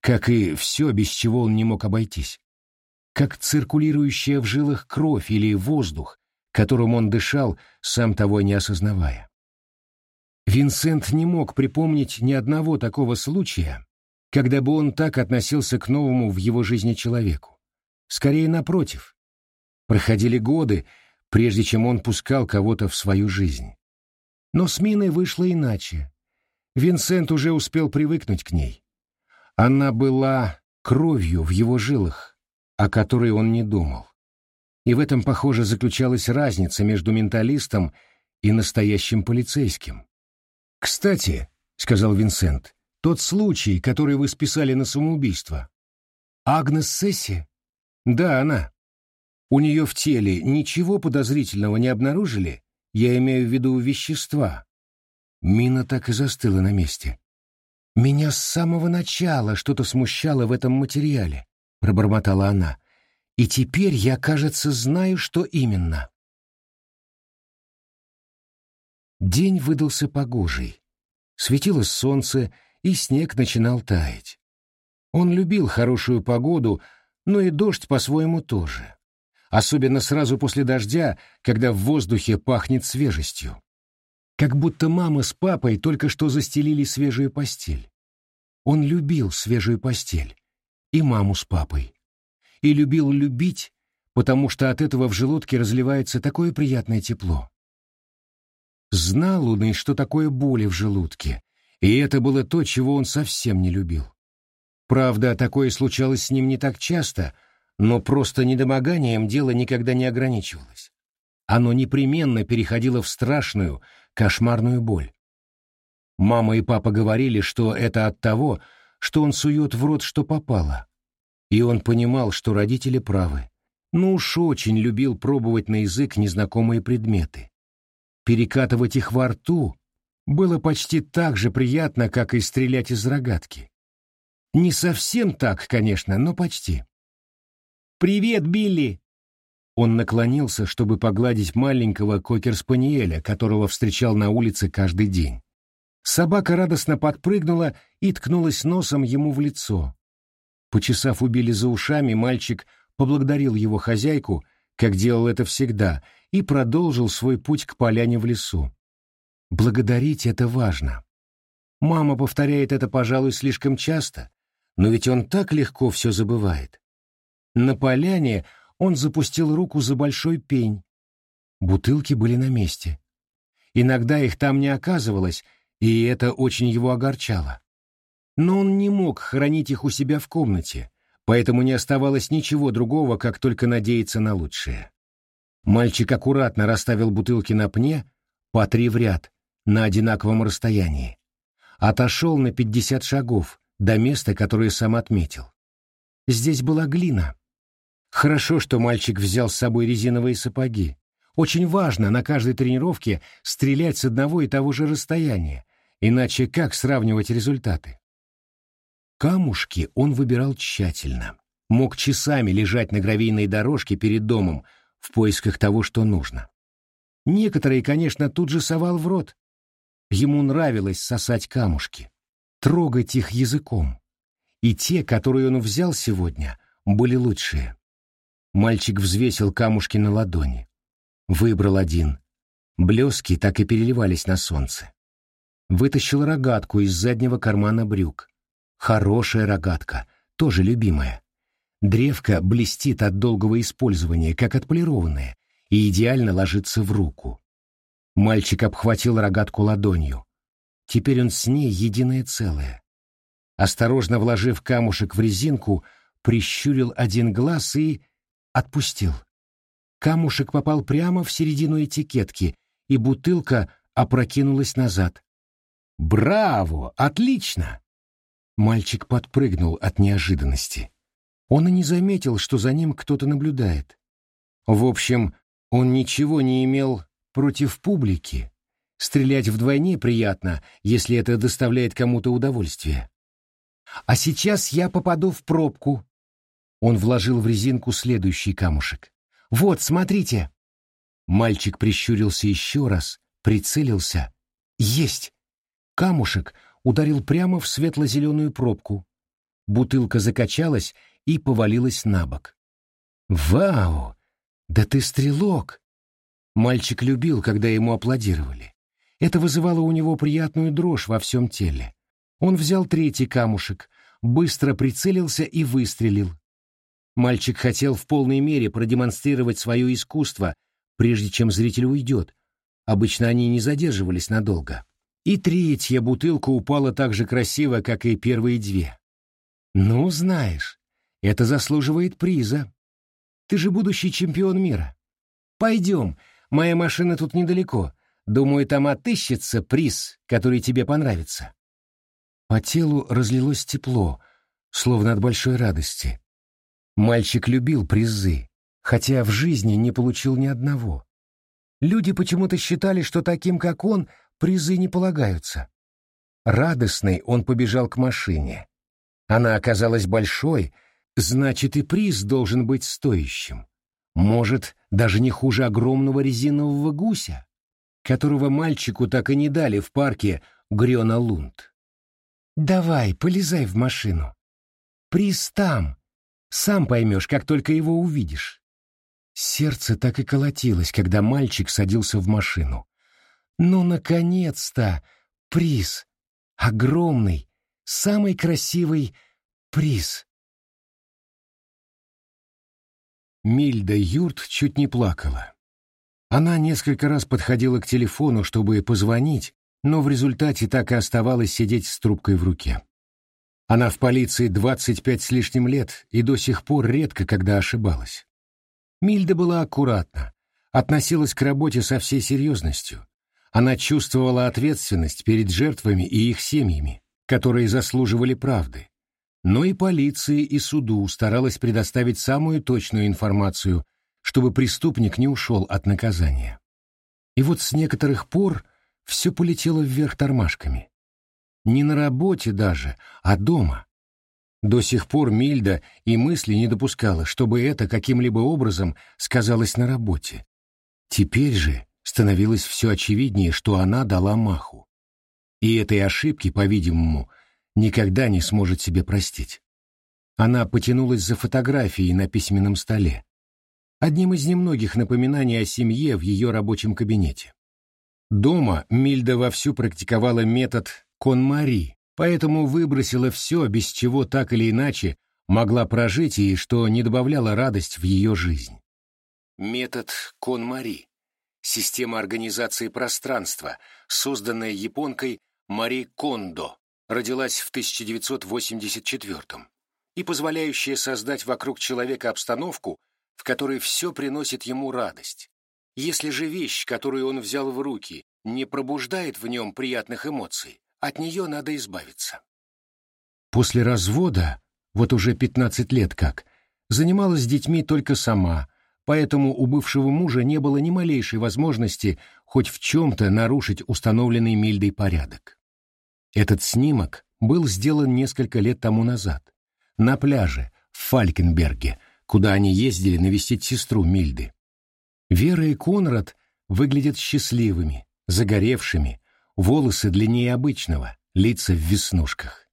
как и все, без чего он не мог обойтись. Как циркулирующая в жилах кровь или воздух, которым он дышал, сам того не осознавая. Винсент не мог припомнить ни одного такого случая, когда бы он так относился к новому в его жизни человеку. Скорее, напротив. Проходили годы, прежде чем он пускал кого-то в свою жизнь. Но с Миной вышло иначе. Винсент уже успел привыкнуть к ней. Она была кровью в его жилах, о которой он не думал. И в этом, похоже, заключалась разница между менталистом и настоящим полицейским. «Кстати», — сказал Винсент, — «тот случай, который вы списали на самоубийство. Агнес Сесси?» «Да, она. У нее в теле ничего подозрительного не обнаружили? Я имею в виду вещества». Мина так и застыла на месте. «Меня с самого начала что-то смущало в этом материале», — пробормотала она. «И теперь я, кажется, знаю, что именно». День выдался погожий. Светило солнце, и снег начинал таять. Он любил хорошую погоду, но и дождь по-своему тоже. Особенно сразу после дождя, когда в воздухе пахнет свежестью. Как будто мама с папой только что застелили свежую постель. Он любил свежую постель и маму с папой. И любил любить, потому что от этого в желудке разливается такое приятное тепло. Знал и что такое боли в желудке, и это было то, чего он совсем не любил. Правда, такое случалось с ним не так часто, но просто недомоганием дело никогда не ограничивалось. Оно непременно переходило в страшную, кошмарную боль. Мама и папа говорили, что это от того, что он сует в рот, что попало. И он понимал, что родители правы. Ну уж очень любил пробовать на язык незнакомые предметы. Перекатывать их во рту было почти так же приятно, как и стрелять из рогатки. Не совсем так, конечно, но почти. «Привет, Билли!» Он наклонился, чтобы погладить маленького кокер-спаниеля, которого встречал на улице каждый день. Собака радостно подпрыгнула и ткнулась носом ему в лицо. Почесав у Билли за ушами, мальчик поблагодарил его хозяйку, как делал это всегда, и продолжил свой путь к поляне в лесу. Благодарить — это важно. Мама повторяет это, пожалуй, слишком часто, но ведь он так легко все забывает. На поляне он запустил руку за большой пень. Бутылки были на месте. Иногда их там не оказывалось, и это очень его огорчало. Но он не мог хранить их у себя в комнате, поэтому не оставалось ничего другого, как только надеяться на лучшее. Мальчик аккуратно расставил бутылки на пне, по три в ряд, на одинаковом расстоянии. Отошел на пятьдесят шагов, до места, которое сам отметил. Здесь была глина, Хорошо, что мальчик взял с собой резиновые сапоги. Очень важно на каждой тренировке стрелять с одного и того же расстояния, иначе как сравнивать результаты? Камушки он выбирал тщательно. Мог часами лежать на гравийной дорожке перед домом в поисках того, что нужно. Некоторые, конечно, тут же совал в рот. Ему нравилось сосать камушки, трогать их языком. И те, которые он взял сегодня, были лучшие. Мальчик взвесил камушки на ладони. Выбрал один. Блески так и переливались на солнце. Вытащил рогатку из заднего кармана брюк. Хорошая рогатка, тоже любимая. Древко блестит от долгого использования, как отполированное, и идеально ложится в руку. Мальчик обхватил рогатку ладонью. Теперь он с ней единое целое. Осторожно вложив камушек в резинку, прищурил один глаз и отпустил. Камушек попал прямо в середину этикетки, и бутылка опрокинулась назад. «Браво! Отлично!» Мальчик подпрыгнул от неожиданности. Он и не заметил, что за ним кто-то наблюдает. В общем, он ничего не имел против публики. Стрелять вдвойне приятно, если это доставляет кому-то удовольствие. «А сейчас я попаду в пробку», он вложил в резинку следующий камушек. «Вот, смотрите!» Мальчик прищурился еще раз, прицелился. «Есть!» Камушек ударил прямо в светло-зеленую пробку. Бутылка закачалась и повалилась на бок. «Вау! Да ты стрелок!» Мальчик любил, когда ему аплодировали. Это вызывало у него приятную дрожь во всем теле. Он взял третий камушек, быстро прицелился и выстрелил. Мальчик хотел в полной мере продемонстрировать свое искусство, прежде чем зритель уйдет. Обычно они не задерживались надолго. И третья бутылка упала так же красиво, как и первые две. «Ну, знаешь, это заслуживает приза. Ты же будущий чемпион мира. Пойдем, моя машина тут недалеко. Думаю, там отыщется приз, который тебе понравится». По телу разлилось тепло, словно от большой радости. Мальчик любил призы, хотя в жизни не получил ни одного. Люди почему-то считали, что таким, как он, призы не полагаются. Радостный он побежал к машине. Она оказалась большой, значит и приз должен быть стоящим. Может, даже не хуже огромного резинового гуся, которого мальчику так и не дали в парке Грёна Лунд. «Давай, полезай в машину. Приз там, сам поймешь, как только его увидишь. Сердце так и колотилось, когда мальчик садился в машину. Ну, наконец-то! Приз! Огромный, самый красивый приз! Мильда Юрт чуть не плакала. Она несколько раз подходила к телефону, чтобы позвонить, но в результате так и оставалась сидеть с трубкой в руке. Она в полиции 25 с лишним лет и до сих пор редко когда ошибалась. Мильда была аккуратна, относилась к работе со всей серьезностью. Она чувствовала ответственность перед жертвами и их семьями, которые заслуживали правды. Но и полиции, и суду старалась предоставить самую точную информацию, чтобы преступник не ушел от наказания. И вот с некоторых пор все полетело вверх тормашками. Не на работе даже, а дома. До сих пор Мильда и мысли не допускала, чтобы это каким-либо образом сказалось на работе. Теперь же становилось все очевиднее, что она дала маху. И этой ошибки, по-видимому, никогда не сможет себе простить. Она потянулась за фотографией на письменном столе. Одним из немногих напоминаний о семье в ее рабочем кабинете. Дома Мильда вовсю практиковала метод «Кон-Мари», поэтому выбросила все, без чего так или иначе могла прожить и что не добавляло радость в ее жизнь. Метод Кон-Мари — система организации пространства, созданная японкой Мари Кондо, родилась в 1984 и позволяющая создать вокруг человека обстановку, в которой все приносит ему радость. Если же вещь, которую он взял в руки, не пробуждает в нем приятных эмоций, от нее надо избавиться. После развода, вот уже 15 лет как, занималась детьми только сама, поэтому у бывшего мужа не было ни малейшей возможности хоть в чем-то нарушить установленный Мильдой порядок. Этот снимок был сделан несколько лет тому назад на пляже в Фалькенберге, куда они ездили навестить сестру Мильды. Вера и Конрад выглядят счастливыми, загоревшими, волосы длиннее обычного, лица в веснушках.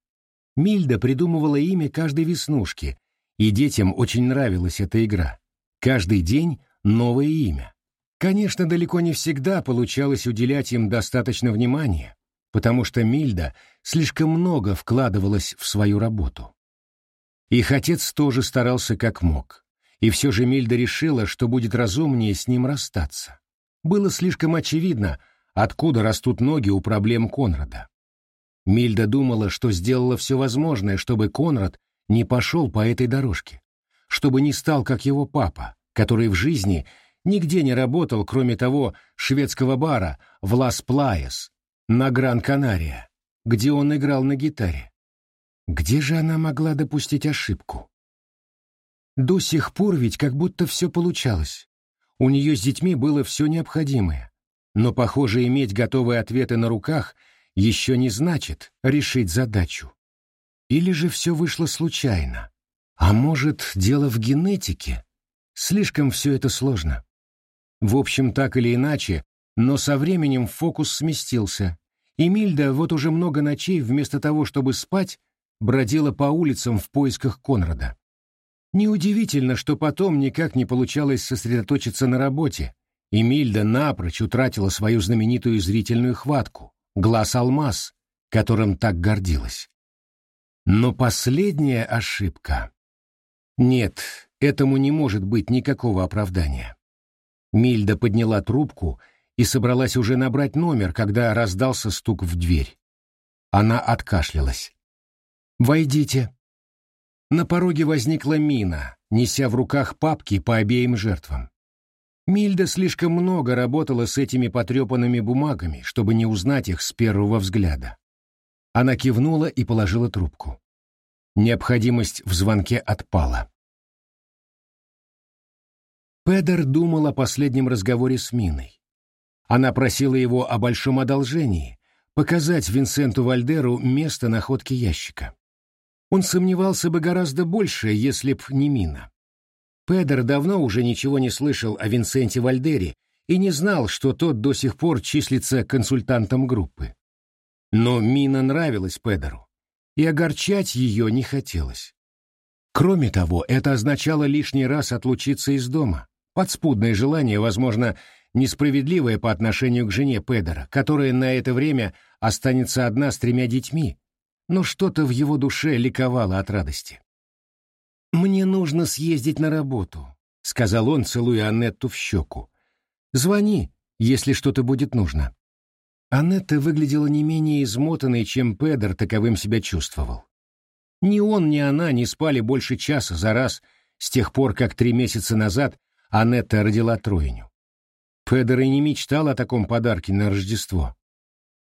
Мильда придумывала имя каждой веснушки, и детям очень нравилась эта игра. Каждый день новое имя. Конечно, далеко не всегда получалось уделять им достаточно внимания, потому что Мильда слишком много вкладывалась в свою работу. Их отец тоже старался как мог. И все же Мильда решила, что будет разумнее с ним расстаться. Было слишком очевидно, откуда растут ноги у проблем Конрада. Мильда думала, что сделала все возможное, чтобы Конрад не пошел по этой дорожке, чтобы не стал как его папа, который в жизни нигде не работал, кроме того шведского бара в Лас-Плаес на Гран-Канария, где он играл на гитаре. Где же она могла допустить ошибку? До сих пор ведь как будто все получалось. У нее с детьми было все необходимое. Но, похоже, иметь готовые ответы на руках еще не значит решить задачу. Или же все вышло случайно? А может, дело в генетике? Слишком все это сложно. В общем, так или иначе, но со временем фокус сместился, и Мильда вот уже много ночей вместо того, чтобы спать, бродила по улицам в поисках Конрада. Неудивительно, что потом никак не получалось сосредоточиться на работе, и Мильда напрочь утратила свою знаменитую зрительную хватку, глаз-алмаз, которым так гордилась. Но последняя ошибка... Нет, этому не может быть никакого оправдания. Мильда подняла трубку и собралась уже набрать номер, когда раздался стук в дверь. Она откашлялась. «Войдите». На пороге возникла Мина, неся в руках папки по обеим жертвам. Мильда слишком много работала с этими потрепанными бумагами, чтобы не узнать их с первого взгляда. Она кивнула и положила трубку. Необходимость в звонке отпала. Педер думал о последнем разговоре с Миной. Она просила его о большом одолжении, показать Винсенту Вальдеру место находки ящика. Он сомневался бы гораздо больше, если б не Мина. Педер давно уже ничего не слышал о Винсенте Вальдере и не знал, что тот до сих пор числится консультантом группы. Но Мина нравилась Педеру, и огорчать ее не хотелось. Кроме того, это означало лишний раз отлучиться из дома. Подспудное желание, возможно, несправедливое по отношению к жене Педера, которая на это время останется одна с тремя детьми, но что-то в его душе ликовало от радости. «Мне нужно съездить на работу», — сказал он, целуя Аннетту в щеку. «Звони, если что-то будет нужно». Аннетта выглядела не менее измотанной, чем Педер таковым себя чувствовал. Ни он, ни она не спали больше часа за раз с тех пор, как три месяца назад Аннетта родила тройню. Педер и не мечтал о таком подарке на Рождество.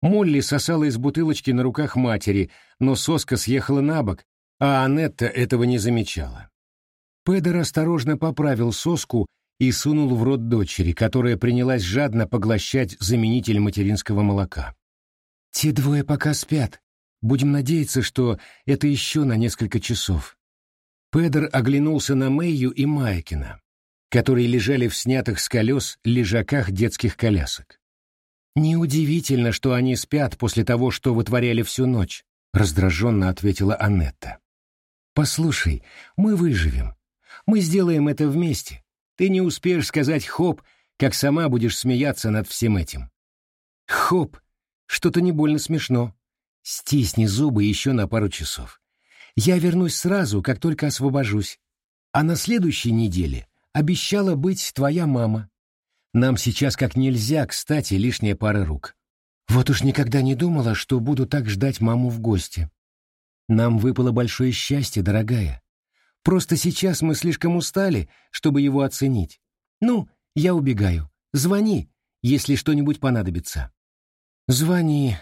Молли сосала из бутылочки на руках матери, но соска съехала на бок, а Анетта этого не замечала. Педер осторожно поправил соску и сунул в рот дочери, которая принялась жадно поглощать заменитель материнского молока. «Те двое пока спят. Будем надеяться, что это еще на несколько часов. Педер оглянулся на Мэйю и Майкина, которые лежали в снятых с колес лежаках детских колясок. «Неудивительно, что они спят после того, что вытворяли всю ночь», — раздраженно ответила Аннетта. «Послушай, мы выживем. Мы сделаем это вместе. Ты не успеешь сказать «хоп», как сама будешь смеяться над всем этим». «Хоп, что-то не больно смешно. Стисни зубы еще на пару часов. Я вернусь сразу, как только освобожусь. А на следующей неделе обещала быть твоя мама. Нам сейчас как нельзя, кстати, лишняя пара рук. Вот уж никогда не думала, что буду так ждать маму в гости. Нам выпало большое счастье, дорогая. Просто сейчас мы слишком устали, чтобы его оценить. Ну, я убегаю. Звони, если что-нибудь понадобится. Звони,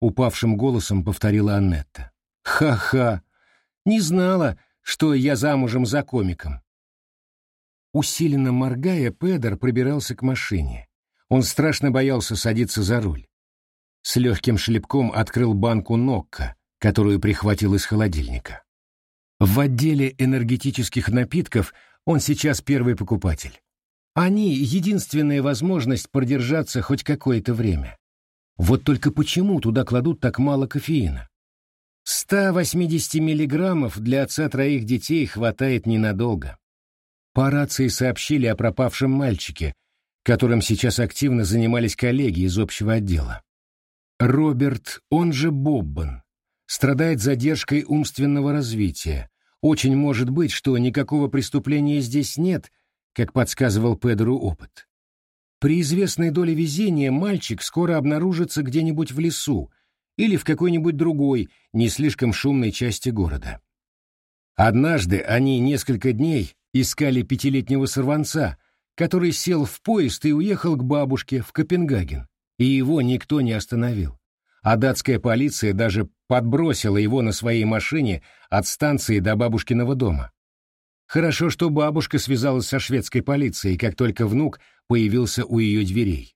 упавшим голосом повторила Аннетта. Ха-ха. Не знала, что я замужем за комиком. Усиленно моргая, Педер пробирался к машине. Он страшно боялся садиться за руль. С легким шлепком открыл банку Нокка, которую прихватил из холодильника. В отделе энергетических напитков он сейчас первый покупатель. Они — единственная возможность продержаться хоть какое-то время. Вот только почему туда кладут так мало кофеина? 180 миллиграммов для отца троих детей хватает ненадолго. По рации сообщили о пропавшем мальчике, которым сейчас активно занимались коллеги из общего отдела. Роберт, он же Боббан, страдает задержкой умственного развития. Очень может быть, что никакого преступления здесь нет, как подсказывал Педру опыт. При известной доле везения мальчик скоро обнаружится где-нибудь в лесу или в какой-нибудь другой, не слишком шумной части города. Однажды они несколько дней искали пятилетнего сорванца, который сел в поезд и уехал к бабушке в Копенгаген, и его никто не остановил. А датская полиция даже подбросила его на своей машине от станции до бабушкиного дома. Хорошо, что бабушка связалась со шведской полицией, как только внук появился у ее дверей.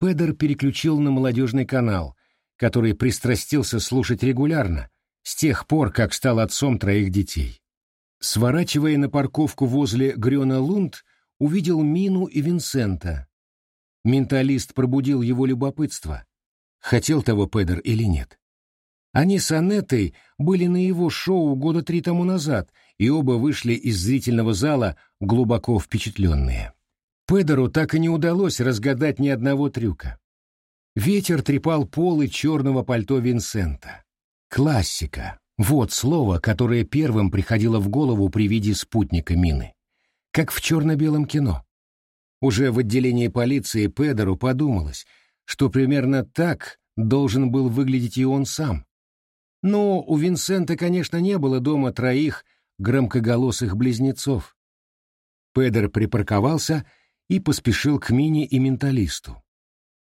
Педер переключил на молодежный канал, который пристрастился слушать регулярно, с тех пор, как стал отцом троих детей. Сворачивая на парковку возле Грёна Лунд, увидел Мину и Винсента. Менталист пробудил его любопытство. Хотел того Педер или нет. Они с Анеттой были на его шоу года три тому назад, и оба вышли из зрительного зала глубоко впечатленные. Педеру так и не удалось разгадать ни одного трюка. Ветер трепал полы черного пальто Винсента. Классика. Вот слово, которое первым приходило в голову при виде спутника мины. Как в черно-белом кино. Уже в отделении полиции Педеру подумалось, что примерно так должен был выглядеть и он сам. Но у Винсента, конечно, не было дома троих громкоголосых близнецов. Педер припарковался и поспешил к Мине и менталисту.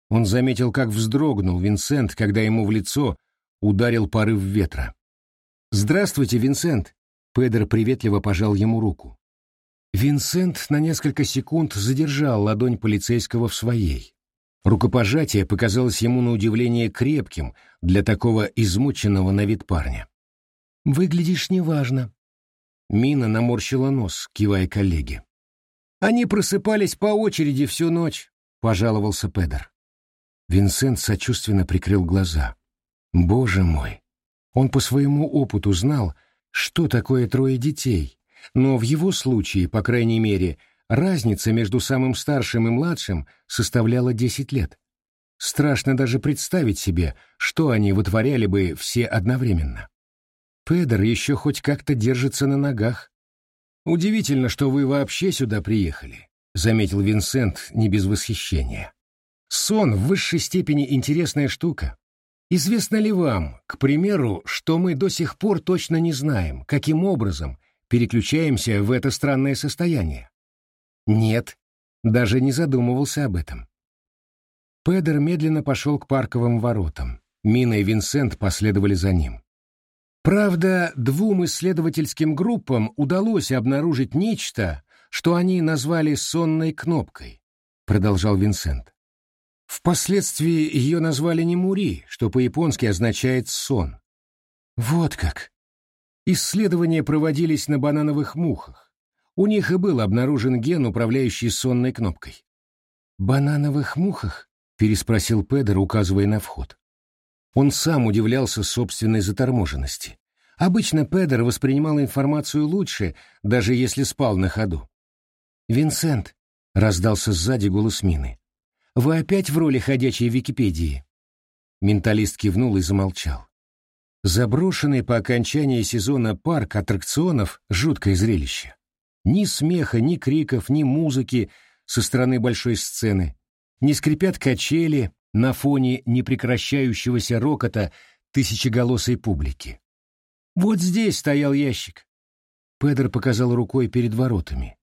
Он заметил, как вздрогнул Винсент, когда ему в лицо ударил порыв ветра. «Здравствуйте, Винсент!» Педер приветливо пожал ему руку. Винсент на несколько секунд задержал ладонь полицейского в своей. Рукопожатие показалось ему на удивление крепким для такого измученного на вид парня. «Выглядишь неважно». Мина наморщила нос, кивая коллеге. «Они просыпались по очереди всю ночь», — пожаловался Педер. Винсент сочувственно прикрыл глаза. «Боже мой!» Он по своему опыту знал, что такое трое детей, но в его случае, по крайней мере, — Разница между самым старшим и младшим составляла десять лет. Страшно даже представить себе, что они вытворяли бы все одновременно. Педер еще хоть как-то держится на ногах. «Удивительно, что вы вообще сюда приехали», — заметил Винсент не без восхищения. «Сон в высшей степени интересная штука. Известно ли вам, к примеру, что мы до сих пор точно не знаем, каким образом переключаемся в это странное состояние? Нет, даже не задумывался об этом. Педер медленно пошел к парковым воротам. Мина и Винсент последовали за ним. Правда, двум исследовательским группам удалось обнаружить нечто, что они назвали «сонной кнопкой», — продолжал Винсент. Впоследствии ее назвали Немури, что по-японски означает «сон», Вот как. Исследования проводились на банановых мухах. У них и был обнаружен ген, управляющий сонной кнопкой. «Банановых мухах?» — переспросил Педер, указывая на вход. Он сам удивлялся собственной заторможенности. Обычно Педер воспринимал информацию лучше, даже если спал на ходу. «Винсент», — раздался сзади голос Мины, — «вы опять в роли ходячей Википедии?» Менталист кивнул и замолчал. Заброшенный по окончании сезона парк аттракционов — жуткое зрелище. Ни смеха, ни криков, ни музыки со стороны большой сцены. Не скрипят качели, на фоне непрекращающегося рокота тысячеголосой публики. Вот здесь стоял ящик. Педро показал рукой перед воротами.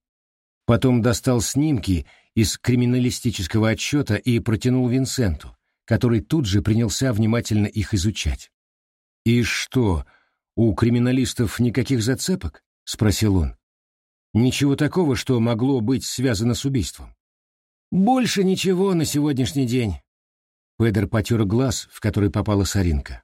Потом достал снимки из криминалистического отчета и протянул Винсенту, который тут же принялся внимательно их изучать. «И что, у криминалистов никаких зацепок?» — спросил он. «Ничего такого, что могло быть связано с убийством?» «Больше ничего на сегодняшний день. Педер потер глаз, в который попала соринка.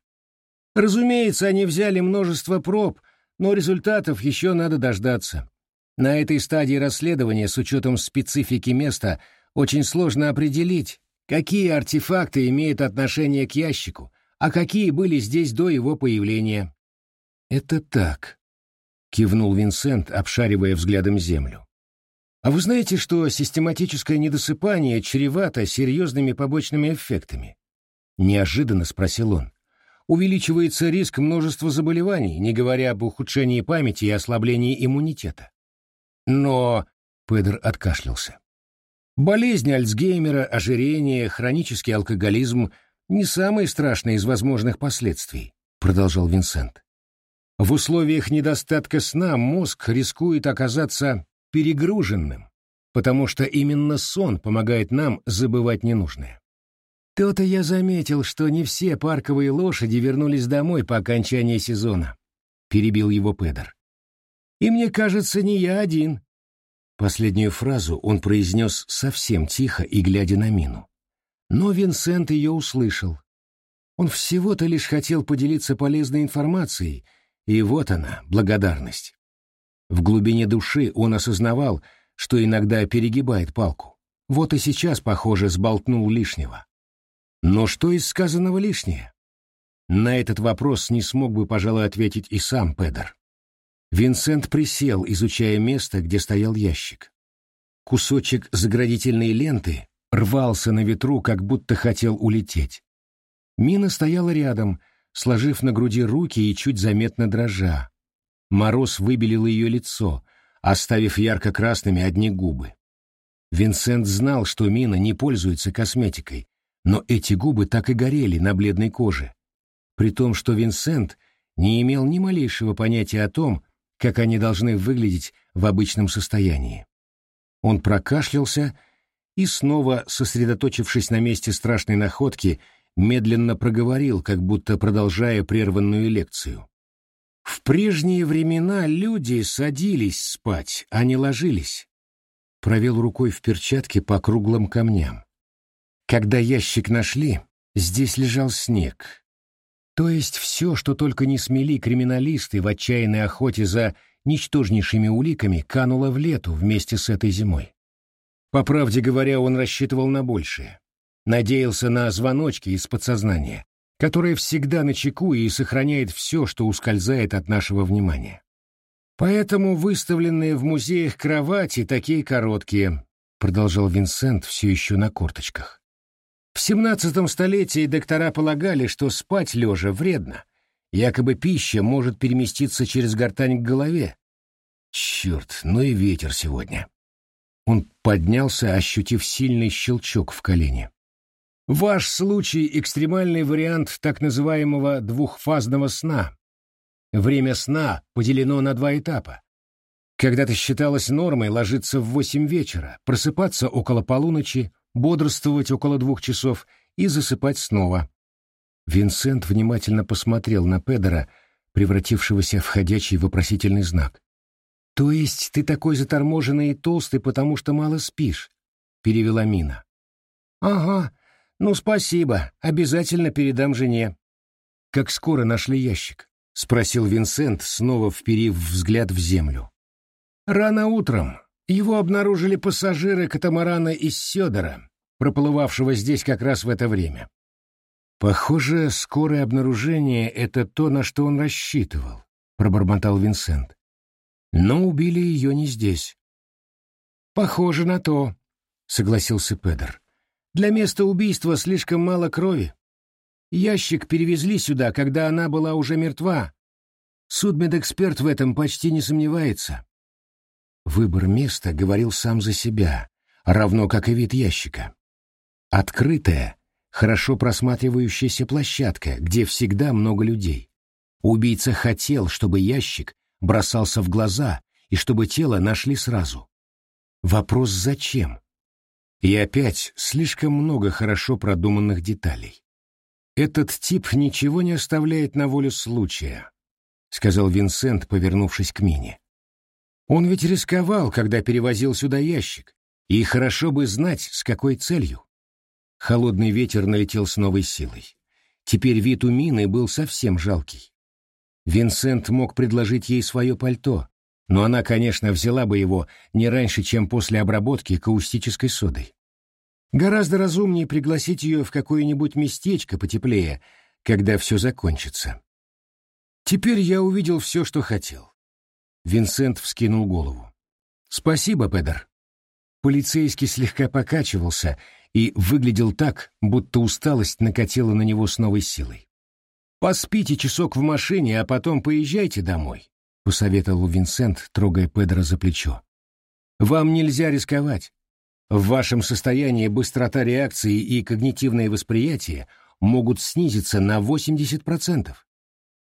Разумеется, они взяли множество проб, но результатов еще надо дождаться. На этой стадии расследования, с учетом специфики места, очень сложно определить, какие артефакты имеют отношение к ящику, а какие были здесь до его появления. «Это так», — кивнул Винсент, обшаривая взглядом землю. А вы знаете, что систематическое недосыпание чревато серьезными побочными эффектами? Неожиданно спросил он. Увеличивается риск множества заболеваний, не говоря об ухудшении памяти и ослаблении иммунитета. Но... Педер откашлялся. Болезни Альцгеймера, ожирение, хронический алкоголизм — не самые страшные из возможных последствий, продолжал Винсент. В условиях недостатка сна мозг рискует оказаться перегруженным, потому что именно сон помогает нам забывать ненужное. То-то я заметил, что не все парковые лошади вернулись домой по окончании сезона, перебил его Педер. И мне кажется, не я один. Последнюю фразу он произнес совсем тихо и глядя на Мину. Но Винсент ее услышал. Он всего-то лишь хотел поделиться полезной информацией, и вот она, благодарность. В глубине души он осознавал, что иногда перегибает палку. Вот и сейчас, похоже, сболтнул лишнего. Но что из сказанного лишнее? На этот вопрос не смог бы, пожалуй, ответить и сам Педер. Винсент присел, изучая место, где стоял ящик. Кусочек заградительной ленты рвался на ветру, как будто хотел улететь. Мина стояла рядом, сложив на груди руки и чуть заметно дрожа. Мороз выбелил ее лицо, оставив ярко-красными одни губы. Винсент знал, что Мина не пользуется косметикой, но эти губы так и горели на бледной коже, при том, что Винсент не имел ни малейшего понятия о том, как они должны выглядеть в обычном состоянии. Он прокашлялся и, снова сосредоточившись на месте страшной находки, медленно проговорил, как будто продолжая прерванную лекцию. В прежние времена люди садились спать, а не ложились. Провел рукой в перчатке по круглым камням. Когда ящик нашли, здесь лежал снег. То есть все, что только не смели криминалисты в отчаянной охоте за ничтожнейшими уликами, кануло в лету вместе с этой зимой. По правде говоря, он рассчитывал на большее. Надеялся на звоночки из подсознания, которая всегда на чеку и сохраняет все, что ускользает от нашего внимания. Поэтому выставленные в музеях кровати такие короткие, продолжал Винсент все еще на корточках. В семнадцатом столетии доктора полагали, что спать лежа вредно. Якобы пища может переместиться через гортань к голове. Черт, ну и ветер сегодня. Он поднялся, ощутив сильный щелчок в колене. Ваш случай — экстремальный вариант так называемого двухфазного сна. Время сна поделено на два этапа. Когда-то считалось нормой ложиться в восемь вечера, просыпаться около полуночи, бодрствовать около двух часов и засыпать снова. Винсент внимательно посмотрел на Педера, превратившегося в ходячий вопросительный знак. «То есть ты такой заторможенный и толстый, потому что мало спишь?» — перевела Мина. «Ага, «Ну, спасибо. Обязательно передам жене». «Как скоро нашли ящик?» — спросил Винсент, снова вперив взгляд в землю. Рано утром его обнаружили пассажиры катамарана из Сёдора, проплывавшего здесь как раз в это время. Похоже, скорое обнаружение — это то, на что он рассчитывал, — пробормотал Винсент. Но убили ее не здесь. Похоже на то, — согласился Педер. Для места убийства слишком мало крови. Ящик перевезли сюда, когда она была уже мертва. Судмедэксперт в этом почти не сомневается. Выбор места говорил сам за себя, равно как и вид ящика. Открытая, хорошо просматривающаяся площадка, где всегда много людей. Убийца хотел, чтобы ящик бросался в глаза и чтобы тело нашли сразу. Вопрос «зачем?» И опять слишком много хорошо продуманных деталей. «Этот тип ничего не оставляет на волю случая», — сказал Винсент, повернувшись к Мине. «Он ведь рисковал, когда перевозил сюда ящик, и хорошо бы знать, с какой целью». Холодный ветер налетел с новой силой. Теперь вид у Мины был совсем жалкий. Винсент мог предложить ей свое пальто, но она, конечно, взяла бы его не раньше, чем после обработки каустической содой. Гораздо разумнее пригласить ее в какое-нибудь местечко потеплее, когда все закончится. Теперь я увидел все, что хотел. Винсент вскинул голову. «Спасибо, Педер». Полицейский слегка покачивался и выглядел так, будто усталость накатила на него с новой силой. «Поспите часок в машине, а потом поезжайте домой», — посоветовал Винсент, трогая Педро за плечо. «Вам нельзя рисковать. В вашем состоянии быстрота реакции и когнитивное восприятие могут снизиться на 80%.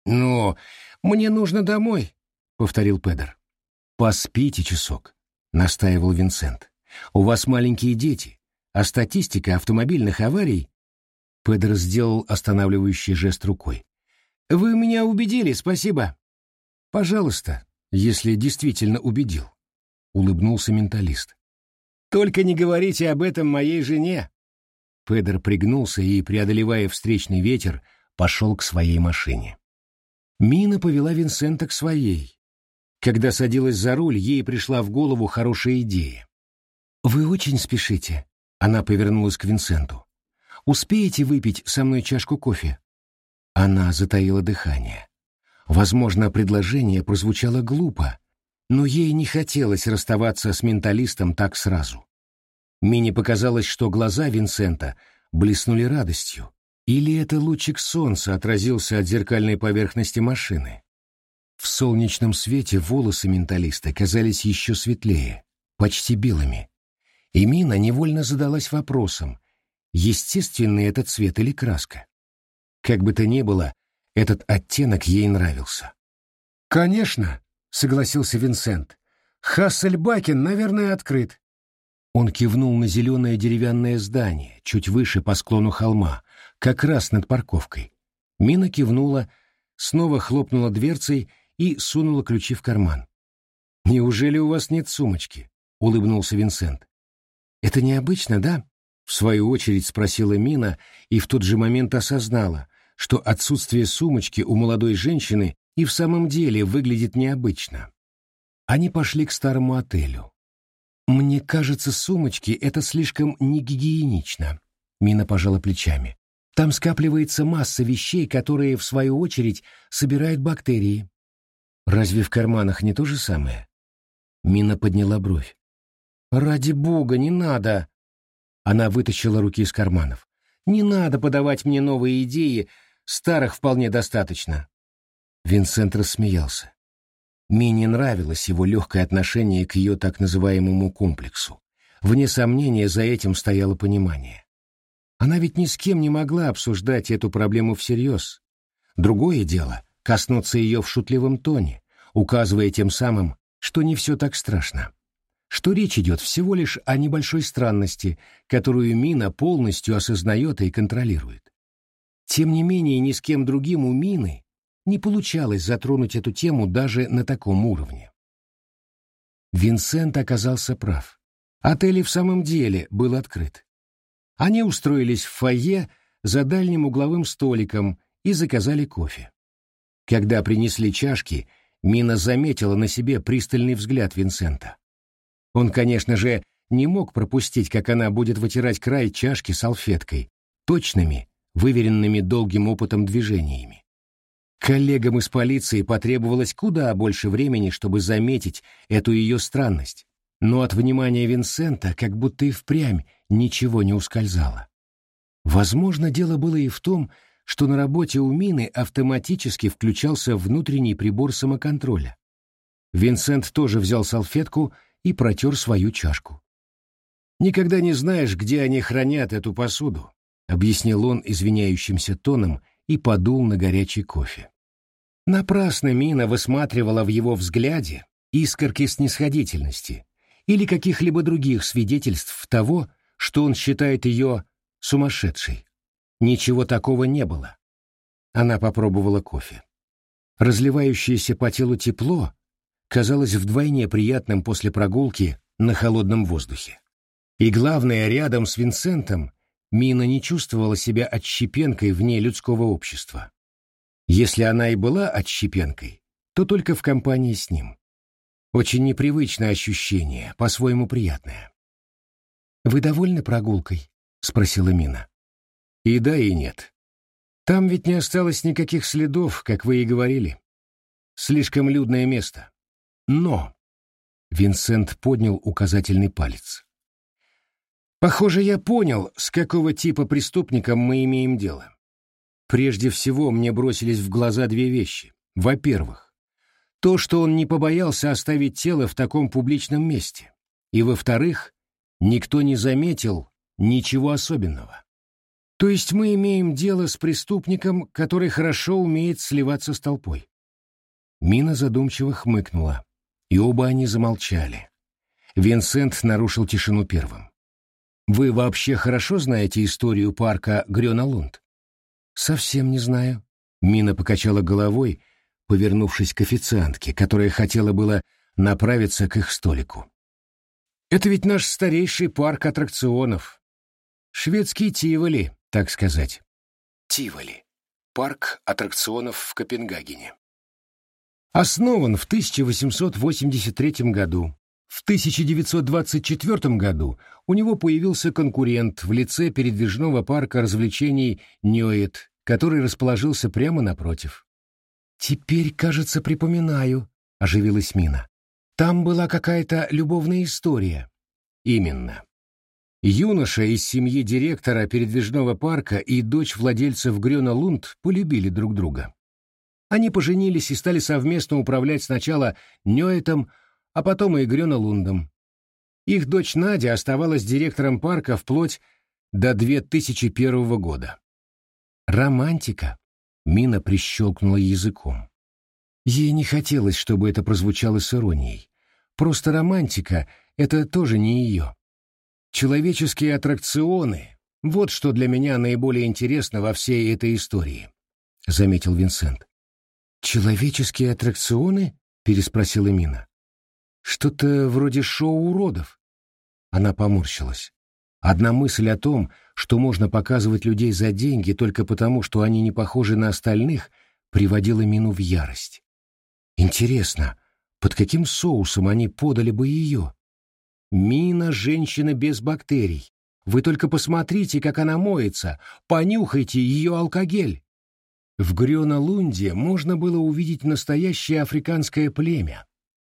«Но мне нужно домой», — повторил Педер. «Поспите часок», — настаивал Винсент. «У вас маленькие дети, а статистика автомобильных аварий...» Педер сделал останавливающий жест рукой. «Вы меня убедили, спасибо». «Пожалуйста, если действительно убедил», — улыбнулся менталист. Только не говорите об этом моей жене. Федор пригнулся и, преодолевая встречный ветер, пошел к своей машине. Мина повела Винсента к своей. Когда садилась за руль, ей пришла в голову хорошая идея. «Вы очень спешите», — она повернулась к Винсенту. «Успеете выпить со мной чашку кофе?» Она затаила дыхание. Возможно, предложение прозвучало глупо, но ей не хотелось расставаться с менталистом так сразу. Мине показалось, что глаза Винсента блеснули радостью. Или это лучик солнца отразился от зеркальной поверхности машины? В солнечном свете волосы менталиста казались еще светлее, почти белыми. И Мина невольно задалась вопросом, естественный этот цвет или краска. Как бы то ни было, этот оттенок ей нравился. «Конечно», согласился Винсент. Хассельбакен, наверное, открыт. Он кивнул на зеленое деревянное здание, чуть выше по склону холма, как раз над парковкой. Мина кивнула, снова хлопнула дверцей и сунула ключи в карман. «Неужели у вас нет сумочки?» — улыбнулся Винсент. «Это необычно, да?» — в свою очередь спросила Мина и в тот же момент осознала, что отсутствие сумочки у молодой женщины и в самом деле выглядит необычно. Они пошли к старому отелю. «Мне кажется, сумочки — это слишком негигиенично», — Мина пожала плечами. «Там скапливается масса вещей, которые, в свою очередь, собирают бактерии». «Разве в карманах не то же самое?» Мина подняла бровь. «Ради бога, не надо!» Она вытащила руки из карманов. «Не надо подавать мне новые идеи, старых вполне достаточно». Винсент рассмеялся. Мине нравилось его легкое отношение к ее так называемому комплексу. Вне сомнения, за этим стояло понимание. Она ведь ни с кем не могла обсуждать эту проблему всерьез. Другое дело — коснуться ее в шутливом тоне, указывая тем самым, что не все так страшно. Что речь идет всего лишь о небольшой странности, которую Мина полностью осознает и контролирует. Тем не менее, ни с кем другим у Мины не получалось затронуть эту тему даже на таком уровне. Винсент оказался прав. Отель и в самом деле был открыт. Они устроились в фойе за дальним угловым столиком и заказали кофе. Когда принесли чашки, Мина заметила на себе пристальный взгляд Винсента. Он, конечно же, не мог пропустить, как она будет вытирать край чашки салфеткой, точными, выверенными долгим опытом движениями. Коллегам из полиции потребовалось куда больше времени, чтобы заметить эту ее странность, но от внимания Винсента как будто и впрямь ничего не ускользало. Возможно, дело было и в том, что на работе у Мины автоматически включался внутренний прибор самоконтроля. Винсент тоже взял салфетку и протер свою чашку. «Никогда не знаешь, где они хранят эту посуду», — объяснил он извиняющимся тоном и подул на горячий кофе. Напрасно Мина высматривала в его взгляде искорки снисходительности или каких-либо других свидетельств того, что он считает ее сумасшедшей. Ничего такого не было. Она попробовала кофе. Разливающееся по телу тепло казалось вдвойне приятным после прогулки на холодном воздухе. И главное, рядом с Винсентом Мина не чувствовала себя отщепенкой вне людского общества. Если она и была отщепенкой, то только в компании с ним. Очень непривычное ощущение, по-своему приятное. «Вы довольны прогулкой?» — спросила Мина. И да, и нет. Там ведь не осталось никаких следов, как вы и говорили. Слишком людное место. Но... Винсент поднял указательный палец. Похоже, я понял, с какого типа преступником мы имеем дело. Прежде всего, мне бросились в глаза две вещи. Во-первых, то, что он не побоялся оставить тело в таком публичном месте. И во-вторых, никто не заметил ничего особенного. То есть мы имеем дело с преступником, который хорошо умеет сливаться с толпой. Мина задумчиво хмыкнула, и оба они замолчали. Винсент нарушил тишину первым. «Вы вообще хорошо знаете историю парка Грёна-Лунд?» «Совсем не знаю». Мина покачала головой, повернувшись к официантке, которая хотела было направиться к их столику. «Это ведь наш старейший парк аттракционов. Шведский Тиволи, так сказать. Тиволи. Парк аттракционов в Копенгагене. Основан в 1883 году. В 1924 году у него появился конкурент в лице передвижного парка развлечений Ньоэт, который расположился прямо напротив. «Теперь, кажется, припоминаю», — оживилась Мина. «Там была какая-то любовная история». «Именно. Юноша из семьи директора передвижного парка и дочь владельцев Грёна Лунд полюбили друг друга. Они поженились и стали совместно управлять сначала Нёэтом, а потом и Грёна Лундом. Их дочь Надя оставалась директором парка вплоть до 2001 года. «Романтика», — Мина прищелкнула языком. Ей не хотелось, чтобы это прозвучало с иронией. Просто романтика — это тоже не ее. Человеческие аттракционы — вот что для меня наиболее интересно во всей этой истории, — заметил Винсент. «Человеческие аттракционы?» — переспросила Мина. «Что-то вроде шоу уродов». Она поморщилась. Одна мысль о том, что можно показывать людей за деньги только потому, что они не похожи на остальных, приводила Мину в ярость. Интересно, под каким соусом они подали бы ее? Мина — женщина без бактерий. Вы только посмотрите, как она моется, понюхайте ее алкогель. В Грёна-Лунде можно было увидеть настоящее африканское племя,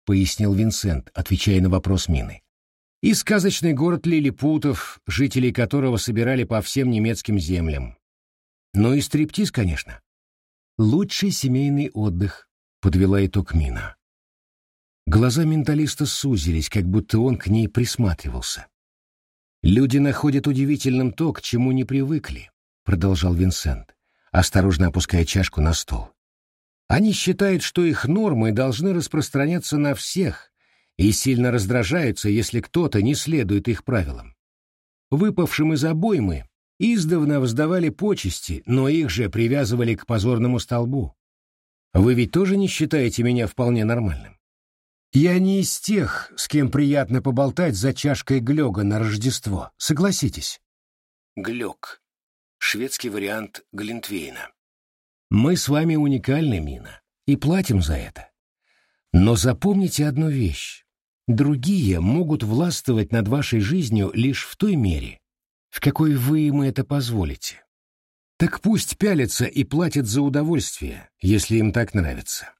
пояснил Винсент, отвечая на вопрос Мины. И сказочный город Лилипутов, жителей которого собирали по всем немецким землям. Ну и стриптиз, конечно. Лучший семейный отдых, подвела итог Мина. Глаза менталиста сузились, как будто он к ней присматривался. «Люди находят удивительным то, к чему не привыкли», — продолжал Винсент, осторожно опуская чашку на стол. «Они считают, что их нормы должны распространяться на всех и сильно раздражаются, если кто-то не следует их правилам. Выпавшим из обоймы издавна воздавали почести, но их же привязывали к позорному столбу. Вы ведь тоже не считаете меня вполне нормальным?» Я не из тех, с кем приятно поболтать за чашкой глёга на Рождество, согласитесь. Глёг. Шведский вариант Глинтвейна. Мы с вами уникальны, Мина. И платим за это. Но запомните одну вещь. Другие могут властвовать над вашей жизнью лишь в той мере, в какой вы им это позволите. Так пусть пялятся и платят за удовольствие, если им так нравится.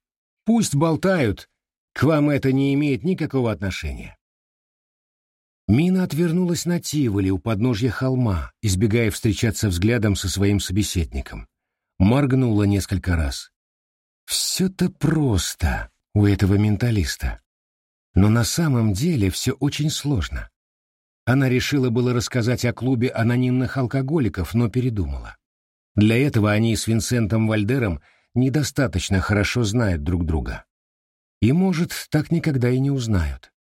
Пусть болтают, к вам это не имеет никакого отношения. Мина отвернулась на Тиволи у подножья холма, избегая встречаться взглядом со своим собеседником. Моргнула несколько раз. Все-то просто у этого менталиста. Но на самом деле все очень сложно. Она решила было рассказать о клубе анонимных алкоголиков, но передумала. Для этого они с Винсентом Вальдером недостаточно хорошо знают друг друга. И, может, так никогда и не узнают.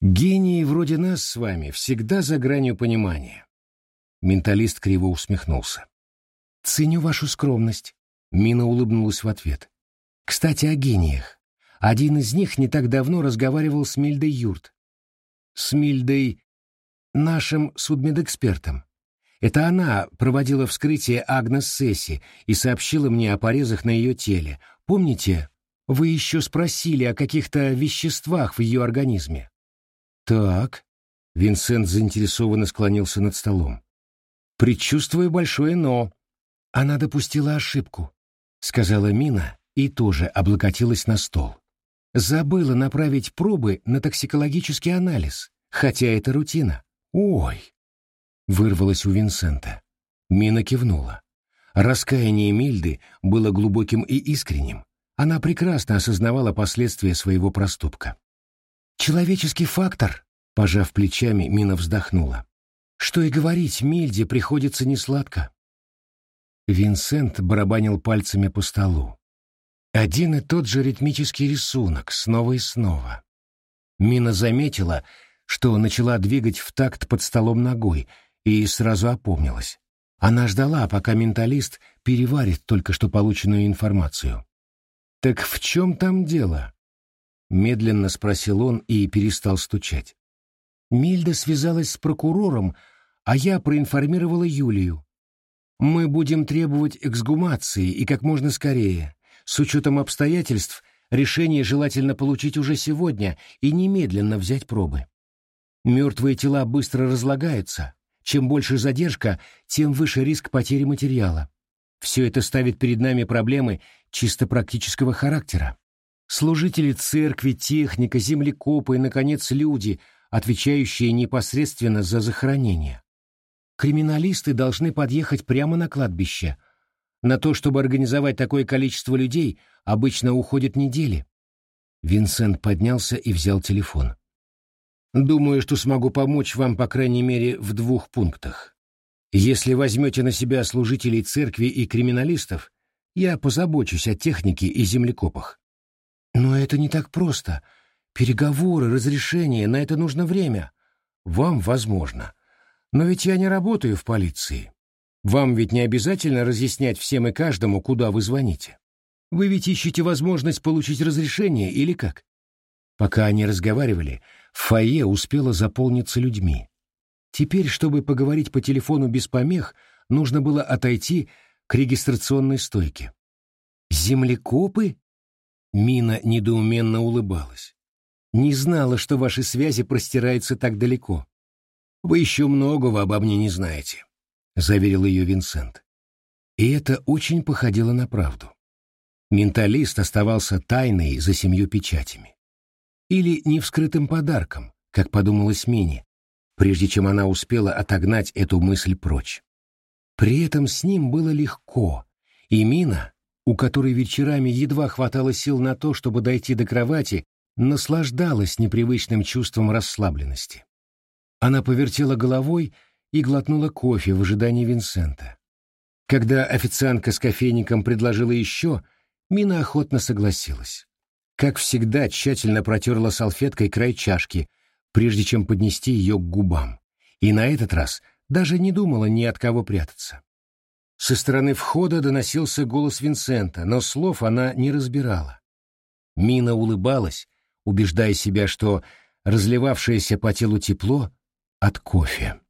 Гении вроде нас с вами всегда за гранью понимания. Менталист криво усмехнулся. «Ценю вашу скромность», — Мина улыбнулась в ответ. «Кстати, о гениях. Один из них не так давно разговаривал с Мильдой Юрт. С Мильдой, нашим судмедэкспертом. Это она проводила вскрытие Агнес Сесси и сообщила мне о порезах на ее теле. Помните, вы еще спросили о каких-то веществах в ее организме? Так. Винсент заинтересованно склонился над столом. Предчувствую большое «но». Она допустила ошибку, сказала Мина и тоже облокотилась на стол. Забыла направить пробы на токсикологический анализ, хотя это рутина. Ой! Вырвалось у Винсента. Мина кивнула. Раскаяние Мильды было глубоким и искренним. Она прекрасно осознавала последствия своего проступка. «Человеческий фактор», — пожав плечами, Мина вздохнула. «Что и говорить, Мильде приходится несладко». Винсент барабанил пальцами по столу. Один и тот же ритмический рисунок, снова и снова. Мина заметила, что начала двигать в такт под столом ногой, и сразу опомнилась. Она ждала, пока менталист переварит только что полученную информацию. «Так в чем там дело?» Медленно спросил он и перестал стучать. Мильда связалась с прокурором, а я проинформировала Юлию. Мы будем требовать эксгумации и как можно скорее. С учетом обстоятельств, решение желательно получить уже сегодня и немедленно взять пробы. Мертвые тела быстро разлагаются. Чем больше задержка, тем выше риск потери материала. Все это ставит перед нами проблемы чисто практического характера. Служители церкви, техника, землекопы и, наконец, люди, отвечающие непосредственно за захоронение. Криминалисты должны подъехать прямо на кладбище – на то, чтобы организовать такое количество людей, обычно уходят недели. Винсент поднялся и взял телефон. «Думаю, что смогу помочь вам, по крайней мере, в двух пунктах. Если возьмете на себя служителей церкви и криминалистов, я позабочусь о технике и землекопах». «Но это не так просто. Переговоры, разрешения, на это нужно время. Вам, возможно. Но ведь я не работаю в полиции. Вам ведь не обязательно разъяснять всем и каждому, куда вы звоните. Вы ведь ищете возможность получить разрешение или как? Пока они разговаривали, фойе успело заполниться людьми. Теперь, чтобы поговорить по телефону без помех, нужно было отойти к регистрационной стойке. «Землекопы?» Мина недоуменно улыбалась. «Не знала, что ваши связи простираются так далеко. Вы еще многого обо мне не знаете. — заверил ее Винсент. И это очень походило на правду. Менталист оставался тайной за семью печатями. Или невскрытым подарком, как подумалось Мине, прежде чем она успела отогнать эту мысль прочь. При этом с ним было легко, и Мина, у которой вечерами едва хватало сил на то, чтобы дойти до кровати, наслаждалась непривычным чувством расслабленности. Она повертела головой и глотнула кофе в ожидании Винсента. Когда официантка с кофейником предложила еще, Мина охотно согласилась. Как всегда, тщательно протерла салфеткой край чашки, прежде чем поднести ее к губам. И на этот раз даже не думала ни от кого прятаться. Со стороны входа доносился голос Винсента, но слов она не разбирала. Мина улыбалась, убеждая себя, что разливавшееся по телу тепло от кофе.